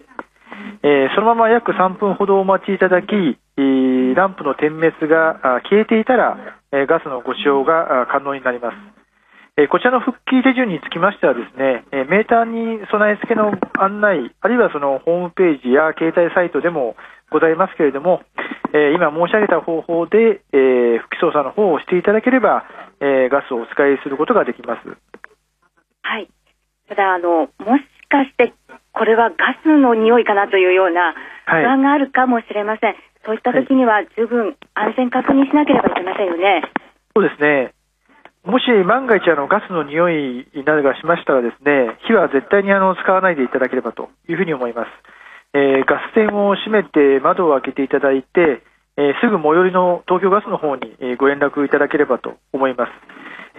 えー、そのまま約3分ほどお待ちいただき、えー、ランプの点滅が消えていたら、えガスのご使用が可能になります。えこちらの復帰手順につきましてはですね、えメーターに備え付けの案内、あるいはそのホームページや携帯サイトでもございますけれども、え今申し上げた方法で、え復帰操作の方をしていただければ、えガスをお使いすることができます。はい。ただ、あの、もしかしてこれはガスの匂いかなというような不安があるかもしれません。はい、そういった時には十分安全確認しなければいけませんよね。そうですね。もし万が一あのガスの匂いなどがしましたらですね、火は絶対にあの使わないでいただければというふうに思います。えー、ガス栓を閉めて窓を開けていただいて、えー、すぐ最寄りの東京ガスの方に、えー、ご連絡いただければと思います。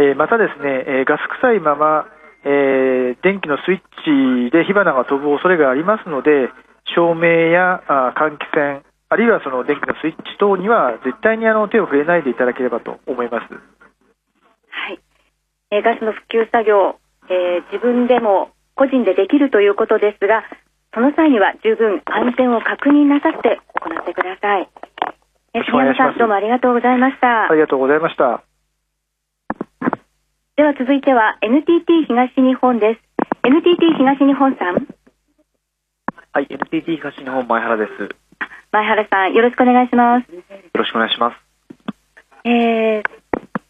えまたですね、えガス臭いまま、え電気のスイッチで火花が飛ぶ恐れがありますので、照明やあ換気扇、あるいはその電気のスイッチ等には絶対にあの手を触れないでいただければと思います。はい。えー、ガスの復旧作業、えー、自分でも個人でできるということですが、その際には十分安全を確認なさって行ってください。え杉山さん、どうもありがとうございました。ありがとうございました。では続いては NTT 東日本です。NTT 東日本さん。はい、NTT 東日本前原です。前原さん、よろしくお願いします。よろしくお願いします。え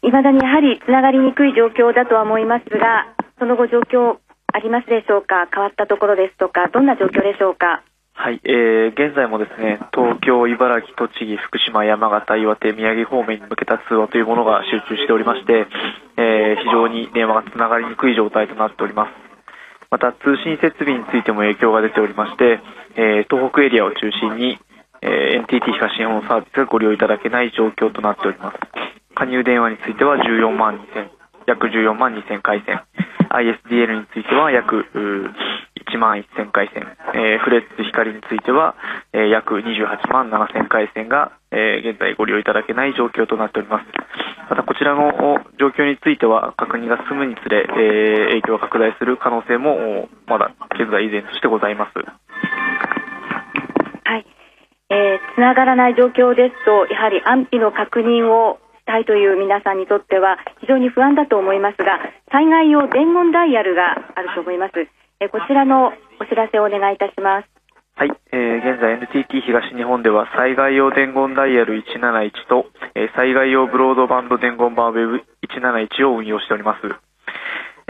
ー、いまだにやはりつながりにくい状況だとは思いますが、その後状況ありますでしょうか？変わったところですとか、どんな状況でしょうか？はい、えー、現在もですね、東京、茨城、栃木、福島、山形、岩手、宮城方面に向けた通話というものが集中しておりまして、えー、非常に電話がつながりにくい状態となっております。また、通信設備についても影響が出ておりまして、えー、東北エリアを中心に、えー、NTT 東日本サービスがご利用いただけない状況となっております。加入電話については14万2000、約14万2000回線、ISDL については約1万1000回線、えー、フレッツ光については、えー、約28万7000回線が、えー、現在ご利用いただけない状況となっております。またこちらの状況については確認が進むにつれ、えー、影響が拡大する可能性もまだ現在依然としてございます。はい。えー、つながらない状況ですと、やはり安否の確認をしたいという皆さんにとっては非常に不安だと思いますが、災害用伝言ダイヤルがあると思います。えこちらのお知らせをお願いいたします。はい、えー、現在 NTT 東日本では災害用伝言ダイヤル171と、えー、災害用ブロードバンド伝言版ウェブ171を運用しております。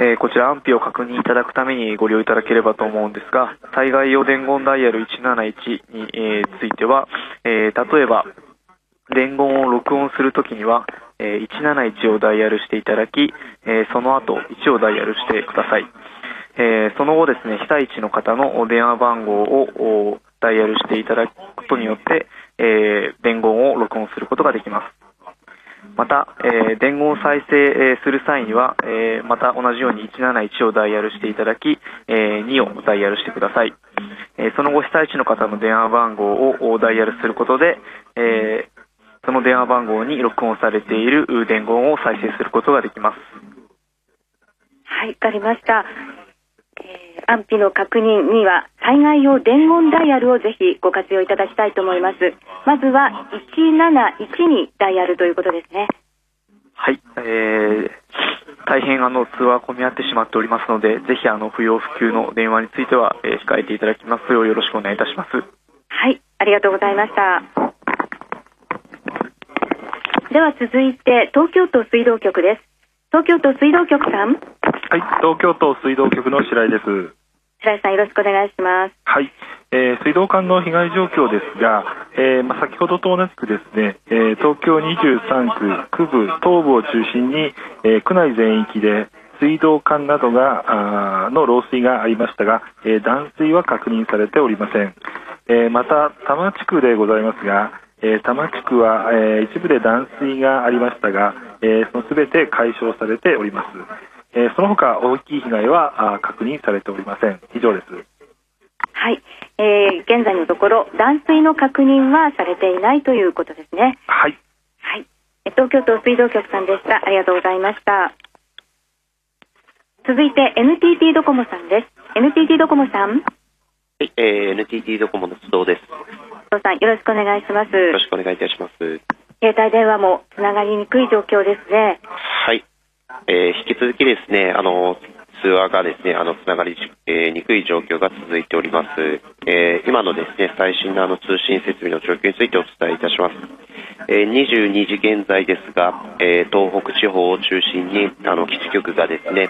えー、こちら安否を確認いただくためにご利用いただければと思うんですが、災害用伝言ダイヤル171に、えー、ついては、えー、例えば、伝言を録音するときには、え、171をダイヤルしていただき、え、その後1をダイヤルしてください。え、その後ですね、被災地の方の電話番号をダイヤルしていただくことによって、え、伝言を録音することができます。また、えー、伝言を再生する際には、えー、また同じように171をダイヤルしていただき、えー、2をダイヤルしてください。え、その後、被災地の方の電話番号をダイヤルすることで、え、その電話番号に録音されている伝言を再生することができます。はい、わかりました。えー、安否の確認には災害用伝言ダイヤルをぜひご活用いただきたいと思います。まずは171にダイヤルということですね。はい、えー、大変あの通話混み合ってしまっておりますので、ぜひあの不要不急の電話については、えー、控えていただきますようよろしくお願いいたします。はい、ありがとうございました。では続いて東京都水道局です。東京都水道局さん。はい、東京都水道局の白井です。白井さん、よろしくお願いします。はい、えー、水道管の被害状況ですが、えー、まあ、先ほどと同じくですね、えー、東京23区、区部、東部を中心に、え区内全域で水道管などがあの漏水がありましたが、え断水は確認されておりません。えまた、多摩地区でございますが、え多摩地区は、え一部で断水がありましたが、えそのすべて解消されております。えー、その他大きい被害はあ確認されておりません。以上です。はい、えー、現在のところ断水の確認はされていないということですね。はい。はい。東京都水道局さんでした。ありがとうございました。続いて NTT ドコモさんです。NTT ドコモさん。はい、えー、NTT ドコモの須藤です。須藤さん、よろしくお願いします。よろしくお願いいたします。携帯電話もつながりにくい状況ですね。はい。えー、引き続きですね、あの、通話がですね、あの、つながり、えー、にくい状況が続いております。えー、今のですね、最新のあの通信設備の状況についてお伝えいたします。えー、22時現在ですが、えー、東北地方を中心に、あの、基地局がですね、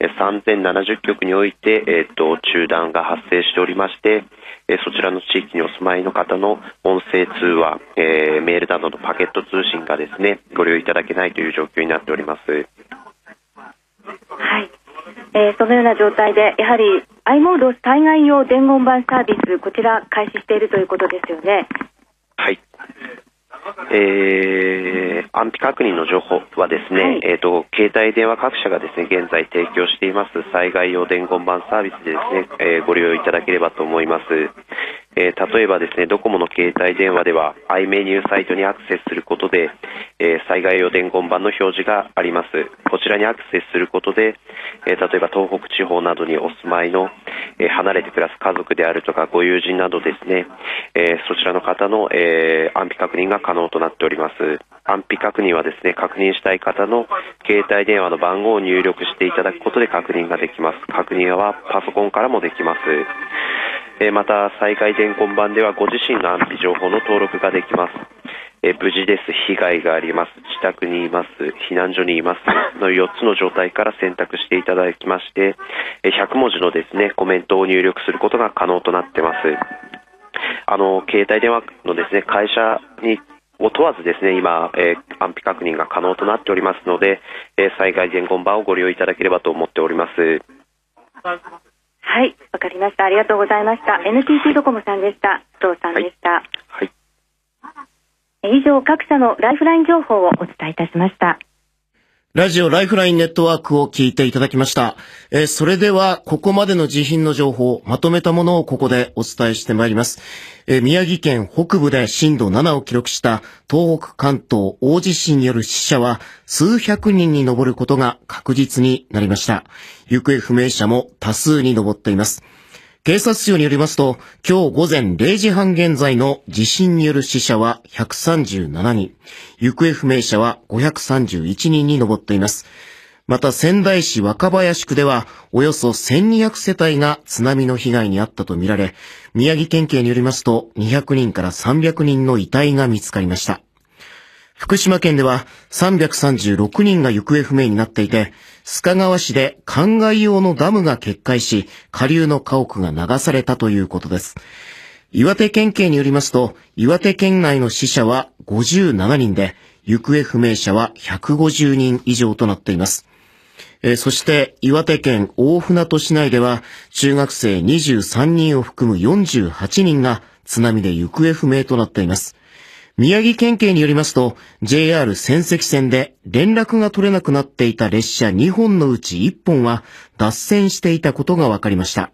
3070局において、えっ、と、中断が発生しておりまして、えそちらの地域にお住まいの方の音声通話、えメールなどのパケット通信がですね、ご利用いただけないという状況になっております。はい。えー、そのような状態で、やはり i モード災害用伝言板サービス、こちら開始しているということですよね。はい。えー、安否確認の情報はですね、はい、えっ、ー、と、携帯電話各社がですね、現在提供しています災害用伝言板サービスでですね、えー、ご利用いただければと思います。えー、例えばですね、ドコモの携帯電話では、i メニューサイトにアクセスすることで、えー、災害用伝言板の表示があります。こちらにアクセスすることで、えー、例えば東北地方などにお住まいの、え離れて暮らす家族であるとか、ご友人などですね、えそちらの方の、え安否確認が可能となっております。安否確認はですね、確認したい方の携帯電話の番号を入力していただくことで確認ができます。確認はパソコンからもできます。えまた、災害伝言板ではご自身の安否情報の登録ができます。え無事です、被害があります、自宅にいます、避難所にいますの4つの状態から選択していただきまして、え100文字のですね、コメントを入力することが可能となってます。あの、携帯電話のですね、会社にを問わずですね、今、えー、安否確認が可能となっておりますので、えー、災害伝言板をご利用いただければと思っております。はい、わかりました。ありがとうございました。NTT ドコモさんでした。須藤さんでした。はい。はい、以上、各社のライフライン情報をお伝えいたしました。ラジオライフラインネットワークを聞いていただきました。えー、それでは、ここまでの地震の情報、まとめたものをここでお伝えしてまいります。えー、宮城県北部で震度7を記録した東北関東大地震による死者は数百人に上ることが確実になりました。行方不明者も多数に上っています。警察庁によりますと、今日午前0時半現在の地震による死者は137人、行方不明者は531人に上っています。また仙台市若林区ではおよそ1200世帯が津波の被害に遭ったとみられ、宮城県警によりますと200人から300人の遺体が見つかりました。福島県では336人が行方不明になっていて、須賀川市で灌漑用のダムが決壊し、下流の家屋が流されたということです。岩手県警によりますと、岩手県内の死者は57人で、行方不明者は150人以上となっています。え、そして、岩手県大船渡市内では、中学生23人を含む48人が津波で行方不明となっています。宮城県警によりますと、JR 仙石線で連絡が取れなくなっていた列車2本のうち1本は脱線していたことが分かりました。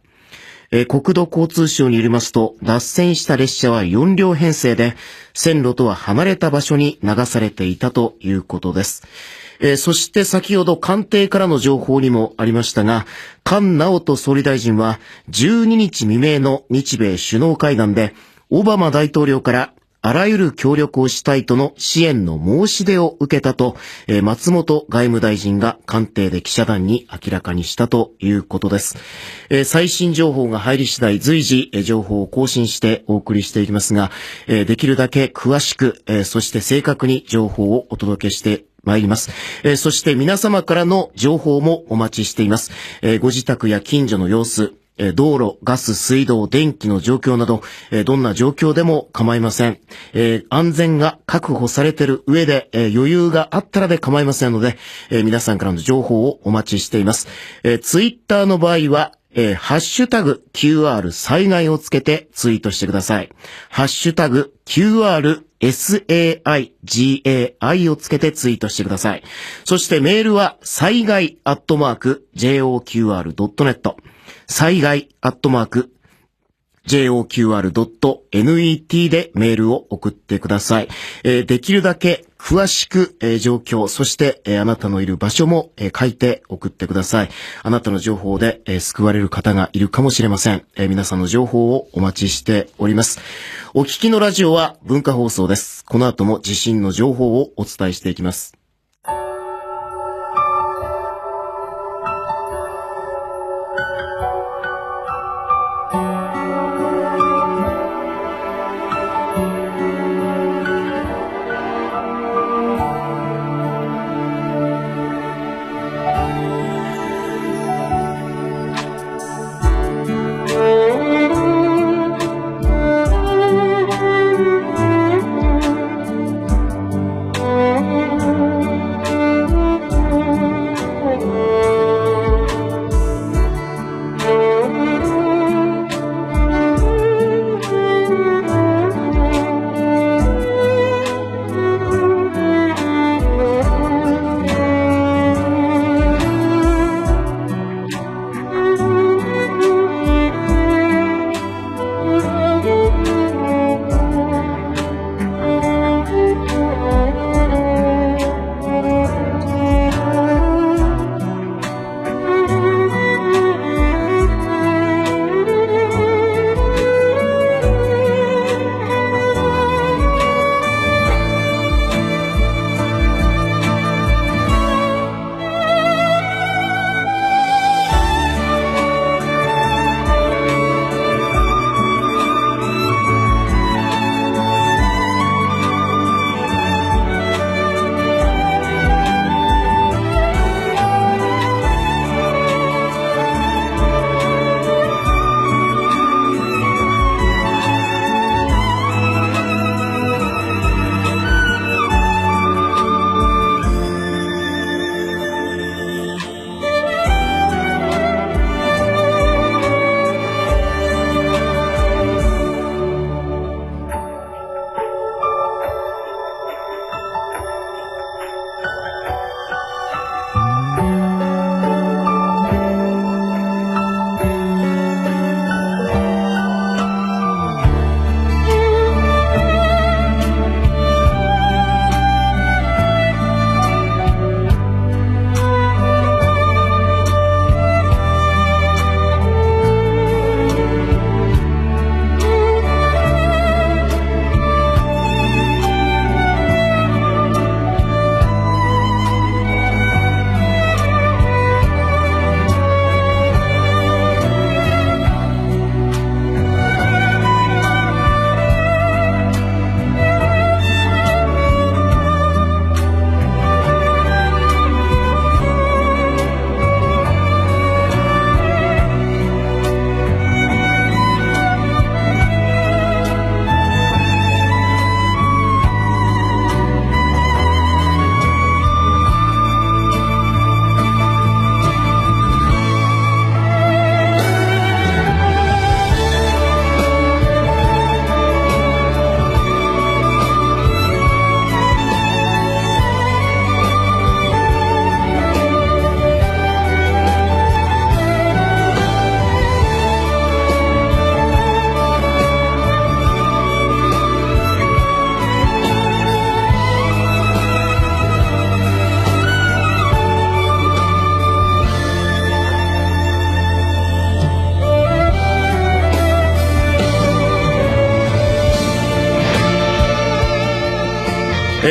え国土交通省によりますと、脱線した列車は4両編成で、線路とは離れた場所に流されていたということです。え、そして先ほど官邸からの情報にもありましたが、菅直人総理大臣は12日未明の日米首脳会談で、オバマ大統領からあらゆる協力をしたいとの支援の申し出を受けたと、えー、松本外務大臣が官邸で記者団に明らかにしたということです。えー、最新情報が入り次第随時、えー、情報を更新してお送りしていきますが、えできるだけ詳しく、えそして正確に情報をお届けして参ります。えー、そして皆様からの情報もお待ちしています。えー、ご自宅や近所の様子、え道路、ガス、水道、電気の状況など、えどんな状況でも構いません。え安全が確保されている上で、え余裕があったらで構いませんので、え皆さんからの情報をお待ちしています。えツイッターの場合は、えー、ハッシュタグ QR 災害をつけてツイートしてください。ハッシュタグ QR SAIGAI をつけてツイートしてください。そしてメールは災害アットマーク JOQR.net 災害アットマーク joqr.net でメールを送ってください。えー、できるだけ詳しく、えー、状況、そして、えー、あなたのいる場所も、えー、書いて送ってください。あなたの情報で、えー、救われる方がいるかもしれません、えー。皆さんの情報をお待ちしております。お聞きのラジオは文化放送です。この後も地震の情報をお伝えしていきます。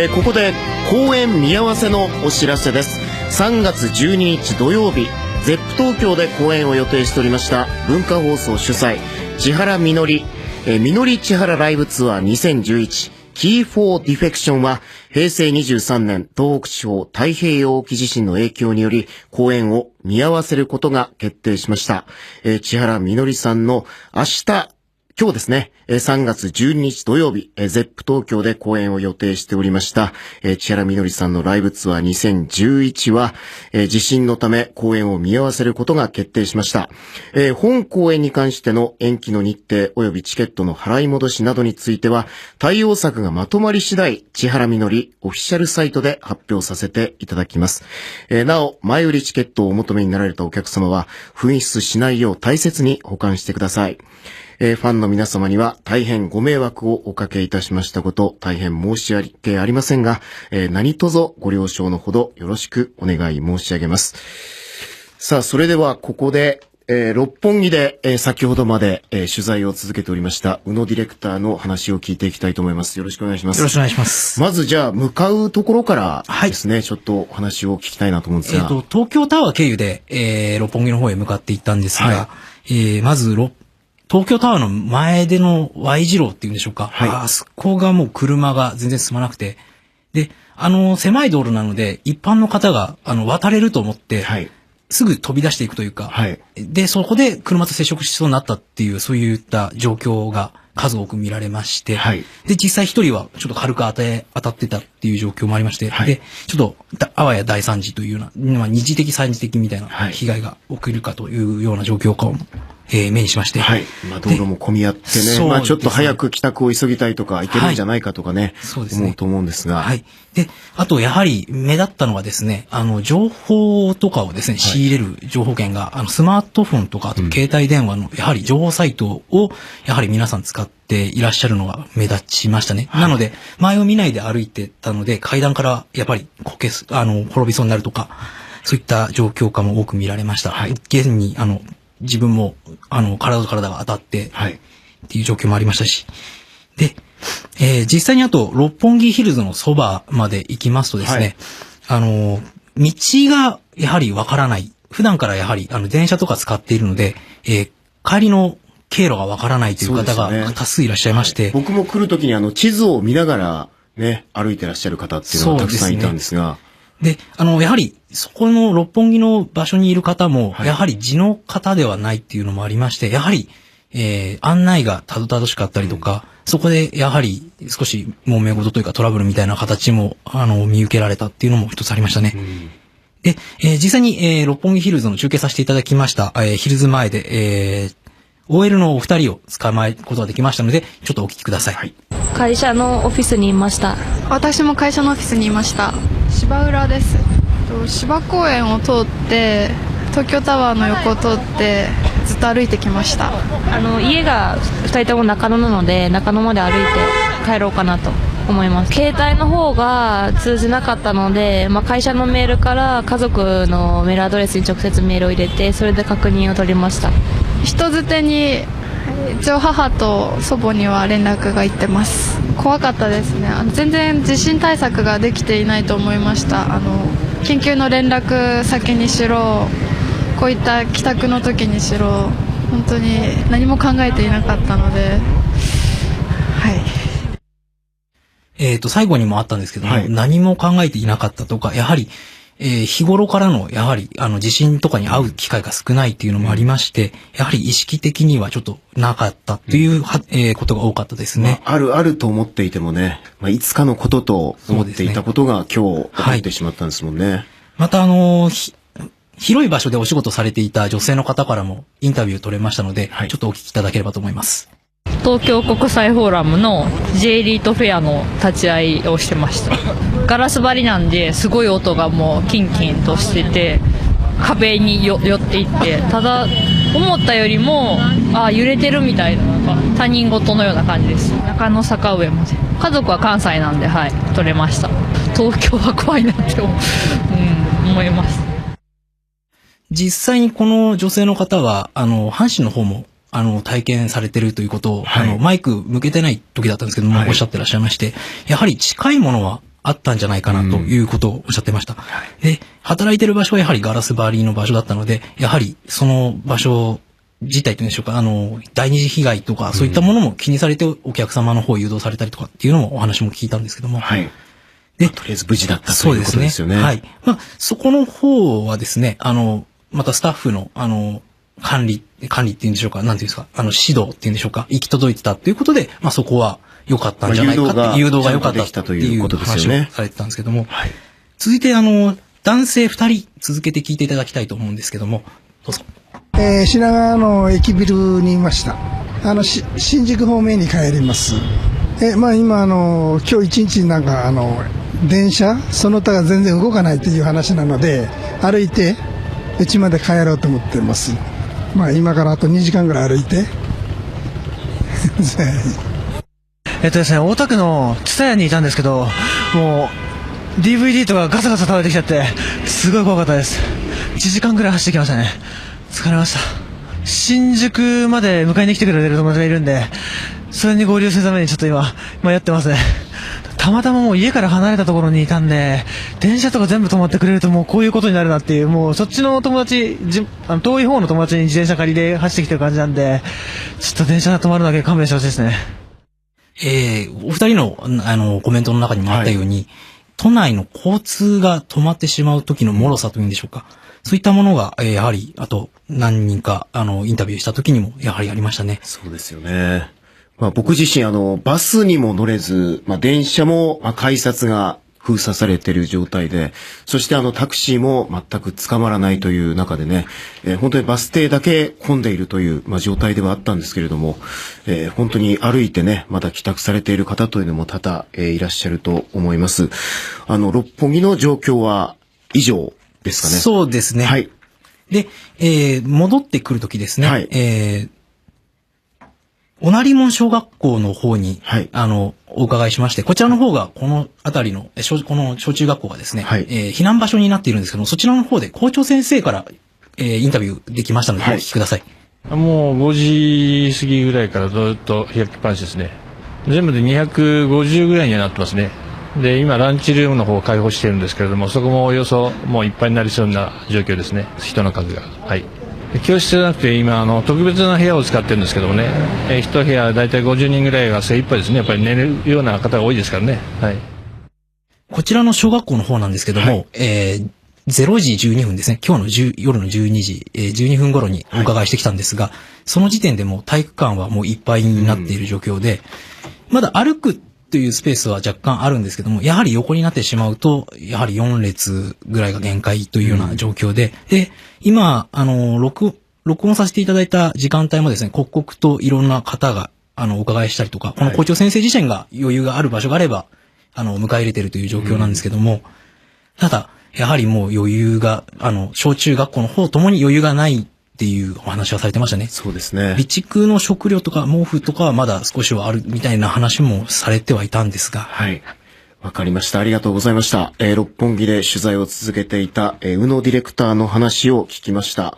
えー、ここで公演見合わせのお知らせです3月12日土曜日 ZEP 東京で公演を予定しておりました文化放送主催千原みのり、えー、みのり千原ライブツアー2011キーフォーディフェクションは平成23年東北地方太平洋沖地震の影響により公演を見合わせることが決定しました。えー、千原みのりさんの明日今日ですね、3月12日土曜日、ゼップ東京で公演を予定しておりました、千原みのりさんのライブツアー2011は、地震のため公演を見合わせることが決定しました。本公演に関しての延期の日程及びチケットの払い戻しなどについては、対応策がまとまり次第、千原みのりオフィシャルサイトで発表させていただきます。なお、前売りチケットをお求めになられたお客様は、紛失しないよう大切に保管してください。えー、ファンの皆様には大変ご迷惑をおかけいたしましたこと、大変申し訳ありませんが、えー、何卒ご了承のほどよろしくお願い申し上げます。さあ、それではここで、えー、六本木で、えー、先ほどまで、えー、取材を続けておりました宇野ディレクターの話を聞いていきたいと思います。よろしくお願いします。よろしくお願いします。まずじゃあ、向かうところからですね、はい、ちょっとお話を聞きたいなと思うんですが。えっ、と、東京タワー経由で、えー、六本木の方へ向かっていったんですが、はい、えー、まず六東京タワーの前での Y 字路っていうんでしょうか。はい、あそこがもう車が全然進まなくて。で、あの、狭い道路なので、一般の方が、あの、渡れると思って、はい、すぐ飛び出していくというか、はい、で、そこで車と接触しそうになったっていう、そういった状況が数多く見られまして、はい、で、実際一人はちょっと軽く当て、当たってたっていう状況もありまして、はい、で、ちょっと、あわや大惨事というような、まあ、二次的三次的みたいな被害が起きるかというような状況かもえー、目にしまして。はい。まあ、道路も混み合ってね。まあ、ちょっと早く帰宅を急ぎたいとか、行けるんじゃないかとかね。はい、そうですね。思うと思うんですが。はい。で、あと、やはり、目立ったのはですね、あの、情報とかをですね、仕入れる情報源が、あの、スマートフォンとか、あと、携帯電話の、やはり情報サイトを、やはり皆さん使っていらっしゃるのが目立ちましたね。はい、なので、前を見ないで歩いてたので、階段から、やっぱり、こけす、あの、転びそうになるとか、そういった状況下も多く見られました。はい。現に、あの、自分も、あの、体と体が当たって、はい。っていう状況もありましたし。で、えー、実際にあと、六本木ヒルズのそばまで行きますとですね、はい、あの、道がやはりわからない。普段からやはり、あの、電車とか使っているので、えー、帰りの経路がわからないという方が多数いらっしゃいまして。ねはい、僕も来るときにあの、地図を見ながら、ね、歩いてらっしゃる方っていうのがたくさんいたんですが。で、あの、やはり、そこの六本木の場所にいる方も、やはり地の方ではないっていうのもありまして、やはり、えー、案内がたどたどしかったりとか、そこでやはり少し揉め事というかトラブルみたいな形も、あの、見受けられたっていうのも一つありましたね。で、えー、実際に、えー、六本木ヒルズの中継させていただきました、えー、ヒルズ前で、えー、OL のお二人を捕まえることができましたので、ちょっとお聞きください。はい、会社のオフィスにいました。私も会社のオフィスにいました。芝浦です。芝公園を通って東京タワーの横を通ってずっと歩いてきました。あの家が2人とも中野なので中野まで歩いて帰ろうかなと思います。携帯の方が通じなかったので、まあ、会社のメールから家族のメールアドレスに直接メールを入れてそれで確認を取りました。人づてに一応母と祖母には連絡がいってます。怖かったですね。全然地震対策ができていないと思いました。あの緊急の連絡先にしろこういった帰宅の時にしろ本当に何も考えていなかったのではい。えっ、と最後にもあったんですけども、はい、何も考えていなかったとかやはりえー、日頃からの、やはり、あの、地震とかに会う機会が少ないっていうのもありまして、やはり意識的にはちょっとなかったという、はえー、ことが多かったですね。まあ、あるあると思っていてもね、まあ、いつかのことと思っていたことが、今日起こってしまったんですもんね。はい、また、あのー、広い場所でお仕事されていた女性の方からもインタビュー取れましたので、はい、ちょっとお聞きいただければと思います。東京国際フォーラムの J リートフェアの立ち会いをしてました。ガラス張りなんですごい音がもうキンキンとしてて壁に寄っていってただ思ったよりもあ揺れてるみたいななんか他人事のような感じです。中野坂上まで。家族は関西なんではい撮れました。東京は怖いなって、うん、思います実際にこの女性の方はあの阪神の方もあの、体験されてるということを、はい、あの、マイク向けてない時だったんですけども、はい、おっしゃってらっしゃいまして、やはり近いものはあったんじゃないかなということをおっしゃってました。で、働いてる場所はやはりガラス張りの場所だったので、やはりその場所自体というんでしょうか、あの、第二次被害とか、そういったものも気にされてお客様の方を誘導されたりとかっていうのもお話も聞いたんですけども。はい。で、とりあえず無事だったということですよね。はい。まあ、そこの方はですね、あの、またスタッフの、あの、管理、管理っていうんでしょうか、なんていうんですか、あの、指導っていうんでしょうか、行き届いてたっていうことで、まあそこは良かったんじゃないかって、まあ誘導が良かったっていう話をされてたんですけども、続いてあの、男性二人続けて聞いていただきたいと思うんですけども、どうぞ。えー品川の駅ビルにいました。あの、し新宿方面に帰ります。え、まあ今あの、今日一日なんかあの、電車、その他が全然動かないっていう話なので、歩いて、家まで帰ろうと思ってます。まあ今からあと2時間ぐらい歩いて。えっとですね、大田区の蔦屋にいたんですけど、もう、DVD とかガサガサ倒れてきちゃって、すごい怖かったです。1時間ぐらい走ってきましたね。疲れました。新宿まで迎えに来てくれてる友達がいるんで、それに合流するためにちょっと今、迷ってますね。たまたまもう家から離れたところにいたんで、電車とか全部止まってくれるともうこういうことになるなっていう、もうそっちの友達、じあの遠い方の友達に自転車借りで走ってきてる感じなんで、ちょっと電車が止まるだけ勘弁してほしいですね。えー、お二人の、あの、コメントの中にもあったように、都内の交通が止まってしまう時の脆さというんでしょうか。そういったものが、えーやはり、あと、何人か、あの、インタビューした時にも、やはりありましたね。そうですよね。まあ僕自身あの、バスにも乗れず、まあ電車も、まあ改札が封鎖されている状態で、そしてあのタクシーも全く捕まらないという中でね、えー本当にバス停だけ混んでいるという、まあ、状態ではあったんですけれども、えー本当に歩いてね、まだ帰宅されている方というのも多々、えーいらっしゃると思います。あの、六本木の状況は以上ですかね。そうですね。はい。で、えー戻ってくるときですね、えー、おなりもん小学校の方に、あの、お伺いしまして、こちらの方が、この辺りの、え小この小中学校がですね、えー避難場所になっているんですけども、そちらの方で校長先生から、えーインタビューできましたので、お聞きください。もう5時過ぎぐらいからずっと開きっぱなしですね。全部で250ぐらいにはなってますね。で、今ランチルームの方を開放しているんですけれども、そこもおよそもういっぱいになりそうな状況ですね。人の数が。はい。教室じゃなくて今あの特別な部屋を使ってるんですけどもね、えー、一部屋大体50人ぐらいが精一杯ですね。やっぱり寝るような方が多いですからね。はい。こちらの小学校の方なんですけども、えー0時12分ですね。今日の10夜の12時、えー12分頃にお伺いしてきたんですが、その時点でもう体育館はもういっぱいになっている状況で、まだ歩くというスペースは若干あるんですけども、やはり横になってしまうと、やはり4列ぐらいが限界というような状況で、で、今、あの、録、録音させていただいた時間帯もですね、刻々といろんな方が、あの、お伺いしたりとか、この校長先生自身が余裕がある場所があれば、あの、迎え入れてるという状況なんですけども、ただ、やはりもう余裕が、あの、小中学校の方ともに余裕がないっていうお話はされてましたね。そうですね。備蓄の食料とか毛布とかはまだ少しはあるみたいな話もされてはいたんですが。はい。わかりました。ありがとうございました。えー六本木で取材を続けていた、えー宇野ディレクターの話を聞きました。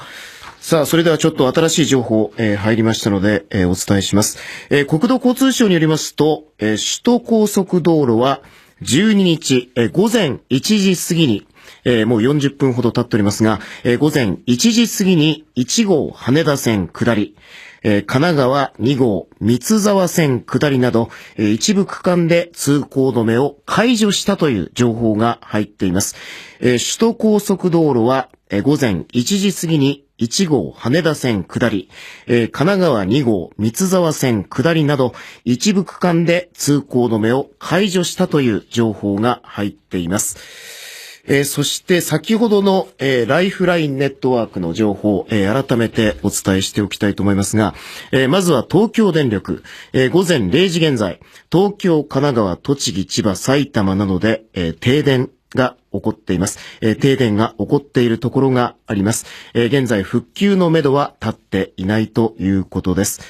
さあ、それではちょっと新しい情報、えー入りましたので、えーお伝えします。えー国土交通省によりますと、えー首都高速道路は12日、えー午前1時過ぎに、えーもう40分ほど経っておりますが、えー午前1時過ぎに1号羽田線下り、えー神奈川2号三沢線下りなど、えー一部区間で通行止めを解除したという情報が入っています。えー首都高速道路は、えー午前1時過ぎに1号羽田線下り、えー神奈川2号三沢線下りなど、一部区間で通行止めを解除したという情報が入っています。えーそして先ほどの、えーライフラインネットワークの情報、えー改めてお伝えしておきたいと思いますが、えまずは東京電力、え午前0時現在、東京、神奈川、栃木、千葉、埼玉などで、え停電が起こっています。え停電が起こっているところがあります。え現在復旧のめどは立っていないということです。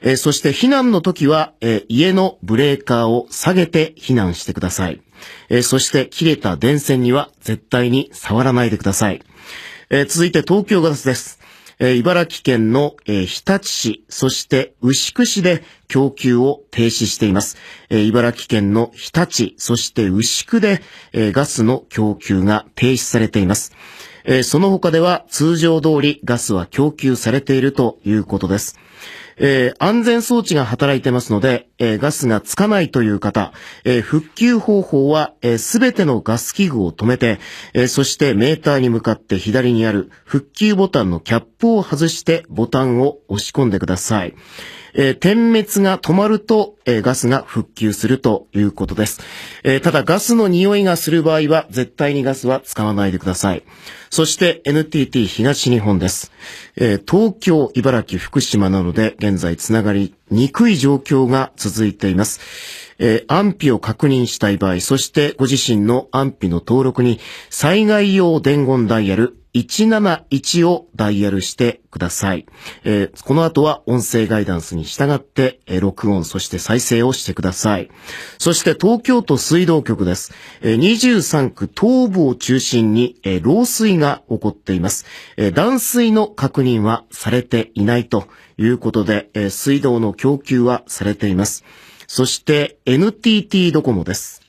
えそして避難の時は、え家のブレーカーを下げて避難してください。えーそして切れた電線には絶対に触らないでください。えー続いて東京ガスです。えー、茨城県の、えー、日立市、そして牛久市で供給を停止しています。えー、茨城県の日立、そして牛久で、えー、ガスの供給が停止されています。えー、その他では通常通りガスは供給されているということです。えー、安全装置が働いてますので、えー、ガスがつかないという方、えー、復旧方法はすべ、てのガス器具を止めて、えそしてメーターに向かって左にある復旧ボタンのキャップを外してボタンを押し込んでください。えー、点滅が止まると、えー、ガスが復旧するということです。えー、ただガスの匂いがする場合は絶対にガスは使わないでください。そして NTT 東日本です。え東京、茨城、福島などで現在つながりにくい状況が続いています。えー、安否を確認したい場合、そしてご自身の安否の登録に災害用伝言ダイヤル171をダイヤルしてください。えー、この後は音声ガイダンスに従って、えー、録音、そして再生をしてください。そして東京都水道局です。えー、23区東部を中心に、えー、漏水が起こっています、えー。断水の確認はされていないということで、えー、水道の供給はされています。そして NTT ドコモです。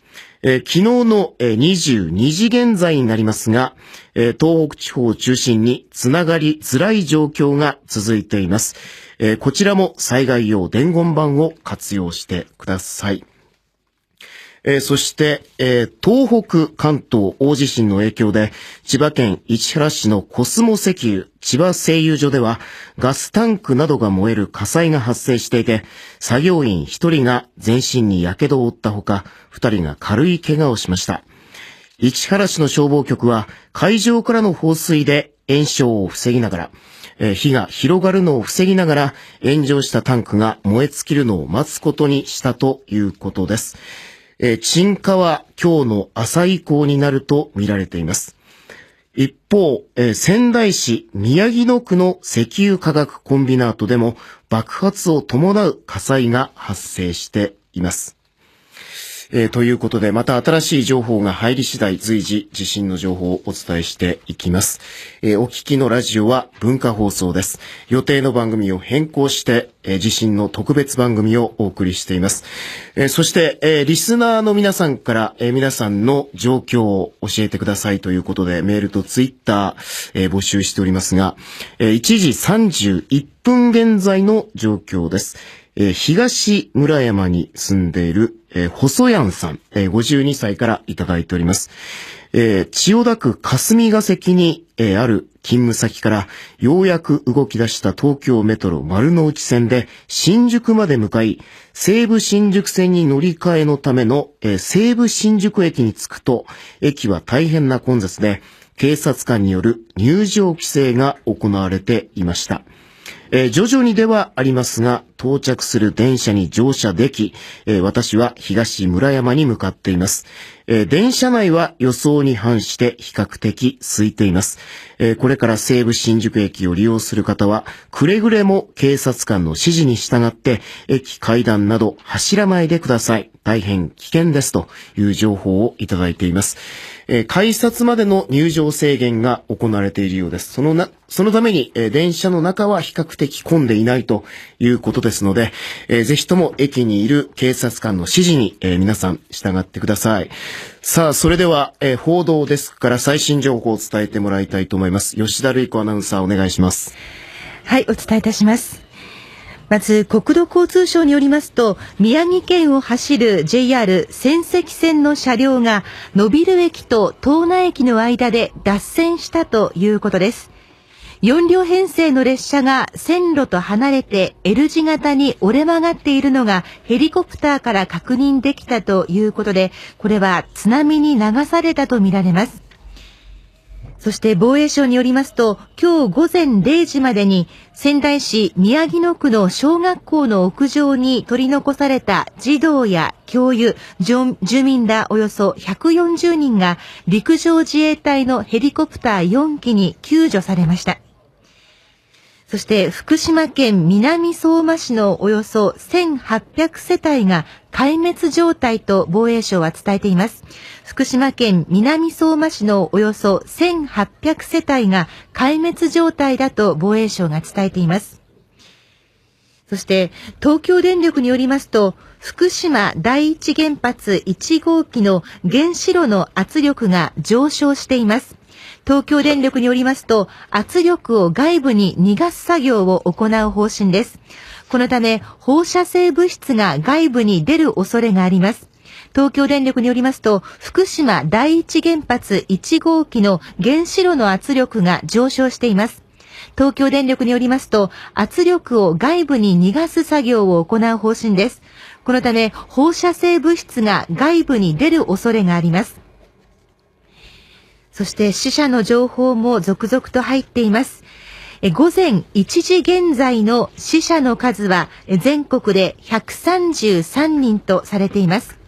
えー、昨日の、えー、22時現在になりますが、えー、東北地方を中心につながりづらい状況が続いています。えー、こちらも災害用伝言板を活用してください。えー、そして、えー、東北関東大地震の影響で、千葉県市原市のコスモ石油千葉製油所では、ガスタンクなどが燃える火災が発生していて、作業員1人が全身に火傷を負ったほか、2人が軽い怪我をしました。市原市の消防局は、海上からの放水で炎症を防ぎながら、え、火が広がるのを防ぎながら、炎上したタンクが燃え尽きるのを待つことにしたということです。えー、沈下は今日の朝以降になると見られています。一方、えー、仙台市宮城野区の石油化学コンビナートでも爆発を伴う火災が発生しています。えー、ということで、また新しい情報が入り次第、随時地震の情報をお伝えしていきます。えー、お聞きのラジオは文化放送です。予定の番組を変更して、えー、地震の特別番組をお送りしています。え、そして、え、リスナーの皆さんから、え、皆さんの状況を教えてくださいということで、メールとツイッター、え、募集しておりますが、えー、1時31分現在の状況です。えー、東村山に住んでいる、えー、細谷さん、えー、52歳からいただいております。えー、千代田区霞が関に、えー、ある勤務先からようやく動き出した東京メトロ丸の内線で新宿まで向かい、西武新宿線に乗り換えのための、えー、西武新宿駅に着くと、駅は大変な混雑で、警察官による入場規制が行われていました。えー、徐々にではありますが、到着する電車に乗車でき、えー、私は東村山に向かっています。えー、電車内は予想に反して比較的空いています。え、これから西武新宿駅を利用する方は、くれぐれも警察官の指示に従って、駅階段など走らないでください。大変危険ですという情報をいただいています。えー、改札までの入場制限が行われているようです。そのな、そのために、えー、電車の中は比較的混んでいないということですので、えー、ぜひとも駅にいる警察官の指示に、えー、皆さん従ってください。さあ、それでは、えー、報道デスクから最新情報を伝えてもらいたいと思います。吉田瑠衣子アナウンサーお願いします。はい、お伝えいたします。まず国土交通省によりますと宮城県を走る JR 仙石線の車両が野ビル駅と東名駅の間で脱線したということです。4両編成の列車が線路と離れて L 字型に折れ曲がっているのがヘリコプターから確認できたということでこれは津波に流されたとみられます。そして防衛省によりますと、今日午前0時までに仙台市宮城野区の小学校の屋上に取り残された児童や教諭、住民らおよそ140人が陸上自衛隊のヘリコプター4機に救助されました。そして福島県南相馬市のおよそ1800世帯が壊滅状態と防衛省は伝えています。福島県南相馬市のおよそ1800世帯が壊滅状態だと防衛省が伝えています。そして東京電力によりますと福島第一原発1号機の原子炉の圧力が上昇しています。東京電力によりますと、圧力を外部に逃がす作業を行う方針です。このため、放射性物質が外部に出る恐れがあります。東京電力によりますと、福島第一原発1号機の原子炉の圧力が上昇しています。東京電力によりますと、圧力を外部に逃がす作業を行う方針です。このため、放射性物質が外部に出る恐れがあります。そして死者の情報も続々と入っています。午前1時現在の死者の数は全国で133人とされています。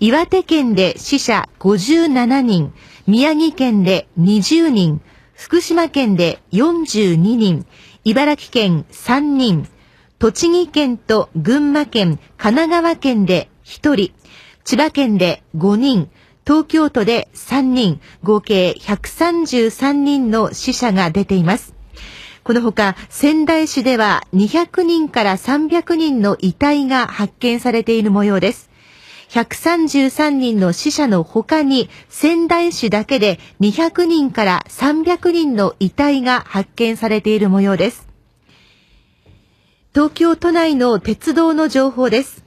岩手県で死者57人、宮城県で20人、福島県で42人、茨城県3人、栃木県と群馬県、神奈川県で1人、千葉県で5人、東京都で3人、合計133人の死者が出ています。このほか、仙台市では200人から300人の遺体が発見されている模様です。133人の死者の他に、仙台市だけで200人から300人の遺体が発見されている模様です。東京都内の鉄道の情報です。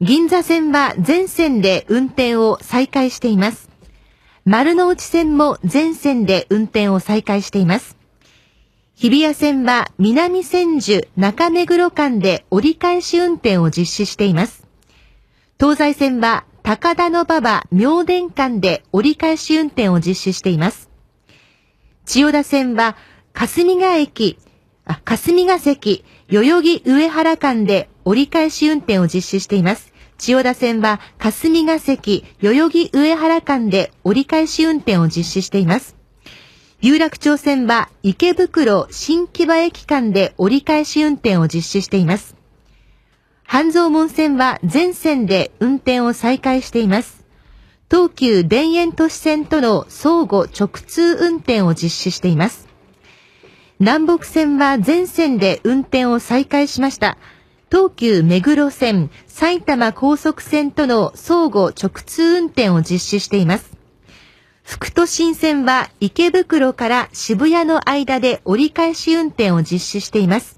銀座線は全線で運転を再開しています。丸の内線も全線で運転を再開しています。日比谷線は南千住中目黒間で折り返し運転を実施しています。東西線は高田馬場明殿間で折り返し運転を実施しています。千代田線は霞ヶ駅、あ霞ヶ関、代々木上原間で折り返し運転を実施しています。千代田線は霞ヶ関、代々木上原間で折り返し運転を実施しています。有楽町線は池袋新木場駅間で折り返し運転を実施しています。半蔵門線は全線で運転を再開しています。東急田園都市線との相互直通運転を実施しています。南北線は全線で運転を再開しました。東急目黒線、埼玉高速線との相互直通運転を実施しています。副都心線は池袋から渋谷の間で折り返し運転を実施しています。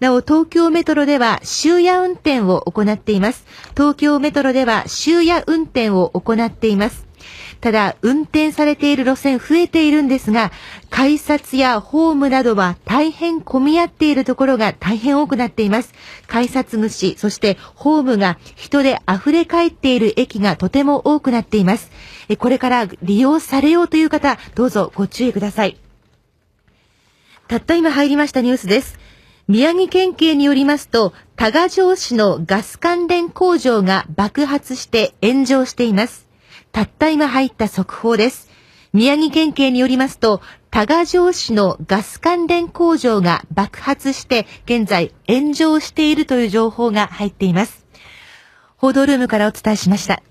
なお、東京メトロでは終夜運転を行っています。東京メトロでは終夜運転を行っています。ただ、運転されている路線増えているんですが、改札やホームなどは大変混み合っているところが大変多くなっています。改札口、そしてホームが人で溢れ返っている駅がとても多くなっています。これから利用されようという方、どうぞご注意ください。たった今入りましたニュースです。宮城県警によりますと、多賀城市のガス関連工場が爆発して炎上しています。たった今入った速報です。宮城県警によりますと、多賀城市のガス関連工場が爆発して現在炎上しているという情報が入っています。報道ルームからお伝えしました。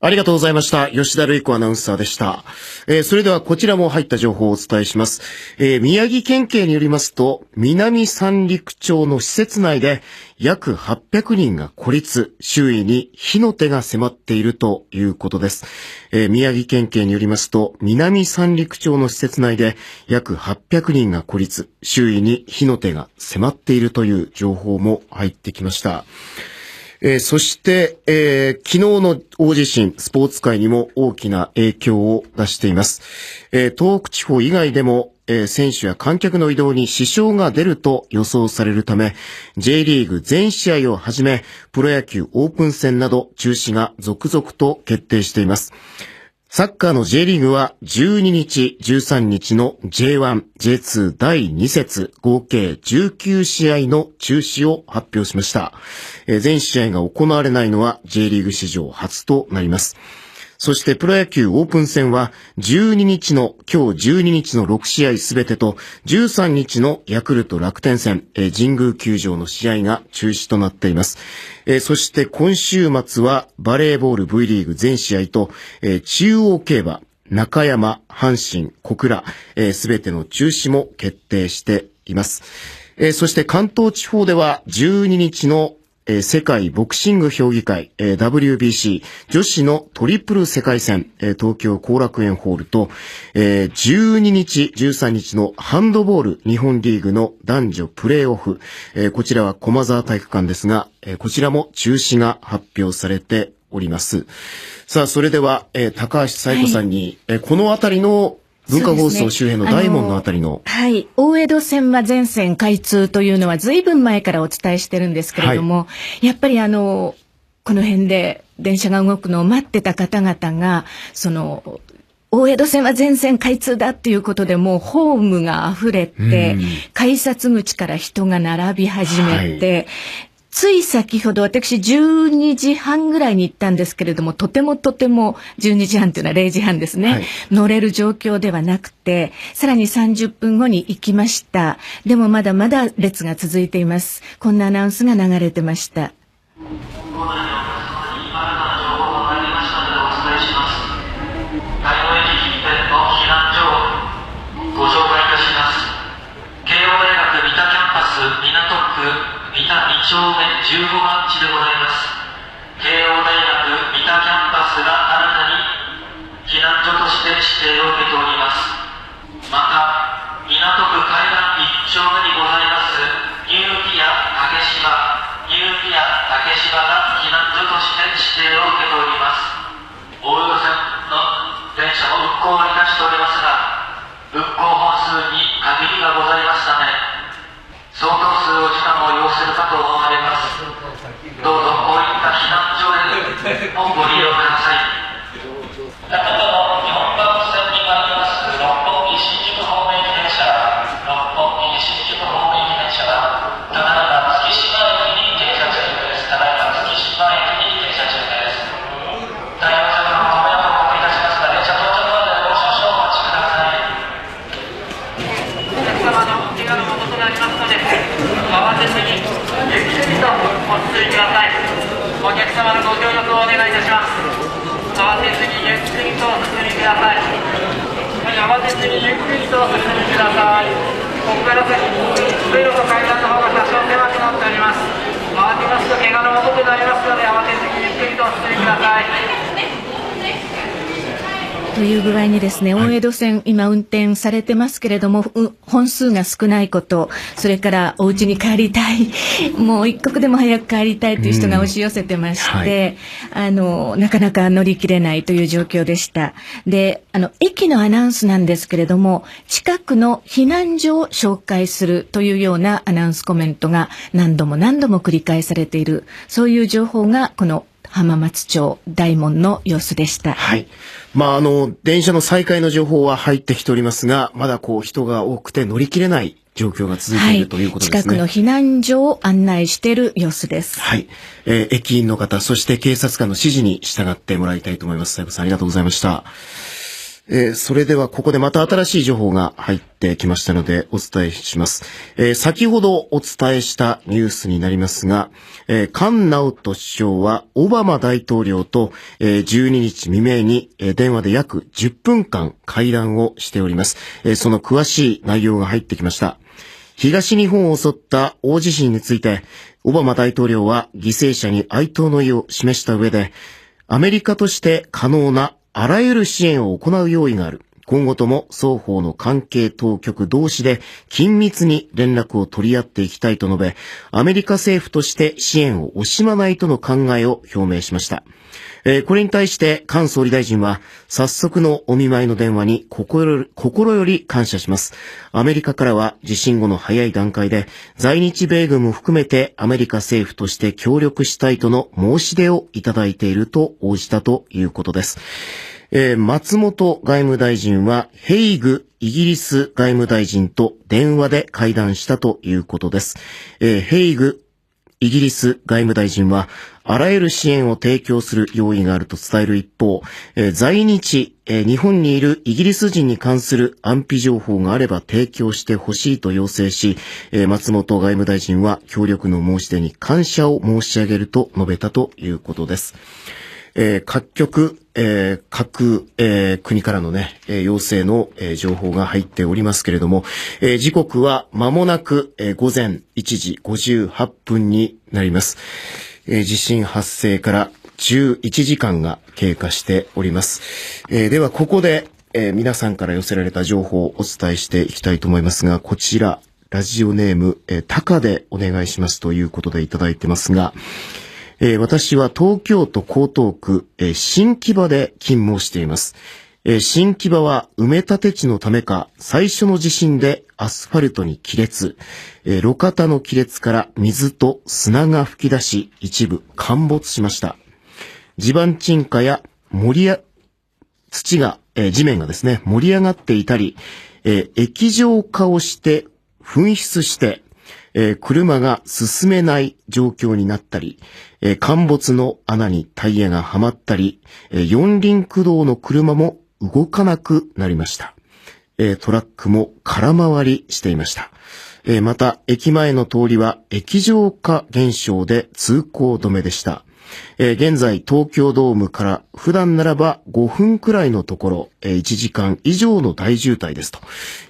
ありがとうございました。吉田瑠衣子アナウンサーでした。えー、それではこちらも入った情報をお伝えします。えー、宮城県警によりますと、南三陸町の施設内で約800人が孤立、周囲に火の手が迫っているということです。えー、宮城県警によりますと、南三陸町の施設内で約800人が孤立、周囲に火の手が迫っているという情報も入ってきました。えー、そして、えー、昨日の大地震、スポーツ界にも大きな影響を出しています。えー、東北地方以外でも、えー、選手や観客の移動に支障が出ると予想されるため、J リーグ全試合をはじめ、プロ野球オープン戦など中止が続々と決定しています。サッカーの J リーグは12日、13日の J1、J2 第2節合計19試合の中止を発表しました。全試合が行われないのは J リーグ史上初となります。そしてプロ野球オープン戦は12日の、今日12日の6試合すべてと13日のヤクルト楽天戦、え、神宮球場の試合が中止となっています。え、そして今週末はバレーボール V リーグ全試合と、え、中央競馬、中山、阪神、小倉、す、べ、ての中止も決定しています。えー、そして関東地方では12日のえ、世界ボクシング評議会、え、WBC 女子のトリプル世界戦、え、東京後楽園ホールと、え、12日、13日のハンドボール日本リーグの男女プレーオフ、え、こちらは駒沢体育館ですが、え、こちらも中止が発表されております。さあ、それでは、え、高橋彩子さんに、はい、え、このあたりの文化放送周辺の大門のあたりの。はい。大江戸線は全線開通というのは随分前からお伝えしてるんですけれども、はい、やっぱりあの、この辺で電車が動くのを待ってた方々が、その、大江戸線は全線開通だっていうことでもうホームが溢れて、改札口から人が並び始めて、つい先ほど私12時半ぐらいに行ったんですけれども、とてもとても12時半というのは0時半ですね、はい、乗れる状況ではなくて、さらに30分後に行きました。でもまだまだ列が続いています。こんなアナウンスが流れてました。丁目15番地でございます。慶応大学三田キャンパスが新たに避難所として指定を受けております。また港区海岸1丁目にございますニューピア竹芝。ニューピア竹芝が避難所として指定を受けております。大江戸線の電車も運行はいたしておりますが運行本数に限りがございますため相当数の時間を要するかと思われます。どうぞこういった避難所へおご利用ください。ゆっくりとお進みください。ここから先水路と階段の方が多少狭くなっております。回りますと怪我のもととなりますので慌てずにゆっくりとお進みください。という具合にですね、大江戸線、今運転されてますけれども、本数が少ないこと、それからお家に帰りたい、もう一刻でも早く帰りたいという人が押し寄せてまして、はい、あの、なかなか乗り切れないという状況でした。で、あの、駅のアナウンスなんですけれども、近くの避難所を紹介するというようなアナウンスコメントが何度も何度も繰り返されている、そういう情報がこの浜松町大門の様子でした。はい。まあ、あの、電車の再開の情報は入ってきておりますが、まだこう人が多くて乗り切れない状況が続いている、ということですね。近くの避難所を案内している様子です。はい。えー、駅員の方、そして警察官の指示に従ってもらいたいと思います。最後さんありがとうございました。えー、それではここでまた新しい情報が入ってきましたのでお伝えします。えー、先ほどお伝えしたニュースになりますが、えー、菅直人首相はオバマ大統領と、えー、12日未明に、えー、電話で約10分間会談をしております。えー、その詳しい内容が入ってきました。東日本を襲った大地震について、オバマ大統領は犠牲者に哀悼の意を示した上で、アメリカとして可能なあらゆる支援を行う用意がある。今後とも双方の関係当局同士で緊密に連絡を取り合っていきたいと述べ、アメリカ政府として支援を惜しまないとの考えを表明しました。えー、これに対して菅総理大臣は早速のお見舞いの電話に心心より感謝します。アメリカからは地震後の早い段階で在日米軍も含めてアメリカ政府として協力したいとの申し出をいただいていると応じたということです。えー、松本外務大臣はヘイグイギリス外務大臣と電話で会談したということです。えー、ヘイグイギリス外務大臣はあらゆる支援を提供する用意があると伝える一方、えー、在日、えー、日本にいるイギリス人に関する安否情報があれば提供してほしいと要請し、えー、松本外務大臣は協力の申し出に感謝を申し上げると述べたということです。えー、各局、えー、各、えー、国からのね、えー、要請の、えー、情報が入っておりますけれども、えー、時刻は間もなく、えー、午前1時58分になります。えー、地震発生から11時間が経過しております。えー、では、ここで、えー、皆さんから寄せられた情報をお伝えしていきたいと思いますが、こちら、ラジオネーム、えー、タカでお願いしますということでいただいてますが、えー、私は東京都江東区、えー、新木場で勤務をしています。えー、新木場は埋め立て地のためか、最初の地震でアスファルトに亀裂、えー、路肩の亀裂から水と砂が吹き出し、一部陥没しました。地盤沈下や森や、土が、えー、地面がですね、盛り上がっていたり、えー、液状化をして、噴出して、えー、車が進めない状況になったり、えー、陥没の穴にタイヤがはまったり、えー、四輪駆動の車も動かなくなりました。えー、トラックも空回りしていました。えー、また、駅前の通りは液状化現象で通行止めでした。えー、現在東京ドームから普段ならば5分くらいのところ、えー、1時間以上の大渋滞ですと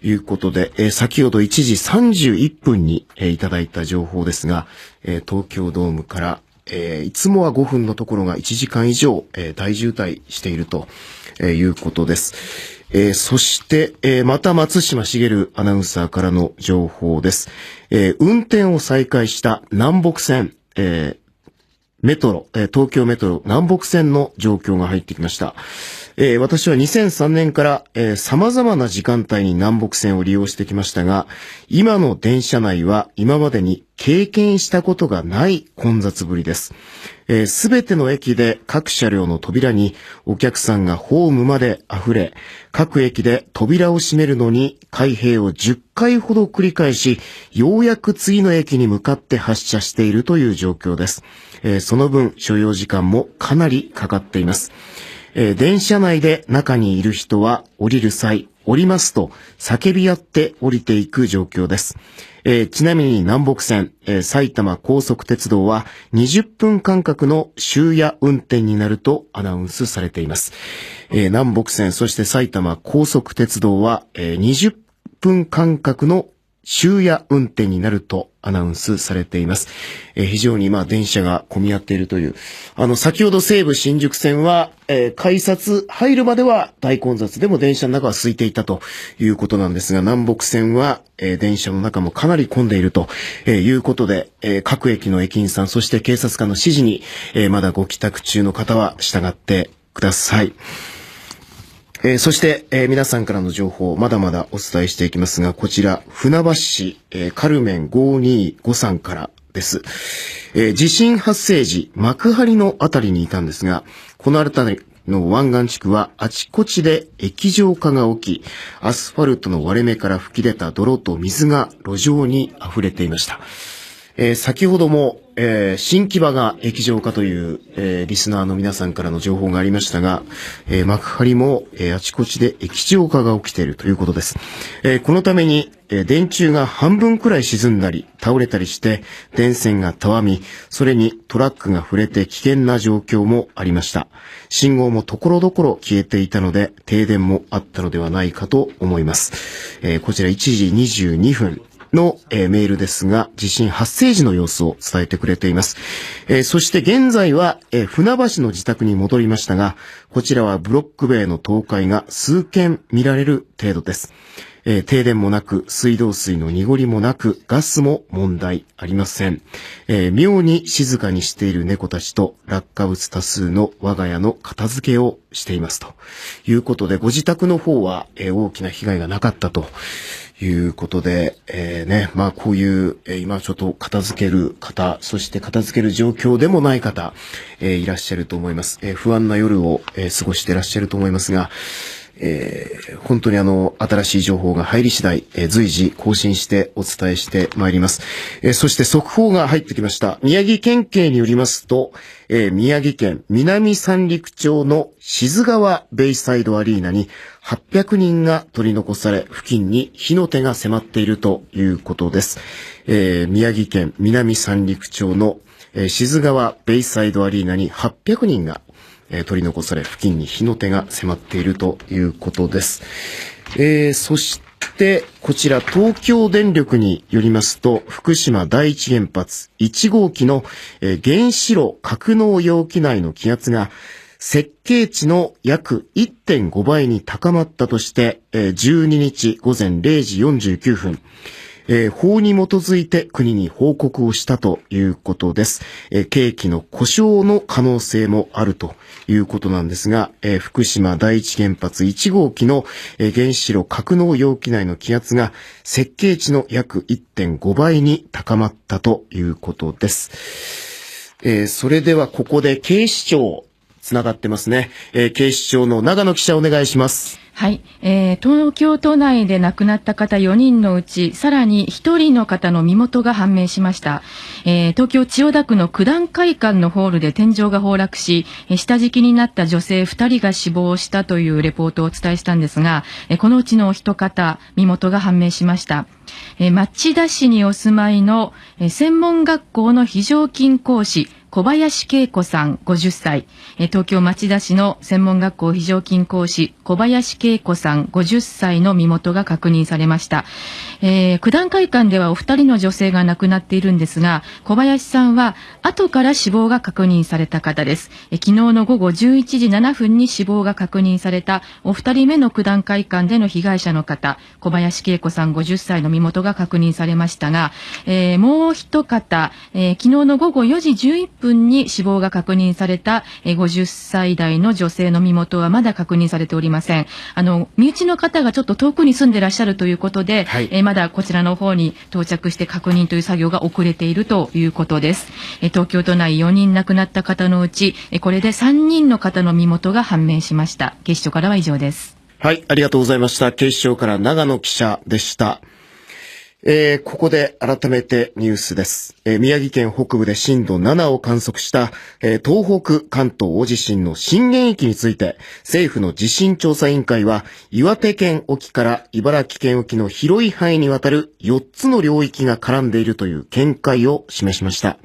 いうことで、えー、先ほど1時31分に、えー、いただいた情報ですが、えー、東京ドームから、えー、いつもは5分のところが1時間以上、えー、大渋滞していると、え、いうことです。えー、そして、えー、また松島茂アナウンサーからの情報です。えー、運転を再開した南北線、えー、メトロ、え、東京メトロ南北線の状況が入ってきました。えー、私は2003年から、えー、様々な時間帯に南北線を利用してきましたが、今の電車内は今までに経験したことがない混雑ぶりです。す、べ、ての駅で各車両の扉にお客さんがホームまで溢れ、各駅で扉を閉めるのに開閉を10回ほど繰り返し、ようやく次の駅に向かって発車しているという状況です。えー、その分所要時間もかなりかかっています。えー、電車内で中にいる人は降りる際、降りますと叫び合って降りていく状況です。えー、ちなみに南北線、えー、埼玉高速鉄道は20分間隔の終夜運転になるとアナウンスされています。えー、南北線、そして埼玉高速鉄道は、えー、20分間隔の終夜運転になるとアナウンスされています。えー、非常にまあ電車が混み合っているという。あの、先ほど西武新宿線は、えー、改札入るまでは大混雑でも電車の中は空いていたということなんですが、南北線は、えー、電車の中もかなり混んでいると、え、いうことで、え、各駅の駅員さん、そして警察官の指示に、え、まだご帰宅中の方は従ってください。えー、そして、えー、皆さんからの情報、まだまだお伝えしていきますが、こちら、船橋市、えー、カルメン5253からです。え地震発生時、幕張のあたりにいたんですが、この辺りの湾岸地区はあちこちで液状化が起き、アスファルトの割れ目から吹き出た泥と水が路上に溢れていました。え、先ほども、えー、新木場が液状化という、えー、リスナーの皆さんからの情報がありましたが、えー、幕張も、えー、あちこちで液状化が起きているということです。えー、このために、えー、電柱が半分くらい沈んだり、倒れたりして、電線がたわみ、それにトラックが触れて危険な状況もありました。信号もところどころ消えていたので、停電もあったのではないかと思います。えー、こちら1時22分、の、えー、メールですが、地震発生時の様子を伝えてくれています。えー、そして現在は、えー、船橋の自宅に戻りましたが、こちらはブロック塀の倒壊が数件見られる程度です。えー、停電もなく、水道水の濁りもなく、ガスも問題ありません。えー、妙に静かにしている猫たちと落下物多数の我が家の片付けをしていますということで、ご自宅の方は、えー、大きな被害がなかったということで、えー、ね、まあこういう、えー、今ちょっと片付ける方、そして片付ける状況でもない方、えー、いらっしゃると思います。えー、不安な夜を、えー、過ごしていらっしゃると思いますが、えー、本当にあの、新しい情報が入り次第、えー、随時更新してお伝えしてまいります。えー、そして速報が入ってきました。宮城県警によりますと、え、宮城県南三陸町の静川ベイサイドアリーナに800人が取り残され、付近に火の手が迫っているということです。え、宮城県南三陸町の、えー、静川ベイサイドアリーナに800人がえ、取り残され、付近に火の手が迫っているということです。えー、そして、こちら東京電力によりますと、福島第一原発1号機の、え、原子炉格納容器内の気圧が設計値の約1.5倍に高まったとして、え、12日午前0時49分、法に基づいて国に報告をしたということです。えー、景気の故障の可能性もあるということなんですが、えー、福島第一原発1号機の、えー、原子炉格納容器内の気圧が設計値の約1.5倍に高まったということです。えー、それではここで警視庁つながってますね。えー、警視庁の長野記者お願いします。はい、えー、東京都内で亡くなった方4人のうち、さらに1人の方の身元が判明しました。えー、東京千代田区の九段会館のホールで天井が崩落し、下敷きになった女性2人が死亡したというレポートをお伝えしたんですが、このうちのお一方、身元が判明しました。え町田市にお住まいのえ専門学校の非常勤講師、小林恵子さん50歳、東京町田市の専門学校非常勤講師小林恵子さん50歳の身元が確認されました。えー、九段会館ではお二人の女性が亡くなっているんですが、小林さんは後から死亡が確認された方です。え昨日の午後11時7分に死亡が確認されたお二人目の九段会館での被害者の方、小林恵子さん50歳の身元が確認されましたが、えー、もう一方、えー、昨日の午後4時11分に死亡が確認された、え50歳代の女性の身元はまだ確認されておりません。あの、身内の方がちょっと遠くに住んでらっしゃるということで、はい、えまだこちらの方に到着して確認という作業が遅れているということです。え東京都内4人亡くなった方のうち、えこれで3人の方の身元が判明しました。警視庁からは以上です。はい、ありがとうございました。警視庁から長野記者でした。えー、ここで改めてニュースです。えー、宮城県北部で震度7を観測した、えー、東北関東大地震の震源域について、政府の地震調査委員会は、岩手県沖から茨城県沖の広い範囲にわたる4つの領域が絡んでいるという見解を示しました。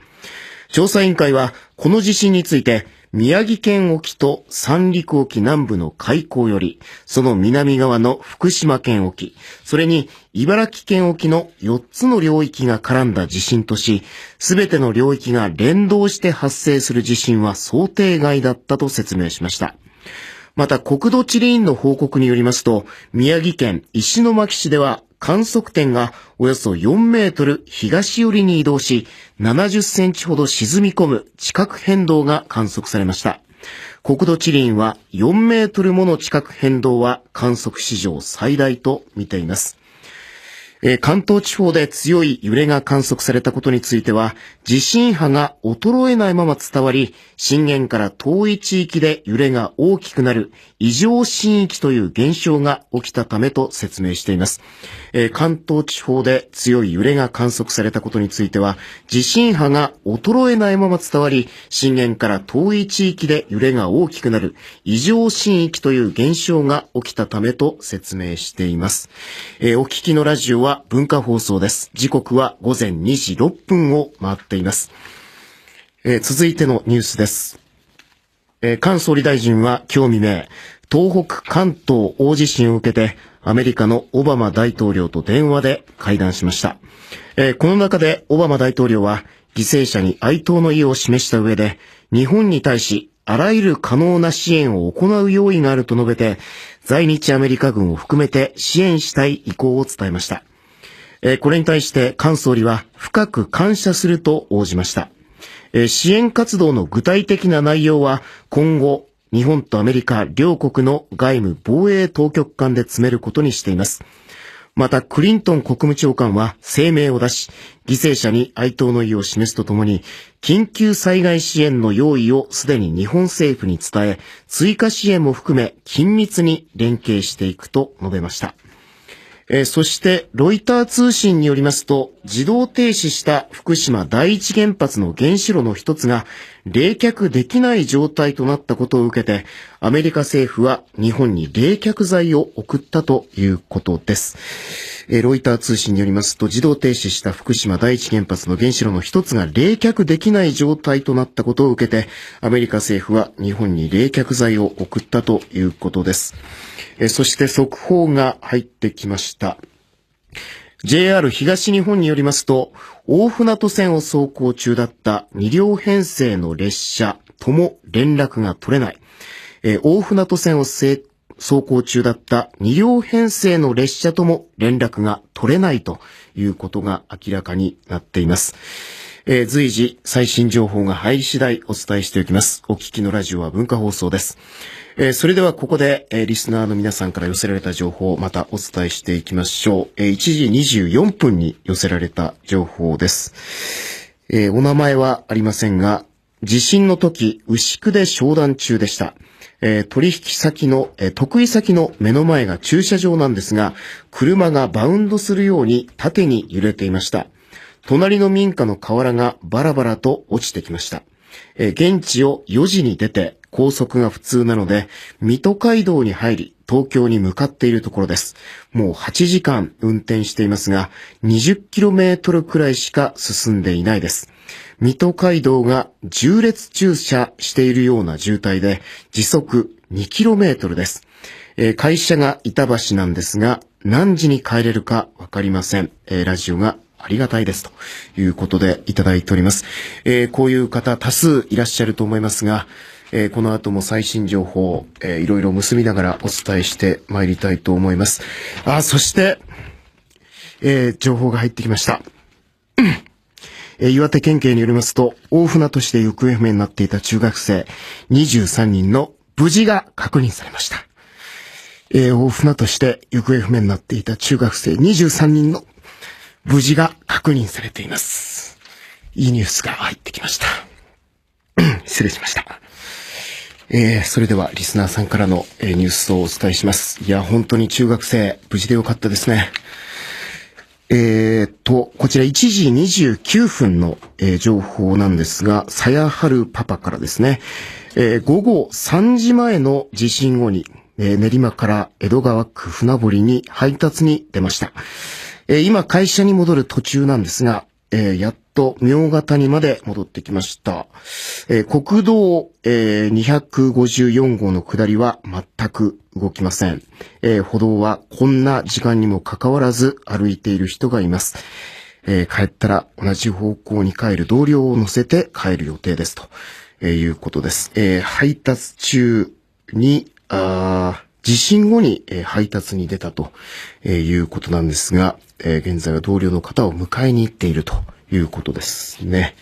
調査委員会は、この地震について、宮城県沖と三陸沖南部の海溝より、その南側の福島県沖、それに茨城県沖の4つの領域が絡んだ地震とし、すべての領域が連動して発生する地震は想定外だったと説明しました。また国土地理院の報告によりますと、宮城県石巻市では観測点がおよそ4メートル東寄りに移動し、70センチほど沈み込む地殻変動が観測されました。国土地理院は4メートルもの地殻変動は観測史上最大と見ています。えー、関東地方で強い揺れが観測されたことについては、地震波が衰えないまま伝わり、震源から遠い地域で揺れが大きくなる。異常震域という現象が起きたためと説明しています。えー、関東地方で強い揺れが観測されたことについては、地震波が衰えないまま伝わり、震源から遠い地域で揺れが大きくなる異常震域という現象が起きたためと説明しています。えー、お聞きのラジオは文化放送です。時刻は午前2時6分を回っています。えー、続いてのニュースです。え、菅総理大臣は今日未明、東北関東大地震を受けて、アメリカのオバマ大統領と電話で会談しました。えー、この中でオバマ大統領は、犠牲者に哀悼の意を示した上で、日本に対しあらゆる可能な支援を行う用意があると述べて、在日アメリカ軍を含めて支援したい意向を伝えました。えこれに対して菅総理は深く感謝すると応じました。え支援活動の具体的な内容は今後日本とアメリカ両国の外務防衛当局間で詰めることにしています。また、クリントン国務長官は声明を出し、犠牲者に哀悼の意を示すとともに、緊急災害支援の用意をすでに日本政府に伝え、追加支援も含め緊密に連携していくと述べました。え、そして、ロイター通信によりますと、自動停止した福島第一原発の原子炉の一つが、冷却できない状態となったことを受けて、アメリカ政府は日本に冷却剤を送ったということです。え、ロイター通信によりますと、自動停止した福島第一原発の原子炉の一つが冷却できない状態となったことを受けて、アメリカ政府は日本に冷却剤を送ったということです。えそして速報が入ってきました。JR 東日本によりますと、大船渡線を走行中だった2両編成の列車とも連絡が取れない。え大船渡線を走行中だった2両編成の列車とも連絡が取れないということが明らかになっています。えー、随時最新情報が入り次第お伝えしておきます。お聞きのラジオは文化放送です。えー、それではここで、えー、リスナーの皆さんから寄せられた情報をまたお伝えしていきましょう。えー、1時24分に寄せられた情報です。えお名前はありませんが、地震の時、牛久で商談中でした。え取引先の、え得意先の目の前が駐車場なんですが、車がバウンドするように縦に揺れていました。隣の民家の瓦がバラバラと落ちてきました。え現地を4時に出て、高速が普通なので、水戸街道に入り、東京に向かっているところです。もう8時間運転していますが、20km くらいしか進んでいないです。水戸街道が重列駐車しているような渋滞で、時速 2km です。えー、会社が板橋なんですが、何時に帰れるかわかりません。えー、ラジオがありがたいですということでいただいております。えー、こういう方多数いらっしゃると思いますが、えー、この後も最新情報、えー、いろいろ結びながらお伝えしてまいりたいと思います。あ、そして、えー、情報が入ってきました。え、岩手県警によりますと、大船渡市で行方不明になっていた中学生23人の無事が確認されました。えー、大船渡市で行方不明になっていた中学生23人の無事が確認されています。いいニュースが入ってきました。失礼しました。えー、それではリスナーさんからの、えー、ニュースをお伝えします。いや、本当に中学生、無事でよかったですね。えー、と、こちら1時29分の、えー、情報なんですが、さやはるパパからですね、えー、午後3時前の地震後に、えー、練馬から江戸川区船堀に配達に出ました。え、今会社に戻る途中なんですが、え、やっと明賀谷まで戻ってきました。え、国道、えー、254号の下りは全く動きません。え、歩道はこんな時間にもかかわらず歩いている人がいます。え、帰ったら同じ方向に帰る同僚を乗せて帰る予定ですと、いうことです。え、配達中に、あ地震後に、え、配達に出たと、いうことなんですが、えー、現在は同僚の方を迎えに行っているということですね。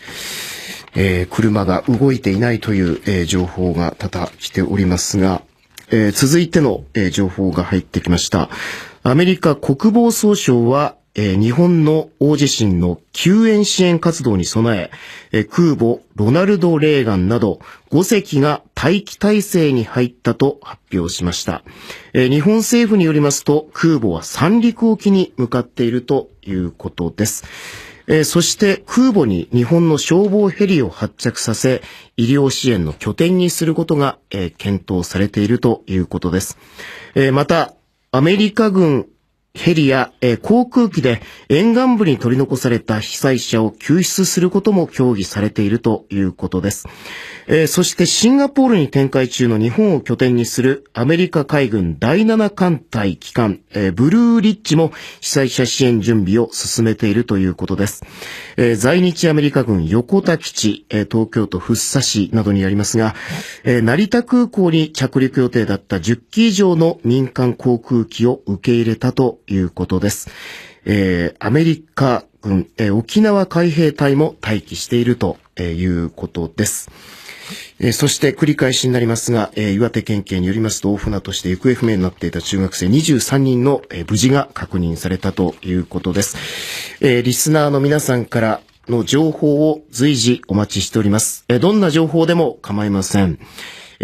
えー、車が動いていないという、えー、情報が多々来ておりますが、えー、続いての、えー、情報が入ってきました。アメリカ国防総省は、えー、日本の大地震の救援支援活動に備え、えー、空母ロナルド・レーガンなど5隻が待機態勢に入ったと発表しました。えー、日本政府によりますと空母は三陸沖に向かっているということです。え、そして空母に日本の消防ヘリを発着させ、医療支援の拠点にすることが、え、検討されているということです。え、また、アメリカ軍ヘリや、え、航空機で沿岸部に取り残された被災者を救出することも協議されているということです。え、そしてシンガポールに展開中の日本を拠点にするアメリカ海軍第7艦隊機関、え、ブルーリッジも被災者支援準備を進めているということです。え、在日アメリカ軍横田基地、え東京都福生市などにありますが、え成田空港に着陸予定だった10機以上の民間航空機を受け入れたということです。えアメリカ軍、え沖縄海兵隊も待機しているということです。えーそして繰り返しになりますが、えー岩手県警によりますと、大船として行方不明になっていた中学生23人の、えー無事が確認されたということです。えーリスナーの皆さんからの情報を随時お待ちしております。えーどんな情報でも構いません。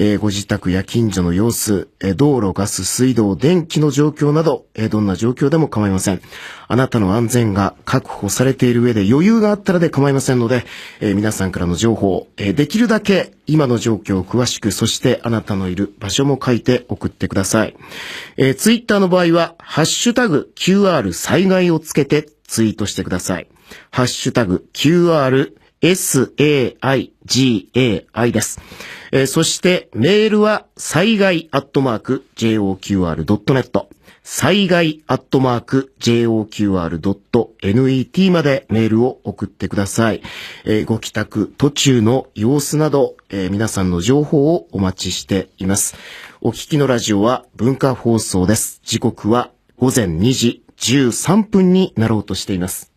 えーご自宅や近所の様子、えー道路、ガス、水道、電気の状況など、えーどんな状況でも構いません。あなたの安全が確保されている上で余裕があったらで構いませんので、え皆さんからの情報、えできるだけ今の状況を詳しく、そしてあなたのいる場所も書いて送ってください。えー、ツイッターの場合は、ハッシュタグ QR 災害をつけてツイートしてください。ハッシュタグ QR SAIGAI です。えーそして、メールは、災害アットマーク JOQR.net。災害アットマーク JOQR.net までメールを送ってください。えーご帰宅途中の様子など、えー皆さんの情報をお待ちしています。お聞きのラジオは文化放送です。時刻は午前2時13分になろうとしています。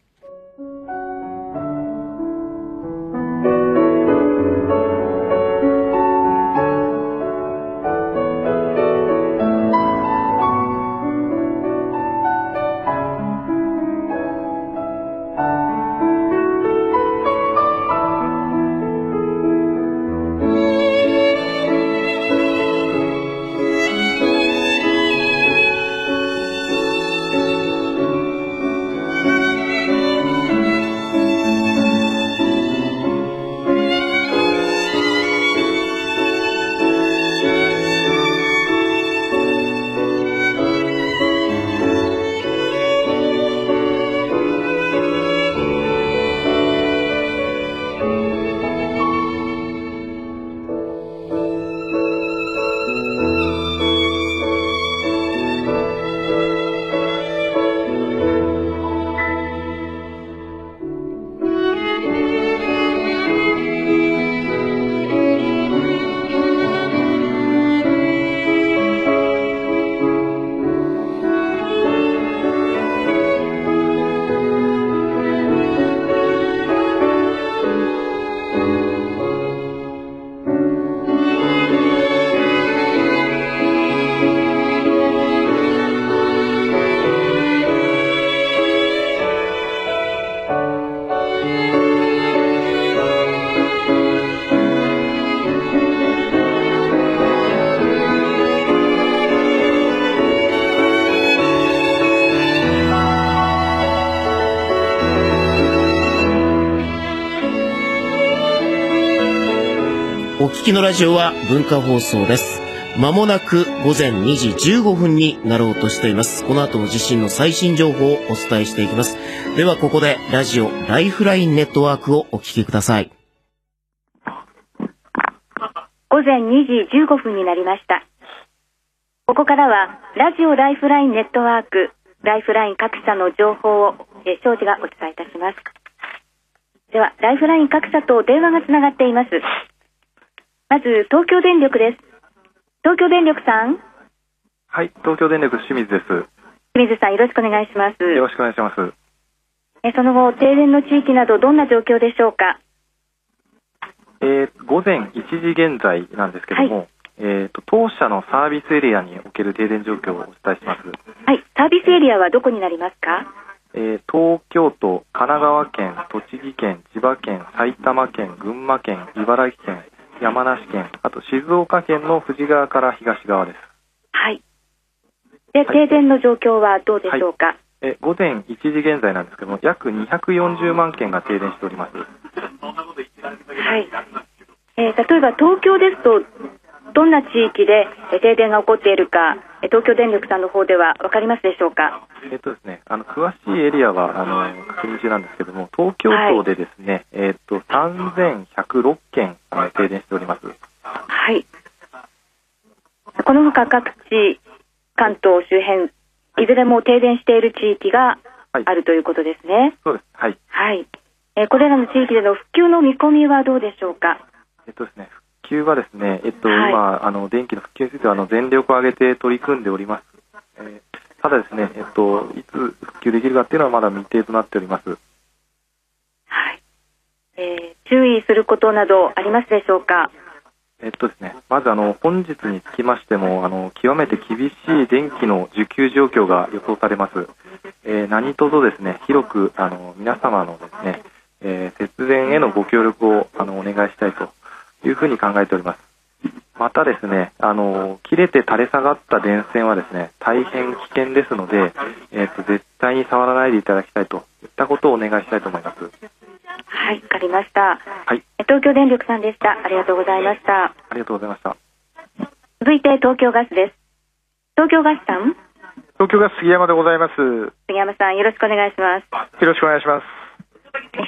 きのラジオは文化放送です。まもなく午前2時15分になろうとしています。この後の地震の最新情報をお伝えしていきます。ではここでラジオライフラインネットワークをお聞きください。午前2時15分になりました。ここからは、ラジオライフラインネットワーク、ライフライン各社の情報を、えー、庄司がお伝えいたします。では、ライフライン各社と電話がつながっています。まず、東京電力です。東京電力さん、はい、東京電力清水です。清水さんよろしくお願いします。よろしくお願いします。えその後、停電の地域などどんな状況でしょうか？えー午前1時現在なんですけども、えーと当社のサービスエリアにおける停電状況をお伝えします。はい、サービスエリアはどこになりますか？えー東京都、神奈川県、栃木県、千葉県、埼玉県、群馬県、茨城県、山梨県、あと静岡県の富士川から東側です。はい。で、停電の状況はどうでしょうか、え午前1時現在なんですけども、約240万件が停電しております。はい。えー例えば東京ですと、どんな地域でえー停電が起こっているか、えー東京電力さんの方では分かりますでしょうか？えっとですね、あの詳しいエリアはあの確認中なんですけども、東京都でですね、えっと3106件あの停電しております。はい。この他各地、関東周辺、いずれも停電している地域があるということですね。そうです。はい。はい。えーこれらの地域での復旧の見込みはどうでしょうか？えっとですね、復旧はですね、えっと、はい今、あの電気の復旧についてはあの全力を挙げて取り組んでおります。えーただですね、えっと、いつ復旧できるかっていうのはまだ未定となっております。えー注意することなどありますでしょうか？えっとですね、まずあの本日につきましてもあの極めて厳しい電気の需給状況が予想されます。えー、何卒ですね広くあの皆様のですね、えー、節電へのご協力をあのお願いしたいというふうに考えております。またですね、あの切れて垂れ下がった電線はですね大変危険ですので、えーと、絶対に触らないでいただきたいといったことをお願いしたいと思います。はい、わかりました。はい。東京電力さんでした。ありがとうございました。ありがとうございました。続いて東京ガスです。東京ガスさん？東京ガス杉山でございます。杉山さん、よろしくお願いします。よろしくお願いします。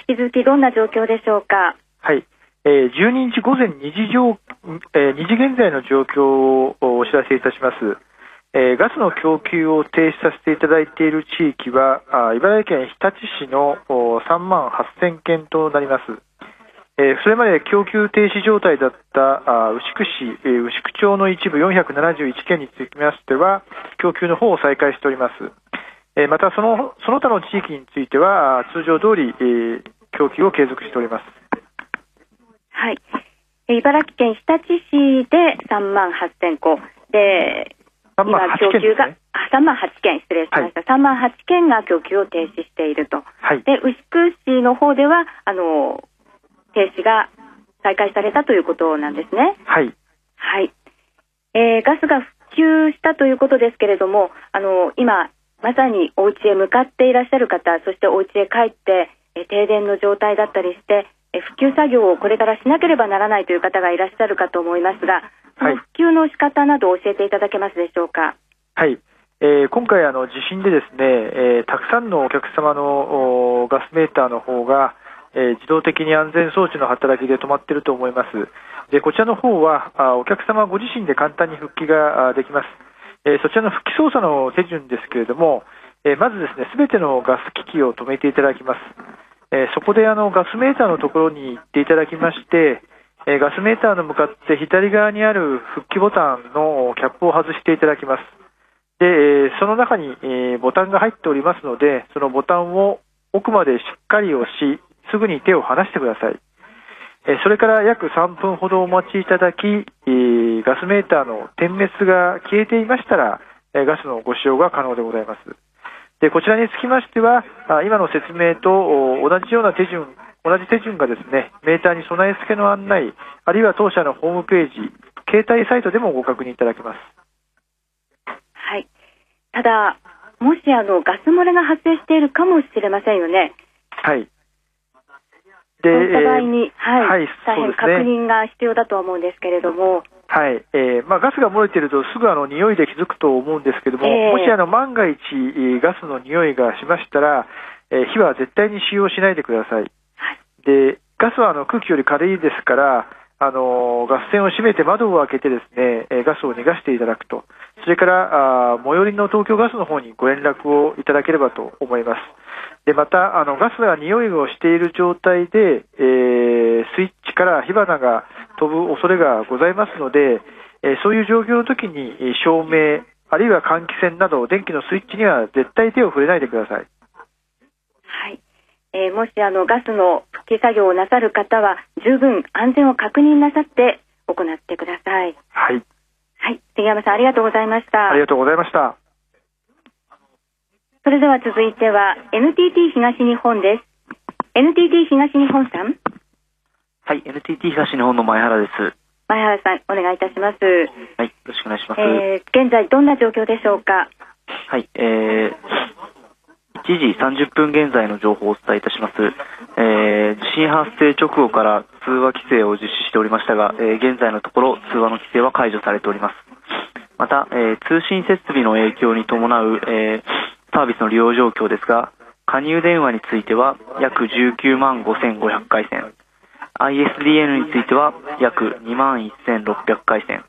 引き続きどんな状況でしょうか？はい。えー、12日午前2時上、2時現在の状況をお知らせいたします。ガスの供給を停止させていただいている地域は、茨城県日立市の3万8000件となります。それまで供給停止状態だった牛久市、牛久町の一部471件につきましては、供給の方を再開しております。またその、その他の地域については、通常通り、供給を継続しております。はい。茨城県日立市で3万8000戸。で、今供給が、ね、3万8件、失礼しました、はい、3万8件が供給を停止していると、はい、で牛久市の方ではあの停止が再開されたということなんですね。はい、はい。えー、ガスが復旧したということですけれども、あの今、まさにお家へ向かっていらっしゃる方、そしてお家へ帰って、え停電の状態だったりして、復旧作業をこれからしなければならないという方がいらっしゃるかと思いますが、その復旧の仕方など教えていただけますでしょうか？はい、えー、今回あの地震でですね、えー、たくさんのお客様のガスメーターの方が、えー、自動的に安全装置の働きで止まっていると思います。でこちらの方はあお客様ご自身で簡単に復帰ができます。えそちらの復帰操作の手順ですけれども、えまずですね、すべてのガス機器を止めていただきます。えそこであのガスメーターのところに行っていただきまして、えガスメーターの向かって左側にある復帰ボタンのキャップを外していただきます。でえ、その中に、えボタンが入っておりますので、そのボタンを奥までしっかり押し、すぐに手を離してください。えそれから約3分ほどお待ちいただき、えガスメーターの点滅が消えていましたら、えガスのご使用が可能でございます。でこちらにつきましては、今の説明と同じような手順、同じ手順がですね、メーターに備え付けの案内、あるいは当社のホームページ、携帯サイトでもご確認いただけます。はい。ただ、もしあのガス漏れが発生しているかもしれませんよね。はい。で、そういった場合に、はい、はい、大変確認が必要だと思うんですけれども。はい、えーまあ、ガスが漏れているとすぐあの匂いで気づくと思うんですけども、えー、もしあの万が一ガスの匂いがしましたら、えー、火は絶対に使用しないでください。はい、でガスはあの空気より軽いですから、あのガス栓を閉めて窓を開けてですね、ガスを逃がしていただくと、それからあ最寄りの東京ガスの方にご連絡をいただければと思います。でまたあのガスが匂いをしている状態で、えー、スイッチから火花が飛ぶ恐れがございますので、え、そういう状況の時に照明あるいは換気扇など電気のスイッチには絶対手を触れないでください。はい。えー、もしあのガスの復帰作業をなさる方は十分安全を確認なさって行ってください。はい。はい。杉山さんありがとうございました。ありがとうございました。それでは続いては NTT 東日本です。NTT 東日本さん。はい、NTT 東日本の前原です。前原さん、お願いいたします。はい、よろしくお願いします。えー、現在どんな状況でしょうか？はい、えー、1時30分現在の情報をお伝えいたします。えー、地震発生直後から通話規制を実施しておりましたが、えー、現在のところ通話の規制は解除されております。また、えー、通信設備の影響に伴う、えーサービスの利用状況ですが、加入電話については約19万5500回線、ISDN については約2万1600回線、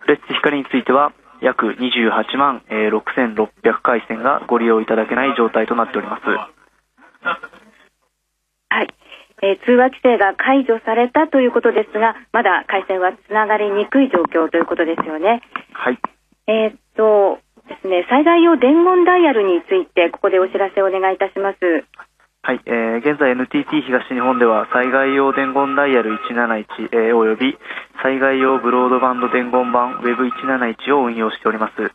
フレッツ光については約28万6600回線がご利用いただけない状態となっております。はい。えー、通話規制が解除されたということですが、まだ回線はつながりにくい状況ということですよね。はい。えっと、ですね、災害用伝言ダイヤルについて、ここでお知らせをお願いいたします。はい、えー、現在 NTT 東日本では災害用伝言ダイヤル171、えー、および災害用ブロードバンド伝言版 Web171 を運用しております。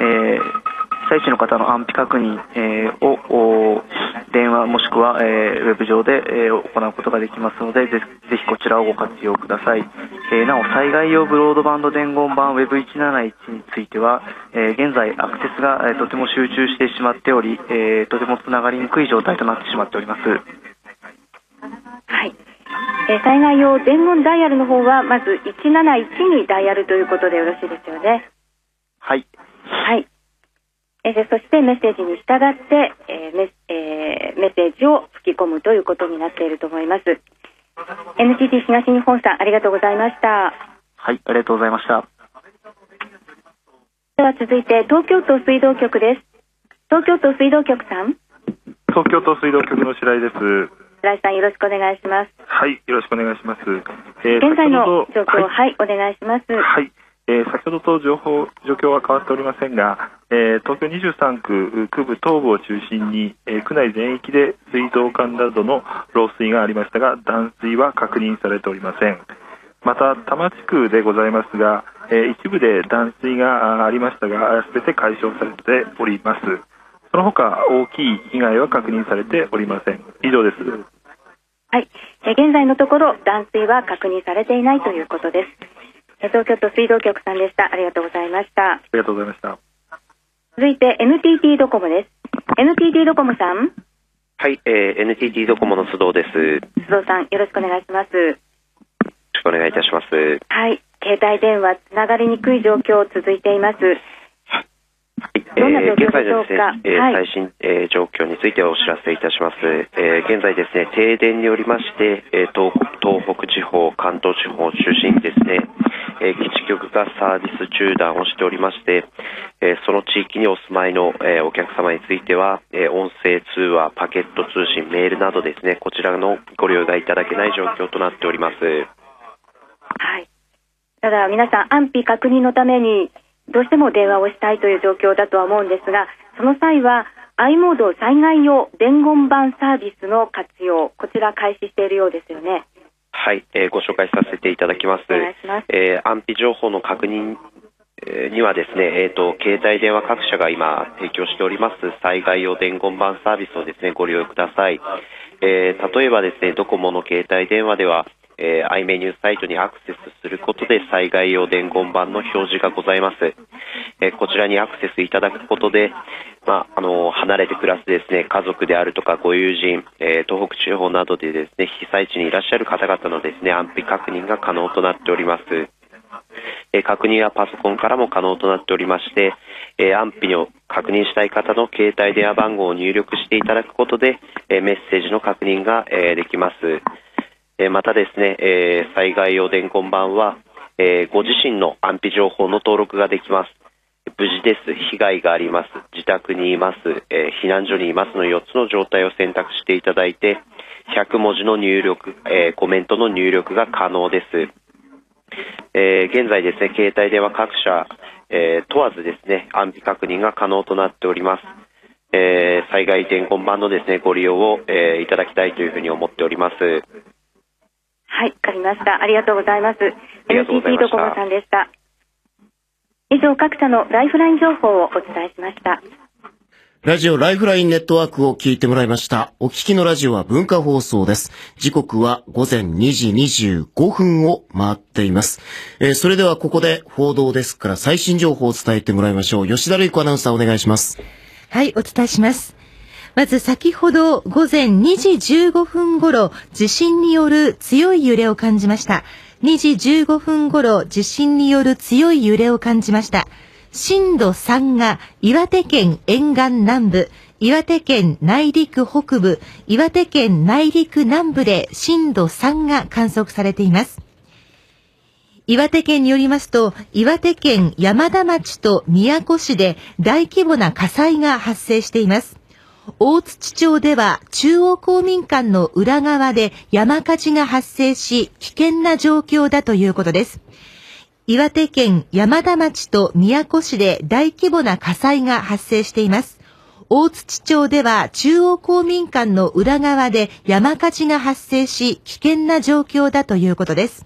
えー被災地の方の安否確認、えー、を電話もしくは、えー、ウェブ上で、えー、行うことができますのでぜぜひこちらをご活用ください、えー、なお災害用ブロードバンド伝言版 Web171 については、えー、現在アクセスが、えー、とても集中してしまっており、えー、とてもつながりにくい状態となってしまっております。はい。えー、災害用伝言ダイヤルの方はまず171にダイヤルということでよろしいですよね？はい。はいえー、そしてメッセージに従って、えーメえー、メッセージを吹き込むということになっていると思います。NTT 東日本さん、ありがとうございました。はい、ありがとうございました。では続いて、東京都水道局です。東京都水道局さん。東京都水道局の白井です。白井さん、よろしくお願いします。はい、よろしくお願いします。えー、現在の状況、はい、はい、お願いします。はい。えー、先ほどと情報状況は変わっておりませんが、えー、東京23区区部東部を中心に、えー、区内全域で水道管などの漏水がありましたが断水は確認されておりません。また多摩地区でございますが、え一部で断水がありましたがすべて解消されております。その他大きい被害は確認されておりません。以上です。はい、え現在のところ断水は確認されていないということです。東京都水道局さんでした。ありがとうございました。ありがとうございました。続いて NTT ドコモです。NTT ドコモさん。はい、えー、NTT ドコモの須藤です。須藤さん、よろしくお願いします。よろしくお願いいたします。はい、携帯電話つながりにくい状況続いています。どんな状況でしょうか、えー、はい、最新、えー、状況についてお知らせいたします、えー、現在ですね停電によりまして、え東東北地方関東地方を中心にですね、え基地局がサービス中断をしておりまして、えその地域にお住まいの、えお客様については、え音声通話パケット通信メールなどですねこちらのご利用がいただけない状況となっております。はい。ただ皆さん安否確認のためにどうしても電話をしたいという状況だとは思うんですが、その際は i モード災害用伝言板サービスの活用、こちら開始しているようですよね。はい、えー、ご紹介させていただきます。お願いします。えー、安否情報の確認にはですね、えーと、携帯電話各社が今提供しております災害用伝言板サービスをですねご利用ください、えー、例えばですねドコモの携帯電話ではえー、アイメニューサイトにアクセスすることで災害用伝言板の表示がございます。えー、こちらにアクセスいただくことで、まあ、あの離れて暮らすですね家族であるとかご友人、えー、東北地方などでですね被災地にいらっしゃる方々のですね安否確認が可能となっております。え確認はパソコンからも可能となっておりまして、え安否を確認したい方の携帯電話番号を入力していただくことで、えメッセージの確認が、えできます。えまたですね、え災害用伝言板は、えご自身の安否情報の登録ができます。無事です、被害があります、自宅にいます、え避難所にいますの4つの状態を選択していただいて、100文字の入力、えコメントの入力が可能です。え現在ですね、携帯電話各社、え問わずですね、安否確認が可能となっております。え災害伝言板のですね、ご利用を、えいただきたいというふうに思っております。はい、わかりました。ありがとうございます。NTT ドコモさんでした。以上、各社のライフライン情報をお伝えしました。ラジオライフラインネットワークを聞いてもらいました。お聞きのラジオは文化放送です。時刻は午前2時25分を回っています。えー、それではここで報道ですから最新情報を伝えてもらいましょう。吉田瑠子アナウンサーお願いします。はい、お伝えします。まず先ほど午前2時15分頃、地震による強い揺れを感じました。2時15分頃、地震による強い揺れを感じました。震度3が岩手県沿岸南部、岩手県内陸北部、岩手県内陸南部で震度3が観測されています。岩手県によりますと、岩手県山田町と宮古市で大規模な火災が発生しています。大槌町では中央公民館の裏側で山火事が発生し危険な状況だということです。岩手県山田町と宮古市で大規模な火災が発生しています。大槌町では中央公民館の裏側で山火事が発生し危険な状況だということです。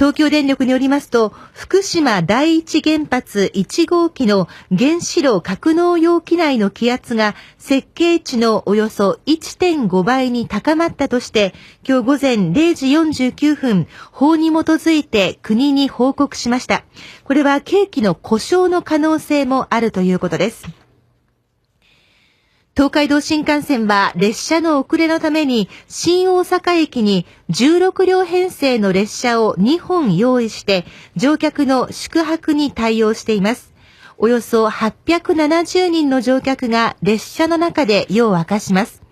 東京電力によりますと、福島第一原発1号機の原子炉格納容器内の気圧が設計値のおよそ1.5倍に高まったとして、今日午前0時49分、法に基づいて国に報告しました。これは計器の故障の可能性もあるということです。東海道新幹線は列車の遅れのために新大阪駅に16両編成の列車を2本用意して乗客の宿泊に対応しています。およそ870人の乗客が列車の中で夜を明かします。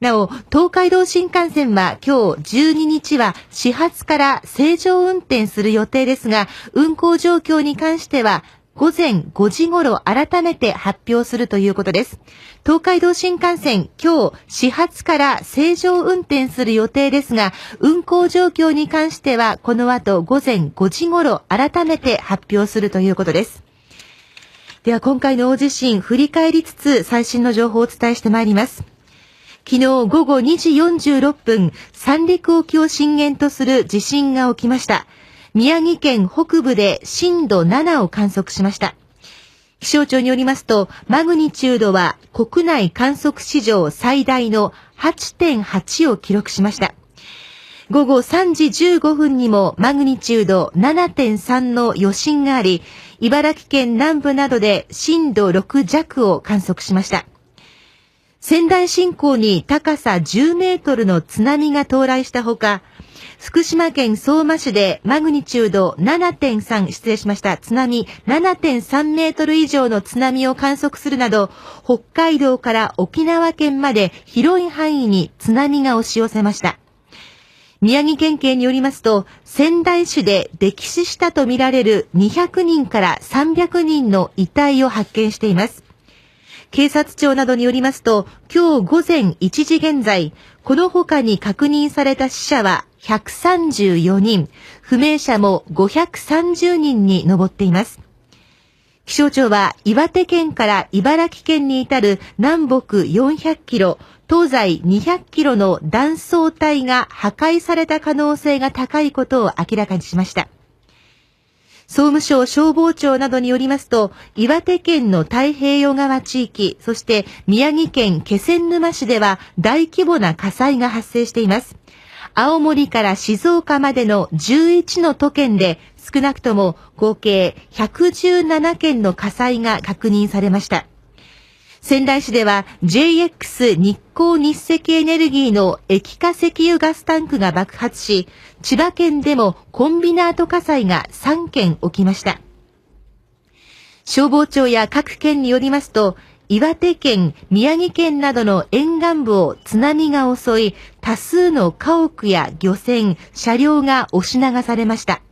なお、東海道新幹線は今日12日は始発から正常運転する予定ですが、運行状況に関しては午前5時頃改めて発表するということです。東海道新幹線、今日始発から正常運転する予定ですが、運行状況に関してはこの後午前5時頃改めて発表するということです。では今回の大地震振り返りつつ最新の情報をお伝えしてまいります。昨日午後2時46分、三陸沖を震源とする地震が起きました。宮城県北部で震度7を観測しました。気象庁によりますと、マグニチュードは国内観測史上最大の8.8を記録しました。午後3時15分にもマグニチュード7.3の余震があり、茨城県南部などで震度6弱を観測しました。仙台新港に高さ10メートルの津波が到来したほか、福島県相馬市でマグニチュード7.3、失礼しました、津波7.3メートル以上の津波を観測するなど、北海道から沖縄県まで広い範囲に津波が押し寄せました。宮城県警によりますと、仙台市で溺死したとみられる200人から300人の遺体を発見しています。警察庁などによりますと、今日午前1時現在、この他に確認された死者は134人、不明者も530人に上っています。気象庁は岩手県から茨城県に至る南北400キロ、東西200キロの断層帯が破壊された可能性が高いことを明らかにしました。総務省消防庁などによりますと、岩手県の太平洋側地域、そして宮城県気仙沼市では大規模な火災が発生しています。青森から静岡までの11の都県で少なくとも合計117件の火災が確認されました。仙台市では JX 日光日赤エネルギーの液化石油ガスタンクが爆発し、千葉県でもコンビナート火災が3件起きました。消防庁や各県によりますと、岩手県、宮城県などの沿岸部を津波が襲い、多数の家屋や漁船、車両が押し流されました。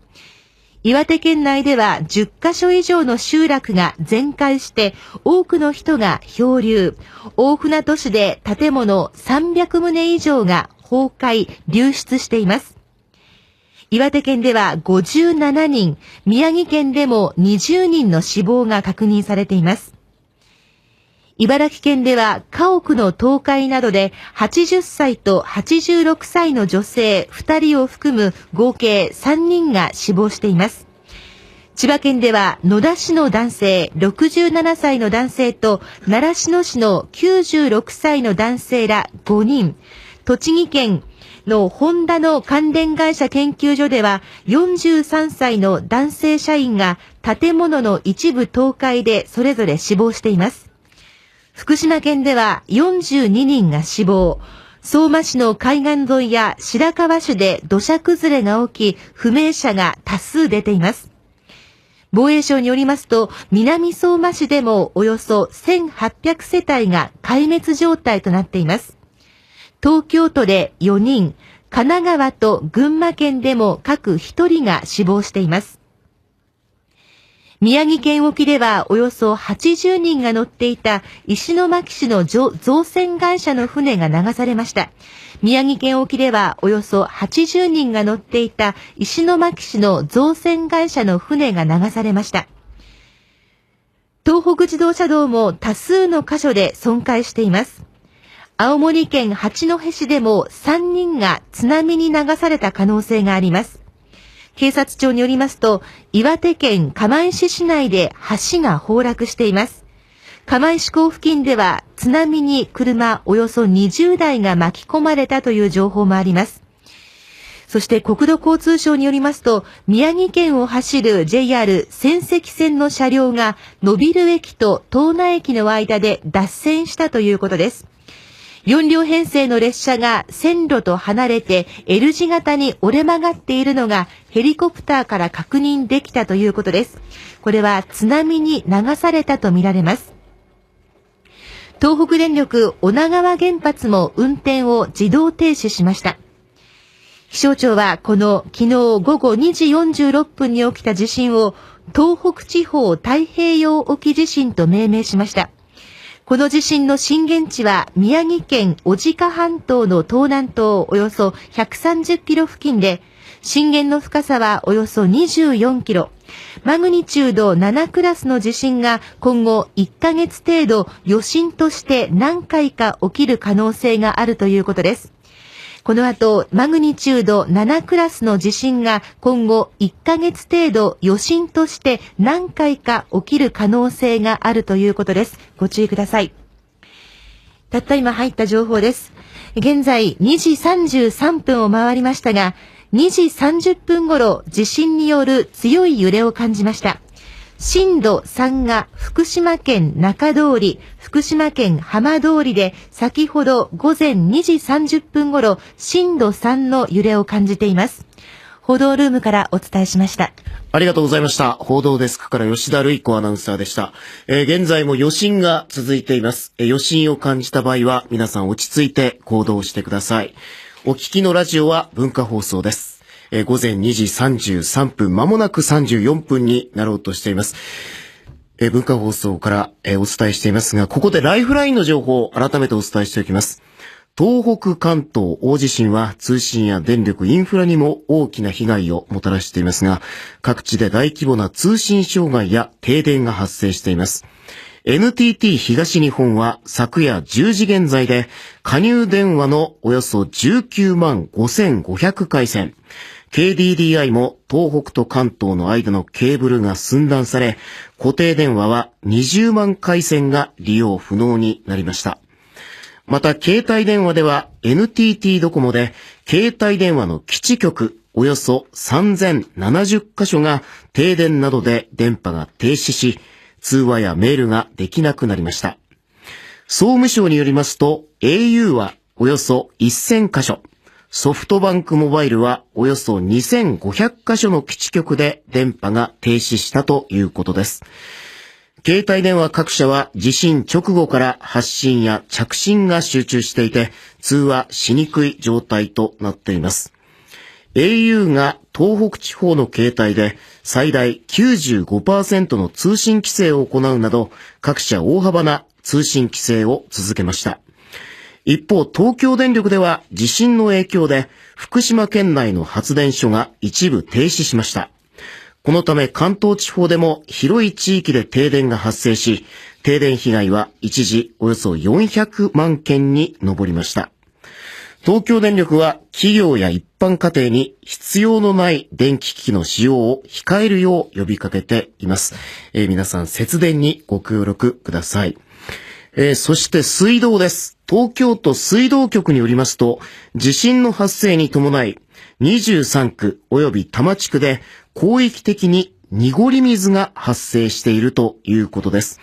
岩手県内では10カ所以上の集落が全壊して多くの人が漂流。大船渡市で建物300棟以上が崩壊、流出しています。岩手県では57人、宮城県でも20人の死亡が確認されています。茨城県では家屋の倒壊などで80歳と86歳の女性2人を含む合計3人が死亡しています。千葉県では野田市の男性67歳の男性と習志野市の96歳の男性ら5人、栃木県のホンダの関連会社研究所では43歳の男性社員が建物の一部倒壊でそれぞれ死亡しています。福島県では42人が死亡、相馬市の海岸沿いや白川市で土砂崩れが起き、不明者が多数出ています。防衛省によりますと、南相馬市でもおよそ1800世帯が壊滅状態となっています。東京都で4人、神奈川と群馬県でも各1人が死亡しています。宮城県沖ではおよそ80人が乗っていた石巻市の造船会社の船が流されました。宮城県沖ではおよそ80人が乗っていた石巻市の造船会社の船が流されました。東北自動車道も多数の箇所で損壊しています。青森県八戸市でも3人が津波に流された可能性があります。警察庁によりますと、岩手県釜石市内で橋が崩落しています。釜石港付近では津波に車およそ20台が巻き込まれたという情報もあります。そして国土交通省によりますと、宮城県を走る JR 仙石線の車両が、野ビル駅と東南駅の間で脱線したということです。4両編成の列車が線路と離れて L 字型に折れ曲がっているのがヘリコプターから確認できたということです。これは津波に流されたとみられます。東北電力女川原発も運転を自動停止しました。気象庁はこの昨日午後2時46分に起きた地震を東北地方太平洋沖地震と命名しました。この地震の震源地は宮城県小鹿半島の東南東およそ130キロ付近で、震源の深さはおよそ24キロ。マグニチュード7クラスの地震が今後1ヶ月程度余震として何回か起きる可能性があるということです。この後、マグニチュード7クラスの地震が今後1ヶ月程度余震として何回か起きる可能性があるということです。ご注意ください。たった今入った情報です。現在2時33分を回りましたが、2時30分頃地震による強い揺れを感じました。震度3が福島県中通り、福島県浜通りで先ほど午前2時30分頃震度3の揺れを感じています。報道ルームからお伝えしました。ありがとうございました。報道デスクから吉田瑠衣子アナウンサーでした。えー、現在も余震が続いています、えー。余震を感じた場合は皆さん落ち着いて行動してください。お聞きのラジオは文化放送です。えー、午前2時33分、まもなく34分になろうとしています。えー、文化放送から、えー、お伝えしていますが、ここでライフラインの情報を改めてお伝えしておきます。東北関東大地震は通信や電力インフラにも大きな被害をもたらしていますが、各地で大規模な通信障害や停電が発生しています。NTT 東日本は昨夜10時現在で加入電話のおよそ19万5500回線、KDDI も東北と関東の間のケーブルが寸断され、固定電話は20万回線が利用不能になりました。また、携帯電話では NTT ドコモで、携帯電話の基地局およそ3070箇所が停電などで電波が停止し、通話やメールができなくなりました。総務省によりますと、au はおよそ1000箇所、ソフトバンクモバイルはおよそ2500箇所の基地局で電波が停止したということです。携帯電話各社は地震直後から発信や着信が集中していて通話しにくい状態となっています。au が東北地方の携帯で最大95%の通信規制を行うなど各社大幅な通信規制を続けました。一方、東京電力では地震の影響で福島県内の発電所が一部停止しました。このため関東地方でも広い地域で停電が発生し、停電被害は一時およそ400万件に上りました。東京電力は企業や一般家庭に必要のない電気機器の使用を控えるよう呼びかけています。えー、皆さん節電にご協力ください。えー、そして水道です。東京都水道局によりますと、地震の発生に伴い、23区及び多摩地区で広域的に濁り水が発生しているということです。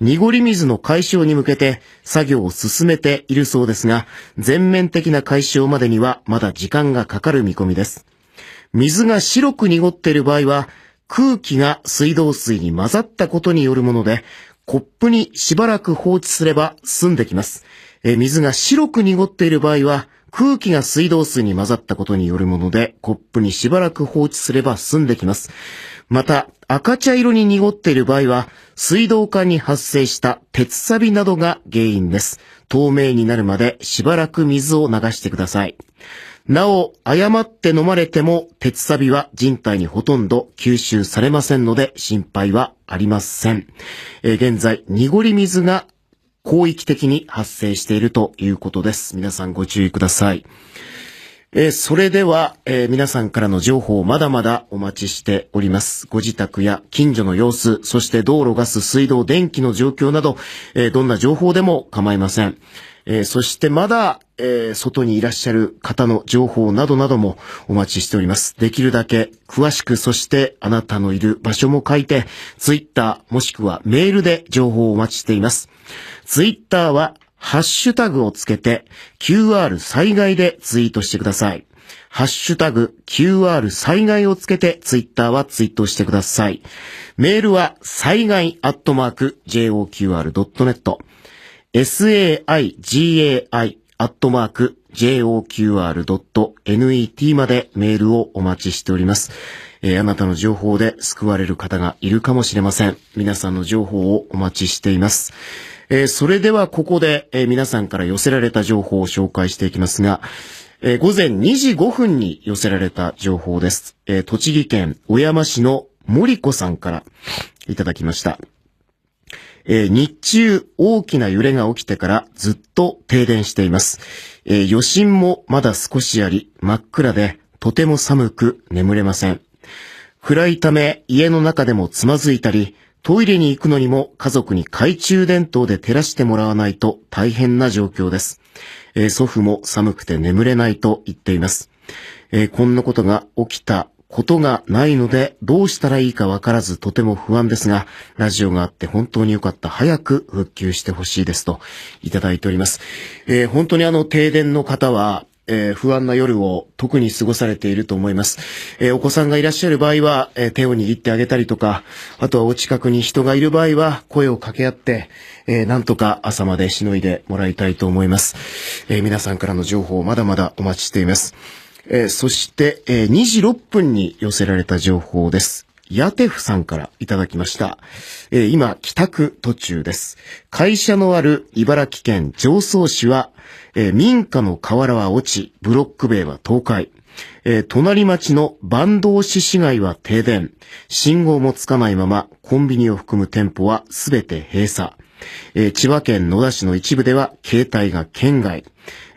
濁り水の解消に向けて作業を進めているそうですが、全面的な解消までにはまだ時間がかかる見込みです。水が白く濁っている場合は、空気が水道水に混ざったことによるもので、コップにしばらく放置すれば済んできます。え水が白く濁っている場合は、空気が水道水に混ざったことによるもので、コップにしばらく放置すれば済んできます。また、赤茶色に濁っている場合は、水道管に発生した鉄錆などが原因です。透明になるまでしばらく水を流してください。なお、誤って飲まれても、鉄サビは人体にほとんど吸収されませんので、心配はありません。えー、現在、濁り水が広域的に発生しているということです。皆さんご注意ください。えー、それでは、えー、皆さんからの情報をまだまだお待ちしております。ご自宅や近所の様子、そして道路、ガス、水道、電気の状況など、えー、どんな情報でも構いません。えそしてまだ、え外にいらっしゃる方の情報などなどもお待ちしております。できるだけ詳しく、そしてあなたのいる場所も書いて、ツイッターもしくはメールで情報をお待ちしています。ツイッターはハッシュタグをつけて QR 災害でツイートしてください。ハッシュタグ QR 災害をつけてツイッターはツイートしてください。メールは災害アットマーク JOQR.net saigai アットマーク joqr.net までメールをお待ちしております。えー、あなたの情報で救われる方がいるかもしれません。皆さんの情報をお待ちしています。えー、それではここで、えー、皆さんから寄せられた情報を紹介していきますが、え、午前2時5分に寄せられた情報です。え栃木県小山市の森子さんからいただきました。え日中大きな揺れが起きてからずっと停電しています。え余震もまだ少しあり、真っ暗でとても寒く眠れません。暗いため家の中でもつまずいたり、トイレに行くのにも家族に懐中電灯で照らしてもらわないと大変な状況です。えー、祖父も寒くて眠れないと言っています。えー、こんなことが起きたことがないので、どうしたらいいかわからずとても不安ですが、ラジオがあって本当によかった。早く復旧してほしいですといただいております。えー、本当にあの停電の方は、えー、不安な夜を特に過ごされていると思います。えー、お子さんがいらっしゃる場合は、えー、手を握ってあげたりとか、あとはお近くに人がいる場合は声を掛け合って、えなんとか朝までしのいでもらいたいと思います。え皆さんからの情報をまだまだお待ちしています。えそして、え2時6分に寄せられた情報です。ヤテフさんからいただきました。えー、今、帰宅途中です。会社のある茨城県常総市は、えー、民家の瓦は落ち、ブロック塀は倒壊。えー、隣町の坂東市市街は停電。信号もつかないまま、コンビニを含む店舗はすべて閉鎖。えー、千葉県野田市の一部では携帯が県外。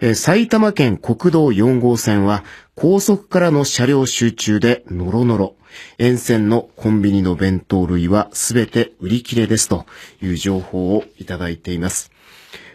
えー、埼玉県国道4号線は高速からの車両集中でノロノロ。沿線のコンビニの弁当類はすべて売り切れですという情報をいただいています。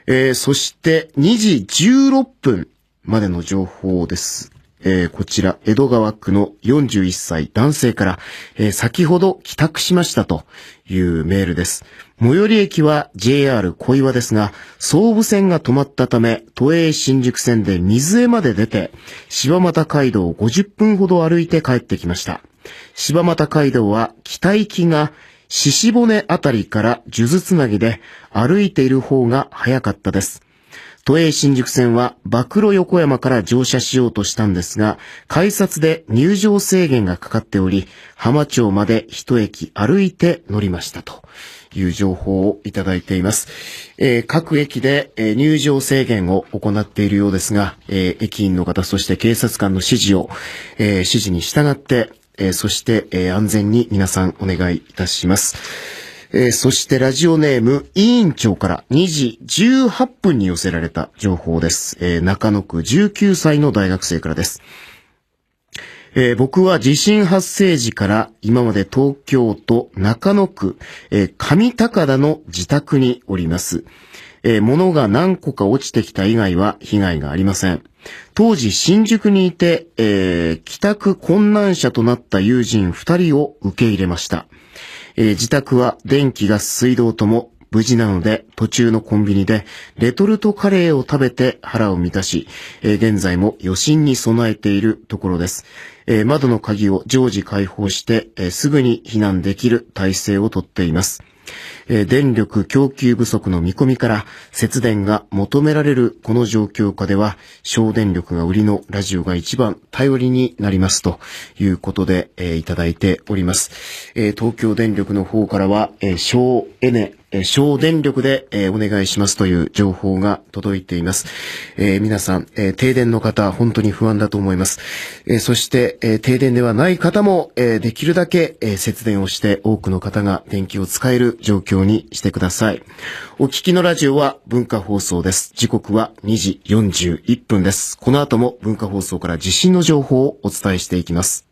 えー、そして2時16分までの情報です。えー、こちら、江戸川区の41歳男性から、えー、先ほど帰宅しましたというメールです。最寄り駅は JR 小岩ですが、総武線が止まったため、都営新宿線で水江まで出て、柴又街道を50分ほど歩いて帰ってきました。柴又街道は北行きが獅子骨あたりから数珠つなぎで歩いている方が早かったです。都営新宿線は暴露横山から乗車しようとしたんですが、改札で入場制限がかかっており、浜町まで一駅歩いて乗りましたという情報をいただいています。えー、各駅で、えー、入場制限を行っているようですが、えー、駅員の方、そして警察官の指示を、え指示に従って、えそして、え安全に皆さんお願いいたします。えー、そしてラジオネーム委員長から2時18分に寄せられた情報です。えー、中野区19歳の大学生からです。えー、僕は地震発生時から今まで東京都中野区、えー、上高田の自宅におります。えー、物が何個か落ちてきた以外は被害がありません。当時新宿にいて、え、帰宅困難者となった友人2人を受け入れました。えー、自宅は電気、が、水道とも無事なので、途中のコンビニでレトルトカレーを食べて腹を満たし、えー、現在も余震に備えているところです。えー窓の鍵を常時開放して、えーすぐに避難できる体制をとっています。電力供給不足の見込みから節電が求められるこの状況下では省電力が売りのラジオが一番頼りになりますということで、えいただいております。え東京電力の方からは、え省エネ、省電力で、えお願いしますという情報が届いています。えー皆さん、えー停電の方、本当に不安だと思います。えーそして、え停電ではない方も、えできるだけ、え節電をして多くの方が電気を使える状況にしてください。お聞きのラジオは文化放送です。時刻は2時41分です。この後も文化放送から地震の情報をお伝えしていきます。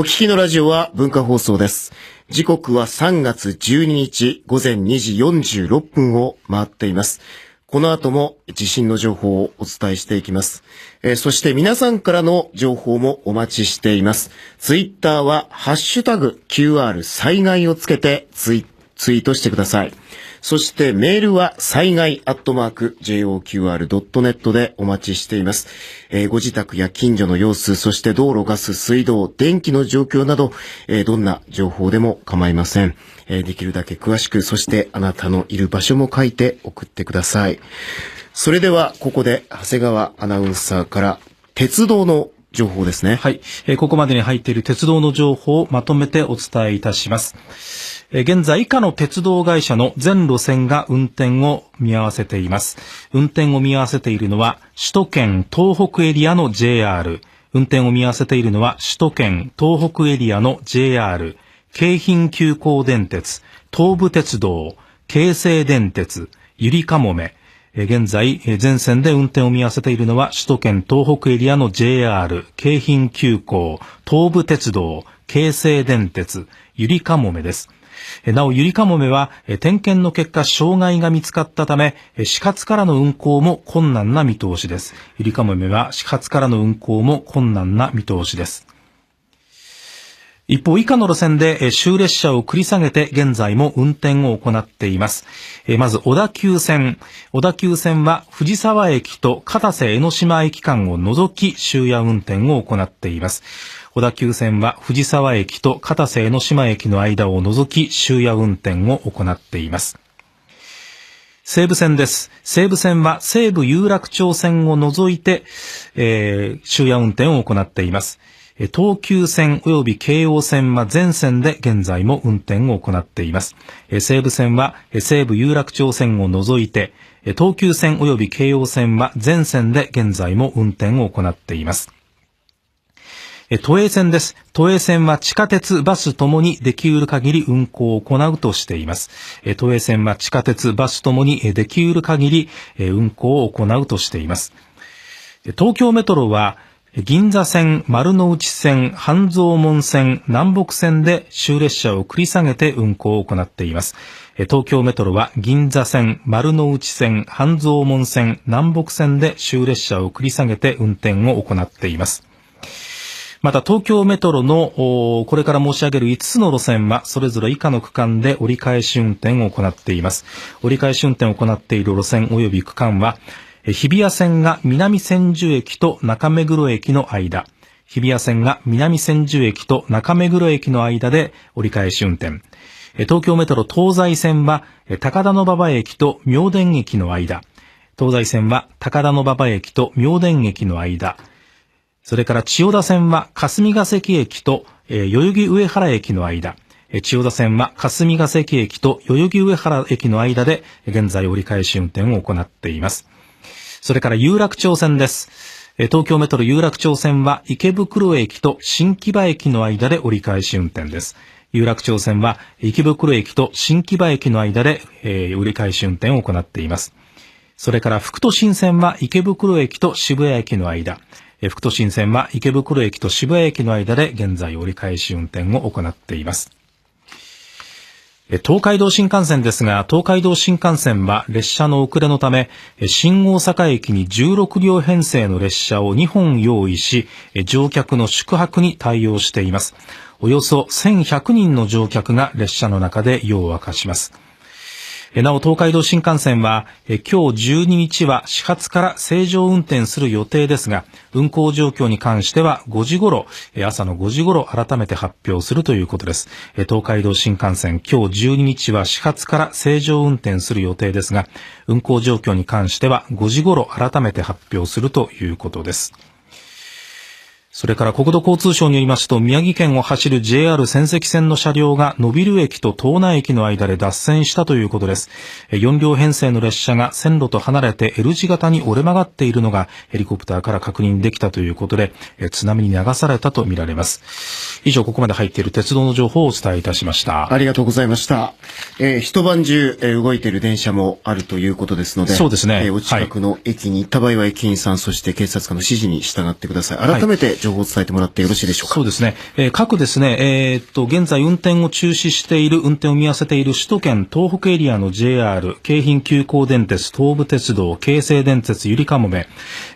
お聞きのラジオは文化放送です。時刻は3月12日午前2時46分を回っています。この後も地震の情報をお伝えしていきます。えーそして皆さんからの情報もお待ちしています。ツイッターはハッシュタグ QR 災害をつけてツイツイートしてください。そしてメールは災害アットマーク JOQR.net でお待ちしています。えーご自宅や近所の様子、そして道路、ガス、水道、電気の状況など、えーどんな情報でも構いません。えーできるだけ詳しく、そしてあなたのいる場所も書いて送ってください。それでは、ここで長谷川アナウンサーから鉄道の情報ですね。はい。えーここまでに入っている鉄道の情報をまとめてお伝えいたします。えー現在以下の鉄道会社の全路線が運転を見合わせています。運転を見合わせているのは首都圏東北エリアの JR。運転を見合わせているのは首都圏東北エリアの JR。京浜急行電鉄、東武鉄道、京成電鉄、ゆりかもめ、現在、全線で運転を見合わせているのは首都圏東北エリアの JR、京浜急行、東武鉄道、京成電鉄、ゆりかもめです。なお、ゆりかもめは、点検の結果、障害が見つかったため、えー始発からの運行も困難な見通しです。ゆりかもめは、始発からの運行も困難な見通しです。一方、以下の路線で終列車を繰り下げて現在も運転を行っています。まず、小田急線。小田急線は藤沢駅と片瀬江ノ島駅間を除き終夜運転を行っています。小田急線は藤沢駅と片瀬江ノ島駅の間を除き終夜運転を行っています。西武線です。西武線は西武有楽町線を除いて、えー終夜運転を行っています。東急線及び京王線は全線で現在も運転を行っています。西武線は西武有楽町線を除いて、東急線及び京王線は全線で現在も運転を行っています。都営線です。都営線は地下鉄、バスともにできうる限り運行を行うとしています。都営線は地下鉄、バスともにできうる限り運行を行うとしています。東京メトロは、銀座線、丸の内線、半蔵門線、南北線で終列車を繰り下げて運行を行っています。東京メトロは銀座線、丸の内線、半蔵門線、南北線で終列車を繰り下げて運転を行っています。また東京メトロのこれから申し上げる5つの路線はそれぞれ以下の区間で折り返し運転を行っています。折り返し運転を行っている路線及び区間は、日比谷線が南千住駅と中目黒駅の間、日比谷線が南千住駅と中目黒駅の間で折り返し運転。東京メトロ東西線は高田馬場駅と明田駅の間、東西線は高田馬場駅と明田駅の間、それから千代田線は霞ヶ関駅と、代々木上原駅の間、千代田線は霞ヶ関駅と代々木上原駅の間で現在折り返し運転を行っています。それから有楽町線です。東京メトロ有楽町線は池袋駅と新木場駅の間で折り返し運転です。有楽町線は池袋駅と新木場駅の間で、えー折り返し運転を行っています。それから福都新線は池袋駅と渋谷駅の間、えー福都新線は池袋駅と渋谷駅の間で現在折り返し運転を行っています。東海道新幹線ですが、東海道新幹線は列車の遅れのため、新大阪駅に16両編成の列車を2本用意し、乗客の宿泊に対応しています。およそ1100人の乗客が列車の中で夜を明かします。なお、東海道新幹線は、今日12日は始発から正常運転する予定ですが、運行状況に関しては5時頃、え朝の5時頃改めて発表するということです。東海道新幹線、今日12日は始発から正常運転する予定ですが、運行状況に関しては5時頃改めて発表するということです。それから国土交通省によりますと、宮城県を走る JR 仙石線の車両が、野ビル駅と東南駅の間で脱線したということです。4両編成の列車が線路と離れて L 字型に折れ曲がっているのが、ヘリコプターから確認できたということで、津波に流されたとみられます。以上、ここまで入っている鉄道の情報をお伝えいたしました。ありがとうございました。えー一晩中、えー動いている電車もあるということですので、そうですねえーお近くの駅に行った場合は駅員さん、そして警察官の指示に従ってください。改めて情情報を伝えてもらってよろしいでしょうか？そうですね。えー、各ですね、えー、っと、現在運転を中止している、運転を見合わせている首都圏東北エリアの JR、京浜急行電鉄、東武鉄道、京成電鉄、ゆりかもめ、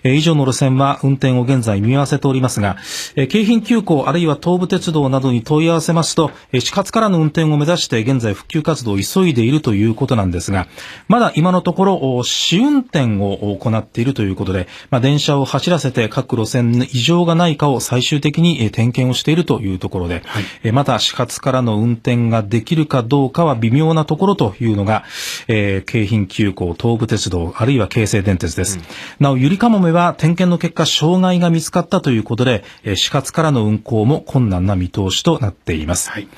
えー、以上の路線は運転を現在見合わせておりますが、えー、京浜急行あるいは東武鉄道などに問い合わせますと、えー、始発からの運転を目指して現在復旧活動を急いでいるということなんですが、まだ今のところ、試運転を行っているということで、まあ、電車を走らせて各路線に異常がないかを最終的に点検をしているというところで、はい、まだ始発からの運転ができるかどうかは微妙なところというのが、えー、京浜急行、東武鉄道、あるいは京成電鉄です。うん、なお、ゆりかもめは点検の結果、障害が見つかったということで、始発からの運行も困難な見通しとなっています。はい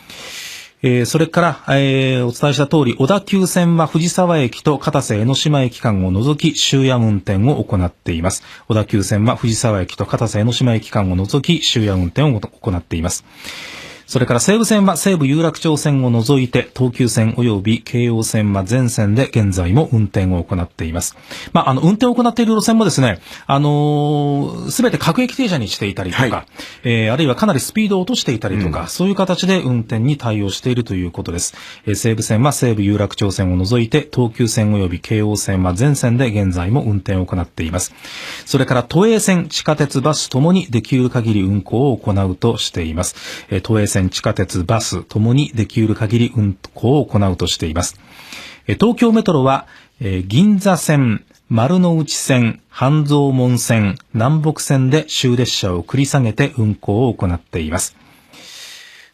えー、それから、えー、お伝えした通り、小田急線は藤沢駅と片瀬江ノ島駅間を除き終夜運転を行っています。小田急線は藤沢駅と片瀬江ノ島駅間を除き終夜運転を行っています。それから西武線は西武有楽町線を除いて、東急線及び京王線は全線で現在も運転を行っています。まあ、あの、運転を行っている路線もですね、あのす、べて各駅停車にしていたりとか、はい、えー、あるいはかなりスピードを落としていたりとか、うん、そういう形で運転に対応しているということです。えー、西武線は西武有楽町線を除いて、東急線及び京王線は全線で現在も運転を行っています。それから都営線、地下鉄、バスともにできる限り運行を行うとしています。えー、都営線線、地下鉄、バスともにできる限り運行を行うとしています。東京メトロは、銀座線、丸の内線、半蔵門線、南北線で終列車を繰り下げて運行を行っています。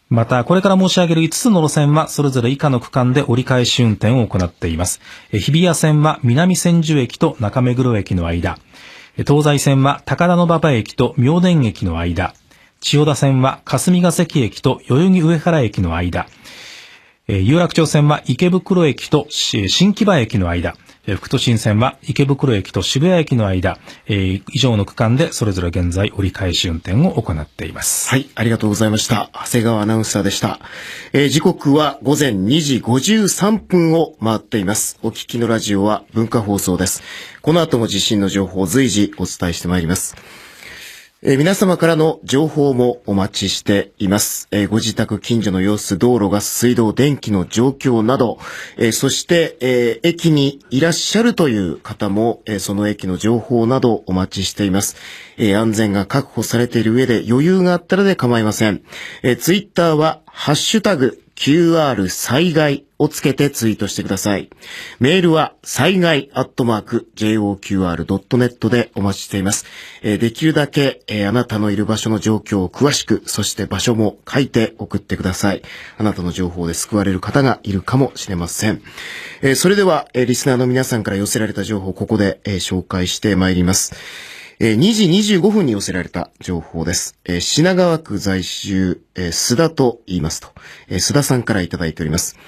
また、これから申し上げる5つの路線は、それぞれ以下の区間で折り返し運転を行っています。日比谷線は南千住駅と中目黒駅の間。東西線は高田馬場駅と明田駅の間。千代田線は霞ヶ関駅と代々木上原駅の間、えー、有楽町線は池袋駅と新木場駅の間、副都心線は池袋駅と渋谷駅の間、えー、以上の区間でそれぞれ現在折り返し運転を行っています。はい、ありがとうございました。長谷川アナウンサーでした。えー、時刻は午前2時53分を回っています。お聞きのラジオは文化放送です。この後も地震の情報を随時お伝えしてまいります。えー、皆様からの情報もお待ちしています。えー、ご自宅近所の様子、道路、ガス、水道、電気の状況など、えー、そして、え駅にいらっしゃるという方も、えその駅の情報などお待ちしています。え安全が確保されている上で余裕があったらで構いません。えツイッターは、ハッシュタグ、QR 災害をつけてツイートしてください。メールは災害アットマーク JOQR.net でお待ちしています。えー、できるだけ、えー、あなたのいる場所の状況を詳しく、そして場所も書いて送ってください。あなたの情報で救われる方がいるかもしれません。えー、それでは、えリスナーの皆さんから寄せられた情報をここで、え紹介してまいります。えー、2時25分に寄せられた情報です。えー、品川区在住、えー、須田と言いますと、えー、須田さんからいただいております。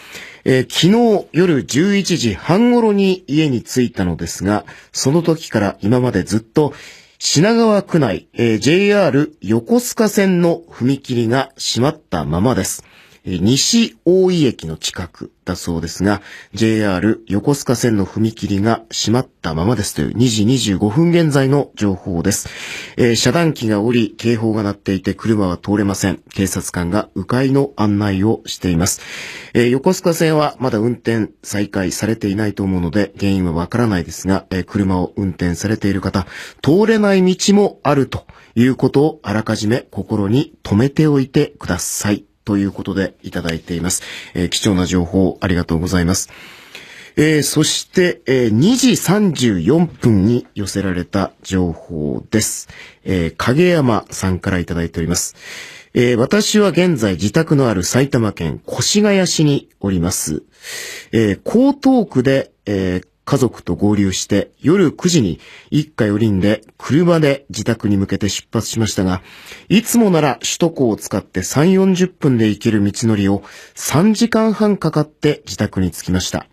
えー、昨日夜11時半頃に家に着いたのですが、その時から今までずっと品川区内、えー、JR 横須賀線の踏切が閉まったままです。西大井駅の近くだそうですが、JR 横須賀線の踏切が閉まったままですという2時25分現在の情報です。えー、遮断機が降り、警報が鳴っていて車は通れません。警察官が迂回の案内をしています。えー、横須賀線はまだ運転再開されていないと思うので、原因はわからないですが、えー、車を運転されている方、通れない道もあるということをあらかじめ心に留めておいてください。ということでいただいています。えー、貴重な情報ありがとうございます。えー、そして、えー、2時34分に寄せられた情報です。えー、影山さんからいただいております。えー、私は現在自宅のある埼玉県越谷市におります。えー、江東区で、えー、家族と合流して夜9時に一家4人で車で自宅に向けて出発しましたが、いつもなら首都高を使って3、40分で行ける道のりを3時間半かかって自宅に着きました。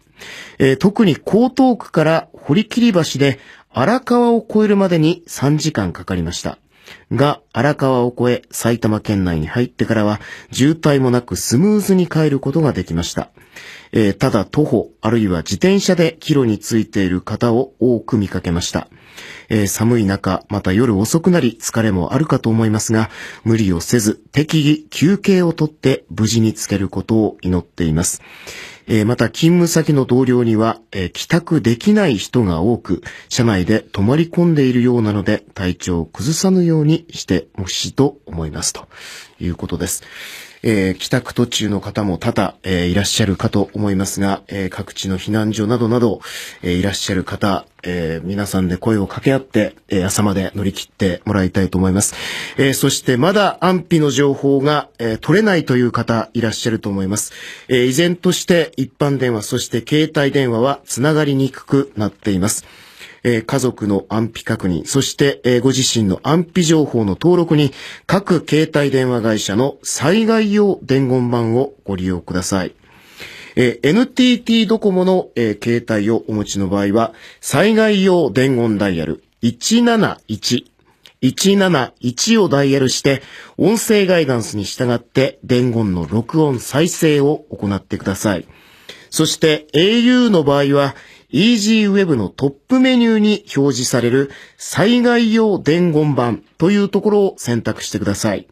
えー、特に江東区から堀切橋で荒川を越えるまでに3時間かかりました。が、荒川を越え埼玉県内に入ってからは渋滞もなくスムーズに帰ることができました。えー、ただ徒歩、あるいは自転車で帰路についている方を多く見かけました。えー、寒い中、また夜遅くなり疲れもあるかと思いますが、無理をせず適宜休憩をとって無事につけることを祈っています。えー、また勤務先の同僚には、えー、帰宅できない人が多く、車内で泊まり込んでいるようなので、体調を崩さぬようにしてほしいと思いますということです。えー、帰宅途中の方も多々、えー、いらっしゃるかと思いますが、えー、各地の避難所などなど、えいらっしゃる方、え皆さんで声を掛け合って、え朝まで乗り切ってもらいたいと思います。えそしてまだ安否の情報が、え取れないという方いらっしゃると思います。え依然として一般電話、そして携帯電話はつながりにくくなっています。えー、家族の安否確認、そして、えー、ご自身の安否情報の登録に各携帯電話会社の災害用伝言板をご利用ください。えー、NTT ドコモの、えー、携帯をお持ちの場合は、災害用伝言ダイヤル171 171をダイヤルして、音声ガイダンスに従って伝言の録音再生を行ってください。そして au の場合は、EasyWeb のトップメニューに表示される災害用伝言板というところを選択してください。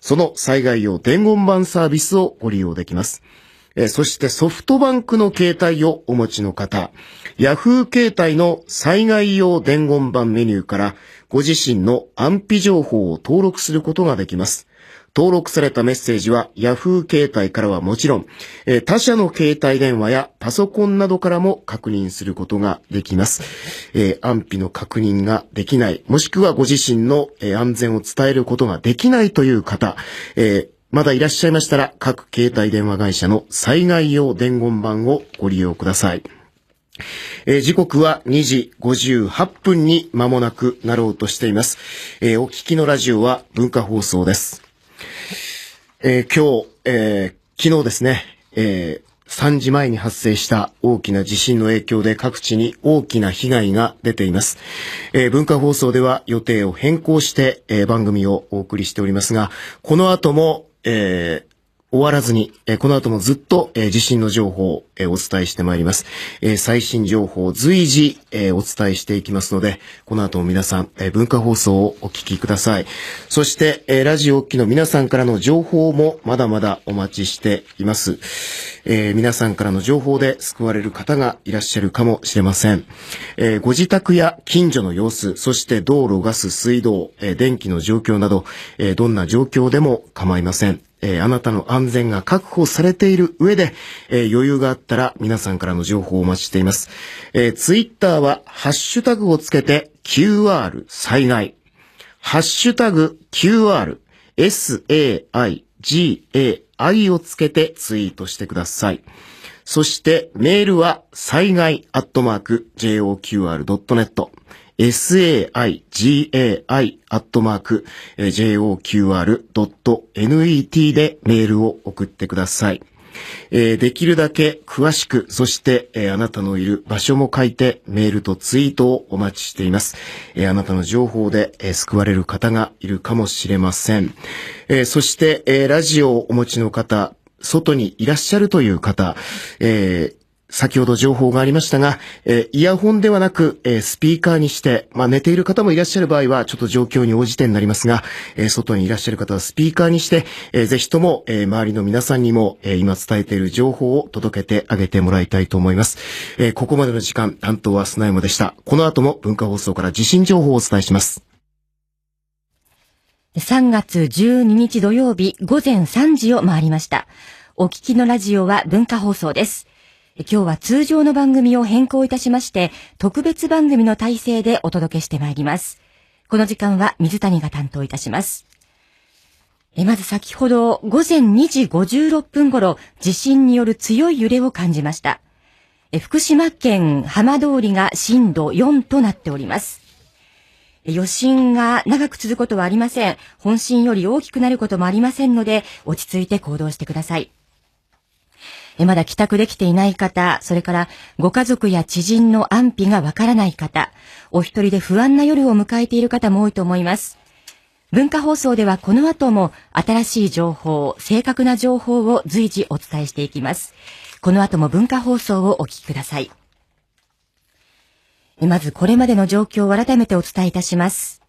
その災害用伝言板サービスをご利用できます。そしてソフトバンクの携帯をお持ちの方、Yahoo 携帯の災害用伝言板メニューからご自身の安否情報を登録することができます。登録されたメッセージは Yahoo 携帯からはもちろん、え他社の携帯電話やパソコンなどからも確認することができます。え、安否の確認ができない、もしくはご自身の、え安全を伝えることができないという方、えまだいらっしゃいましたら、各携帯電話会社の災害用伝言板をご利用ください。えー、時刻は2時58分に間もなくなろうとしています。えー、お聞きのラジオは文化放送です。えー、今日、えー、昨日ですね、えー、3時前に発生した大きな地震の影響で各地に大きな被害が出ています。えー、文化放送では予定を変更して、えー、番組をお送りしておりますが、この後も、えー、終わらずに、えこの後もずっと、え地震の情報を、えお伝えしてまいります。え最新情報を随時、えお伝えしていきますので、この後も皆さん、え文化放送をお聞きください。そして、えラジオ機の皆さんからの情報もまだまだお待ちしています。えー、皆さんからの情報で救われる方がいらっしゃるかもしれません。えー、ご自宅や近所の様子、そして道路、ガス、水道、えー、電気の状況など、えどんな状況でも構いません。え、あなたの安全が確保されている上で、え、余裕があったら皆さんからの情報をお待ちしています。えー、ツイッターはハッシュタグをつけて QR 災害。ハッシュタグ QR SAIGAI をつけてツイートしてください。そしてメールは災害アットマーク JOQR.net saigai アットマーク joqr.net でメールを送ってください。えー、できるだけ詳しく、そして、えー、あなたのいる場所も書いてメールとツイートをお待ちしています。えー、あなたの情報で、え救われる方がいるかもしれません。えそして、えラジオをお持ちの方、外にいらっしゃるという方、え、先ほど情報がありましたが、えー、イヤホンではなく、えー、スピーカーにして、まあ、寝ている方もいらっしゃる場合は、ちょっと状況に応じてになりますが、えー、外にいらっしゃる方はスピーカーにして、えー、ぜひとも、えー、周りの皆さんにも、えー、今伝えている情報を届けてあげてもらいたいと思います。えー、ここまでの時間、担当は砂山でした。この後も文化放送から地震情報をお伝えします。3月12日土曜日午前3時を回りました。お聞きのラジオは文化放送です。今日は通常の番組を変更いたしまして、特別番組の体制でお届けしてまいります。この時間は水谷が担当いたします。えまず先ほど午前2時56分頃、地震による強い揺れを感じました。え福島県浜通りが震度4となっております。余震が長く続くことはありません。本震より大きくなることもありませんので、落ち着いて行動してください。まだ帰宅できていない方、それからご家族や知人の安否がわからない方、お一人で不安な夜を迎えている方も多いと思います。文化放送ではこの後も新しい情報、正確な情報を随時お伝えしていきます。この後も文化放送をお聞きください。まずこれまでの状況を改めてお伝えいたします。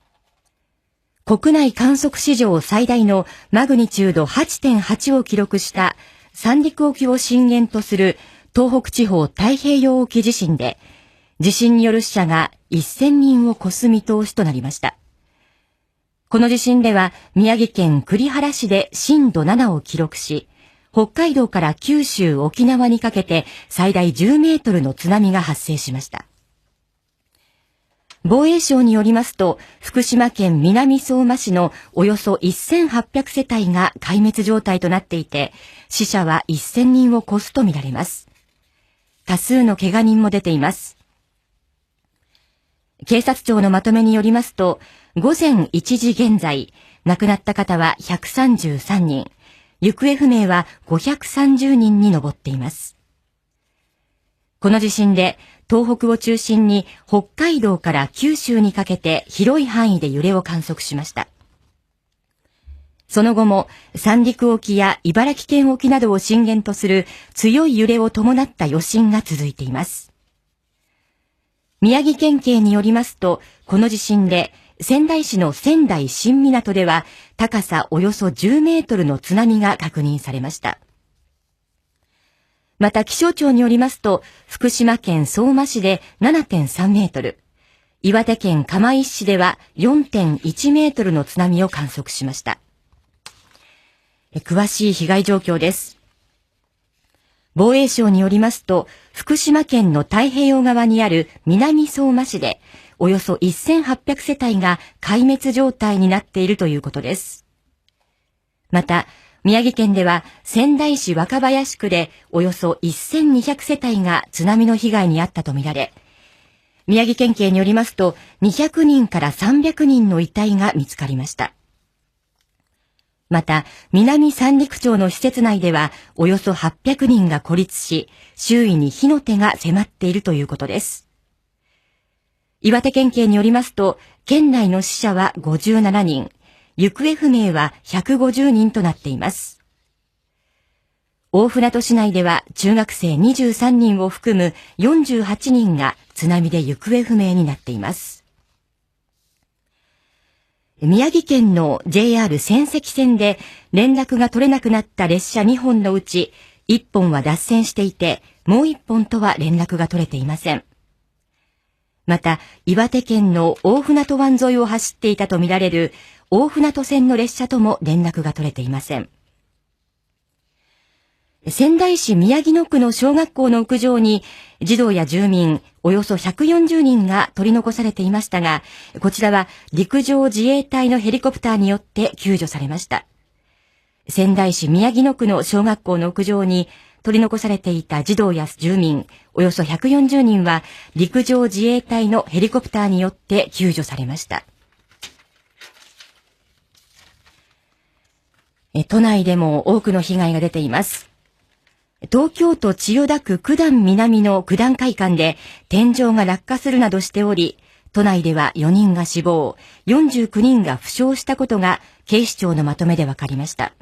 国内観測史上最大のマグニチュード8.8を記録した三陸沖を震源とする東北地方太平洋沖地震で、地震による死者が1000人を超す見通しとなりました。この地震では宮城県栗原市で震度7を記録し、北海道から九州、沖縄にかけて最大10メートルの津波が発生しました。防衛省によりますと、福島県南相馬市のおよそ1800世帯が壊滅状態となっていて、死者は1000人を超すとみられます。多数の怪我人も出ています。警察庁のまとめによりますと、午前1時現在、亡くなった方は133人、行方不明は530人に上っています。この地震で東北を中心に北海道から九州にかけて広い範囲で揺れを観測しました。その後も三陸沖や茨城県沖などを震源とする強い揺れを伴った余震が続いています。宮城県警によりますと、この地震で仙台市の仙台新港では高さおよそ10メートルの津波が確認されました。また気象庁によりますと、福島県相馬市で7.3メートル、岩手県釜石市では4.1メートルの津波を観測しました。詳しい被害状況です。防衛省によりますと、福島県の太平洋側にある南相馬市で、およそ1800世帯が壊滅状態になっているということです。また、宮城県では仙台市若林区でおよそ1200世帯が津波の被害に遭ったとみられ、宮城県警によりますと200人から300人の遺体が見つかりました。また、南三陸町の施設内ではおよそ800人が孤立し、周囲に火の手が迫っているということです。岩手県警によりますと、県内の死者は57人、行方不明は150人となっています。大船渡市内では中学生23人を含む48人が津波で行方不明になっています。宮城県の JR 仙石線で連絡が取れなくなった列車2本のうち1本は脱線していてもう1本とは連絡が取れていません。また、岩手県の大船渡湾沿いを走っていたとみられる大船渡線の列車とも連絡が取れていません。仙台市宮城野区の小学校の屋上に児童や住民およそ140人が取り残されていましたが、こちらは陸上自衛隊のヘリコプターによって救助されました。仙台市宮城野区の小学校の屋上に取り残されていた児童や住民およそ140人は陸上自衛隊のヘリコプターによって救助されました。都内でも多くの被害が出ています。東京都千代田区九段南の九段会館で天井が落下するなどしており、都内では4人が死亡、49人が負傷したことが警視庁のまとめで分かりました。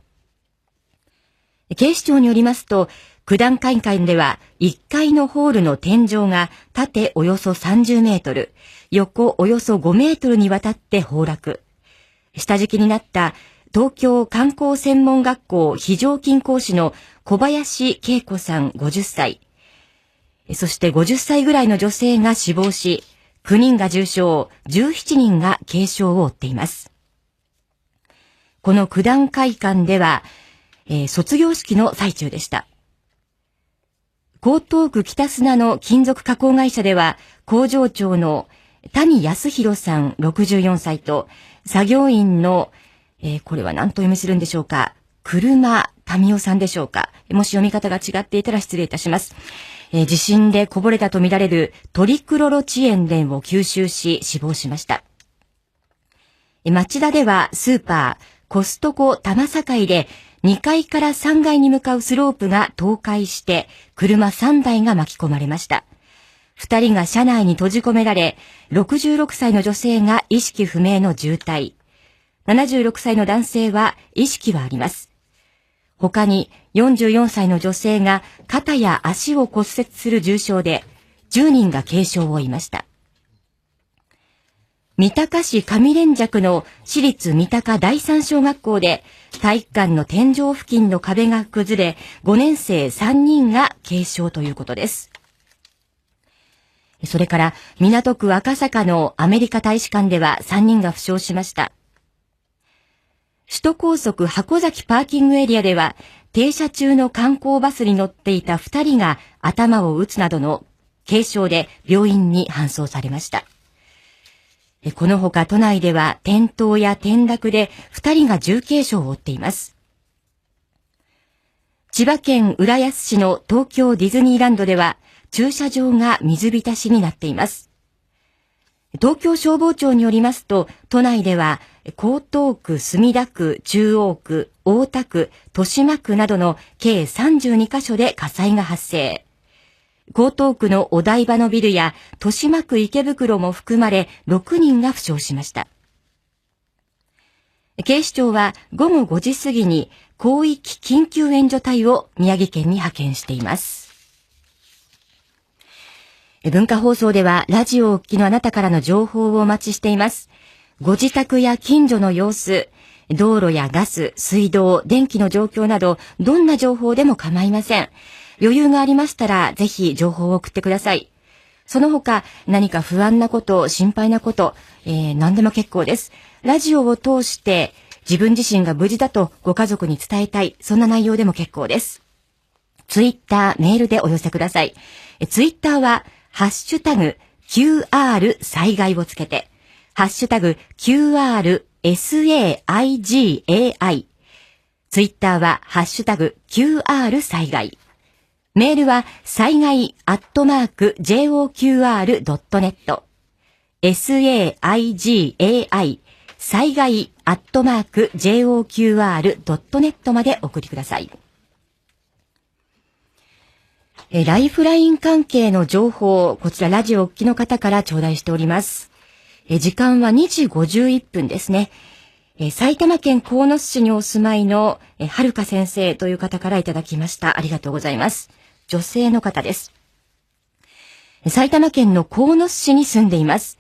警視庁によりますと、九段会館では1階のホールの天井が縦およそ30メートル、横およそ5メートルにわたって崩落。下敷きになった東京観光専門学校非常勤講師の小林恵子さん50歳。そして50歳ぐらいの女性が死亡し、9人が重傷、17人が軽傷を負っています。この九段会館では、えー、卒業式の最中でした。江東区北砂の金属加工会社では、工場長の谷康弘さん64歳と、作業員のえー、これは何と読みするんでしょうか？車民夫さんでしょうか？もし読み方が違っていたら失礼いたします。えー、地震でこぼれたとみられるトリクロロチエンレンを吸収し死亡しました。町田ではスーパー、コストコ玉境で2階から3階に向かうスロープが倒壊して車3台が巻き込まれました。2人が車内に閉じ込められ、66歳の女性が意識不明の重体、76歳の男性は意識はあります。他に44歳の女性が肩や足を骨折する重傷で、10人が軽傷を負いました。三鷹市上連尺の市立三鷹第三小学校で体育館の天井付近の壁が崩れ、5年生3人が軽傷ということです。それから、港区赤坂のアメリカ大使館では3人が負傷しました。首都高速箱崎パーキングエリアでは、停車中の観光バスに乗っていた2人が頭を打つなどの軽傷で病院に搬送されました。このほか都内では転倒や転落で2人が重軽傷を負っています。千葉県浦安市の東京ディズニーランドでは駐車場が水浸しになっています。東京消防庁によりますと、都内では江東区、墨田区、中央区、大田区、豊島区などの計32カ所で火災が発生。江東区のお台場のビルや豊島区池袋も含まれ6人が負傷しました。警視庁は午後5時過ぎに広域緊急援助隊を宮城県に派遣しています。文化放送ではラジオをお聞きのあなたからの情報をお待ちしています。ご自宅や近所の様子、道路やガス、水道、電気の状況など、どんな情報でも構いません。余裕がありましたら、ぜひ情報を送ってください。その他、何か不安なこと、心配なこと、えー、何でも結構です。ラジオを通して、自分自身が無事だとご家族に伝えたい、そんな内容でも結構です。ツイッター、メールでお寄せください。ツイッターは、ハッシュタグ、QR 災害をつけて、ハッシュタグ、QRSAIGAI。ツイッターは、ハッシュタグ、QR 災害。メールは、災害アットマーク JOQR.net。SAIGAI 災害アットマーク JOQR.net までお送りください。えライフライン関係の情報、こちらラジオお聞きの方から頂戴しております。え時間は2時51分ですね。え埼玉県鴻巣市にお住まいの、えはるか先生という方からいただきました。ありがとうございます。女性の方です。埼玉県の鴻巣市に住んでいます。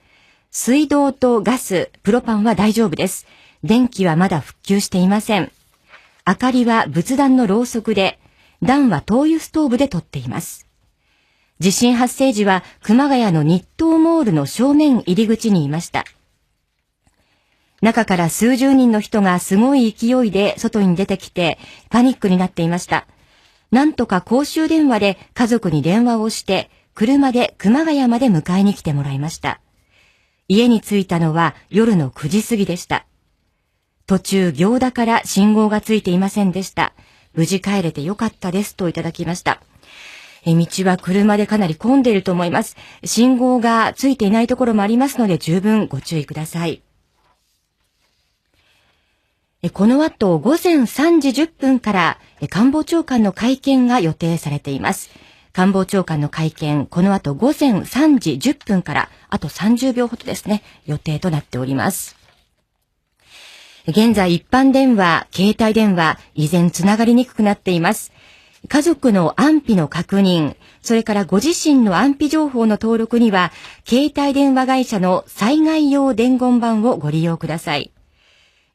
水道とガス、プロパンは大丈夫です。電気はまだ復旧していません。明かりは仏壇のろうそくで、暖は灯油ストーブで撮っています。地震発生時は熊谷の日東モールの正面入り口にいました。中から数十人の人がすごい勢いで外に出てきてパニックになっていました。なんとか公衆電話で家族に電話をして車で熊谷まで迎えに来てもらいました。家に着いたのは夜の9時過ぎでした。途中行田から信号がついていませんでした。無事帰れてよかったですといただきました。え道は車でかなり混んでいると思います。信号がついていないところもありますので十分ご注意ください。この後午前3時10分から官房長官の会見が予定されています。官房長官の会見、この後午前3時10分から、あと30秒ほどですね、予定となっております。現在一般電話、携帯電話、依然つながりにくくなっています。家族の安否の確認、それからご自身の安否情報の登録には、携帯電話会社の災害用伝言板をご利用ください。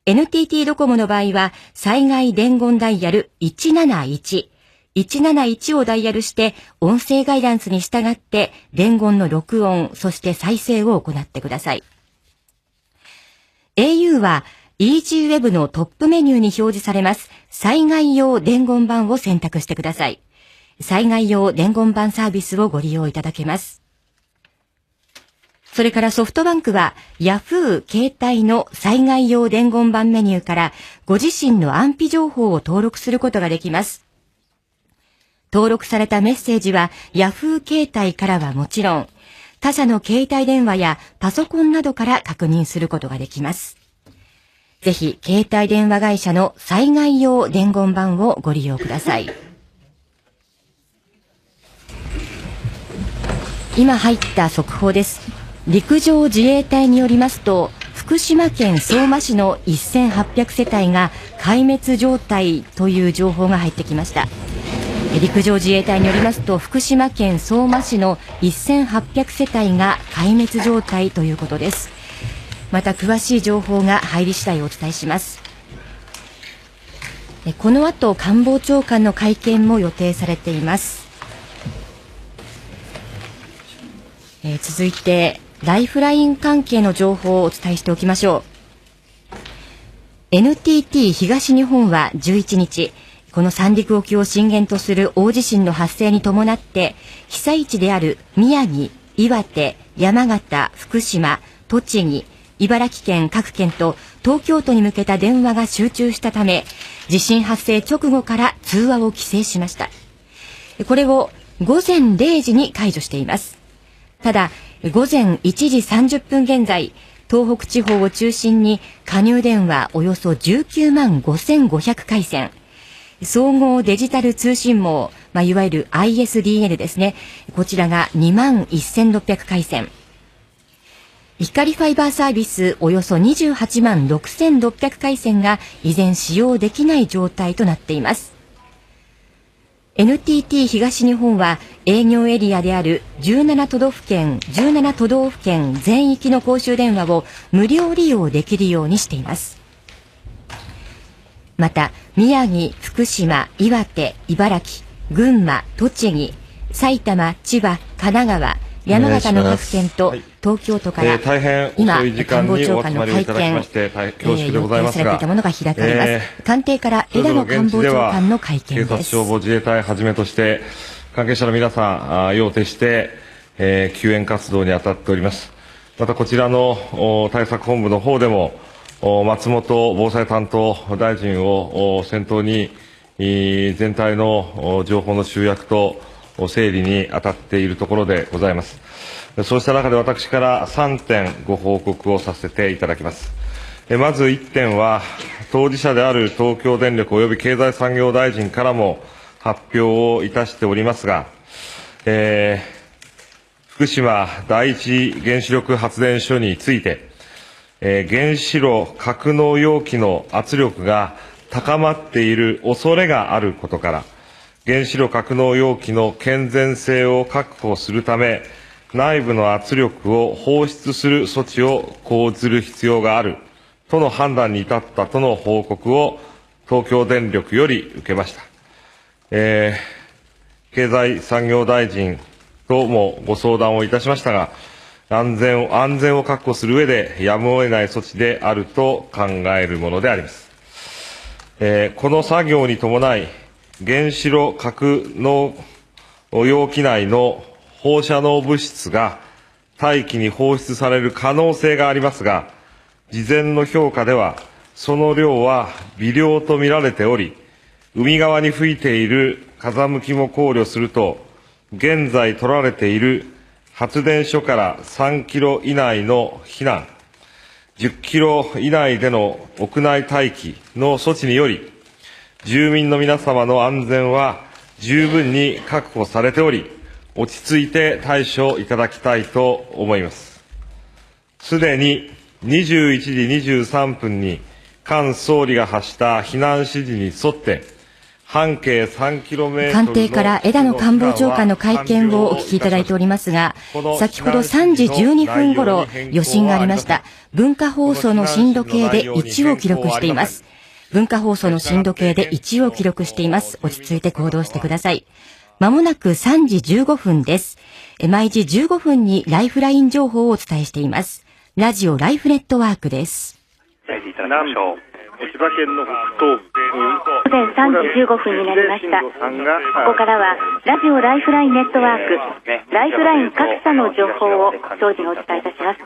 NTT ドコモの場合は、災害伝言ダイヤル171、171をダイヤルして、音声ガイダンスに従って、伝言の録音、そして再生を行ってください。au は、EasyWeb のトップメニューに表示されます災害用伝言板を選択してください。災害用伝言板サービスをご利用いただけます。それからソフトバンクは Yahoo 携帯の災害用伝言板メニューからご自身の安否情報を登録することができます。登録されたメッセージは Yahoo 携帯からはもちろん他社の携帯電話やパソコンなどから確認することができます。ぜひ、携帯電話会社の災害用伝言板をご利用ください。今入った速報です。陸上自衛隊によりますと、福島県相馬市の1800世帯が壊滅状態という情報が入ってきました。陸上自衛隊によりますと、福島県相馬市の1800世帯が壊滅状態ということです。また詳しい情報が入り次第お伝えします。この後、官房長官の会見も予定されています。続いて、ライフライン関係の情報をお伝えしておきましょう。NTT 東日本は11日、この三陸沖を震源とする大地震の発生に伴って、被災地である宮城、岩手、山形、福島、栃木、茨城県各県と東京都に向けた電話が集中したため、地震発生直後から通話を規制しました。これを午前0時に解除しています。ただ、午前1時30分現在、東北地方を中心に加入電話およそ19万5500回線、総合デジタル通信網、まあ、いわゆる ISDN ですね。こちらが2万1600回線。光ファイバーサービスおよそ28万6600回線が依然使用できない状態となっています。NTT 東日本は営業エリアである17都道府県、17都道府県全域の公衆電話を無料利用できるようにしています。また、宮城、福島、岩手、茨城、群馬、栃木、埼玉、千葉、神奈川、山形の各県と東京都から、えー大変今遅い時、官間に房長官のお集まりをい会見ただきま、して、大変恐縮でございますされていが、たものが開かれます。え官邸から枝野官房長官の会警察、見です。消防、自衛隊はじめとして、関係者の皆さん、要徹して、えー救援活動に当たっております。またこちらのお対策本部の方でも、お松本防災担当大臣をお先頭に、い全体のお情報の集約とお整理に当たっているところでございます。そうした中で私から3点ご報告をさせていただきます。えまず1点は、当事者である東京電力及び経済産業大臣からも発表をいたしておりますが、えー福島第一原子力発電所について、えー原子炉格納容器の圧力が高まっている恐れがあることから、原子炉格納容器の健全性を確保するため、内部の圧力を放出する措置を講ずる必要があるとの判断に至ったとの報告を東京電力より受けました。えー経済産業大臣ともご相談をいたしましたが、安全を、安全を確保する上でやむを得ない措置であると考えるものであります。えーこの作業に伴い、原子炉格納容器内の放射能物質が大気に放出される可能性がありますが、事前の評価では、その量は微量と見られており、海側に吹いている風向きも考慮すると、現在取られている発電所から3キロ以内の避難、10キロ以内での屋内待機の措置により、住民の皆様の安全は十分に確保されており、落ち着いて対処いただきたいと思います。すでに21時23分に菅総理が発した避難指示に沿って、半径 3km 官邸から枝野官房長官の会見をお聞きいただいておりますが、先ほど3時12分頃、余震がありました。文化放送の震度計で1を記録しています。文化放送の震度計で1を記録しています。落ち着いて行動してください。まもなく3時15分です。毎時15分にライフライン情報をお伝えしています。ラジオライフネットワークです。南部千葉県の北東部午前3時15分になりました。ここからは、ラジオライフラインネットワーク、ライフライン各社の情報を当時にお伝えいたします。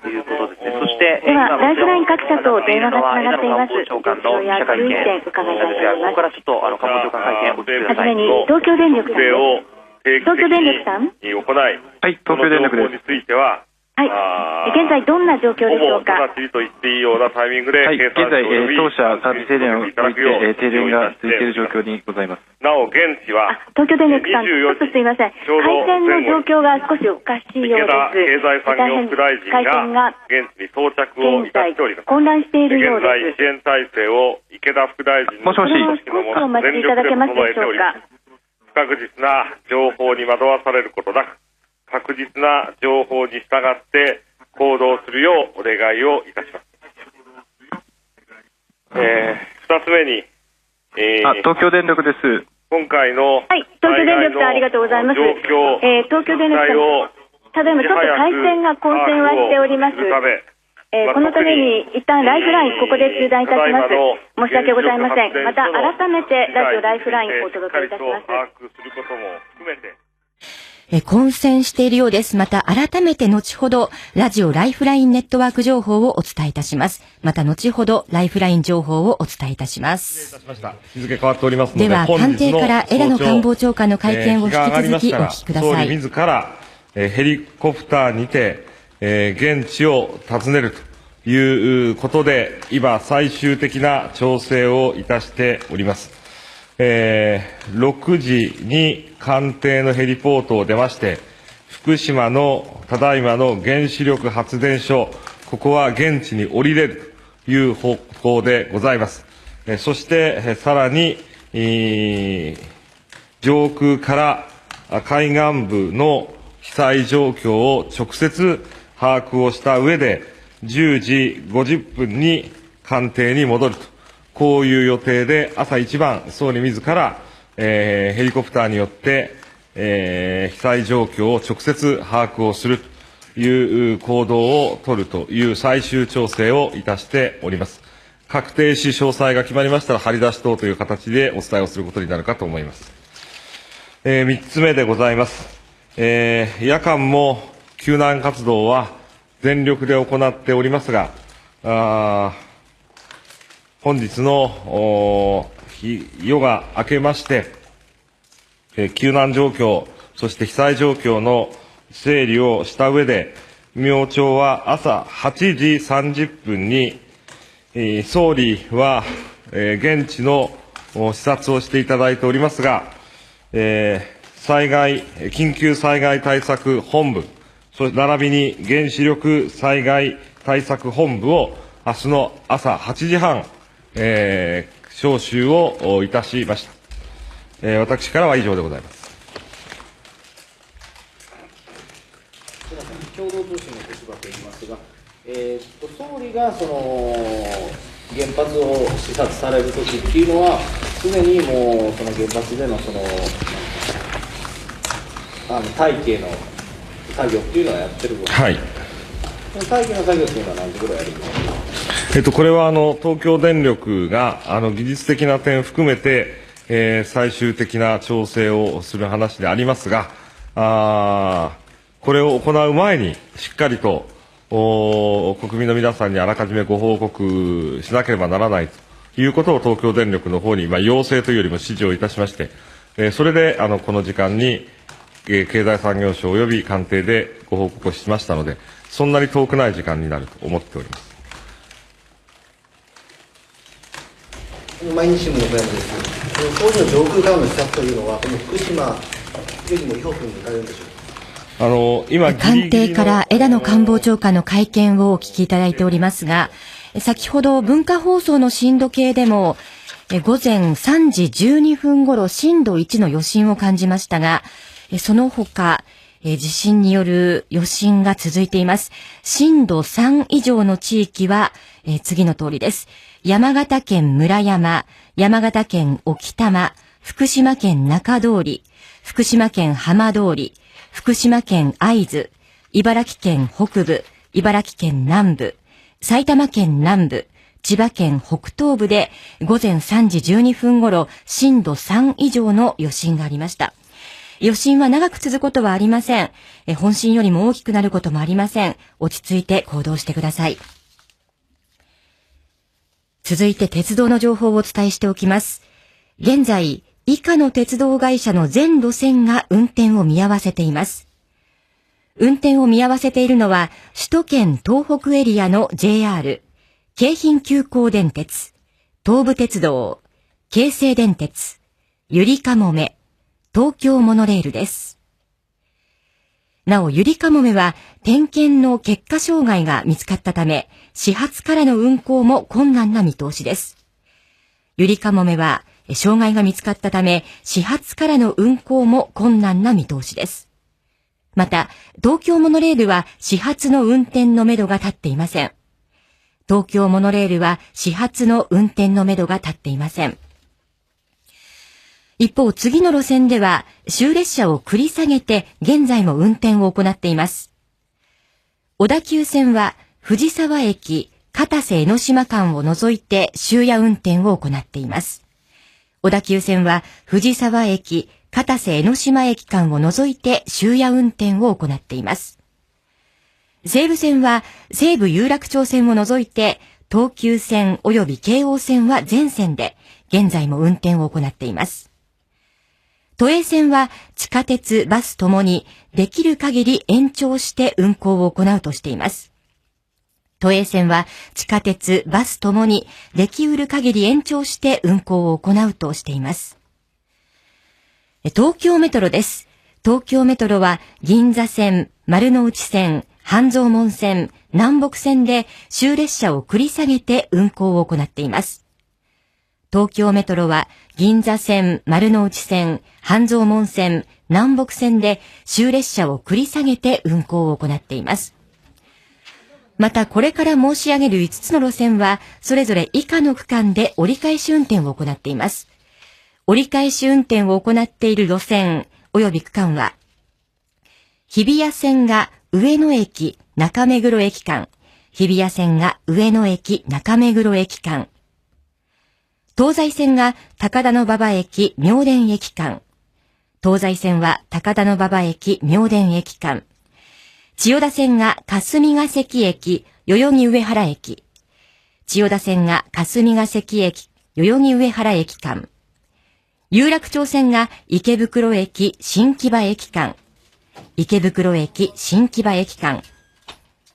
では、ライフライン各社と電話がつながっています。状況や注意点伺いたいと思います。はじめに、東京電力さんです。東京電力さんはい、東京電力です。は、はい。現在どんな状況でしょうか？直ちにと言っていいようなタイミングで、はい、経現在、えー当社サービス停電をおいて、えー停電が続いている状況にございます。なお、現地は、東京電力さん、ちょっとすいません。ちょうど回線の状況が少しおかしいよう池田経です。済産業副大臣がが現地に到着をいたしております。混乱しているよう現です。在、支援体制を池田副大臣のもしもし組織のもお待ちいただけますでしょうか？不確実な情報に惑わされることなく、確実な情報に従って行動するようお願いをいたします。えー、二つ目に、えー、あ、東京電力です。今回の、はい、東京電力さんありがとうございます。状況、えー東京電力さんをただいまちょっと回線が混戦はしております。えーこのために一旦ライフラインここで中断いたします。申し訳ございません。また改めてラジオライフラインをお届けいたします。えー混戦しているようです。また改めて後ほど、ラジオライフラインネットワーク情報をお伝えいたします。また後ほど、ライフライン情報をお伝えいたします。日付変わっておりますので、では、本官邸から枝野官房長官の会見を引き続きお聞きくださ総理い。自ら、えーヘリコプターにて、えー現地を訪ねるということで、今、最終的な調整をいたしております。えー6時に官邸のヘリポートを出まして、福島のただいまの原子力発電所、ここは現地に降りれるという方向でございます。そして、さらに、上空から海岸部の被災状況を直接把握をした上で、10時50分に官邸に戻ると、こういう予定で、朝一番、総理自ら、えーヘリコプターによって、えー被災状況を直接把握をするという行動を取るという最終調整をいたしております。確定し詳細が決まりましたら、張り出し等という形でお伝えをすることになるかと思います。えー三つ目でございます。えー夜間も救難活動は全力で行っておりますが、あ本日の夜が明けまして、えー救難状況、そして被災状況の整理をした上で、明朝は朝8時30分に、えー総理は、えー現地の視察をしていただいておりますが、えー災害、緊急災害対策本部、そして並びに原子力災害対策本部を明日の朝8時半、えー招集をおいたしました。えー私からは以上でございます。共同通信の立場といいますが、えーと総理がその原発を視察されるときっていうのは、常にもうその原発でのそのあの体系の作業っていうのはやってることはい。体系の作業っていうのは何時ぐらいやるんですか？えっと、これはあの東京電力があの技術的な点含めて、えー最終的な調整をする話でありますが、あこれを行う前にしっかりとお国民の皆さんにあらかじめご報告しなければならないということを東京電力の方に、まあ、要請というよりも指示をいたしまして、えーそれであのこの時間に、えー経済産業省及び官邸でご報告をしましたので、そんなに遠くない時間になると思っております。毎日新聞の小山です。当時の上空からの視察というのは、この福島よりも表記に行かれるんでしょうか？あの、今、ギリ官ギリ邸から枝野官房長官の会見をお聞きいただいておりますが、先ほど文化放送の震度計でも、え午前3時12分頃震度1の余震を感じましたが、えその他、え地震による余震が続いています。震度3以上の地域は、え次の通りです。山形県村山、山形県沖多摩、福島県中通り、福島県浜通り、福島県会津、茨城県北部、茨城県南部、埼玉県南部、千葉県北東部で午前3時12分頃震度3以上の余震がありました。余震は長く続くことはありません。本震よりも大きくなることもありません。落ち着いて行動してください。続いて鉄道の情報をお伝えしておきます。現在、以下の鉄道会社の全路線が運転を見合わせています。運転を見合わせているのは、首都圏東北エリアの JR、京浜急行電鉄、東武鉄道、京成電鉄、ゆりかもめ、東京モノレールです。なお、ゆりかもめは点検の結果障害が見つかったため、始発からの運行も困難な見通しです。ゆりかもめは、障害が見つかったため、始発からの運行も困難な見通しです。また、東京モノレールは始発の運転のめどが立っていません。東京モノレールは始発の運転のめどが立っていません。一方、次の路線では、終列車を繰り下げて、現在も運転を行っています。小田急線は、藤沢駅、片瀬江ノ島間を除いて終夜運転を行っています。小田急線は、藤沢駅、片瀬江ノ島駅間を除いて終夜運転を行っています。西武線は、西武有楽町線を除いて、東急線及び京王線は全線で、現在も運転を行っています。都営線は地下鉄、バスともにできる限り延長して運行を行うとしています。都営線は地下鉄、バスともにできうる限り延長して運行を行うとしています。東京メトロです。東京メトロは銀座線、丸の内線、半蔵門線、南北線で終列車を繰り下げて運行を行っています。東京メトロは銀座線、丸の内線、半蔵門線、南北線で終列車を繰り下げて運行を行っています。またこれから申し上げる5つの路線は、それぞれ以下の区間で折り返し運転を行っています。折り返し運転を行っている路線及び区間は、日比谷線が上野駅中目黒駅間、日比谷線が上野駅中目黒駅間、東西線が高田馬場駅妙典駅間。東西線は高田馬場駅妙典駅間。千代田線が霞ヶ関駅代々木上原駅。千代田線が霞ヶ関駅代々木上原駅間。有楽町線が池袋駅新木場駅間。池袋駅新木場駅間。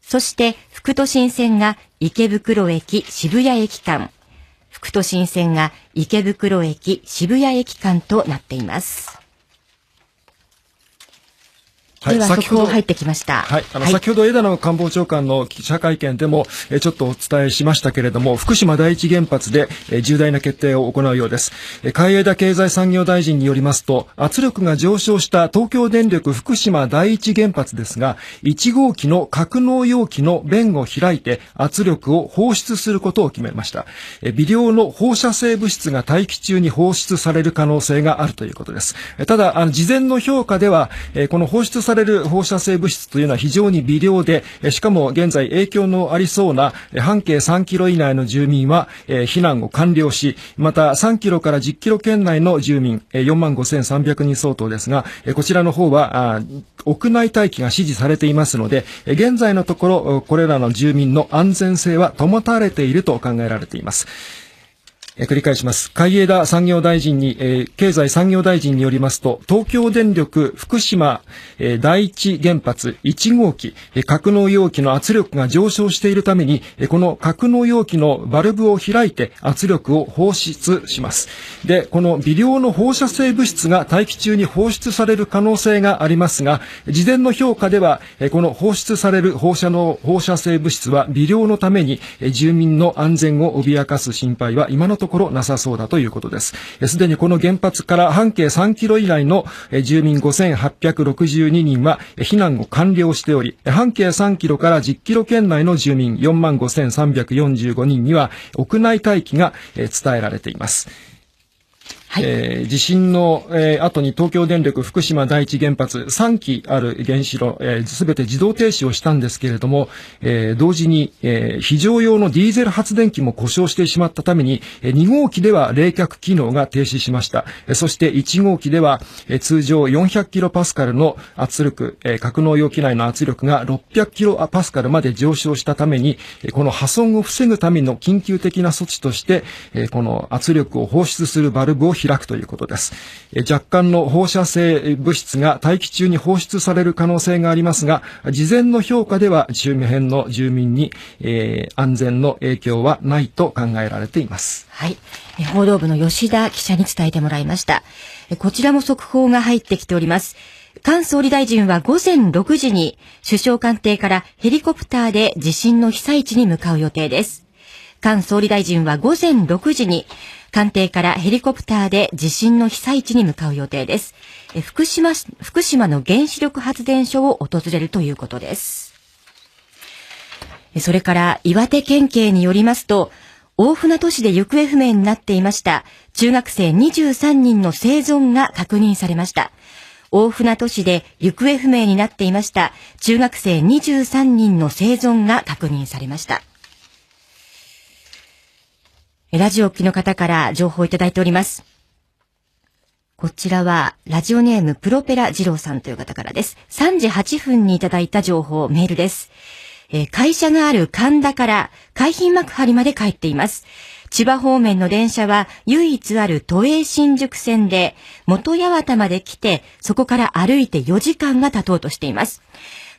そして副都心線が池袋駅渋谷駅間。副都心線が池袋駅渋谷駅間となっています。はい、では速報入ってきました。はい、あの、はい、先ほど枝野官房長官の記者会見でも、えちょっとお伝えしましたけれども、福島第一原発で、え重大な決定を行うようです。え海江田経済産業大臣によりますと、圧力が上昇した東京電力福島第一原発ですが、1号機の格納容器の弁を開いて圧力を放出することを決めました。え微量の放射性物質が大気中に放出される可能性があるということです。ただ、あの事前の評価では、えこの放出される放射性物質というのは非常に微量で、しかも現在影響のありそうな半径3キロ以内の住民は避難を完了し、また3キロから10キロ圏内の住民、4万5300人相当ですが、こちらの方は屋内待機が指示されていますので、現在のところこれらの住民の安全性は保たれていると考えられています。え繰り返します。海江田産業大臣に、えー、経済産業大臣によりますと、東京電力福島、えー、第一原発1号機、えー、格納容器の圧力が上昇しているために、え、この格納容器のバルブを開いて圧力を放出します。で、この微量の放射性物質が大気中に放出される可能性がありますが、事前の評価では、え、この放出される放射の放射性物質は微量のために、え、住民の安全を脅かす心配は今のところところなさそうだということです。すでにこの原発から半径3キロ以内の住民5862人は避難を完了しており、半径3キロから10キロ圏内の住民45345人には屋内待機が伝えられています。はい、えー、地震の、えー、後に東京電力福島第一原発3基ある原子炉、す、え、べ、て自動停止をしたんですけれども、えー、同時に、えー、非常用のディーゼル発電機も故障してしまったために、えー、2号機では冷却機能が停止しました。えー、そして1号機では、えー、通常400キロパスカルの圧力、えー、格納容器内の圧力が600キロパスカルまで上昇したために、この破損を防ぐための緊急的な措置として、えー、この圧力を放出するバルブを開開くということです。若干の放射性物質が大気中に放出される可能性がありますが、事前の評価では周辺の住民に、えー、安全の影響はないと考えられています。はい。報道部の吉田記者に伝えてもらいました。こちらも速報が入ってきております。菅総理大臣は午前6時に首相官邸からヘリコプターで地震の被災地に向かう予定です。菅総理大臣は午前6時に官邸からヘリコプターで地震の被災地に向かう予定です。福島、福島の原子力発電所を訪れるということです。それから岩手県警によりますと、大船渡市で行方不明になっていました中学生23人の生存が確認されました。大船渡市で行方不明になっていました中学生23人の生存が確認されました。ラジオ機の方から情報をいただいております。こちらは、ラジオネームプロペラ二郎さんという方からです。3時8分にいただいた情報、メールです。えー、会社がある神田から海浜幕張まで帰っています。千葉方面の電車は唯一ある都営新宿線で元八幡まで来て、そこから歩いて4時間が経とうとしています。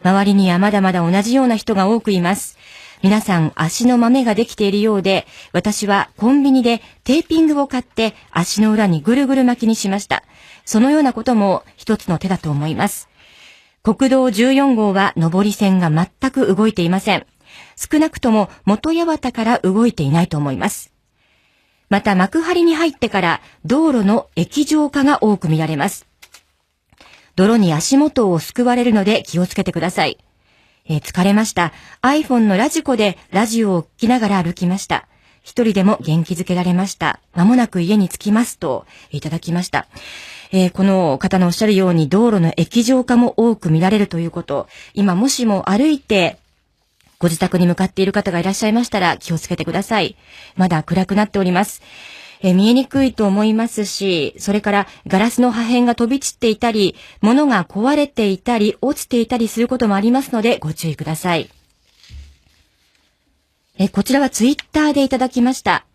周りにはまだまだ同じような人が多くいます。皆さん足の豆ができているようで、私はコンビニでテーピングを買って足の裏にぐるぐる巻きにしました。そのようなことも一つの手だと思います。国道14号は上り線が全く動いていません。少なくとも元八幡から動いていないと思います。また幕張に入ってから道路の液状化が多く見られます。泥に足元をすくわれるので気をつけてください。えー、疲れました。iPhone のラジコでラジオを聴きながら歩きました。一人でも元気づけられました。まもなく家に着きますといただきました。えー、この方のおっしゃるように道路の液状化も多く見られるということ。今もしも歩いてご自宅に向かっている方がいらっしゃいましたら気をつけてください。まだ暗くなっております。え見えにくいと思いますし、それからガラスの破片が飛び散っていたり、物が壊れていたり、落ちていたりすることもありますのでご注意ください。えこちらはツイッターでいただきました。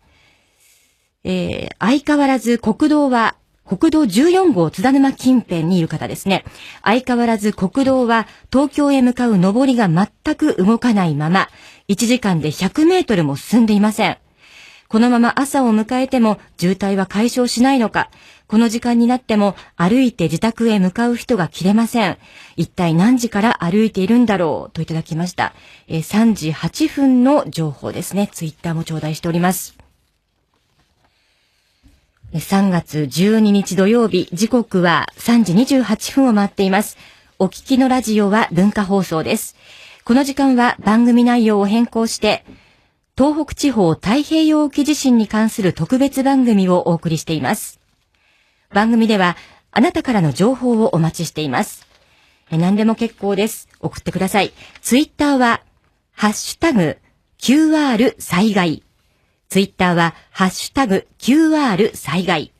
えー、相変わらず国道は国道14号津田沼近辺にいる方ですね。相変わらず国道は東京へ向かう上りが全く動かないまま、1時間で100メートルも進んでいません。このまま朝を迎えても渋滞は解消しないのか、この時間になっても歩いて自宅へ向かう人が切れません。一体何時から歩いているんだろうといただきました。え3時8分の情報ですね。ツイッターも頂戴しております。3月12日土曜日、時刻は3時28分を回っています。お聞きのラジオは文化放送です。この時間は番組内容を変更して、東北地方太平洋沖地震に関する特別番組をお送りしています。番組では、あなたからの情報をお待ちしています。何でも結構です。送ってください。ツイッターは、ハッシュタグ、QR 災害。ツイッターは、ハッシュタグ QR 災害。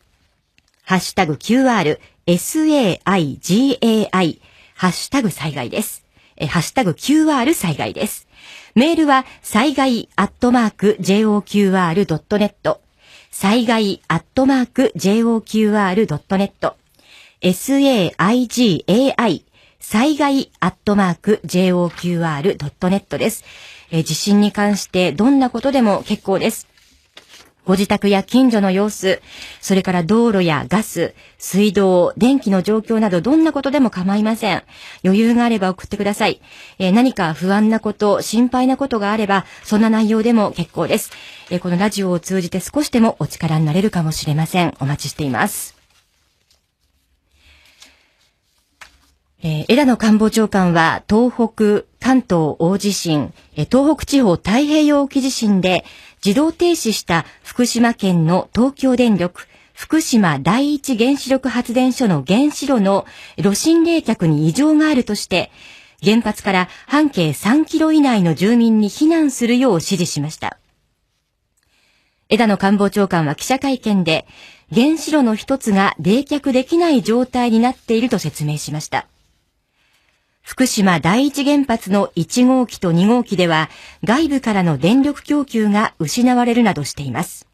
ハッシュタグ QR SAIGAI。ハッシュタグ災害です。え、ハッシュタグ QR 災害です。メールは、災害アットマーク JOQR.net。災害アットマーク JOQR.net。SAIGAI 災害アットマーク JOQR.net です。え地震に関してどんなことでも結構です。ご自宅や近所の様子、それから道路やガス、水道、電気の状況などどんなことでも構いません。余裕があれば送ってください。えー、何か不安なこと、心配なことがあれば、そんな内容でも結構です。えー、このラジオを通じて少しでもお力になれるかもしれません。お待ちしています。えー、枝野官房長官は東北、関東大地震、え東北地方太平洋沖地震で自動停止した福島県の東京電力福島第一原子力発電所の原子炉の炉心冷却に異常があるとして、原発から半径3キロ以内の住民に避難するよう指示しました。枝野官房長官は記者会見で、原子炉の一つが冷却できない状態になっていると説明しました。福島第一原発の1号機と2号機では外部からの電力供給が失われるなどしています。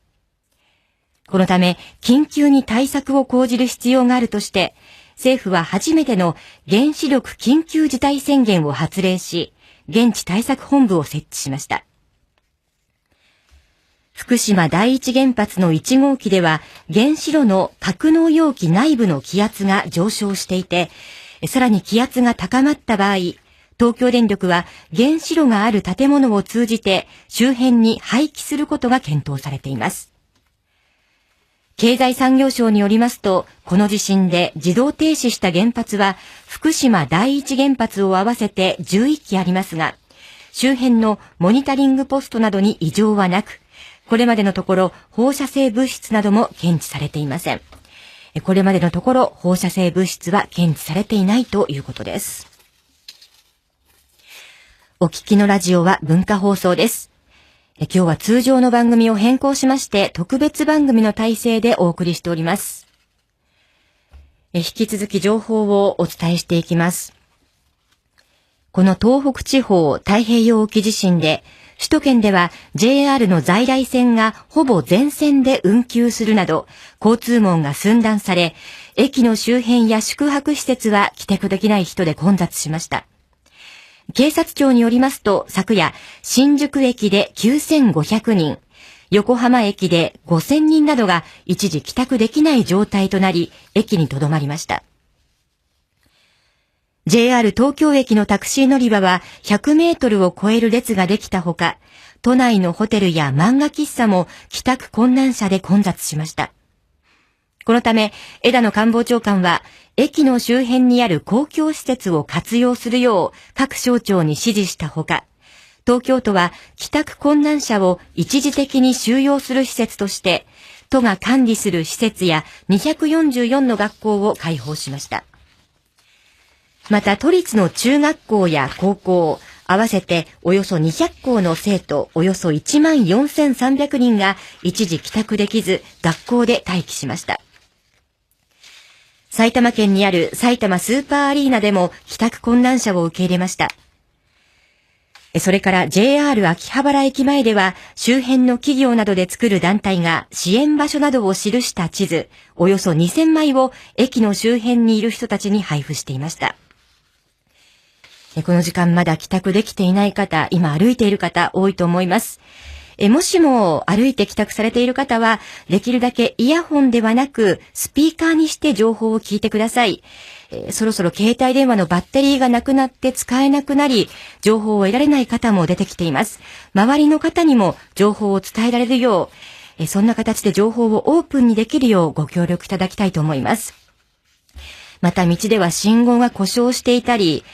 このため緊急に対策を講じる必要があるとして政府は初めての原子力緊急事態宣言を発令し現地対策本部を設置しました。福島第一原発の1号機では原子炉の格納容器内部の気圧が上昇していてさらに気圧が高まった場合、東京電力は原子炉がある建物を通じて周辺に廃棄することが検討されています。経済産業省によりますと、この地震で自動停止した原発は福島第一原発を合わせて11基ありますが、周辺のモニタリングポストなどに異常はなく、これまでのところ放射性物質なども検知されていません。これまでのところ放射性物質は検知されていないということです。お聞きのラジオは文化放送です。今日は通常の番組を変更しまして特別番組の体制でお送りしております。引き続き情報をお伝えしていきます。この東北地方太平洋沖地震で首都圏では JR の在来線がほぼ全線で運休するなど、交通網が寸断され、駅の周辺や宿泊施設は帰宅できない人で混雑しました。警察庁によりますと、昨夜、新宿駅で9500人、横浜駅で5000人などが一時帰宅できない状態となり、駅に留まりました。JR 東京駅のタクシー乗り場は100メートルを超える列ができたほか、都内のホテルや漫画喫茶も帰宅困難者で混雑しました。このため、枝野官房長官は、駅の周辺にある公共施設を活用するよう各省庁に指示したほか、東京都は帰宅困難者を一時的に収容する施設として、都が管理する施設や244の学校を開放しました。また都立の中学校や高校、合わせておよそ200校の生徒およそ1万4300人が一時帰宅できず学校で待機しました。埼玉県にある埼玉スーパーアリーナでも帰宅困難者を受け入れました。それから JR 秋葉原駅前では周辺の企業などで作る団体が支援場所などを記した地図およそ2000枚を駅の周辺にいる人たちに配布していました。この時間まだ帰宅できていない方、今歩いている方多いと思います。えもしも歩いて帰宅されている方は、できるだけイヤホンではなく、スピーカーにして情報を聞いてください。えそろそろ携帯電話のバッテリーがなくなって使えなくなり、情報を得られない方も出てきています。周りの方にも情報を伝えられるよう、えそんな形で情報をオープンにできるようご協力いただきたいと思います。また道では信号が故障していたり、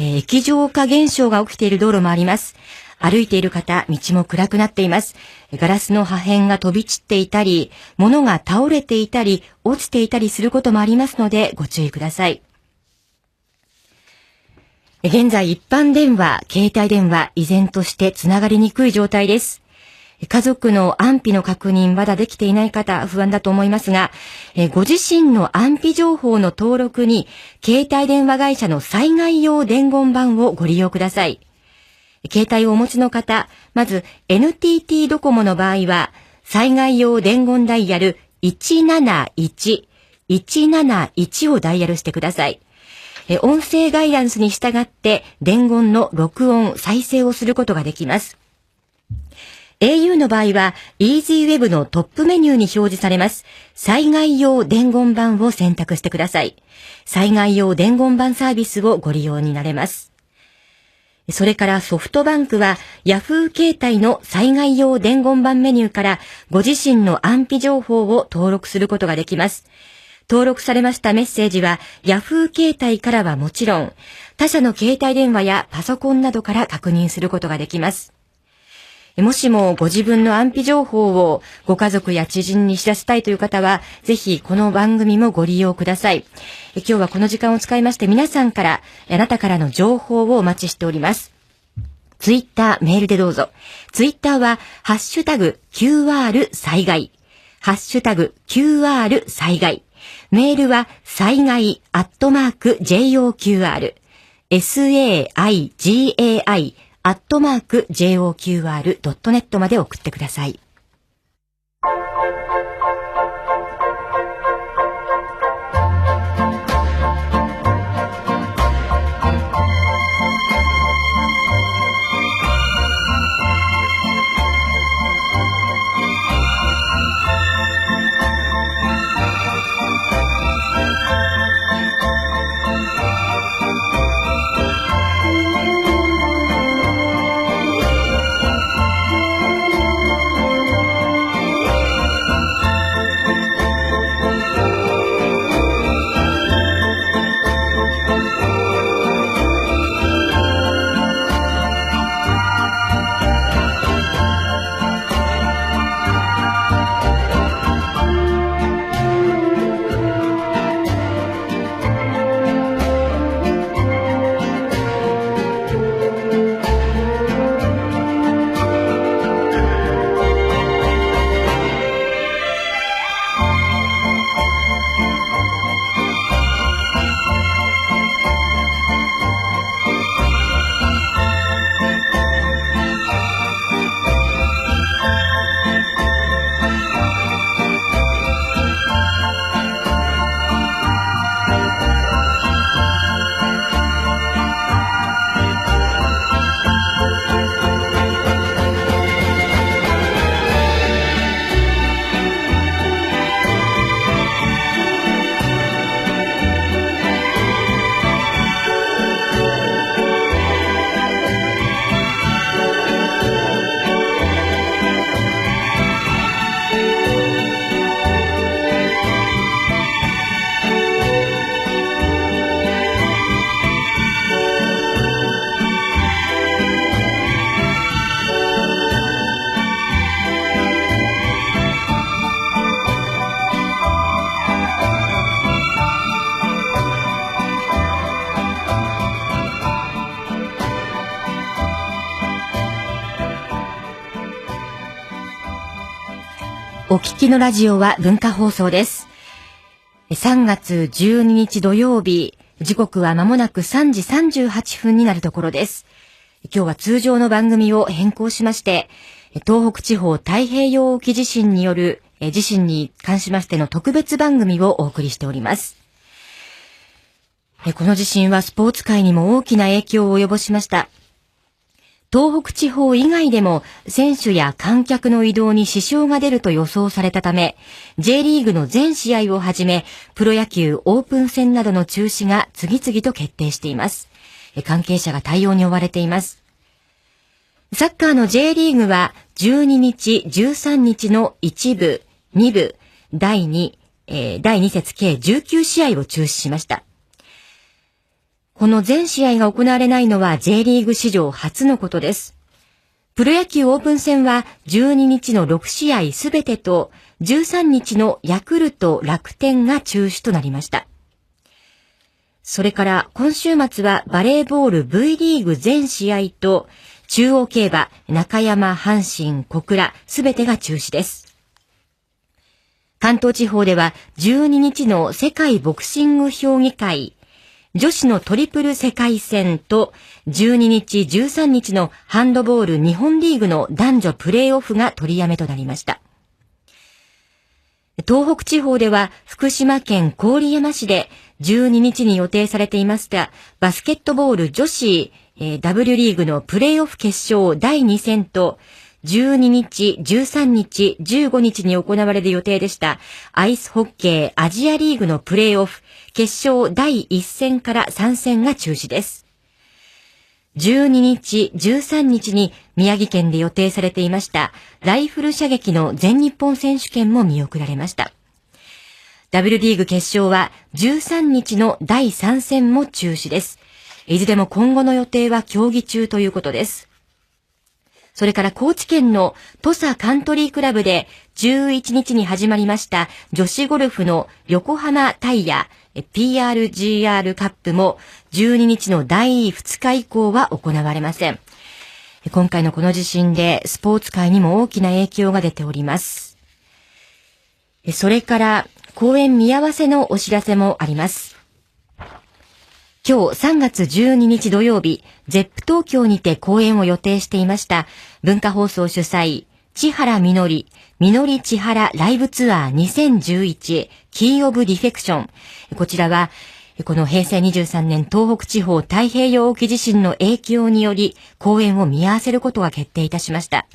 えー、液状化現象が起きている道路もあります。歩いている方、道も暗くなっています。ガラスの破片が飛び散っていたり、物が倒れていたり、落ちていたりすることもありますので、ご注意ください。現在、一般電話、携帯電話、依然としてつながりにくい状態です。家族の安否の確認まだできていない方不安だと思いますが、ご自身の安否情報の登録に携帯電話会社の災害用伝言板をご利用ください。携帯をお持ちの方、まず NTT ドコモの場合は災害用伝言ダイヤル171、171をダイヤルしてください。音声ガイダンスに従って伝言の録音、再生をすることができます。Au の場合は EasyWeb のトップメニューに表示されます。災害用伝言板を選択してください。災害用伝言板サービスをご利用になれます。それからソフトバンクは Yahoo 携帯の災害用伝言板メニューからご自身の安否情報を登録することができます。登録されましたメッセージは Yahoo 携帯からはもちろん他社の携帯電話やパソコンなどから確認することができます。もしもご自分の安否情報をご家族や知人に知らせたいという方は、ぜひこの番組もご利用ください。今日はこの時間を使いまして皆さんから、あなたからの情報をお待ちしております。ツイッター、メールでどうぞ。ツイッターは、ハッシュタグ、QR 災害。ハッシュタグ、QR 災害。メールは、災害、アットマーク、JOQR。SAIGAI アットマーク JOQR.net まで送ってください。きのラジオは文化放送です。3月12日土曜日、時刻は間もなく3時38分になるところです。今日は通常の番組を変更しまして、東北地方太平洋沖地震による地震に関しましての特別番組をお送りしております。この地震はスポーツ界にも大きな影響を及ぼしました。東北地方以外でも選手や観客の移動に支障が出ると予想されたため、J リーグの全試合をはじめ、プロ野球オープン戦などの中止が次々と決定しています。関係者が対応に追われています。サッカーの J リーグは12日、13日の1部、2部、第2、えー、第2節計19試合を中止しました。この全試合が行われないのは J リーグ史上初のことです。プロ野球オープン戦は12日の6試合すべてと13日のヤクルト楽天が中止となりました。それから今週末はバレーボール V リーグ全試合と中央競馬、中山、阪神、小倉、すべてが中止です。関東地方では12日の世界ボクシング評議会女子のトリプル世界戦と12日13日のハンドボール日本リーグの男女プレーオフが取りやめとなりました。東北地方では福島県郡山市で12日に予定されていましたバスケットボール女子、えー、W リーグのプレーオフ決勝第2戦と12日、13日、15日に行われる予定でしたアイスホッケーアジアリーグのプレーオフ決勝第1戦から3戦が中止です。12日、13日に宮城県で予定されていましたライフル射撃の全日本選手権も見送られました。W リーグ決勝は13日の第3戦も中止です。いずれも今後の予定は協議中ということです。それから高知県の土佐カントリークラブで11日に始まりました女子ゴルフの横浜タイヤ PRGR カップも12日の第2日以降は行われません。今回のこの地震でスポーツ界にも大きな影響が出ております。それから公演見合わせのお知らせもあります。今日3月12日土曜日、ゼップ東京にて公演を予定していました文化放送主催、千原みのり、みのり千原ライブツアー2011キーオブディフェクション。こちらは、この平成23年東北地方太平洋沖地震の影響により公演を見合わせることが決定いたしました。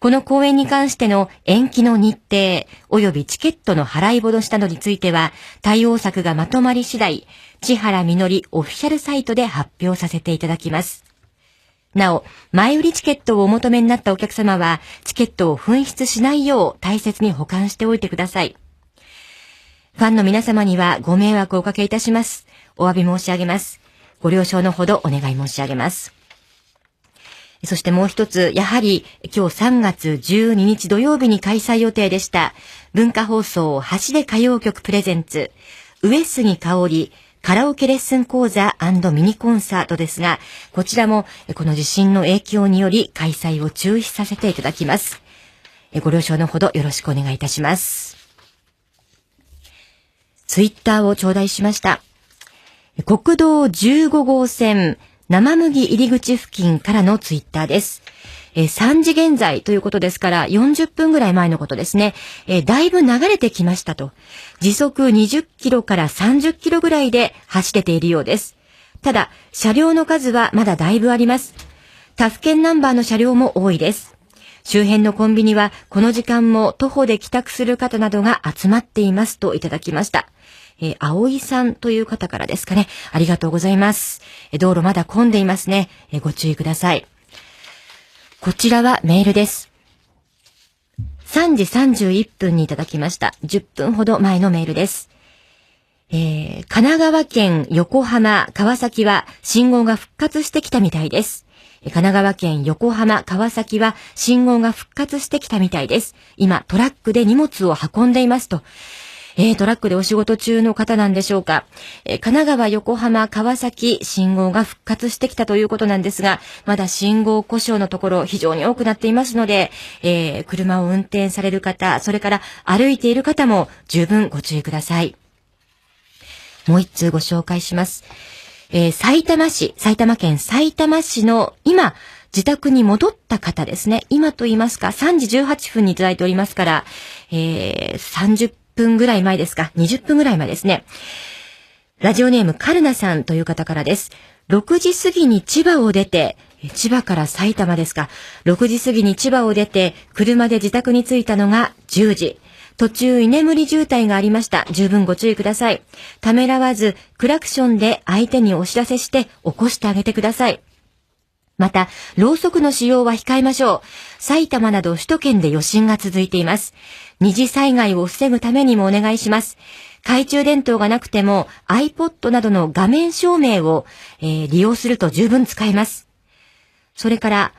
この公演に関しての延期の日程、及びチケットの払い戻しなどについては、対応策がまとまり次第、千原みのりオフィシャルサイトで発表させていただきます。なお、前売りチケットをお求めになったお客様は、チケットを紛失しないよう大切に保管しておいてください。ファンの皆様にはご迷惑をおかけいたします。お詫び申し上げます。ご了承のほどお願い申し上げます。そしてもう一つ、やはり今日3月12日土曜日に開催予定でした文化放送橋で歌謡曲プレゼンツ上杉香織カラオケレッスン講座ミニコンサートですが、こちらもこの地震の影響により開催を中止させていただきます。ご了承のほどよろしくお願いいたします。ツイッターを頂戴しました。国道15号線生麦入り口付近からのツイッターです。えー、3時現在ということですから、40分ぐらい前のことですね。えー、だいぶ流れてきましたと。時速20キロから30キロぐらいで走れているようです。ただ、車両の数はまだだいぶあります。他府県ナンバーの車両も多いです。周辺のコンビニはこの時間も徒歩で帰宅する方などが集まっていますといただきました。えー、葵さんという方からですかね。ありがとうございます。え、道路まだ混んでいますね。えー、ご注意ください。こちらはメールです。3時31分にいただきました。10分ほど前のメールです。えー、神奈川県横浜、川崎は信号が復活してきたみたいです。神奈川県横浜、川崎は信号が復活してきたみたいです。今、トラックで荷物を運んでいますと。えー、トラックでお仕事中の方なんでしょうか。えー、神奈川、横浜、川崎、信号が復活してきたということなんですが、まだ信号故障のところ非常に多くなっていますので、えー、車を運転される方、それから歩いている方も十分ご注意ください。もう一通ご紹介します。えー、埼玉市、埼玉県埼玉市の今、自宅に戻った方ですね。今と言いますか、3時18分にいただいておりますから、えー、30分ぐらい前ですか、20分ぐらい前ですね。ラジオネームカルナさんという方からです。6時過ぎに千葉を出て、千葉から埼玉ですか。6時過ぎに千葉を出て、車で自宅に着いたのが10時。途中居眠り渋滞がありました。十分ご注意ください。ためらわず、クラクションで相手にお知らせして起こしてあげてください。また、ろうそくの使用は控えましょう。埼玉など首都圏で余震が続いています。二次災害を防ぐためにもお願いします。懐中電灯がなくても iPod などの画面照明を、えー、利用すると十分使えます。それから、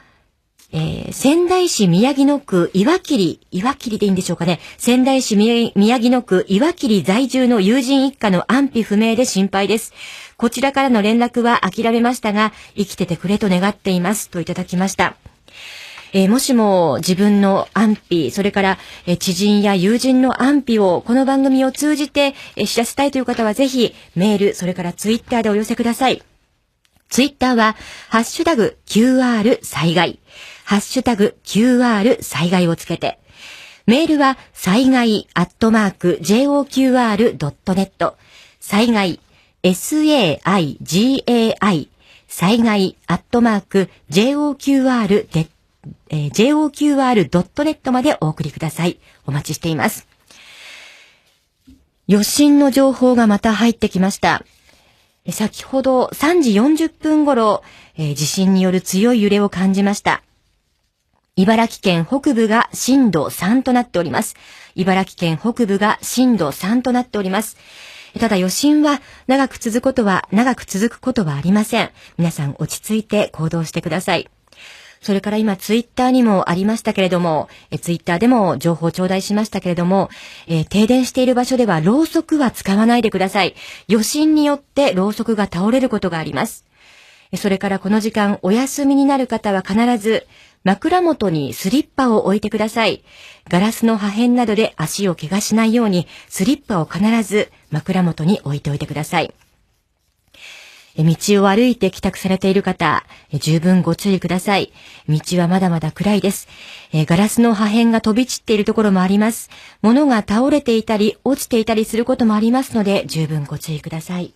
えー、仙台市宮城野区岩切、岩切でいいんでしょうかね。仙台市宮城野区岩切在住の友人一家の安否不明で心配です。こちらからの連絡は諦めましたが、生きててくれと願っています。といただきました。えー、もしも自分の安否、それから、えー、知人や友人の安否をこの番組を通じて、えー、知らせたいという方はぜひメール、それからツイッターでお寄せください。ツイッターは、ハッシュタグ QR 災害、ハッシュタグ QR 災害をつけて、メールは災害アットマーク JOQR.net 災害 SAIGAI 災害アットマーク JOQR.net えー、joqr.net までお送りください。お待ちしています。余震の情報がまた入ってきました。先ほど3時40分頃、えー、地震による強い揺れを感じました。茨城県北部が震度3となっております。茨城県北部が震度3となっております。ただ余震は長く続くことは、長く続くことはありません。皆さん落ち着いて行動してください。それから今ツイッターにもありましたけれども、えツイッターでも情報を頂戴しましたけれども、えー、停電している場所ではろうそくは使わないでください。余震によってろうそくが倒れることがあります。それからこの時間お休みになる方は必ず枕元にスリッパを置いてください。ガラスの破片などで足を怪我しないようにスリッパを必ず枕元に置いておいてください。道を歩いて帰宅されている方、十分ご注意ください。道はまだまだ暗いです。ガラスの破片が飛び散っているところもあります。物が倒れていたり、落ちていたりすることもありますので、十分ご注意ください。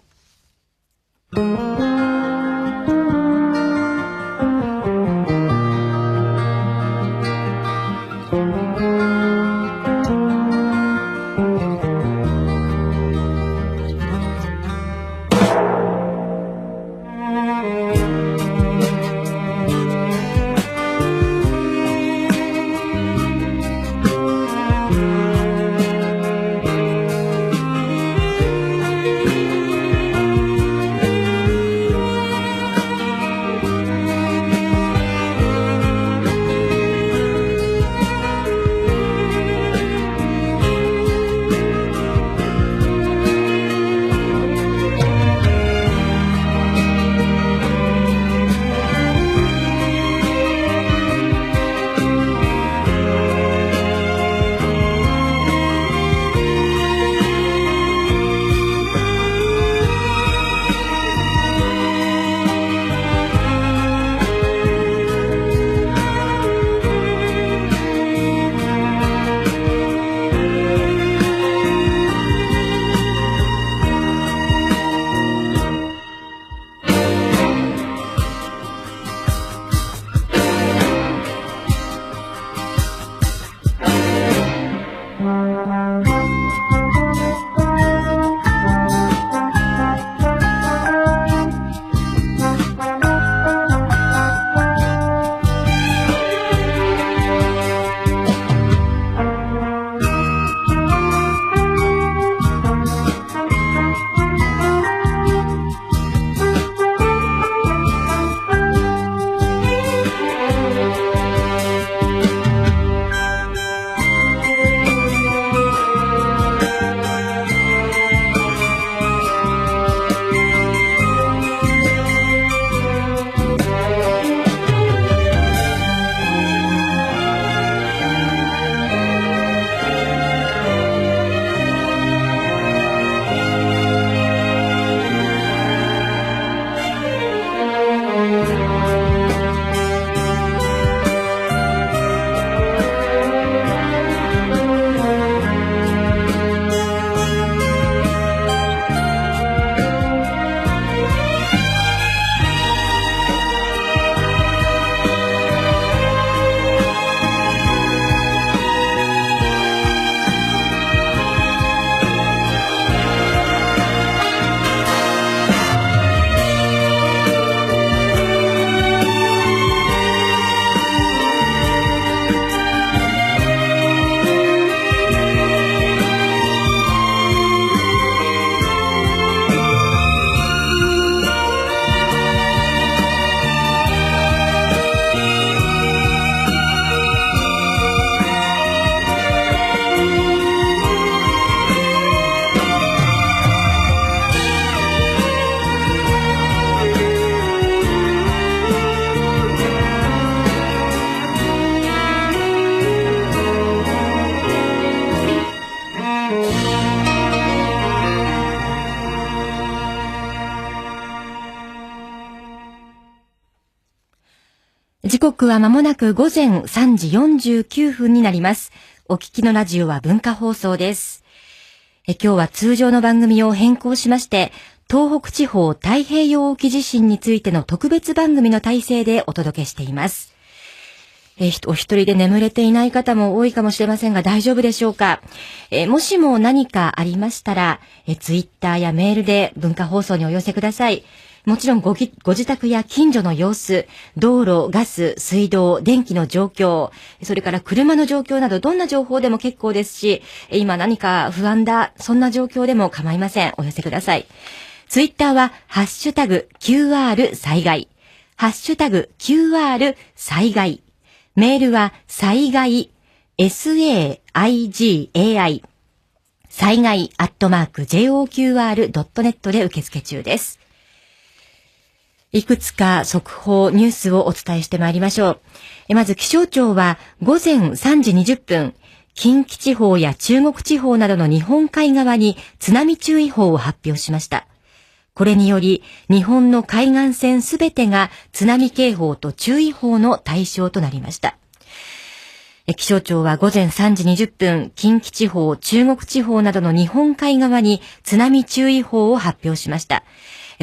刻は間もなく午前3時49分になります。お聞きのラジオは文化放送です。え今日は通常の番組を変更しまして、東北地方太平洋沖地震についての特別番組の体制でお届けしています。えお一人で眠れていない方も多いかもしれませんが大丈夫でしょうか？えもしも何かありましたらえ、ツイッターやメールで文化放送にお寄せください。もちろんごご自宅や近所の様子、道路、ガス、水道、電気の状況、それから車の状況などどんな情報でも結構ですし、今何か不安だ、そんな状況でも構いません。お寄せください。ツイッターは、ハッシュタグ QR 災害。ハッシュタグ QR 災害。メールは、災害、SAIGAI。災害アットマーク JOQR.net で受付中です。いくつか速報、ニュースをお伝えしてまいりましょう。まず気象庁は午前3時20分、近畿地方や中国地方などの日本海側に津波注意報を発表しました。これにより、日本の海岸線すべてが津波警報と注意報の対象となりました。気象庁は午前3時20分、近畿地方、中国地方などの日本海側に津波注意報を発表しました。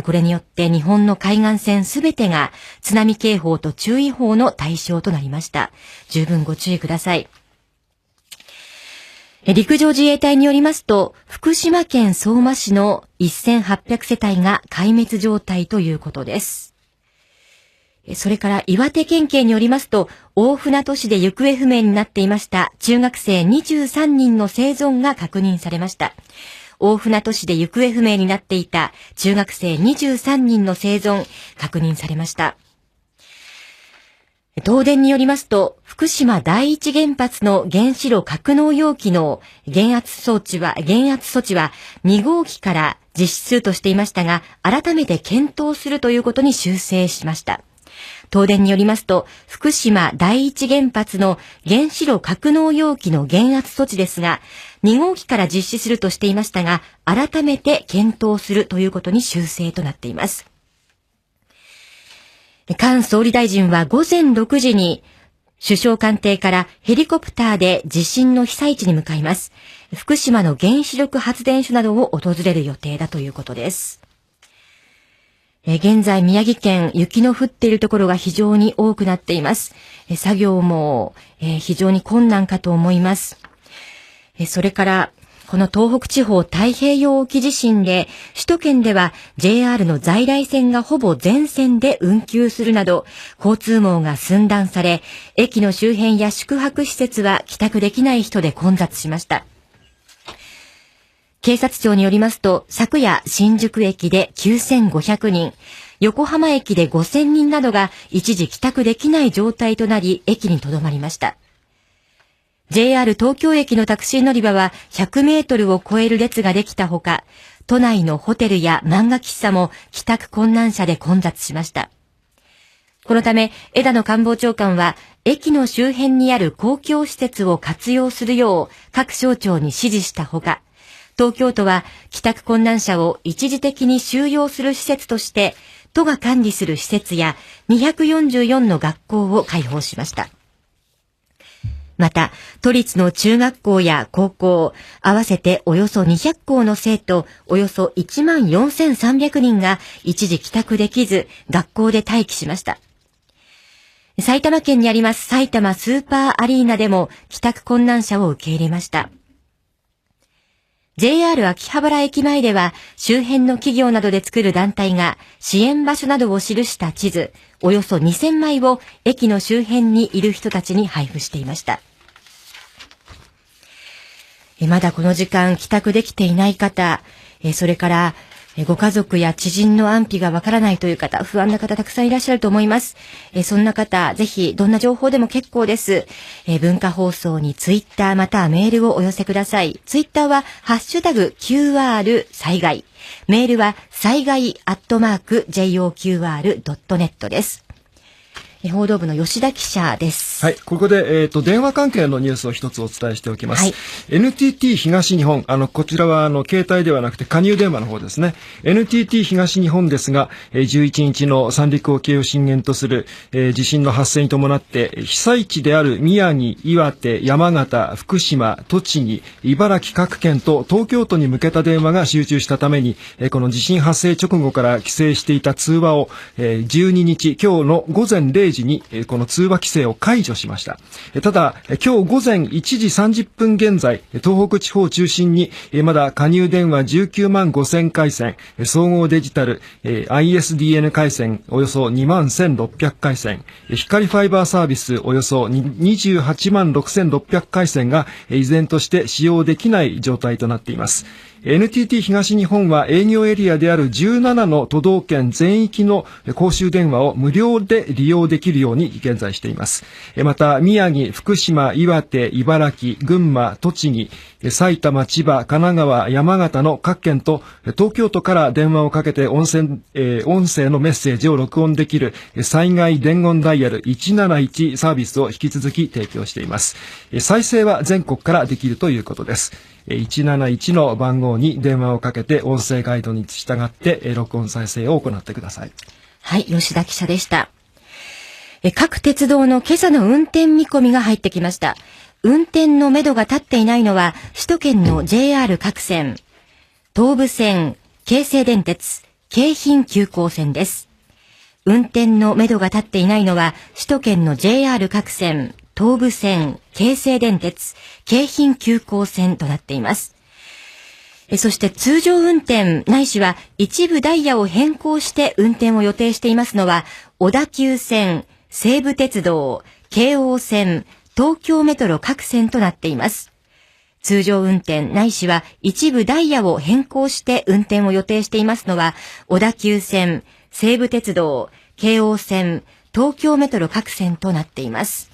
これによって日本の海岸線すべてが津波警報と注意報の対象となりました。十分ご注意ください。陸上自衛隊によりますと、福島県相馬市の1800世帯が壊滅状態ということです。それから岩手県警によりますと、大船渡市で行方不明になっていました中学生23人の生存が確認されました。大船渡市で行方不明になっていた中学生23人の生存確認されました。東電によりますと、福島第一原発の原子炉格納容器の減圧装置は、減圧措置は2号機から実施するとしていましたが、改めて検討するということに修正しました。東電によりますと、福島第一原発の原子炉格納容器の減圧措置ですが、2号機から実施するとしていましたが、改めて検討するということに修正となっています。菅総理大臣は午前6時に首相官邸からヘリコプターで地震の被災地に向かいます。福島の原子力発電所などを訪れる予定だということです。え現在宮城県雪の降っているところが非常に多くなっています。え作業も、え非常に困難かと思います。それから、この東北地方太平洋沖地震で、首都圏では JR の在来線がほぼ全線で運休するなど、交通網が寸断され、駅の周辺や宿泊施設は帰宅できない人で混雑しました。警察庁によりますと、昨夜新宿駅で9500人、横浜駅で5000人などが一時帰宅できない状態となり、駅に留まりました。JR 東京駅のタクシー乗り場は100メートルを超える列ができたほか、都内のホテルや漫画喫茶も帰宅困難者で混雑しました。このため、枝野官房長官は、駅の周辺にある公共施設を活用するよう各省庁に指示したほか、東京都は帰宅困難者を一時的に収容する施設として、都が管理する施設や244の学校を開放しました。また、都立の中学校や高校、合わせておよそ200校の生徒、およそ1万4300人が一時帰宅できず、学校で待機しました。埼玉県にあります埼玉スーパーアリーナでも帰宅困難者を受け入れました。JR 秋葉原駅前では周辺の企業などで作る団体が支援場所などを記した地図、およそ2000枚を駅の周辺にいる人たちに配布していました。まだこの時間帰宅できていない方、それからえご家族や知人の安否がわからないという方、不安な方たくさんいらっしゃると思います。えそんな方、ぜひどんな情報でも結構です。え文化放送にツイッターまたはメールをお寄せください。ツイッターはハッシュタグ QR 災害。メールは災害アットマーク JOQR.net です。報道部の吉田記者です。はい、ここで、えっ、と、電話関係のニュースを一つお伝えしておきます。はい NTT 東日本、あの、こちらは、あの、携帯ではなくて加入電話の方ですね。NTT 東日本ですが、えー11日の三陸沖を震源とする、えー地震の発生に伴って、被災地である宮城、岩手、山形、福島、栃木、茨城各県と東京都に向けた電話が集中したために、えーこの地震発生直後から規制していた通話を、えー12日、今日の午前0時に、この通話規制を解除しました。ただ、今日午前1時30分現在、東北地方を中心に、まだ加入電話19万5000回線、総合デジタル、ISDN 回線およそ2万1600回線、光ファイバーサービスおよそ28万6600回線が、依然として使用できない状態となっています。NTT 東日本は営業エリアである17の都道県全域の公衆電話を無料で利用できるように現在しています。また、宮城、福島、岩手、茨城、群馬、栃木、埼玉、千葉、神奈川、山形の各県と東京都から電話をかけて音声,、え音声のメッセージを録音できる災害伝言ダイヤル171サービスを引き続き提供しています。再生は全国からできるということです。171の番号に電話をかけて音声ガイドに従って録音再生を行ってください。はい、吉田記者でした。各鉄道の今朝の運転見込みが入ってきました。運転のめどが立っていないのは、首都圏の JR 各線、東武線、京成電鉄、京浜急行線です。運転のめどが立っていないのは、首都圏の JR 各線、東武線、京成電鉄、京浜急行線となっています。そして通常運転ないしは一部ダイヤを変更して運転を予定していますのは、小田急線、西武鉄道、京王線、東京メトロ各線となっています。通常運転ないしは一部ダイヤを変更して運転を予定していますのは、小田急線、西武鉄道、京王線、東京メトロ各線となっています。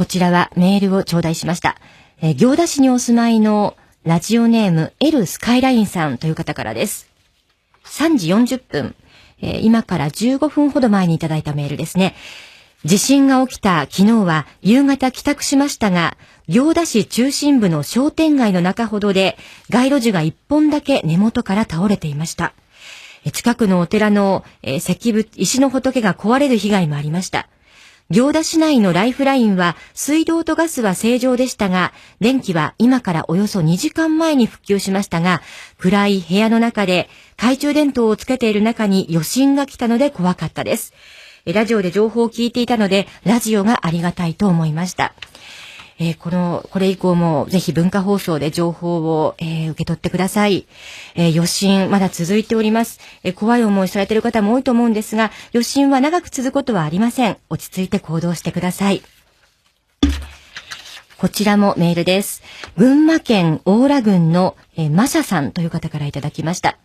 こちらはメールを頂戴しました。えー行田市にお住まいのラジオネーム L スカイラインさんという方からです。3時40分、えー今から15分ほど前にいただいたメールですね。地震が起きた昨日は夕方帰宅しましたが、行田市中心部の商店街の中ほどで街路樹が一本だけ根元から倒れていました。え近くのお寺の、えー石仏、石の仏が壊れる被害もありました。行田市内のライフラインは水道とガスは正常でしたが、電気は今からおよそ2時間前に復旧しましたが、暗い部屋の中で懐中電灯をつけている中に余震が来たので怖かったです。ラジオで情報を聞いていたので、ラジオがありがたいと思いました。えーこの、これ以降もぜひ文化放送で情報を、えー受け取ってください。えー余震、まだ続いております。え怖い思いされている方も多いと思うんですが、余震は長く続くことはありません。落ち着いて行動してください。こちらもメールです。群馬県大良郡の、えーマシャさんという方からいただきました。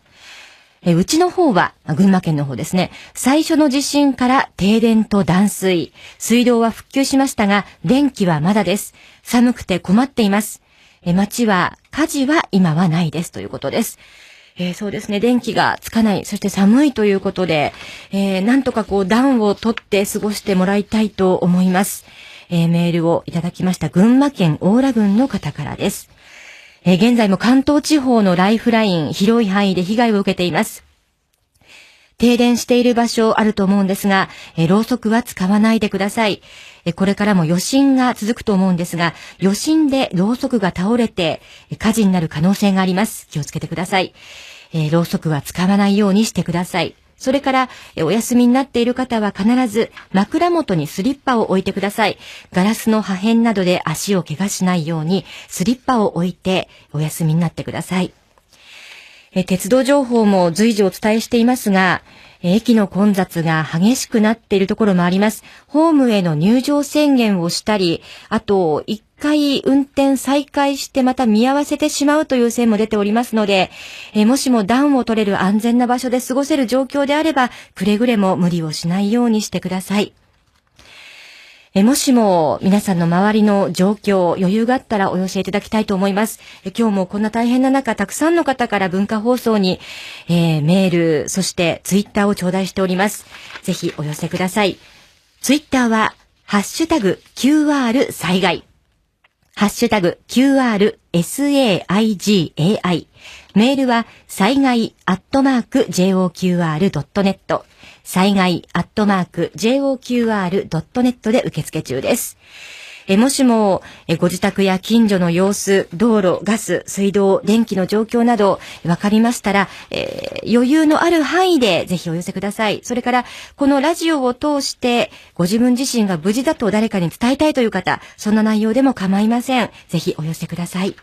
えうちの方は、あ群馬県の方ですね、最初の地震から停電と断水、水道は復旧しましたが、電気はまだです。寒くて困っています。え町は、火事は今はないですということです。えーそうですね、電気がつかない、そして寒いということで、えーなんとかこう暖を取って過ごしてもらいたいと思います。えーメールをいただきました群馬県大良郡の方からです。えー現在も関東地方のライフライン、広い範囲で被害を受けています。停電している場所あると思うんですが、えろうそくは使わないでください。えこれからも余震が続くと思うんですが、余震でろうそくが倒れて、え火事になる可能性があります。気をつけてください。えろうそくは使わないようにしてください。それから、お休みになっている方は必ず枕元にスリッパを置いてください。ガラスの破片などで足を怪我しないようにスリッパを置いてお休みになってください。鉄道情報も随時お伝えしていますが、駅の混雑が激しくなっているところもあります。ホームへの入場宣言をしたり、あと、一回運転再開してまた見合わせてしまうという線も出ておりますので、えもしも暖を取れる安全な場所で過ごせる状況であれば、くれぐれも無理をしないようにしてください。えもしも皆さんの周りの状況、余裕があったらお寄せいただきたいと思います。え今日もこんな大変な中、たくさんの方から文化放送に、えーメール、そしてツイッターを頂戴しております。ぜひお寄せください。ツイッターは、ハッシュタグ QR 災害。ハッシュタグ QRSAIGAI。メールは災害アットマーク JOQR.net。災害アットマーク JOQR.net で受付中です。えもしもえご自宅や近所の様子、道路、ガス、水道、電気の状況など分かりましたら、えー余裕のある範囲でぜひお寄せください。それから、このラジオを通してご自分自身が無事だと誰かに伝えたいという方、そんな内容でも構いません。ぜひお寄せください。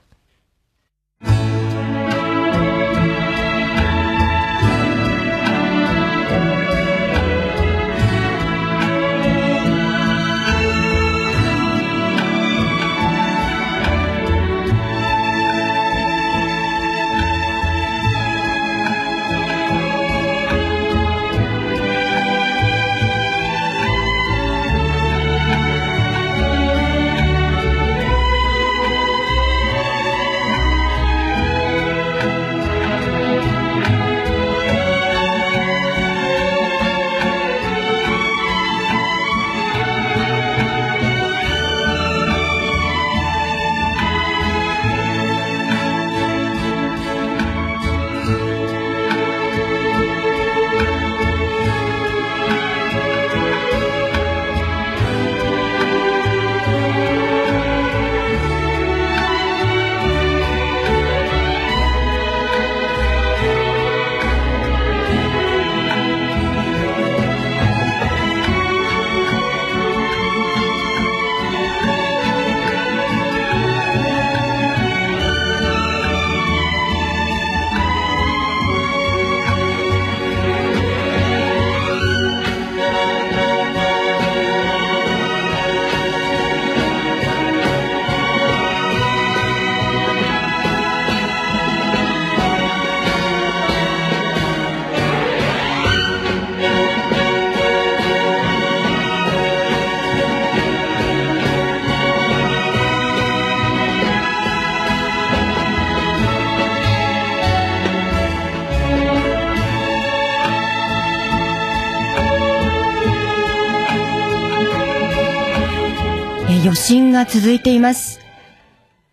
余震が続いています。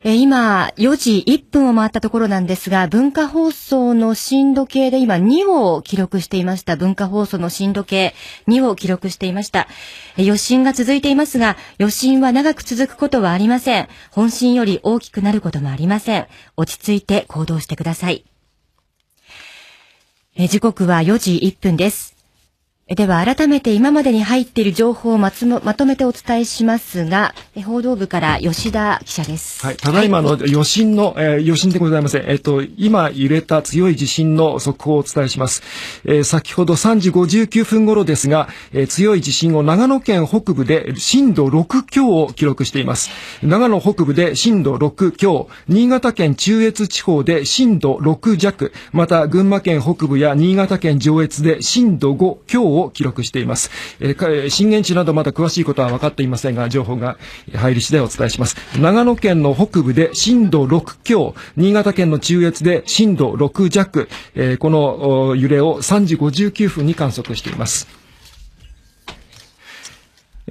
え今、4時1分を回ったところなんですが、文化放送の震度計で今2を記録していました。文化放送の震度計2を記録していました。え余震が続いていますが、余震は長く続くことはありません。本震より大きくなることもありません。落ち着いて行動してください。え時刻は4時1分です。えでは改めて今までに入っている情報をまつもまとめてお伝えしますが、え報道部から吉田記者です。はい、ただいまの余震の、えー余震でございません。えっ、と、今揺れた強い地震の速報をお伝えします。えー先ほど3時59分頃ですが、えー強い地震を長野県北部で震度6強を記録しています。長野北部で震度6強、新潟県中越地方で震度6弱、また群馬県北部や新潟県上越で震度5強をを記録しています。えー震源地などまだ詳しいことは分かっていませんが、情報が入り次第お伝えします。長野県の北部で震度6強、新潟県の中越で震度6弱、えーこの揺れを3時59分に観測しています。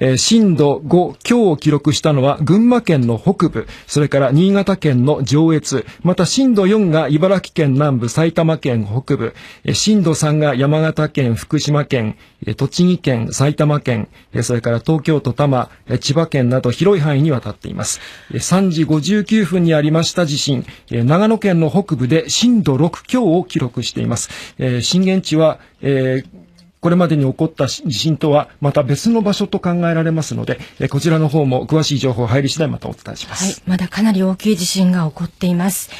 えー震度5強を記録したのは群馬県の北部、それから新潟県の上越、また震度4が茨城県南部、埼玉県北部、えー震度3が山形県、福島県、えー栃木県、埼玉県、えそれから東京都多摩、え千葉県など広い範囲にわたっています。えー3時59分にありました地震、え長野県の北部で震度6強を記録しています。え震源地は、えーこれまでに起こった地震とはまた別の場所と考えられますので、えーこちらの方も詳しい情報入り次第またお伝えします。はい、まだかなり大きい地震が起こっています。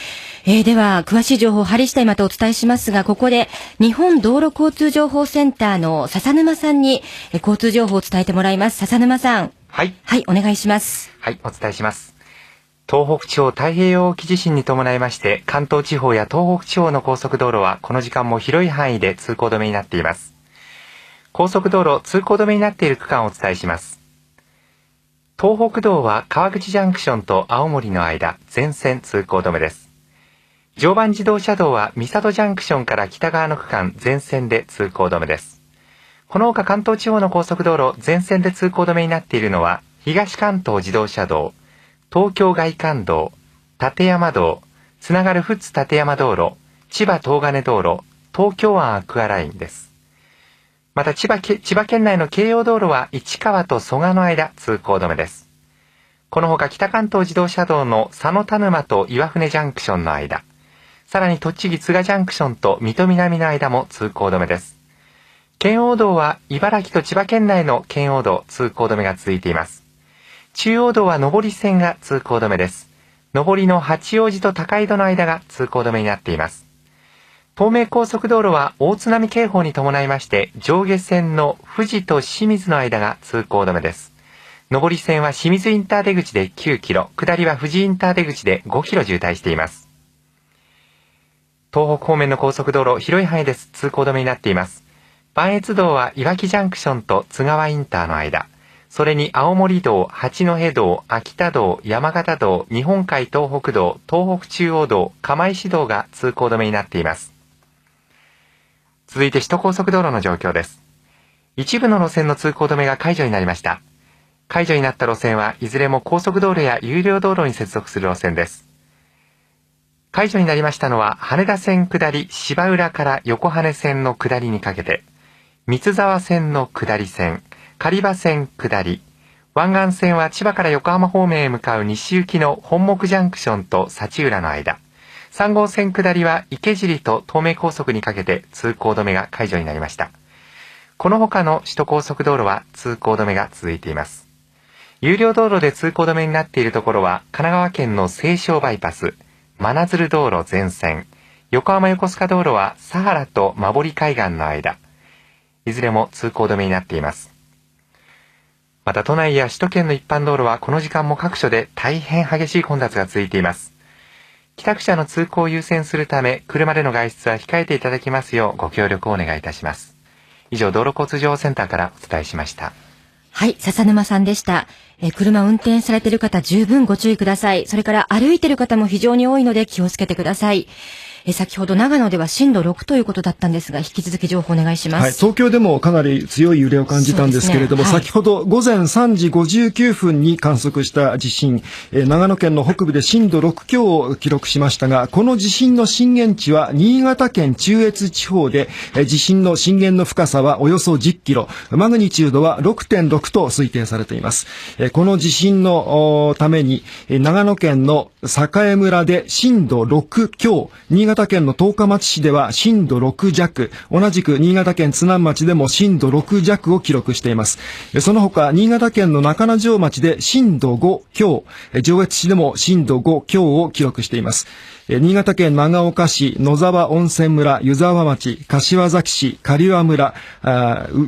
えーでは、詳しい情報を張り次第またお伝えしますが、ここで、日本道路交通情報センターの笹沼さんに、えー交通情報を伝えてもらいます。笹沼さん。はい。はい、お願いします。はい、お伝えします。東北地方太平洋沖地震に伴いまして、関東地方や東北地方の高速道路はこの時間も広い範囲で通行止めになっています。高速道路通行止めになっている区間をお伝えします。東北道は川口ジャンクションと青森の間、全線通行止めです。常磐自動車道は三郷ジャンクションから北側の区間全線で通行止めです。この他関東地方の高速道路全線で通行止めになっているのは、東関東自動車道、東京外環道、立山道、つながる富津立山道路、千葉東金道路、東京湾アクアラインです。また千葉千葉県内の京葉道路は市川と蘇我の間通行止めです。この他北関東自動車道の佐野田沼と岩船ジャンクションの間、さらに栃木津賀ジャンクションと水戸南の間も通行止めです。県央道は茨城と千葉県内の県央道通行止めが続いています。中央道は上り線が通行止めです。上りの八王子と高井戸の間が通行止めになっています。東名高速道路は大津波警報に伴いまして上下線の富士と清水の間が通行止めです。上り線は清水インター出口で9キロ、下りは富士インター出口で5キロ渋滞しています。東北方面の高速道路、広い範囲です。通行止めになっています。磐越道はいわきジャンクションと津川インターの間、それに青森道、八戸道、秋田道、山形道、日本海東北道、東北中央道、釜石道が通行止めになっています。続いて首都高速道路の状況です。一部の路線の通行止めが解除になりました。解除になった路線はいずれも高速道路や有料道路に接続する路線です。解除になりましたのは羽田線下り芝浦から横羽線の下りにかけて、三沢線の下り線、狩場線下り、湾岸線は千葉から横浜方面へ向かう西行きの本木ジャンクションと幸浦の間、3号線下りは池尻と東名高速にかけて通行止めが解除になりました。この他の首都高速道路は通行止めが続いています。有料道路で通行止めになっているところは神奈川県の西湘バイパス、真鶴道路全線、横浜横須賀道路はサハラと馬堀海岸の間、いずれも通行止めになっています。また都内や首都圏の一般道路はこの時間も各所で大変激しい混雑が続いています。帰宅者の通行を優先するため、車での外出は控えていただきますようご協力をお願いいたします。以上、道路交通情報センターからお伝えしました。はい、笹沼さんでした。え車運転されている方十分ご注意ください。それから歩いている方も非常に多いので気をつけてください。えー先ほど長野では震度6ということだったんですが、引き続き情報お願いします。はい、東京でもかなり強い揺れを感じたんですけれども、ねはい先ほど午前3時59分に観測した地震、えー長野県の北部で震度6強を記録しましたが、この地震の震源地は新潟県中越地方で、えー地震の震源の深さはおよそ10キロ、マグニチュードは6.6と推定されています。えーこの地震のために、えー長野県の栄村で震度6強、新潟県の十日町市では震度6弱、同じく新潟県津南町でも震度6弱を記録しています。その他、新潟県の中野城町で震度5強、上越市でも震度5強を記録しています。新潟県長岡市、野沢温泉村、湯沢町、柏崎市、刈羽村、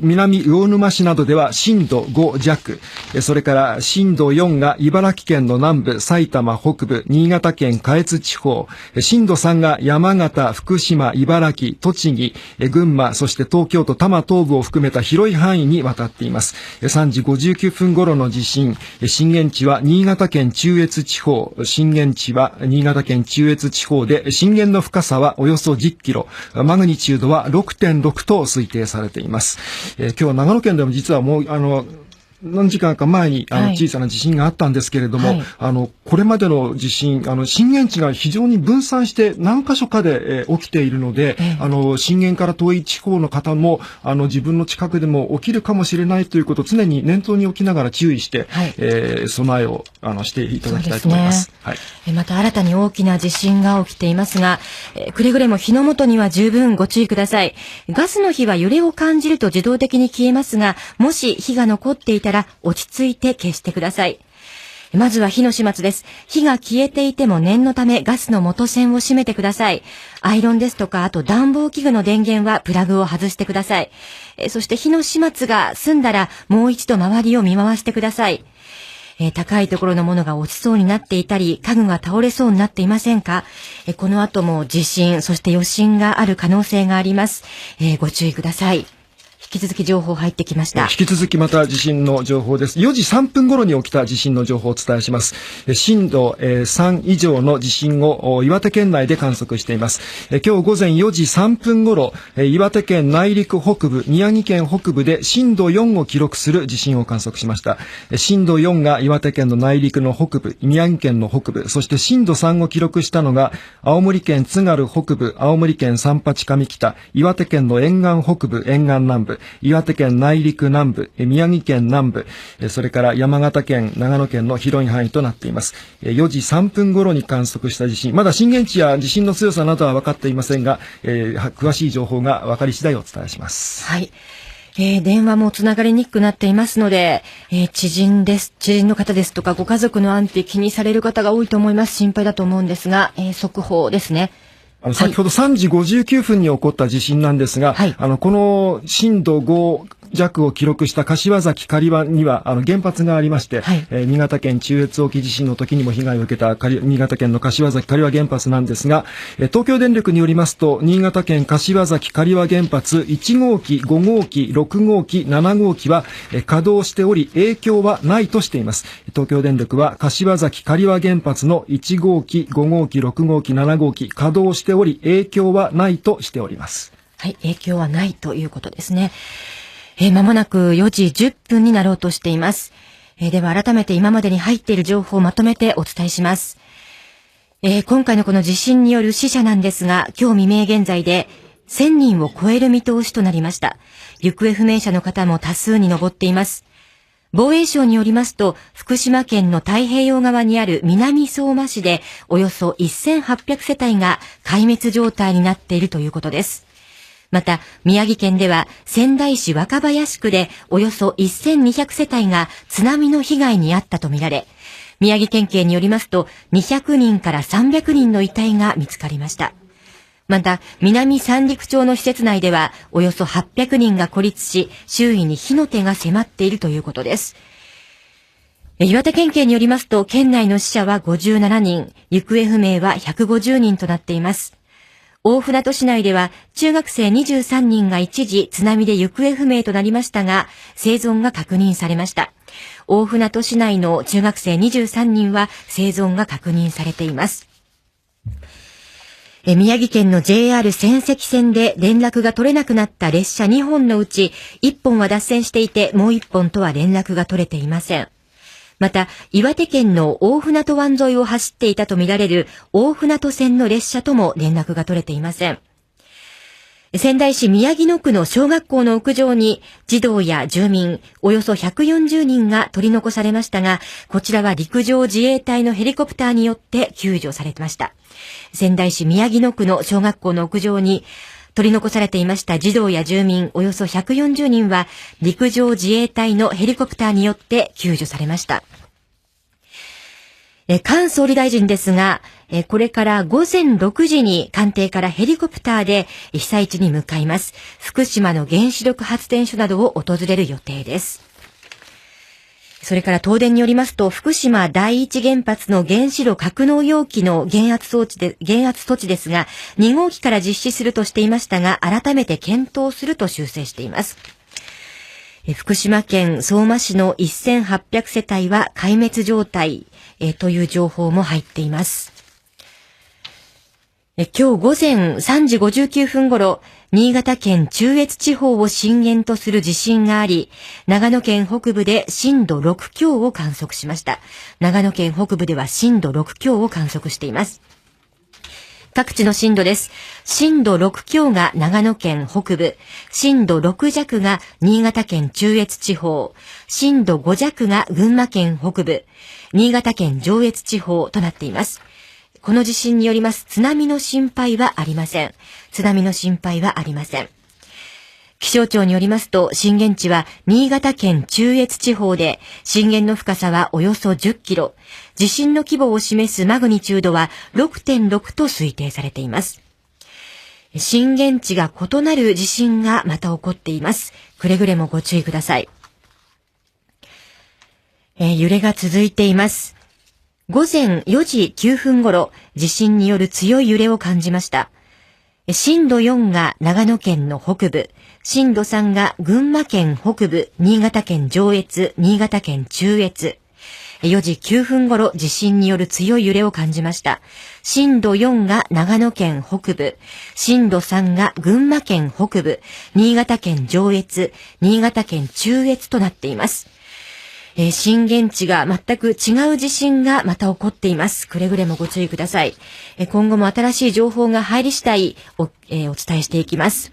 南魚沼市などでは震度5弱、それから震度4が茨城県の南部、埼玉北部、新潟県下越地方、震度3が山形、福島、茨城、栃木、群馬、そして東京都多摩東部を含めた広い範囲にわたっています。3時59分頃の地震、震源地は新潟県中越地方、震源地は新潟県中越地方で、震源の深さはおよそ10キロ、マグニチュードは6.6と推定されています。えー今日は長野県でも実はもう、あの、何時間か前にあのはい。小さな地震があったんですけれども、はい。あのこれまでの地震あの震源地が非常に分散して何箇所かで、えー起きているので、あの震源から遠い地方の方もあの自分の近くでも起きるかもしれないということを常に念頭に置きながら注意して、えー備えをあのしていただきたいと思います。そうはい。えーまた新たに大きな地震が起きていますが、えーくれぐれも火の元には十分ご注意ください。ガスの火は揺れを感じると自動的に消えますが、もし火が残っていたら落ち着いて消してください。まずは火の始末です。火が消えていても念のためガスの元栓を閉めてください。アイロンですとか、あと暖房器具の電源はプラグを外してください。えそして火の始末が済んだらもう一度周りを見回してください。え高いところのものが落ちそうになっていたり、家具が倒れそうになっていませんか、えこの後も地震、そして余震がある可能性があります。えご注意ください。引き続き情報入ってきました。引き続きまた地震の情報です。4時3分頃に起きた地震の情報をお伝えします。震度3以上の地震を岩手県内で観測しています。今日午前4時3分頃、岩手県内陸北部、宮城県北部で震度4を記録する地震を観測しました。震度4が岩手県の内陸の北部、宮城県の北部、そして震度3を記録したのが青森県津軽北部、青森県三八上北、岩手県の沿岸北部、沿岸南部、岩手県内陸南部、宮城県南部、それから山形県、長野県の広い範囲となっています。4時3分頃に観測した地震、まだ震源地や地震の強さなどは分かっていませんが、えー詳しい情報が分かり次第お伝えします。はい。えー電話もつながりにくくなっていますので、えー知人です、知人の方ですとか、ご家族の安否気にされる方が多いと思います。心配だと思うんですが、えー速報ですね。あの、先ほど3時59分に起こった地震なんですが、あの、この震度5弱を記録した柏崎刈羽には、あの、原発がありまして、えー新潟県中越沖地震の時にも被害を受けた刈新潟県の柏崎刈羽原発なんですが、えー東京電力によりますと、新潟県柏崎刈羽原発1号機、5号機、6号機、7号機は、えー稼働しており、影響はないとしています。東京電力は柏崎刈羽原発の1号機、5号機、6号機、7号機、稼働しており、影響はないとしております。はい、影響はないということですね。えー、間もなく4時10分になろうとしています。えーでは改めて今までに入っている情報をまとめてお伝えします。えー今回のこの地震による死者なんですが、今日未明現在で1000人を超える見通しとなりました。行方不明者の方も多数に上っています。防衛省によりますと、福島県の太平洋側にある南相馬市で、およそ1800世帯が壊滅状態になっているということです。また、宮城県では仙台市若林区でおよそ1200世帯が津波の被害に遭ったとみられ、宮城県警によりますと200人から300人の遺体が見つかりました。また、南三陸町の施設内ではおよそ800人が孤立し、周囲に火の手が迫っているということです。岩手県警によりますと、県内の死者は57人、行方不明は150人となっています。大船渡市内では中学生23人が一時津波で行方不明となりましたが、生存が確認されました。大船渡市内の中学生23人は生存が確認されています。え宮城県の JR 仙石線で連絡が取れなくなった列車2本のうち1本は脱線していてもう1本とは連絡が取れていません。また、岩手県の大船渡湾沿いを走っていたとみられる大船渡線の列車とも連絡が取れていません。仙台市宮城野区の小学校の屋上に児童や住民およそ140人が取り残されましたが、こちらは陸上自衛隊のヘリコプターによって救助されました。仙台市宮城野区の小学校の屋上に取り残されていました児童や住民およそ140人は陸上自衛隊のヘリコプターによって救助されました。え菅総理大臣ですが、えこれから午前6時に官邸からヘリコプターで被災地に向かいます。福島の原子力発電所などを訪れる予定です。それから東電によりますと、福島第一原発の原子炉格納容器の減圧装置で、減圧措置ですが、2号機から実施するとしていましたが、改めて検討すると修正しています。福島県相馬市の1800世帯は壊滅状態という情報も入っています。え今日午前3時59分頃、新潟県中越地方を震源とする地震があり、長野県北部で震度6強を観測しました。長野県北部では震度6強を観測しています。各地の震度です。震度6強が長野県北部、震度6弱が新潟県中越地方、震度5弱が群馬県北部、新潟県上越地方となっています。この地震によります津波の心配はありません。津波の心配はありません。気象庁によりますと、震源地は新潟県中越地方で、震源の深さはおよそ10キロ、地震の規模を示すマグニチュードは6.6と推定されています。震源地が異なる地震がまた起こっています。くれぐれもご注意ください。えー揺れが続いています。午前4時9分頃、地震による強い揺れを感じました。震度4が長野県の北部、震度3が群馬県北部、新潟県上越、新潟県中越。4時9分頃地震による強い揺れを感じました。震度4が長野県北部、震度3が群馬県北部、新潟県上越、新潟県中越となっています。えー、震源地が全く違う地震がまた起こっています。くれぐれもご注意ください。えー、今後も新しい情報が入り次第お,、えー、お伝えしていきます。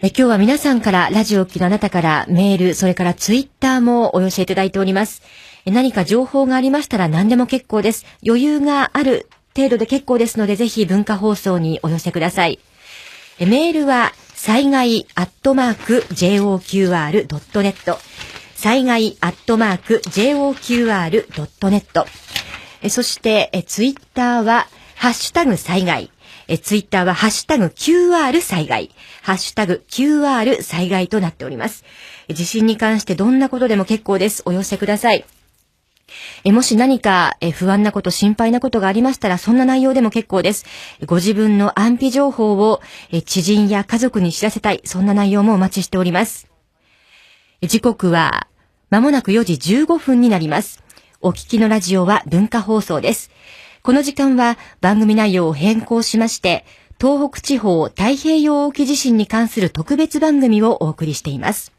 え今日は皆さんからラジオを聴きのあなたからメール、それからツイッターもお寄せいただいております。え何か情報がありましたら何でも結構です。余裕がある程度で結構ですので、ぜひ文化放送にお寄せください。えメールは災害アットマーク JOQR.net 災害アットマーク JOQR.net そして、えツイッターはハッシュタグ災害えツイッターはハッシュタグ QR 災害、ハッシュタグ QR 災害となっております。地震に関してどんなことでも結構です。お寄せください。えもし何かえ不安なこと、心配なことがありましたら、そんな内容でも結構です。ご自分の安否情報をえ知人や家族に知らせたい、そんな内容もお待ちしております。時刻は、まもなく4時15分になります。お聞きのラジオは文化放送です。この時間は番組内容を変更しまして、東北地方太平洋沖地震に関する特別番組をお送りしています。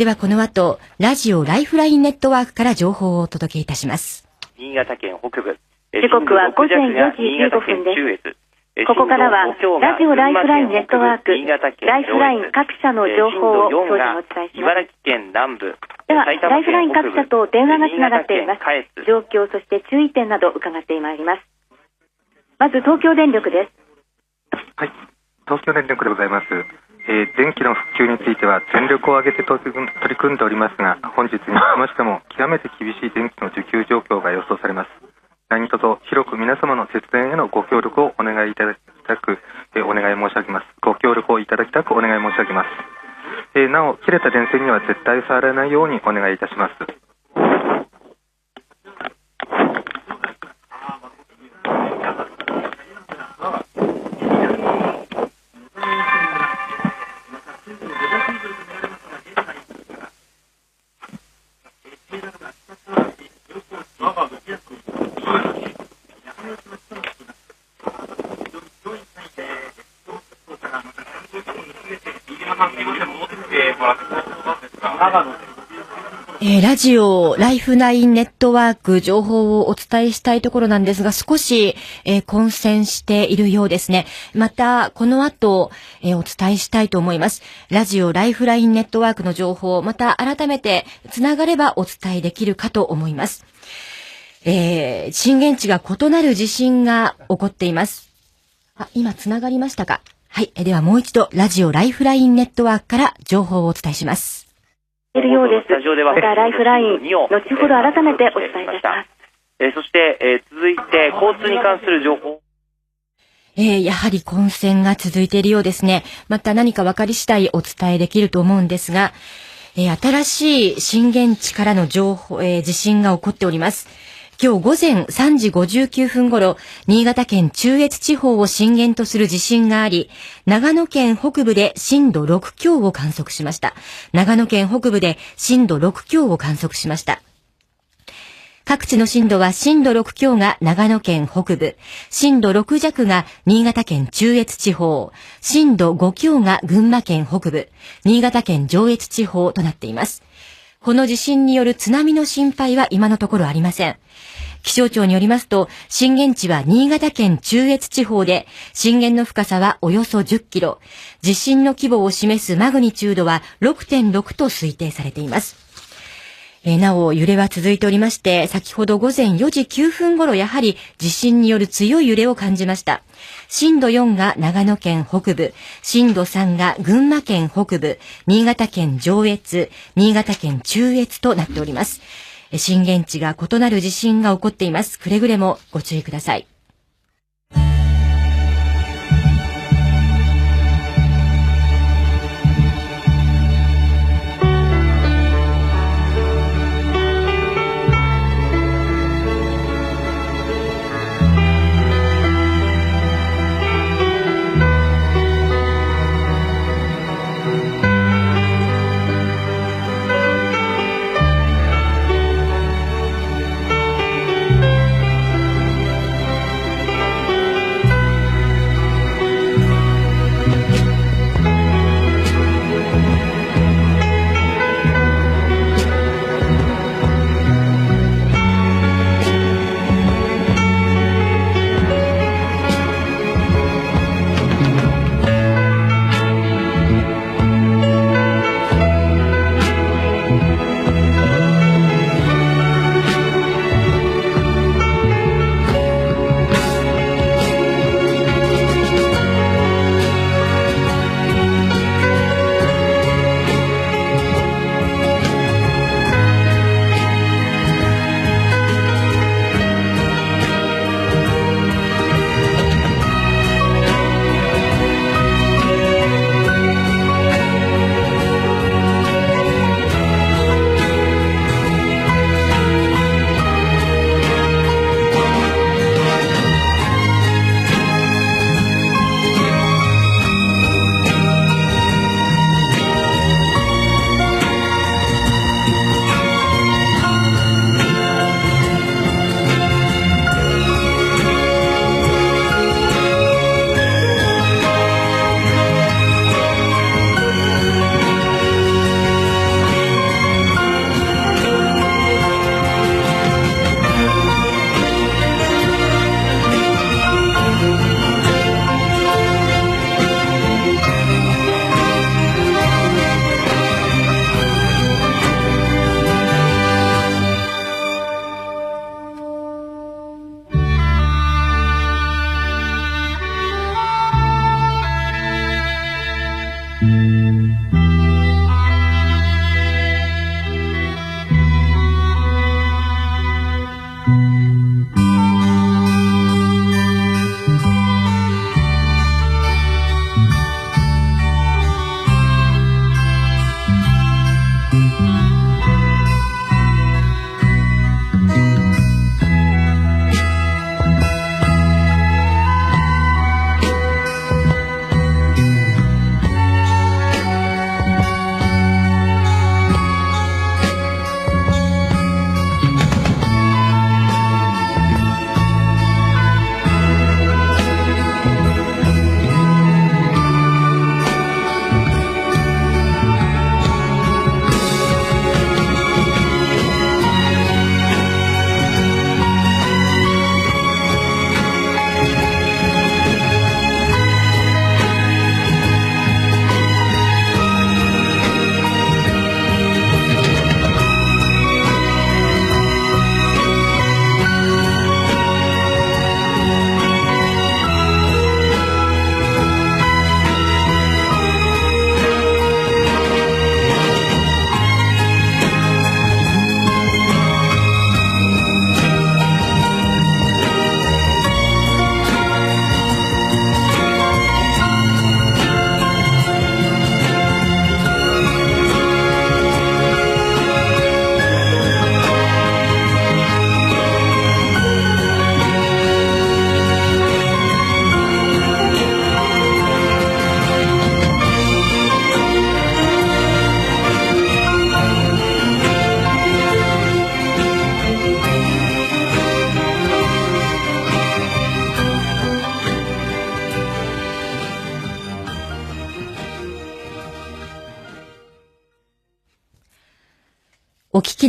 ではこの後、ラジオライフラインネットワークから情報をお届けいたします。新潟県北部。時刻は午前4時15分です。ここからは、ラジオライフラインネットワーク、ライフライン各社の情報を当時お伝えします。茨城県南部。では、ライフライン各社と電話がつながっています。状況、そして注意点など伺ってまいります。まず、東京電力です。はい。東京電力でございます。えー、電気の復旧については全力を挙げて取り組んでおりますが本日につきましても極めて厳しい電気の需給状況が予想されます。何卒広く皆様の節電へのご協力をお願いいただきたく、えー、お願い申し上げます。ご協力をいただきたくお願い申し上げます、えー、なお切れた電線には絶対触らないようにお願いいたします。えー、ラジオ、ライフナインネットワーク、情報をお伝えしたいところなんですが、少し、えー、混戦しているようですね。また、この後、えー、お伝えしたいと思います。ラジオ、ライフラインネットワークの情報、また改めて、つながればお伝えできるかと思います。えー、震源地が異なる地震が起こっています。あ、今つながりましたか？はい。ではもう一度、ラジオライフラインネットワークから情報をお伝えします。いるようです。スタジオでは、またライフライン、後ほど改めてお伝えいたします。えー、そして、えー、続いて、交通に関する情報。えー、やはり混戦が続いているようですね。また何か分かり次第お伝えできると思うんですが、えー、新しい震源地からの情報、えー、地震が起こっております。今日午前3時59分頃、新潟県中越地方を震源とする地震があり、長野県北部で震度6強を観測しました。長野県北部で震度6強を観測しました。各地の震度は震度6強が長野県北部、震度6弱が新潟県中越地方、震度5強が群馬県北部、新潟県上越地方となっています。この地震による津波の心配は今のところありません。気象庁によりますと、震源地は新潟県中越地方で、震源の深さはおよそ10キロ、地震の規模を示すマグニチュードは6.6と推定されています。えなお、揺れは続いておりまして、先ほど午前4時9分頃、やはり地震による強い揺れを感じました。震度4が長野県北部、震度3が群馬県北部、新潟県上越、新潟県中越となっております。震源地が異なる地震が起こっています。くれぐれもご注意ください。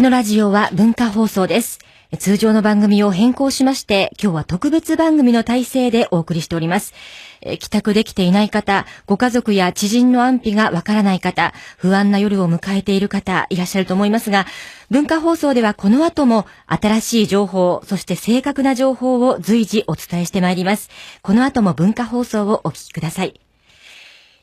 のラジオは文化放送です。通常の番組を変更しまして、今日は特別番組の体制でお送りしております。帰宅できていない方、ご家族や知人の安否がわからない方、不安な夜を迎えている方、いらっしゃると思いますが、文化放送ではこの後も新しい情報、そして正確な情報を随時お伝えしてまいります。この後も文化放送をお聞きください。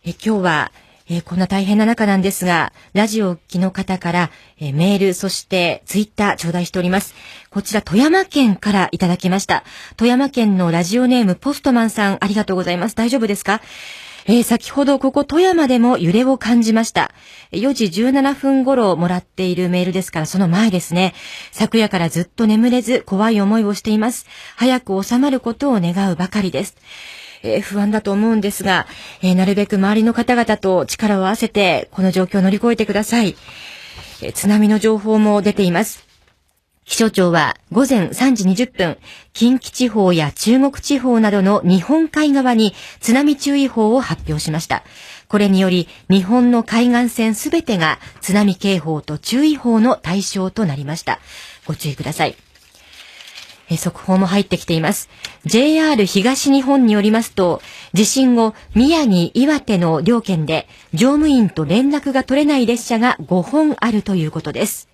え今日は、えーこんな大変な中なんですが、ラジオをお聞きの方から、えーメール、そしてツイッター頂戴しております。こちら富山県からいただきました。富山県のラジオネームポストマンさん、ありがとうございます。大丈夫ですか？えー先ほどここ富山でも揺れを感じました。4時17分頃もらっているメールですからその前ですね。昨夜からずっと眠れず怖い思いをしています。早く収まることを願うばかりです。え不安だと思うんですが、えなるべく周りの方々と力を合わせて、この状況を乗り越えてください。え津波の情報も出ています。気象庁は午前3時20分、近畿地方や中国地方などの日本海側に津波注意報を発表しました。これにより、日本の海岸線すべてが津波警報と注意報の対象となりました。ご注意ください。え速報も入ってきています。JR 東日本によりますと、地震後、宮城、岩手の両県で乗務員と連絡が取れない列車が5本あるということです。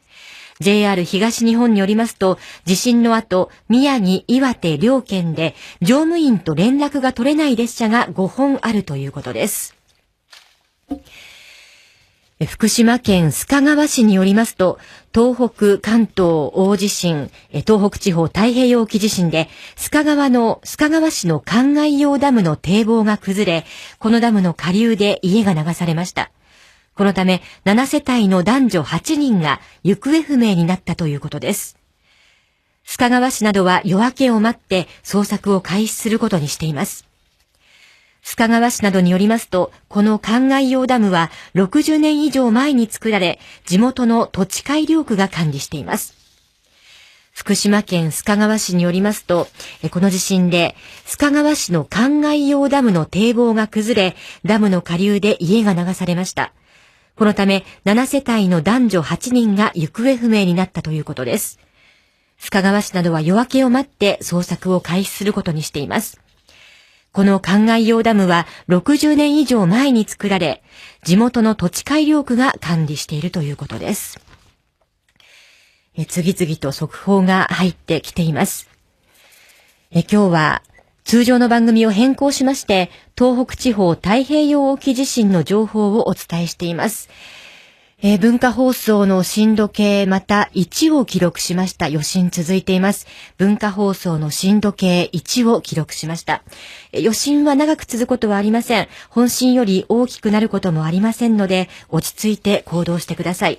JR 東日本によりますと、地震の後、宮城、岩手両県で乗務員と連絡が取れない列車が5本あるということです。福島県須賀川市によりますと、東北、関東大地震、東北地方太平洋沖地震で、須賀川の、須賀川市の灌漑用ダムの堤防が崩れ、このダムの下流で家が流されました。このため、7世帯の男女8人が行方不明になったということです。須賀川市などは夜明けを待って捜索を開始することにしています。須賀川市などによりますと、この灌漑用ダムは60年以上前に作られ、地元の土地改良区が管理しています。福島県須賀川市によりますと、この地震で、須賀川市の灌漑用ダムの堤防が崩れ、ダムの下流で家が流されました。このため、7世帯の男女8人が行方不明になったということです。須賀川市などは夜明けを待って捜索を開始することにしています。この灌漑用ダムは60年以上前に作られ、地元の土地改良区が管理しているということです。え次々と速報が入ってきています。え今日は通常の番組を変更しまして、東北地方太平洋沖地震の情報をお伝えしています。えー文化放送の震度計また1を記録しました。余震続いています。文化放送の震度計1を記録しました。えー余震は長く続くことはありません。本震より大きくなることもありませんので、落ち着いて行動してください。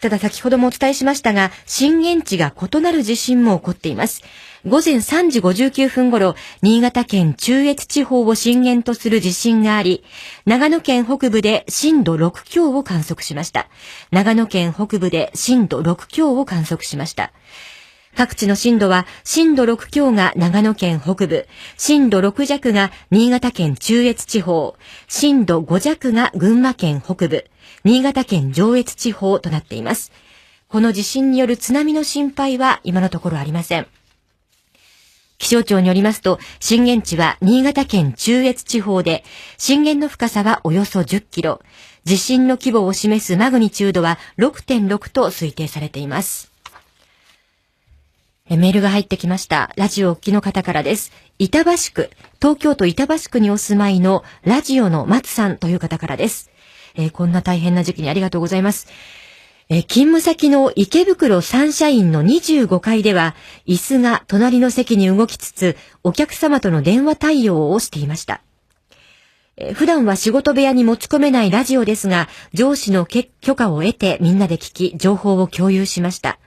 ただ先ほどもお伝えしましたが、震源地が異なる地震も起こっています。午前3時59分頃、新潟県中越地方を震源とする地震があり、長野県北部で震度6強を観測しました。長野県北部で震度6強を観測しました。各地の震度は、震度6強が長野県北部、震度6弱が新潟県中越地方、震度5弱が群馬県北部、新潟県上越地方となっています。この地震による津波の心配は今のところありません。気象庁によりますと、震源地は新潟県中越地方で、震源の深さはおよそ10キロ、地震の規模を示すマグニチュードは6.6と推定されています。メールが入ってきました。ラジオをお聞きの方からです。板橋区、東京都板橋区にお住まいのラジオの松さんという方からです。えーこんな大変な時期にありがとうございます。え勤務先の池袋サンシャインの25階では、椅子が隣の席に動きつつ、お客様との電話対応をしていました。え普段は仕事部屋に持ち込めないラジオですが、上司の許可を得てみんなで聞き、情報を共有しました。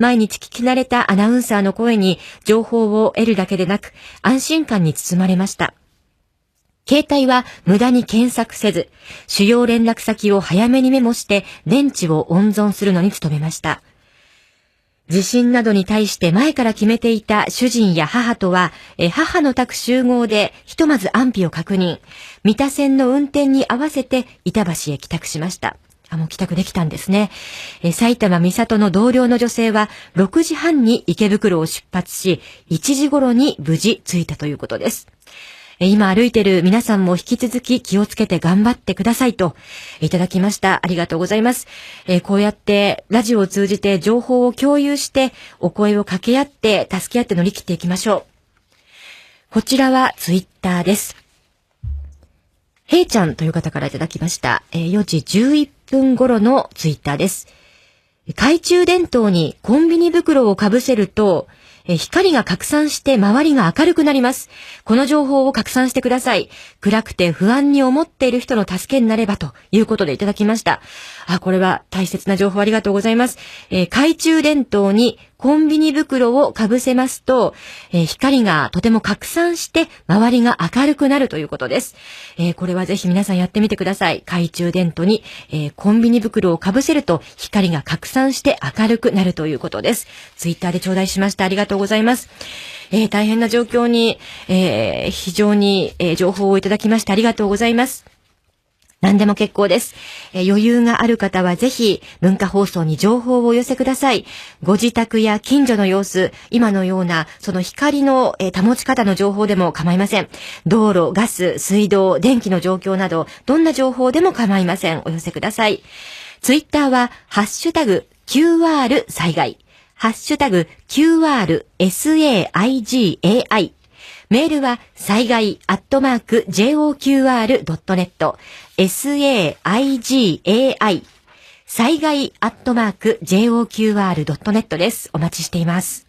毎日聞き慣れたアナウンサーの声に情報を得るだけでなく、安心感に包まれました。携帯は無駄に検索せず、主要連絡先を早めにメモして電池を温存するのに努めました。地震などに対して前から決めていた主人や母とは、え母の宅集合でひとまず安否を確認。三田線の運転に合わせて板橋へ帰宅しました。あ、もう帰宅できたんですね。え、埼玉三里の同僚の女性は6時半に池袋を出発し、1時頃に無事着いたということです。今歩いてる皆さんも引き続き気をつけて頑張ってくださいといただきました。ありがとうございます。えー、こうやってラジオを通じて情報を共有してお声を掛け合って助け合って乗り切っていきましょう。こちらはツイッターです。へいちゃんという方からいただきました。えー、4時11分頃のツイッターです。懐中電灯にコンビニ袋をかぶせると、え光が拡散して周りが明るくなります。この情報を拡散してください。暗くて不安に思っている人の助けになればということでいただきました。あ、これは大切な情報ありがとうございます。えー、懐中電灯にコンビニ袋をかぶせますと、えー、光がとても拡散して周りが明るくなるということです。えー、これはぜひ皆さんやってみてください。懐中電灯に、えー、コンビニ袋をかぶせると光が拡散して明るくなるということです。ツイッターで頂戴しました。ありがとうございます。え、大変な状況に、え、非常に、え、情報をいただきましてありがとうございます。何でも結構です。え、余裕がある方はぜひ文化放送に情報をお寄せください。ご自宅や近所の様子、今のようなその光の、えー、保ち方の情報でも構いません。道路、ガス、水道、電気の状況など、どんな情報でも構いません。お寄せください。ツイッターは、ハッシュタグ、QR 災害。ハッシュタグ、QRSAIGAI。メールは、災害アットマーク JOQR.net、SAIGAI、災害アットマーク JOQR.net です。お待ちしています。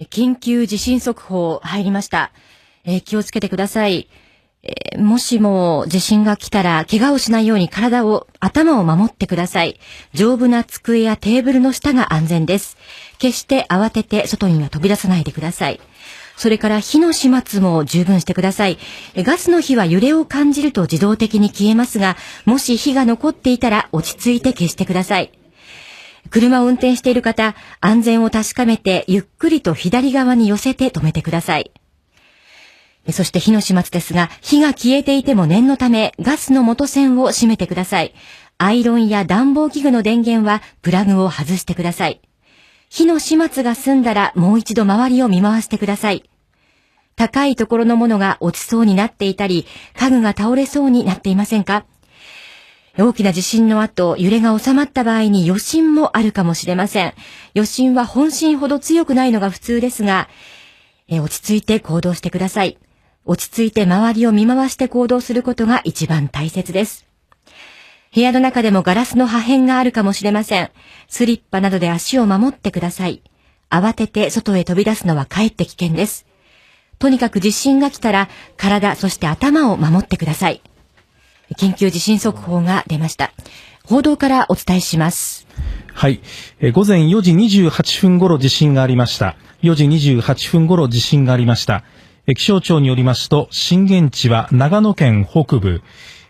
緊急地震速報入りました。えー気をつけてください。えーもしも地震が来たら怪我をしないように体を、頭を守ってください。丈夫な机やテーブルの下が安全です。決して慌てて外には飛び出さないでください。それから火の始末も十分してください。ガスの火は揺れを感じると自動的に消えますが、もし火が残っていたら落ち着いて消してください。車を運転している方、安全を確かめてゆっくりと左側に寄せて止めてください。そして火の始末ですが、火が消えていても念のためガスの元栓を閉めてください。アイロンや暖房器具の電源はプラグを外してください。火の始末が済んだらもう一度周りを見回してください。高いところのものが落ちそうになっていたり、家具が倒れそうになっていませんか？大きな地震の後、揺れが収まった場合に余震もあるかもしれません。余震は本震ほど強くないのが普通ですが、え落ち着いて行動してください。落ち着いて周りを見回して行動することが一番大切です。部屋の中でもガラスの破片があるかもしれません。スリッパなどで足を守ってください。慌てて外へ飛び出すのはかえって危険です。とにかく地震が来たら体、そして頭を守ってください。緊急地震速報が出ました。報道からお伝えします。はい。え午前4時28分頃地震がありました。4時28分頃地震がありました。え気象庁によりますと、震源地は長野県北部、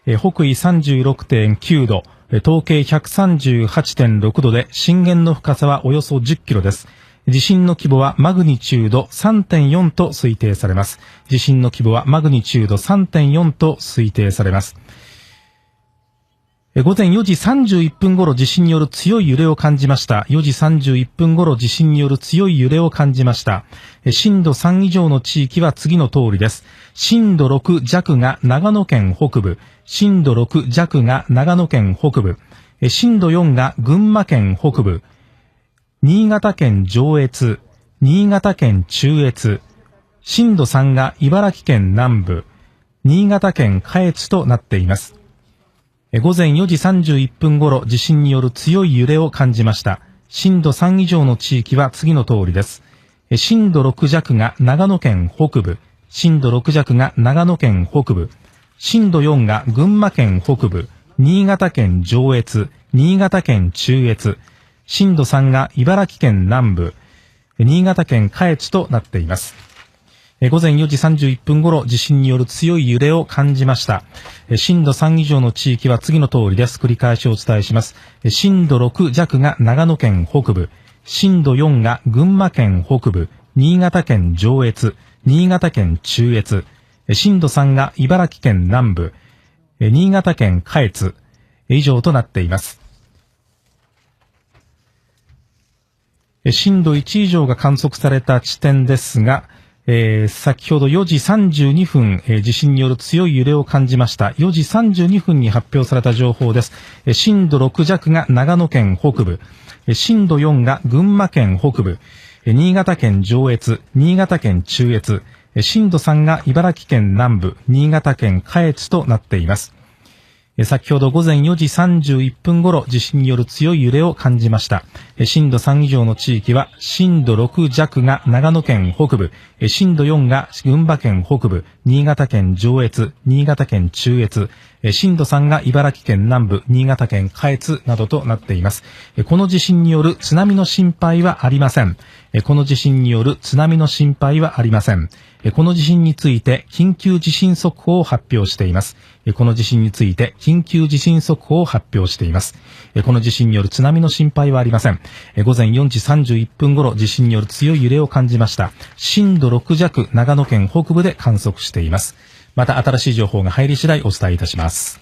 え北緯36.9度、え統計138.6度で震源の深さはおよそ10キロです。地震の規模はマグニチュード3.4と推定されます。地震の規模はマグニチュード3.4と推定されます。午前4時31分頃地震による強い揺れを感じました。4時31分頃地震による強い揺れを感じました。震度3以上の地域は次の通りです。震度6弱が長野県北部。震度6弱が長野県北部。震度4が群馬県北部。新潟県上越。新潟県中越。震度3が茨城県南部。新潟県下越となっています。午前4時31分頃地震による強い揺れを感じました。震度3以上の地域は次の通りです。震度6弱が長野県北部。震度6弱が長野県北部。震度4が群馬県北部。新潟県上越。新潟県中越。震度3が茨城県南部。新潟県下越となっています。午前4時31分頃、地震による強い揺れを感じました。震度3以上の地域は次の通りです。繰り返しお伝えします。震度6弱が長野県北部、震度4が群馬県北部、新潟県上越、新潟県中越、震度3が茨城県南部、新潟県下越、以上となっています。震度1以上が観測された地点ですが、えー先ほど4時32分、えー地震による強い揺れを感じました。4時32分に発表された情報です。えー震度6弱が長野県北部、え震度4が群馬県北部、え新潟県上越、新潟県中越、え震度3が茨城県南部、新潟県下越となっています。先ほど午前4時31分頃、地震による強い揺れを感じました。震度3以上の地域は、震度6弱が長野県北部、震度4が群馬県北部、新潟県上越、新潟県中越、震度3が茨城県南部、新潟県下越などとなっています。この地震による津波の心配はありません。この地震による津波の心配はありません。この地震について緊急地震速報を発表しています。この地震について緊急地震速報を発表しています。この地震による津波の心配はありません。午前4時31分頃地震による強い揺れを感じました。震度6弱長野県北部で観測しています。また新しい情報が入り次第お伝えいたします。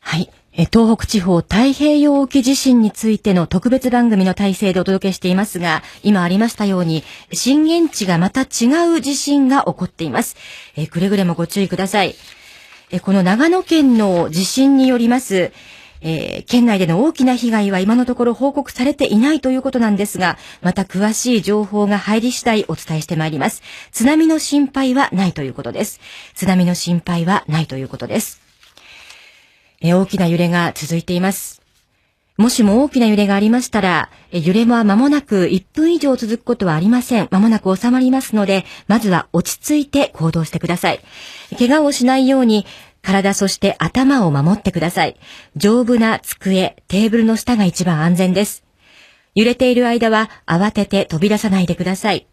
はい。東北地方太平洋沖地震についての特別番組の体制でお届けしていますが、今ありましたように、震源地がまた違う地震が起こっています。えくれぐれもご注意ください。えこの長野県の地震によります、えー県内での大きな被害は今のところ報告されていないということなんですが、また詳しい情報が入り次第お伝えしてまいります。津波の心配はないということです。津波の心配はないということです。えー大きな揺れが続いています。もしも大きな揺れがありましたら、揺れは間もなく1分以上続くことはありません。間もなく収まりますので、まずは落ち着いて行動してください。怪我をしないように、体そして頭を守ってください。丈夫な机、テーブルの下が一番安全です。揺れている間は慌てて飛び出さないでください。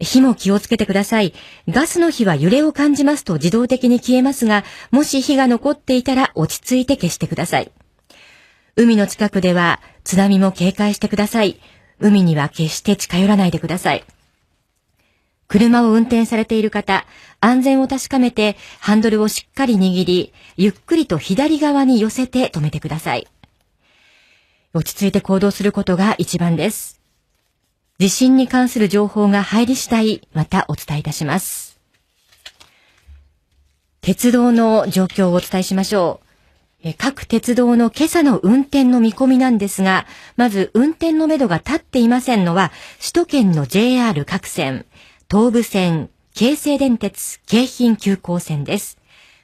火も気をつけてください。ガスの火は揺れを感じますと自動的に消えますが、もし火が残っていたら落ち着いて消してください。海の近くでは津波も警戒してください。海には決して近寄らないでください。車を運転されている方、安全を確かめてハンドルをしっかり握り、ゆっくりと左側に寄せて止めてください。落ち着いて行動することが一番です。地震に関する情報が入り次第、またお伝えいたします。鉄道の状況をお伝えしましょう。各鉄道の今朝の運転の見込みなんですが、まず運転のめどが立っていませんのは、首都圏の JR 各線、東武線、京成電鉄、京浜急行線です。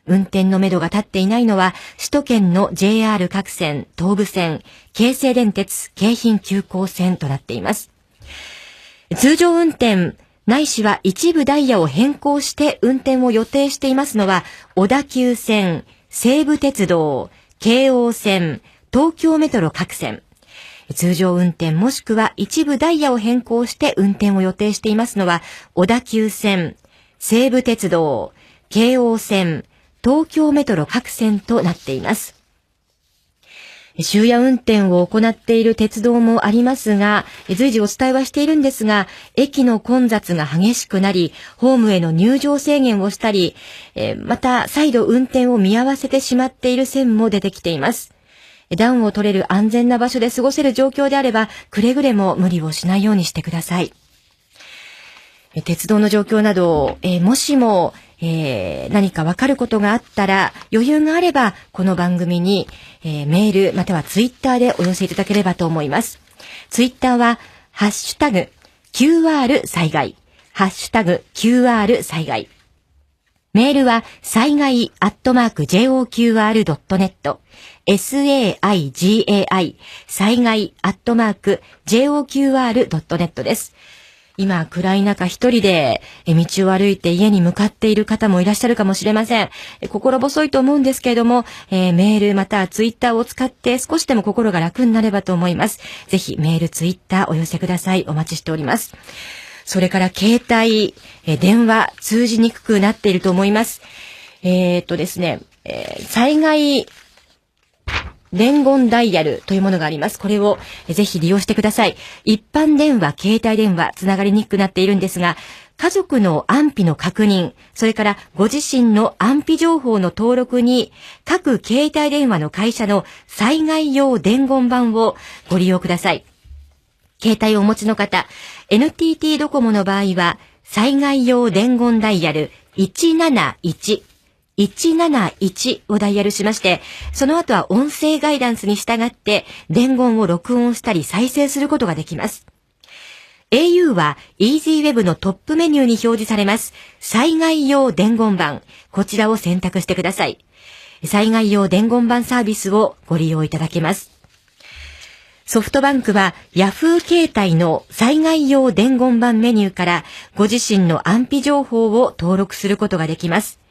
運転のめどが立っていないのは、首都圏の JR 各線、東武線、京成電鉄、京浜急行線となっています。通常運転、ないしは一部ダイヤを変更して運転を予定していますのは、小田急線、西武鉄道、京王線、東京メトロ各線、通常運転もしくは一部ダイヤを変更して運転を予定していますのは、小田急線、西武鉄道、京王線、東京メトロ各線となっています。終夜運転を行っている鉄道もありますが、随時お伝えはしているんですが、駅の混雑が激しくなり、ホームへの入場制限をしたり、また再度運転を見合わせてしまっている線も出てきています。暖を取れる安全な場所で過ごせる状況であれば、くれぐれも無理をしないようにしてください。鉄道の状況など、えもしも、えー、何かわかることがあったら、余裕があれば、この番組に、えー、メール、またはツイッターでお寄せいただければと思います。ツイッターは、ハッシュタグ、QR 災害。ハッシュタグ、QR 災害。メールは、災害アットマーク JOQR.net。SAIGAI 災害アットマーク JOQR.net です。今、暗い中一人で道を歩いて家に向かっている方もいらっしゃるかもしれません。心細いと思うんですけれども、えー、メールまたはツイッターを使って少しでも心が楽になればと思います。ぜひメール、ツイッターお寄せください。お待ちしております。それから携帯、え電話通じにくくなっていると思います。えー、っとですね、えー、災害伝言ダイヤルというものがあります。これをぜひ利用してください。一般電話、携帯電話、つながりにくくなっているんですが、家族の安否の確認、それからご自身の安否情報の登録に、各携帯電話の会社の災害用伝言版をご利用ください。携帯をお持ちの方、NTT ドコモの場合は、災害用伝言ダイヤル171 171をダイヤルしまして、その後は音声ガイダンスに従って伝言を録音したり再生することができます。au は EasyWeb のトップメニューに表示されます。災害用伝言版。こちらを選択してください。災害用伝言版サービスをご利用いただけます。ソフトバンクは Yahoo 携帯の災害用伝言版メニューからご自身の安否情報を登録することができます。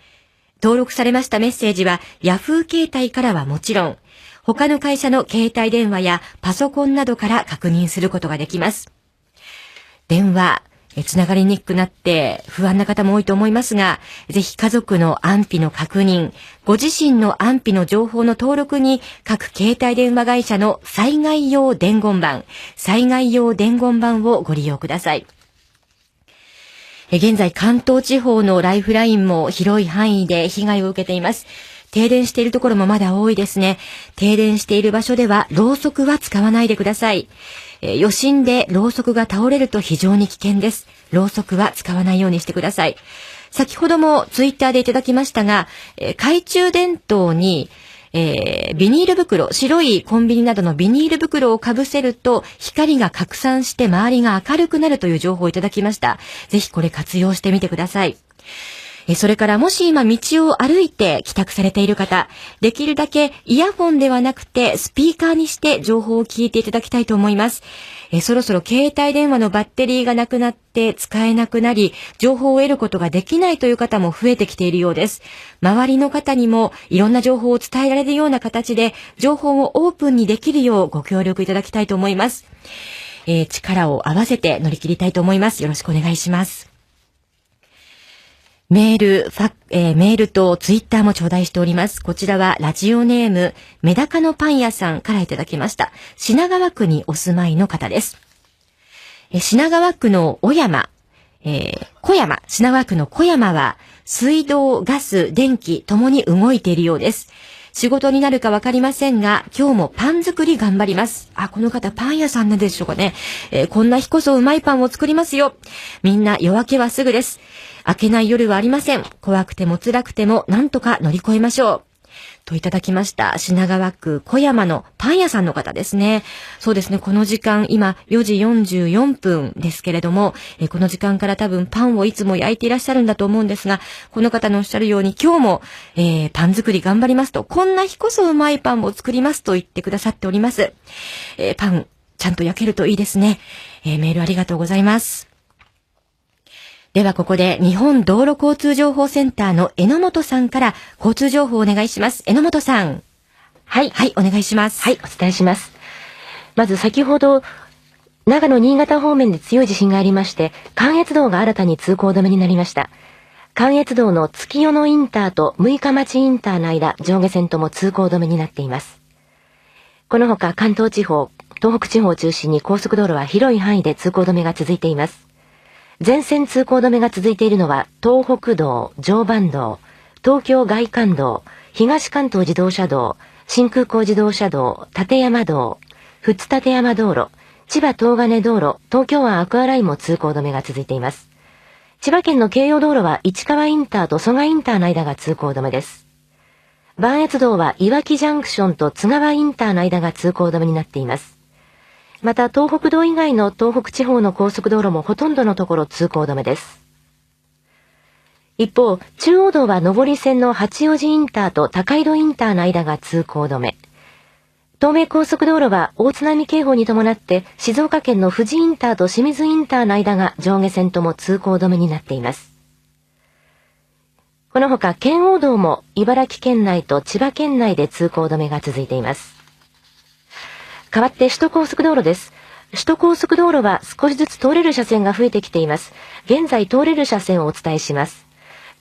登録されましたメッセージは Yahoo 携帯からはもちろん、他の会社の携帯電話やパソコンなどから確認することができます。電話、つながりにくくなって不安な方も多いと思いますが、ぜひ家族の安否の確認、ご自身の安否の情報の登録に各携帯電話会社の災害用伝言版、災害用伝言版をご利用ください。現在関東地方のライフラインも広い範囲で被害を受けています。停電しているところもまだ多いですね。停電している場所では、ろうそくは使わないでください。え余震でろうそくが倒れると非常に危険です。ろうそくは使わないようにしてください。先ほどもツイッターでいただきましたが、え懐中電灯に、えー、ビニール袋、白いコンビニなどのビニール袋をかぶせると光が拡散して周りが明るくなるという情報をいただきました。ぜひこれ活用してみてください。えそれからもし今道を歩いて帰宅されている方、できるだけイヤホンではなくてスピーカーにして情報を聞いていただきたいと思います。えそろそろ携帯電話のバッテリーがなくなって使えなくなり、情報を得ることができないという方も増えてきているようです。周りの方にもいろんな情報を伝えられるような形で、情報をオープンにできるようご協力いただきたいと思います。えー、力を合わせて乗り切りたいと思います。よろしくお願いします。メール、ファえー、メールとツイッターも頂戴しております。こちらはラジオネーム、メダカのパン屋さんからいただきました。品川区にお住まいの方です。えー、品川区の小山、えー、小山、品川区の小山は、水道、ガス、電気ともに動いているようです。仕事になるかわかりませんが、今日もパン作り頑張ります。あ、この方パン屋さんなんでしょうかね。えー、こんな日こそうまいパンを作りますよ。みんな夜明けはすぐです。明けない夜はありません。怖くても辛くても何とか乗り越えましょう。といただきました。品川区小山のパン屋さんの方ですね。そうですね、この時間、今4時44分ですけれども、えこの時間から多分パンをいつも焼いていらっしゃるんだと思うんですが、この方のおっしゃるように今日も、えー、パン作り頑張りますと、こんな日こそうまいパンを作りますと言ってくださっております。えー、パン、ちゃんと焼けるといいですね。えー、メールありがとうございます。ではここで日本道路交通情報センターの榎本さんから交通情報をお願いします。榎本さん。はい。はい、お願いします。はい、お伝えします。まず先ほど、長野新潟方面で強い地震がありまして、関越道が新たに通行止めになりました。関越道の月夜野インターと六日町インターの間、上下線とも通行止めになっています。このほか関東地方、東北地方を中心に高速道路は広い範囲で通行止めが続いています。全線通行止めが続いているのは、東北道、常磐道、東京外環道、東関東自動車道、新空港自動車道、立山道、富津立山道路、千葉東金道路、東京湾アクアラインも通行止めが続いています。千葉県の京葉道路は市川インターと蘇我インターの間が通行止めです。磐越道はいわきジャンクションと津川インターの間が通行止めになっています。また東北道以外の東北地方の高速道路もほとんどのところ通行止めです。一方、中央道は上り線の八王子インターと高井戸インターの間が通行止め。東名高速道路は大津波警報に伴って静岡県の富士インターと清水インターの間が上下線とも通行止めになっています。このほか県央道も茨城県内と千葉県内で通行止めが続いています。代わって首都高速道路です。首都高速道路は少しずつ通れる車線が増えてきています。現在通れる車線をお伝えします。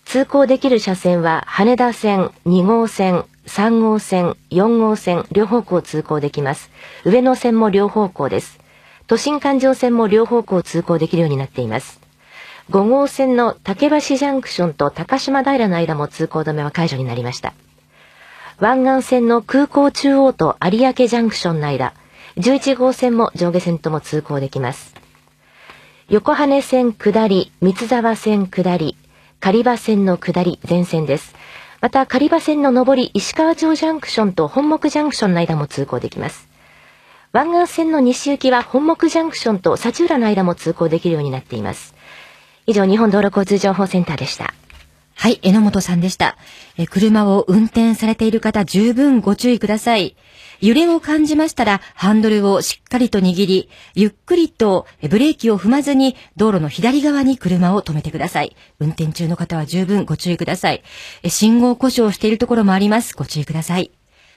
通行できる車線は羽田線、2号線、3号線、4号線、両方向通行できます。上野線も両方向です。都心環状線も両方向通行できるようになっています。5号線の竹橋ジャンクションと高島平の間も通行止めは解除になりました。湾岸線の空港中央と有明ジャンクションの間、11号線も上下線とも通行できます。横羽線下り、三沢線下り、狩場線の下り、全線です。また、狩場線の上り、石川城ジャンクションと本木ジャンクションの間も通行できます。湾岸線の西行きは本木ジャンクションと幸浦の間も通行できるようになっています。以上、日本道路交通情報センターでした。はい、榎本さんでした。え車を運転されている方、十分ご注意ください。揺れを感じましたら、ハンドルをしっかりと握り、ゆっくりとブレーキを踏まずに、道路の左側に車を止めてください。運転中の方は十分ご注意ください。え信号故障しているところもあります。ご注意ください。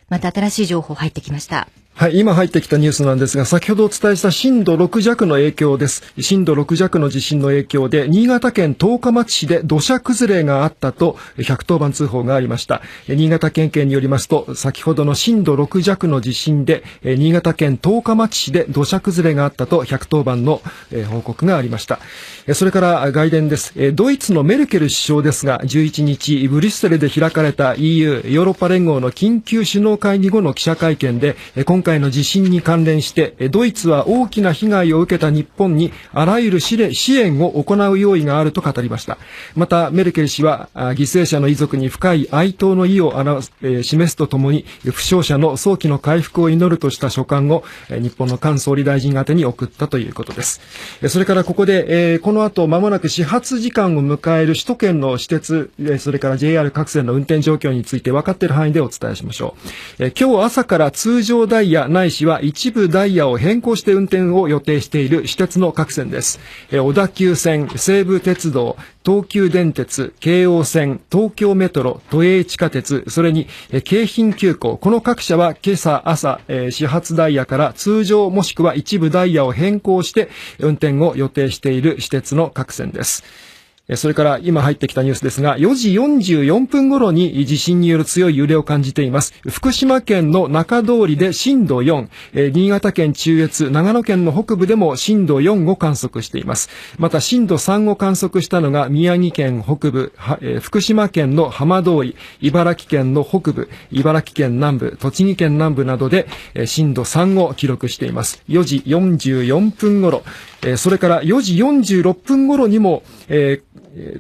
また新しい情報入ってきました。はい、今入ってきたニュースなんですが、先ほどお伝えした震度6弱の影響です。震度6弱の地震の影響で、新潟県十日町市で土砂崩れがあったと、110番通報がありました。新潟県警によりますと、先ほどの震度6弱の地震で、新潟県十日町市で土砂崩れがあったと、110番の報告がありました。それから外伝です。ドイツのメルケル首相ですが、11日、ブリュッセルで開かれた EU、ヨーロッパ連合の緊急首脳会議後の記者会見で、今回の地震に関連して、ドイツは大きな被害を受けた日本にあらゆる支援を行う用意があると語りました。また、メルケル氏は、犠牲者の遺族に深い哀悼の意を表すえ示すとともに、負傷者の早期の回復を祈るとした書簡を、日本の菅総理大臣宛てに送ったということです。それからここで、えこの後間もなく始発時間を迎える首都圏の私鉄、それから JR 各線の運転状況について分かっている範囲でお伝えしましょう。え今日朝から通常ダイヤないしは一部ダイヤを変更して運転を予定している私鉄の各線です。え小田急線、西武鉄道、東急電鉄、京王線、東京メトロ、都営地下鉄、それに、京浜急行、この各社は今朝朝、え始発ダイヤから通常もしくは一部ダイヤを変更して運転を予定している私鉄の各線です。それから今入ってきたニュースですが、4時44分頃に地震による強い揺れを感じています。福島県の中通りで震度4、新潟県中越、長野県の北部でも震度4を観測しています。また震度3を観測したのが宮城県北部、福島県の浜通り、茨城県の北部、茨城県南部、栃木県南部などで震度3を記録しています。4時44分頃、それから4時46分頃にも、え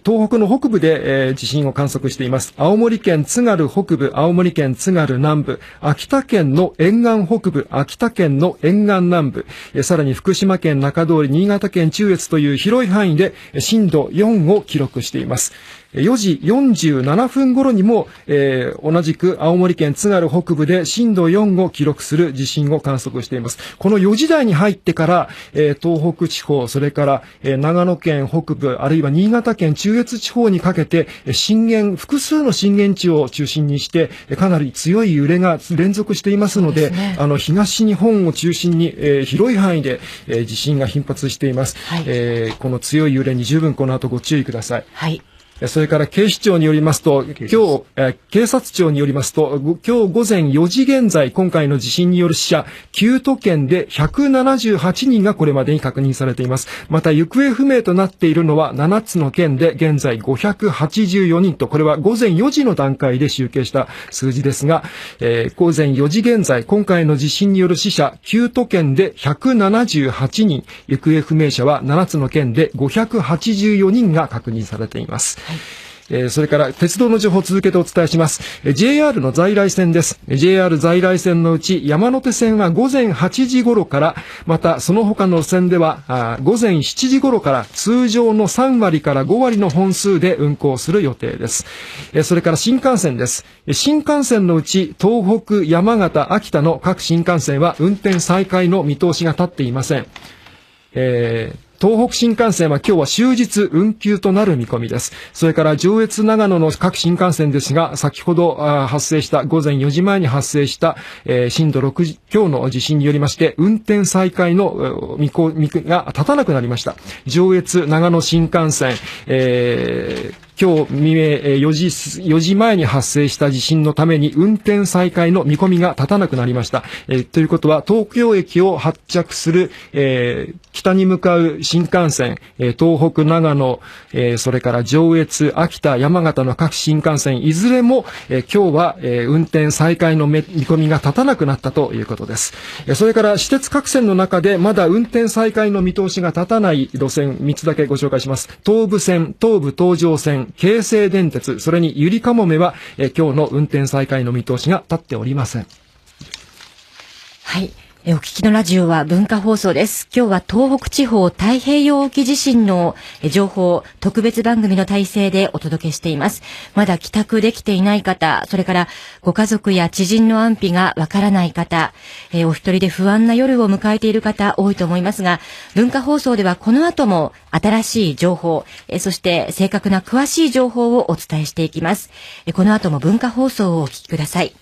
東北の北部で、地震を観測しています。青森県津軽北部、青森県津軽南部、秋田県の沿岸北部、秋田県の沿岸南部、さらに福島県中通り、新潟県中越という広い範囲で震度4を記録しています。4時47分頃にも、えー、同じく青森県津軽北部で震度4を記録する地震を観測しています。この4時台に入ってから、えー、東北地方、それから、えー、長野県北部、あるいは新潟県中越地方にかけて、震源、複数の震源地を中心にして、かなり強い揺れが連続していますので、でね、あの、東日本を中心に、えー、広い範囲で、えー、地震が頻発しています。はい、えー、この強い揺れに十分この後ご注意ください。はい。それから警視庁によりますと、今日、え警察庁によりますと、今日午前4時現在、今回の地震による死者、9都県で178人がこれまでに確認されています。また、行方不明となっているのは7つの県で現在584人と、これは午前4時の段階で集計した数字ですが、えー、午前4時現在、今回の地震による死者、9都県で178人、行方不明者は7つの県で584人が確認されています。えそれから鉄道の情報を続けてお伝えします。JR の在来線です。JR 在来線のうち山手線は午前8時頃から、またその他の線では午前7時頃から通常の3割から5割の本数で運行する予定です。それから新幹線です。新幹線のうち東北、山形、秋田の各新幹線は運転再開の見通しが立っていません。えー東北新幹線は今日は終日運休となる見込みです。それから上越長野の各新幹線ですが、先ほど発生した、午前4時前に発生した、え、震度6強の地震によりまして、運転再開の見込みが立たなくなりました。上越長野新幹線、えー今日未明4時、4時前に発生した地震のために運転再開の見込みが立たなくなりました。え、ということは、東京駅を発着する、えー、北に向かう新幹線、え、東北、長野、え、それから上越、秋田、山形の各新幹線、いずれも、え、今日は、え、運転再開の見込みが立たなくなったということです。え、それから私鉄各線の中でまだ運転再開の見通しが立たない路線3つだけご紹介します。東武線、東武東上線、京成電鉄、それにゆりかもめは、え今日の運転再開の見通しが立っておりません。はい。お聞きのラジオは文化放送です。今日は東北地方太平洋沖地震の情報、特別番組の体制でお届けしています。まだ帰宅できていない方、それからご家族や知人の安否がわからない方、えお一人で不安な夜を迎えている方多いと思いますが、文化放送ではこの後も新しい情報、えそして正確な詳しい情報をお伝えしていきます。この後も文化放送をお聞きください。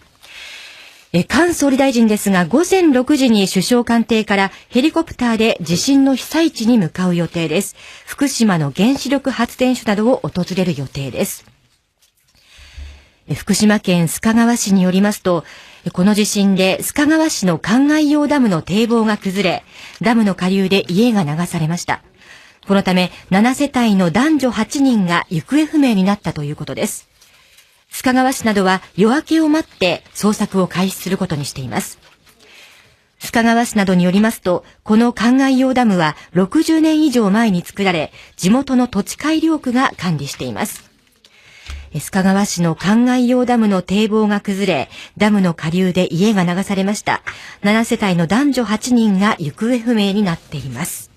え菅総理大臣ですが、午前6時に首相官邸からヘリコプターで地震の被災地に向かう予定です。福島の原子力発電所などを訪れる予定です。福島県須賀川市によりますと、この地震で須賀川市の灌漑用ダムの堤防が崩れ、ダムの下流で家が流されました。このため、7世帯の男女8人が行方不明になったということです。須賀川市などは夜明けを待って捜索を開始することにしています。須賀川市などによりますと、この灌漑用ダムは60年以上前に作られ、地元の土地改良区が管理しています。須賀川市の灌漑用ダムの堤防が崩れ、ダムの下流で家が流されました。7世帯の男女8人が行方不明になっています。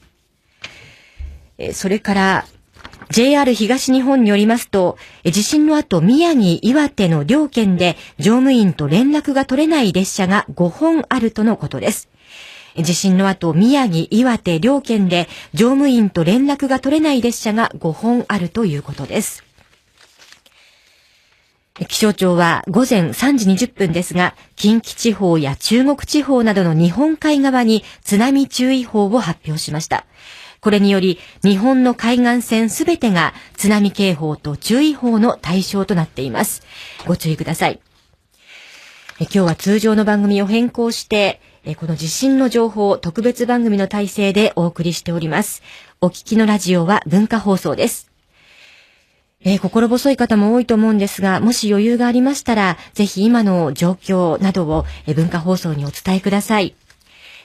それから、JR 東日本によりますと、地震の後、宮城、岩手の両県で乗務員と連絡が取れない列車が5本あるとのことです。地震の後、宮城、岩手両県で乗務員と連絡が取れない列車が5本あるということです。気象庁は午前3時20分ですが、近畿地方や中国地方などの日本海側に津波注意報を発表しました。これにより、日本の海岸線すべてが津波警報と注意報の対象となっています。ご注意ください。え今日は通常の番組を変更して、えこの地震の情報を特別番組の体制でお送りしております。お聞きのラジオは文化放送です。えー、心細い方も多いと思うんですが、もし余裕がありましたら、ぜひ今の状況などを、え、文化放送にお伝えください。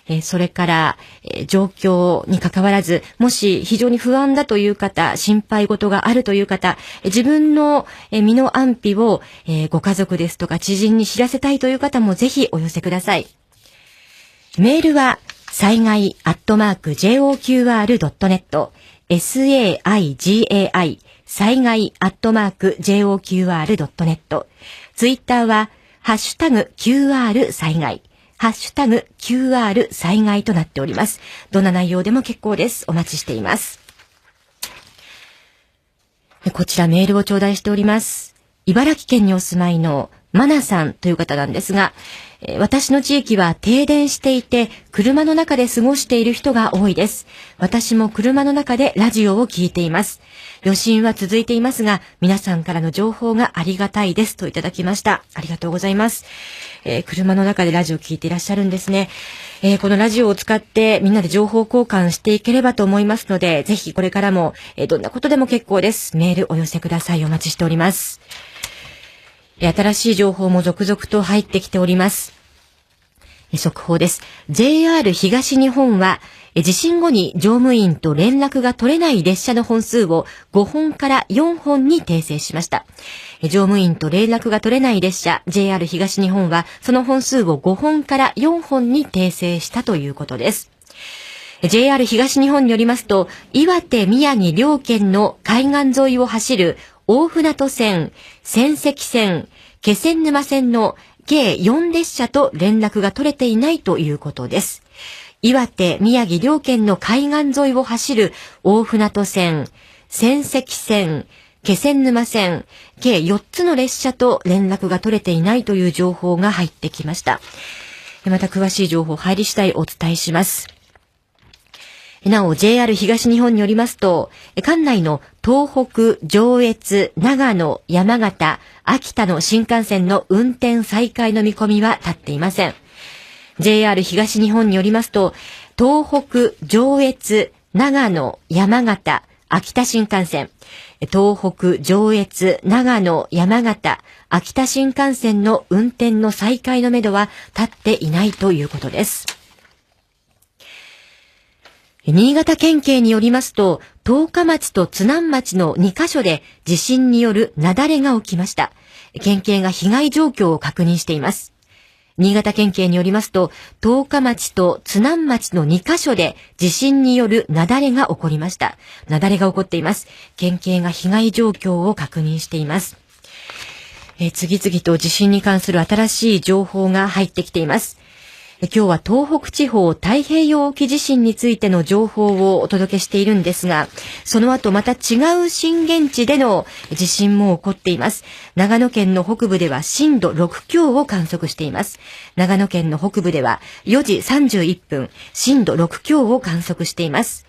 え、それから、え、状況に関わらず、もし非常に不安だという方、心配事があるという方、自分の、え身の安否を、えご家族ですとか知人に知らせたいという方もぜひお寄せください。メールは、災害アットマーク JOQR.net、SAIGAI 災害アットマーク JOQR.net。ツイッターは、ハッシュタグ QR 災害。ハッシュタグ QR 災害となっております。どんな内容でも結構です。お待ちしています。こちらメールを頂戴しております。茨城県にお住まいのマナさんという方なんですが、私の地域は停電していて、車の中で過ごしている人が多いです。私も車の中でラジオを聞いています。余震は続いていますが、皆さんからの情報がありがたいですといただきました。ありがとうございます。えー、車の中でラジオを聞いていらっしゃるんですね。えー、このラジオを使ってみんなで情報交換していければと思いますので、ぜひこれからも、えー、どんなことでも結構です。メールお寄せください。お待ちしております。新しい情報も続々と入ってきております。速報です。JR 東日本は、地震後に乗務員と連絡が取れない列車の本数を5本から4本に訂正しました。乗務員と連絡が取れない列車 JR 東日本はその本数を5本から4本に訂正したということです。JR 東日本によりますと、岩手、宮城両県の海岸沿いを走る大船渡線、仙石線、気仙沼線の計4列車と連絡が取れていないということです。岩手、宮城両県の海岸沿いを走る大船渡線、仙石線、気仙沼線、計4つの列車と連絡が取れていないという情報が入ってきました。また詳しい情報入り次第お伝えします。なお、JR 東日本によりますと、管内の東北、上越、長野、山形、秋田の新幹線の運転再開の見込みは立っていません。JR 東日本によりますと、東北、上越、長野、山形、秋田新幹線、東北、上越、長野、山形、秋田新幹線の運転の再開のめどは立っていないということです。新潟県警によりますと、十日町と津南町の2カ所で地震による雪崩が起きました。県警が被害状況を確認しています。新潟県警によりますと、十日町と津南町の2カ所で地震による雪崩が起こりました。雪崩が起こっています。県警が被害状況を確認しています。え次々と地震に関する新しい情報が入ってきています。今日は東北地方太平洋沖地震についての情報をお届けしているんですが、その後また違う震源地での地震も起こっています。長野県の北部では震度6強を観測しています。長野県の北部では4時31分、震度6強を観測しています。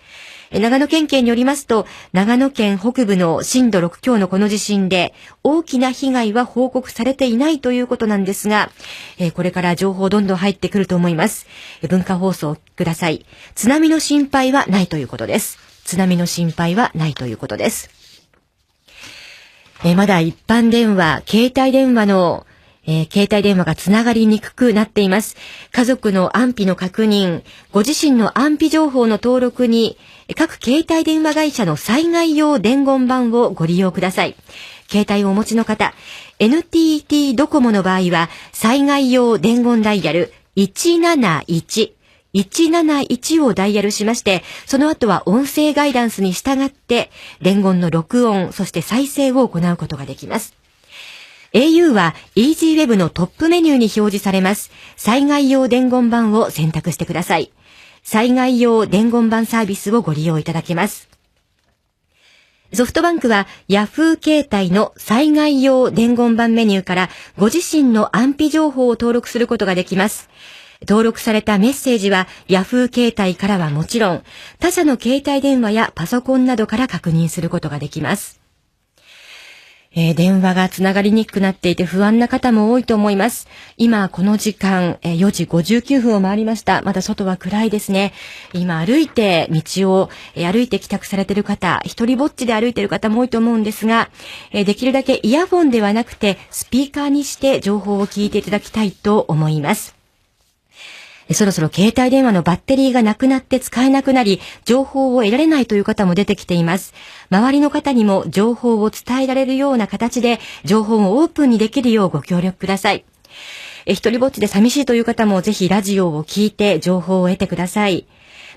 長野県警によりますと、長野県北部の震度6強のこの地震で、大きな被害は報告されていないということなんですが、これから情報どんどん入ってくると思います。文化放送ください。津波の心配はないということです。津波の心配はないということです。えまだ一般電話、携帯電話のえー、携帯電話がつながりにくくなっています。家族の安否の確認、ご自身の安否情報の登録に、各携帯電話会社の災害用伝言板をご利用ください。携帯をお持ちの方、NTT ドコモの場合は、災害用伝言ダイヤル171、171をダイヤルしまして、その後は音声ガイダンスに従って、伝言の録音、そして再生を行うことができます。au は EasyWeb のトップメニューに表示されます。災害用伝言板を選択してください。災害用伝言板サービスをご利用いただけます。ソフトバンクは Yahoo 携帯の災害用伝言板メニューからご自身の安否情報を登録することができます。登録されたメッセージは Yahoo 携帯からはもちろん他社の携帯電話やパソコンなどから確認することができます。えー、電話がつながりにくくなっていて不安な方も多いと思います。今、この時間、えー、4時59分を回りました。まだ外は暗いですね。今、歩いて道を、えー、歩いて帰宅されている方、一人ぼっちで歩いている方も多いと思うんですが、えー、できるだけイヤフォンではなくて、スピーカーにして情報を聞いていただきたいと思います。そろそろ携帯電話のバッテリーがなくなって使えなくなり、情報を得られないという方も出てきています。周りの方にも情報を伝えられるような形で、情報をオープンにできるようご協力ください。え、一人ぼっちで寂しいという方もぜひラジオを聞いて情報を得てください。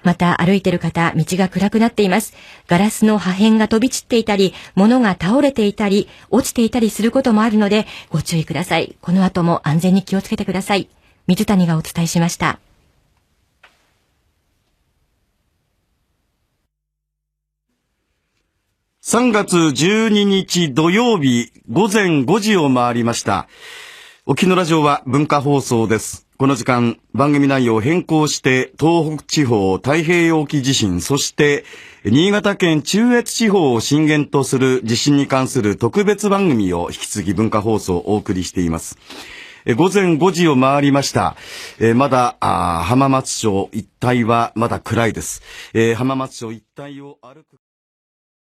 また歩いてる方、道が暗くなっています。ガラスの破片が飛び散っていたり、物が倒れていたり、落ちていたりすることもあるので、ご注意ください。この後も安全に気をつけてください。水谷がお伝えしました。3月12日土曜日午前5時を回りました。沖縄ラジオは文化放送です。この時間、番組内容を変更して、東北地方太平洋沖地震、そして、新潟県中越地方を震源とする地震に関する特別番組を引き継ぎ文化放送をお送りしています。午前5時を回りました。え、まだあ浜松町一帯はまだ暗いです。え、浜松町一帯を歩く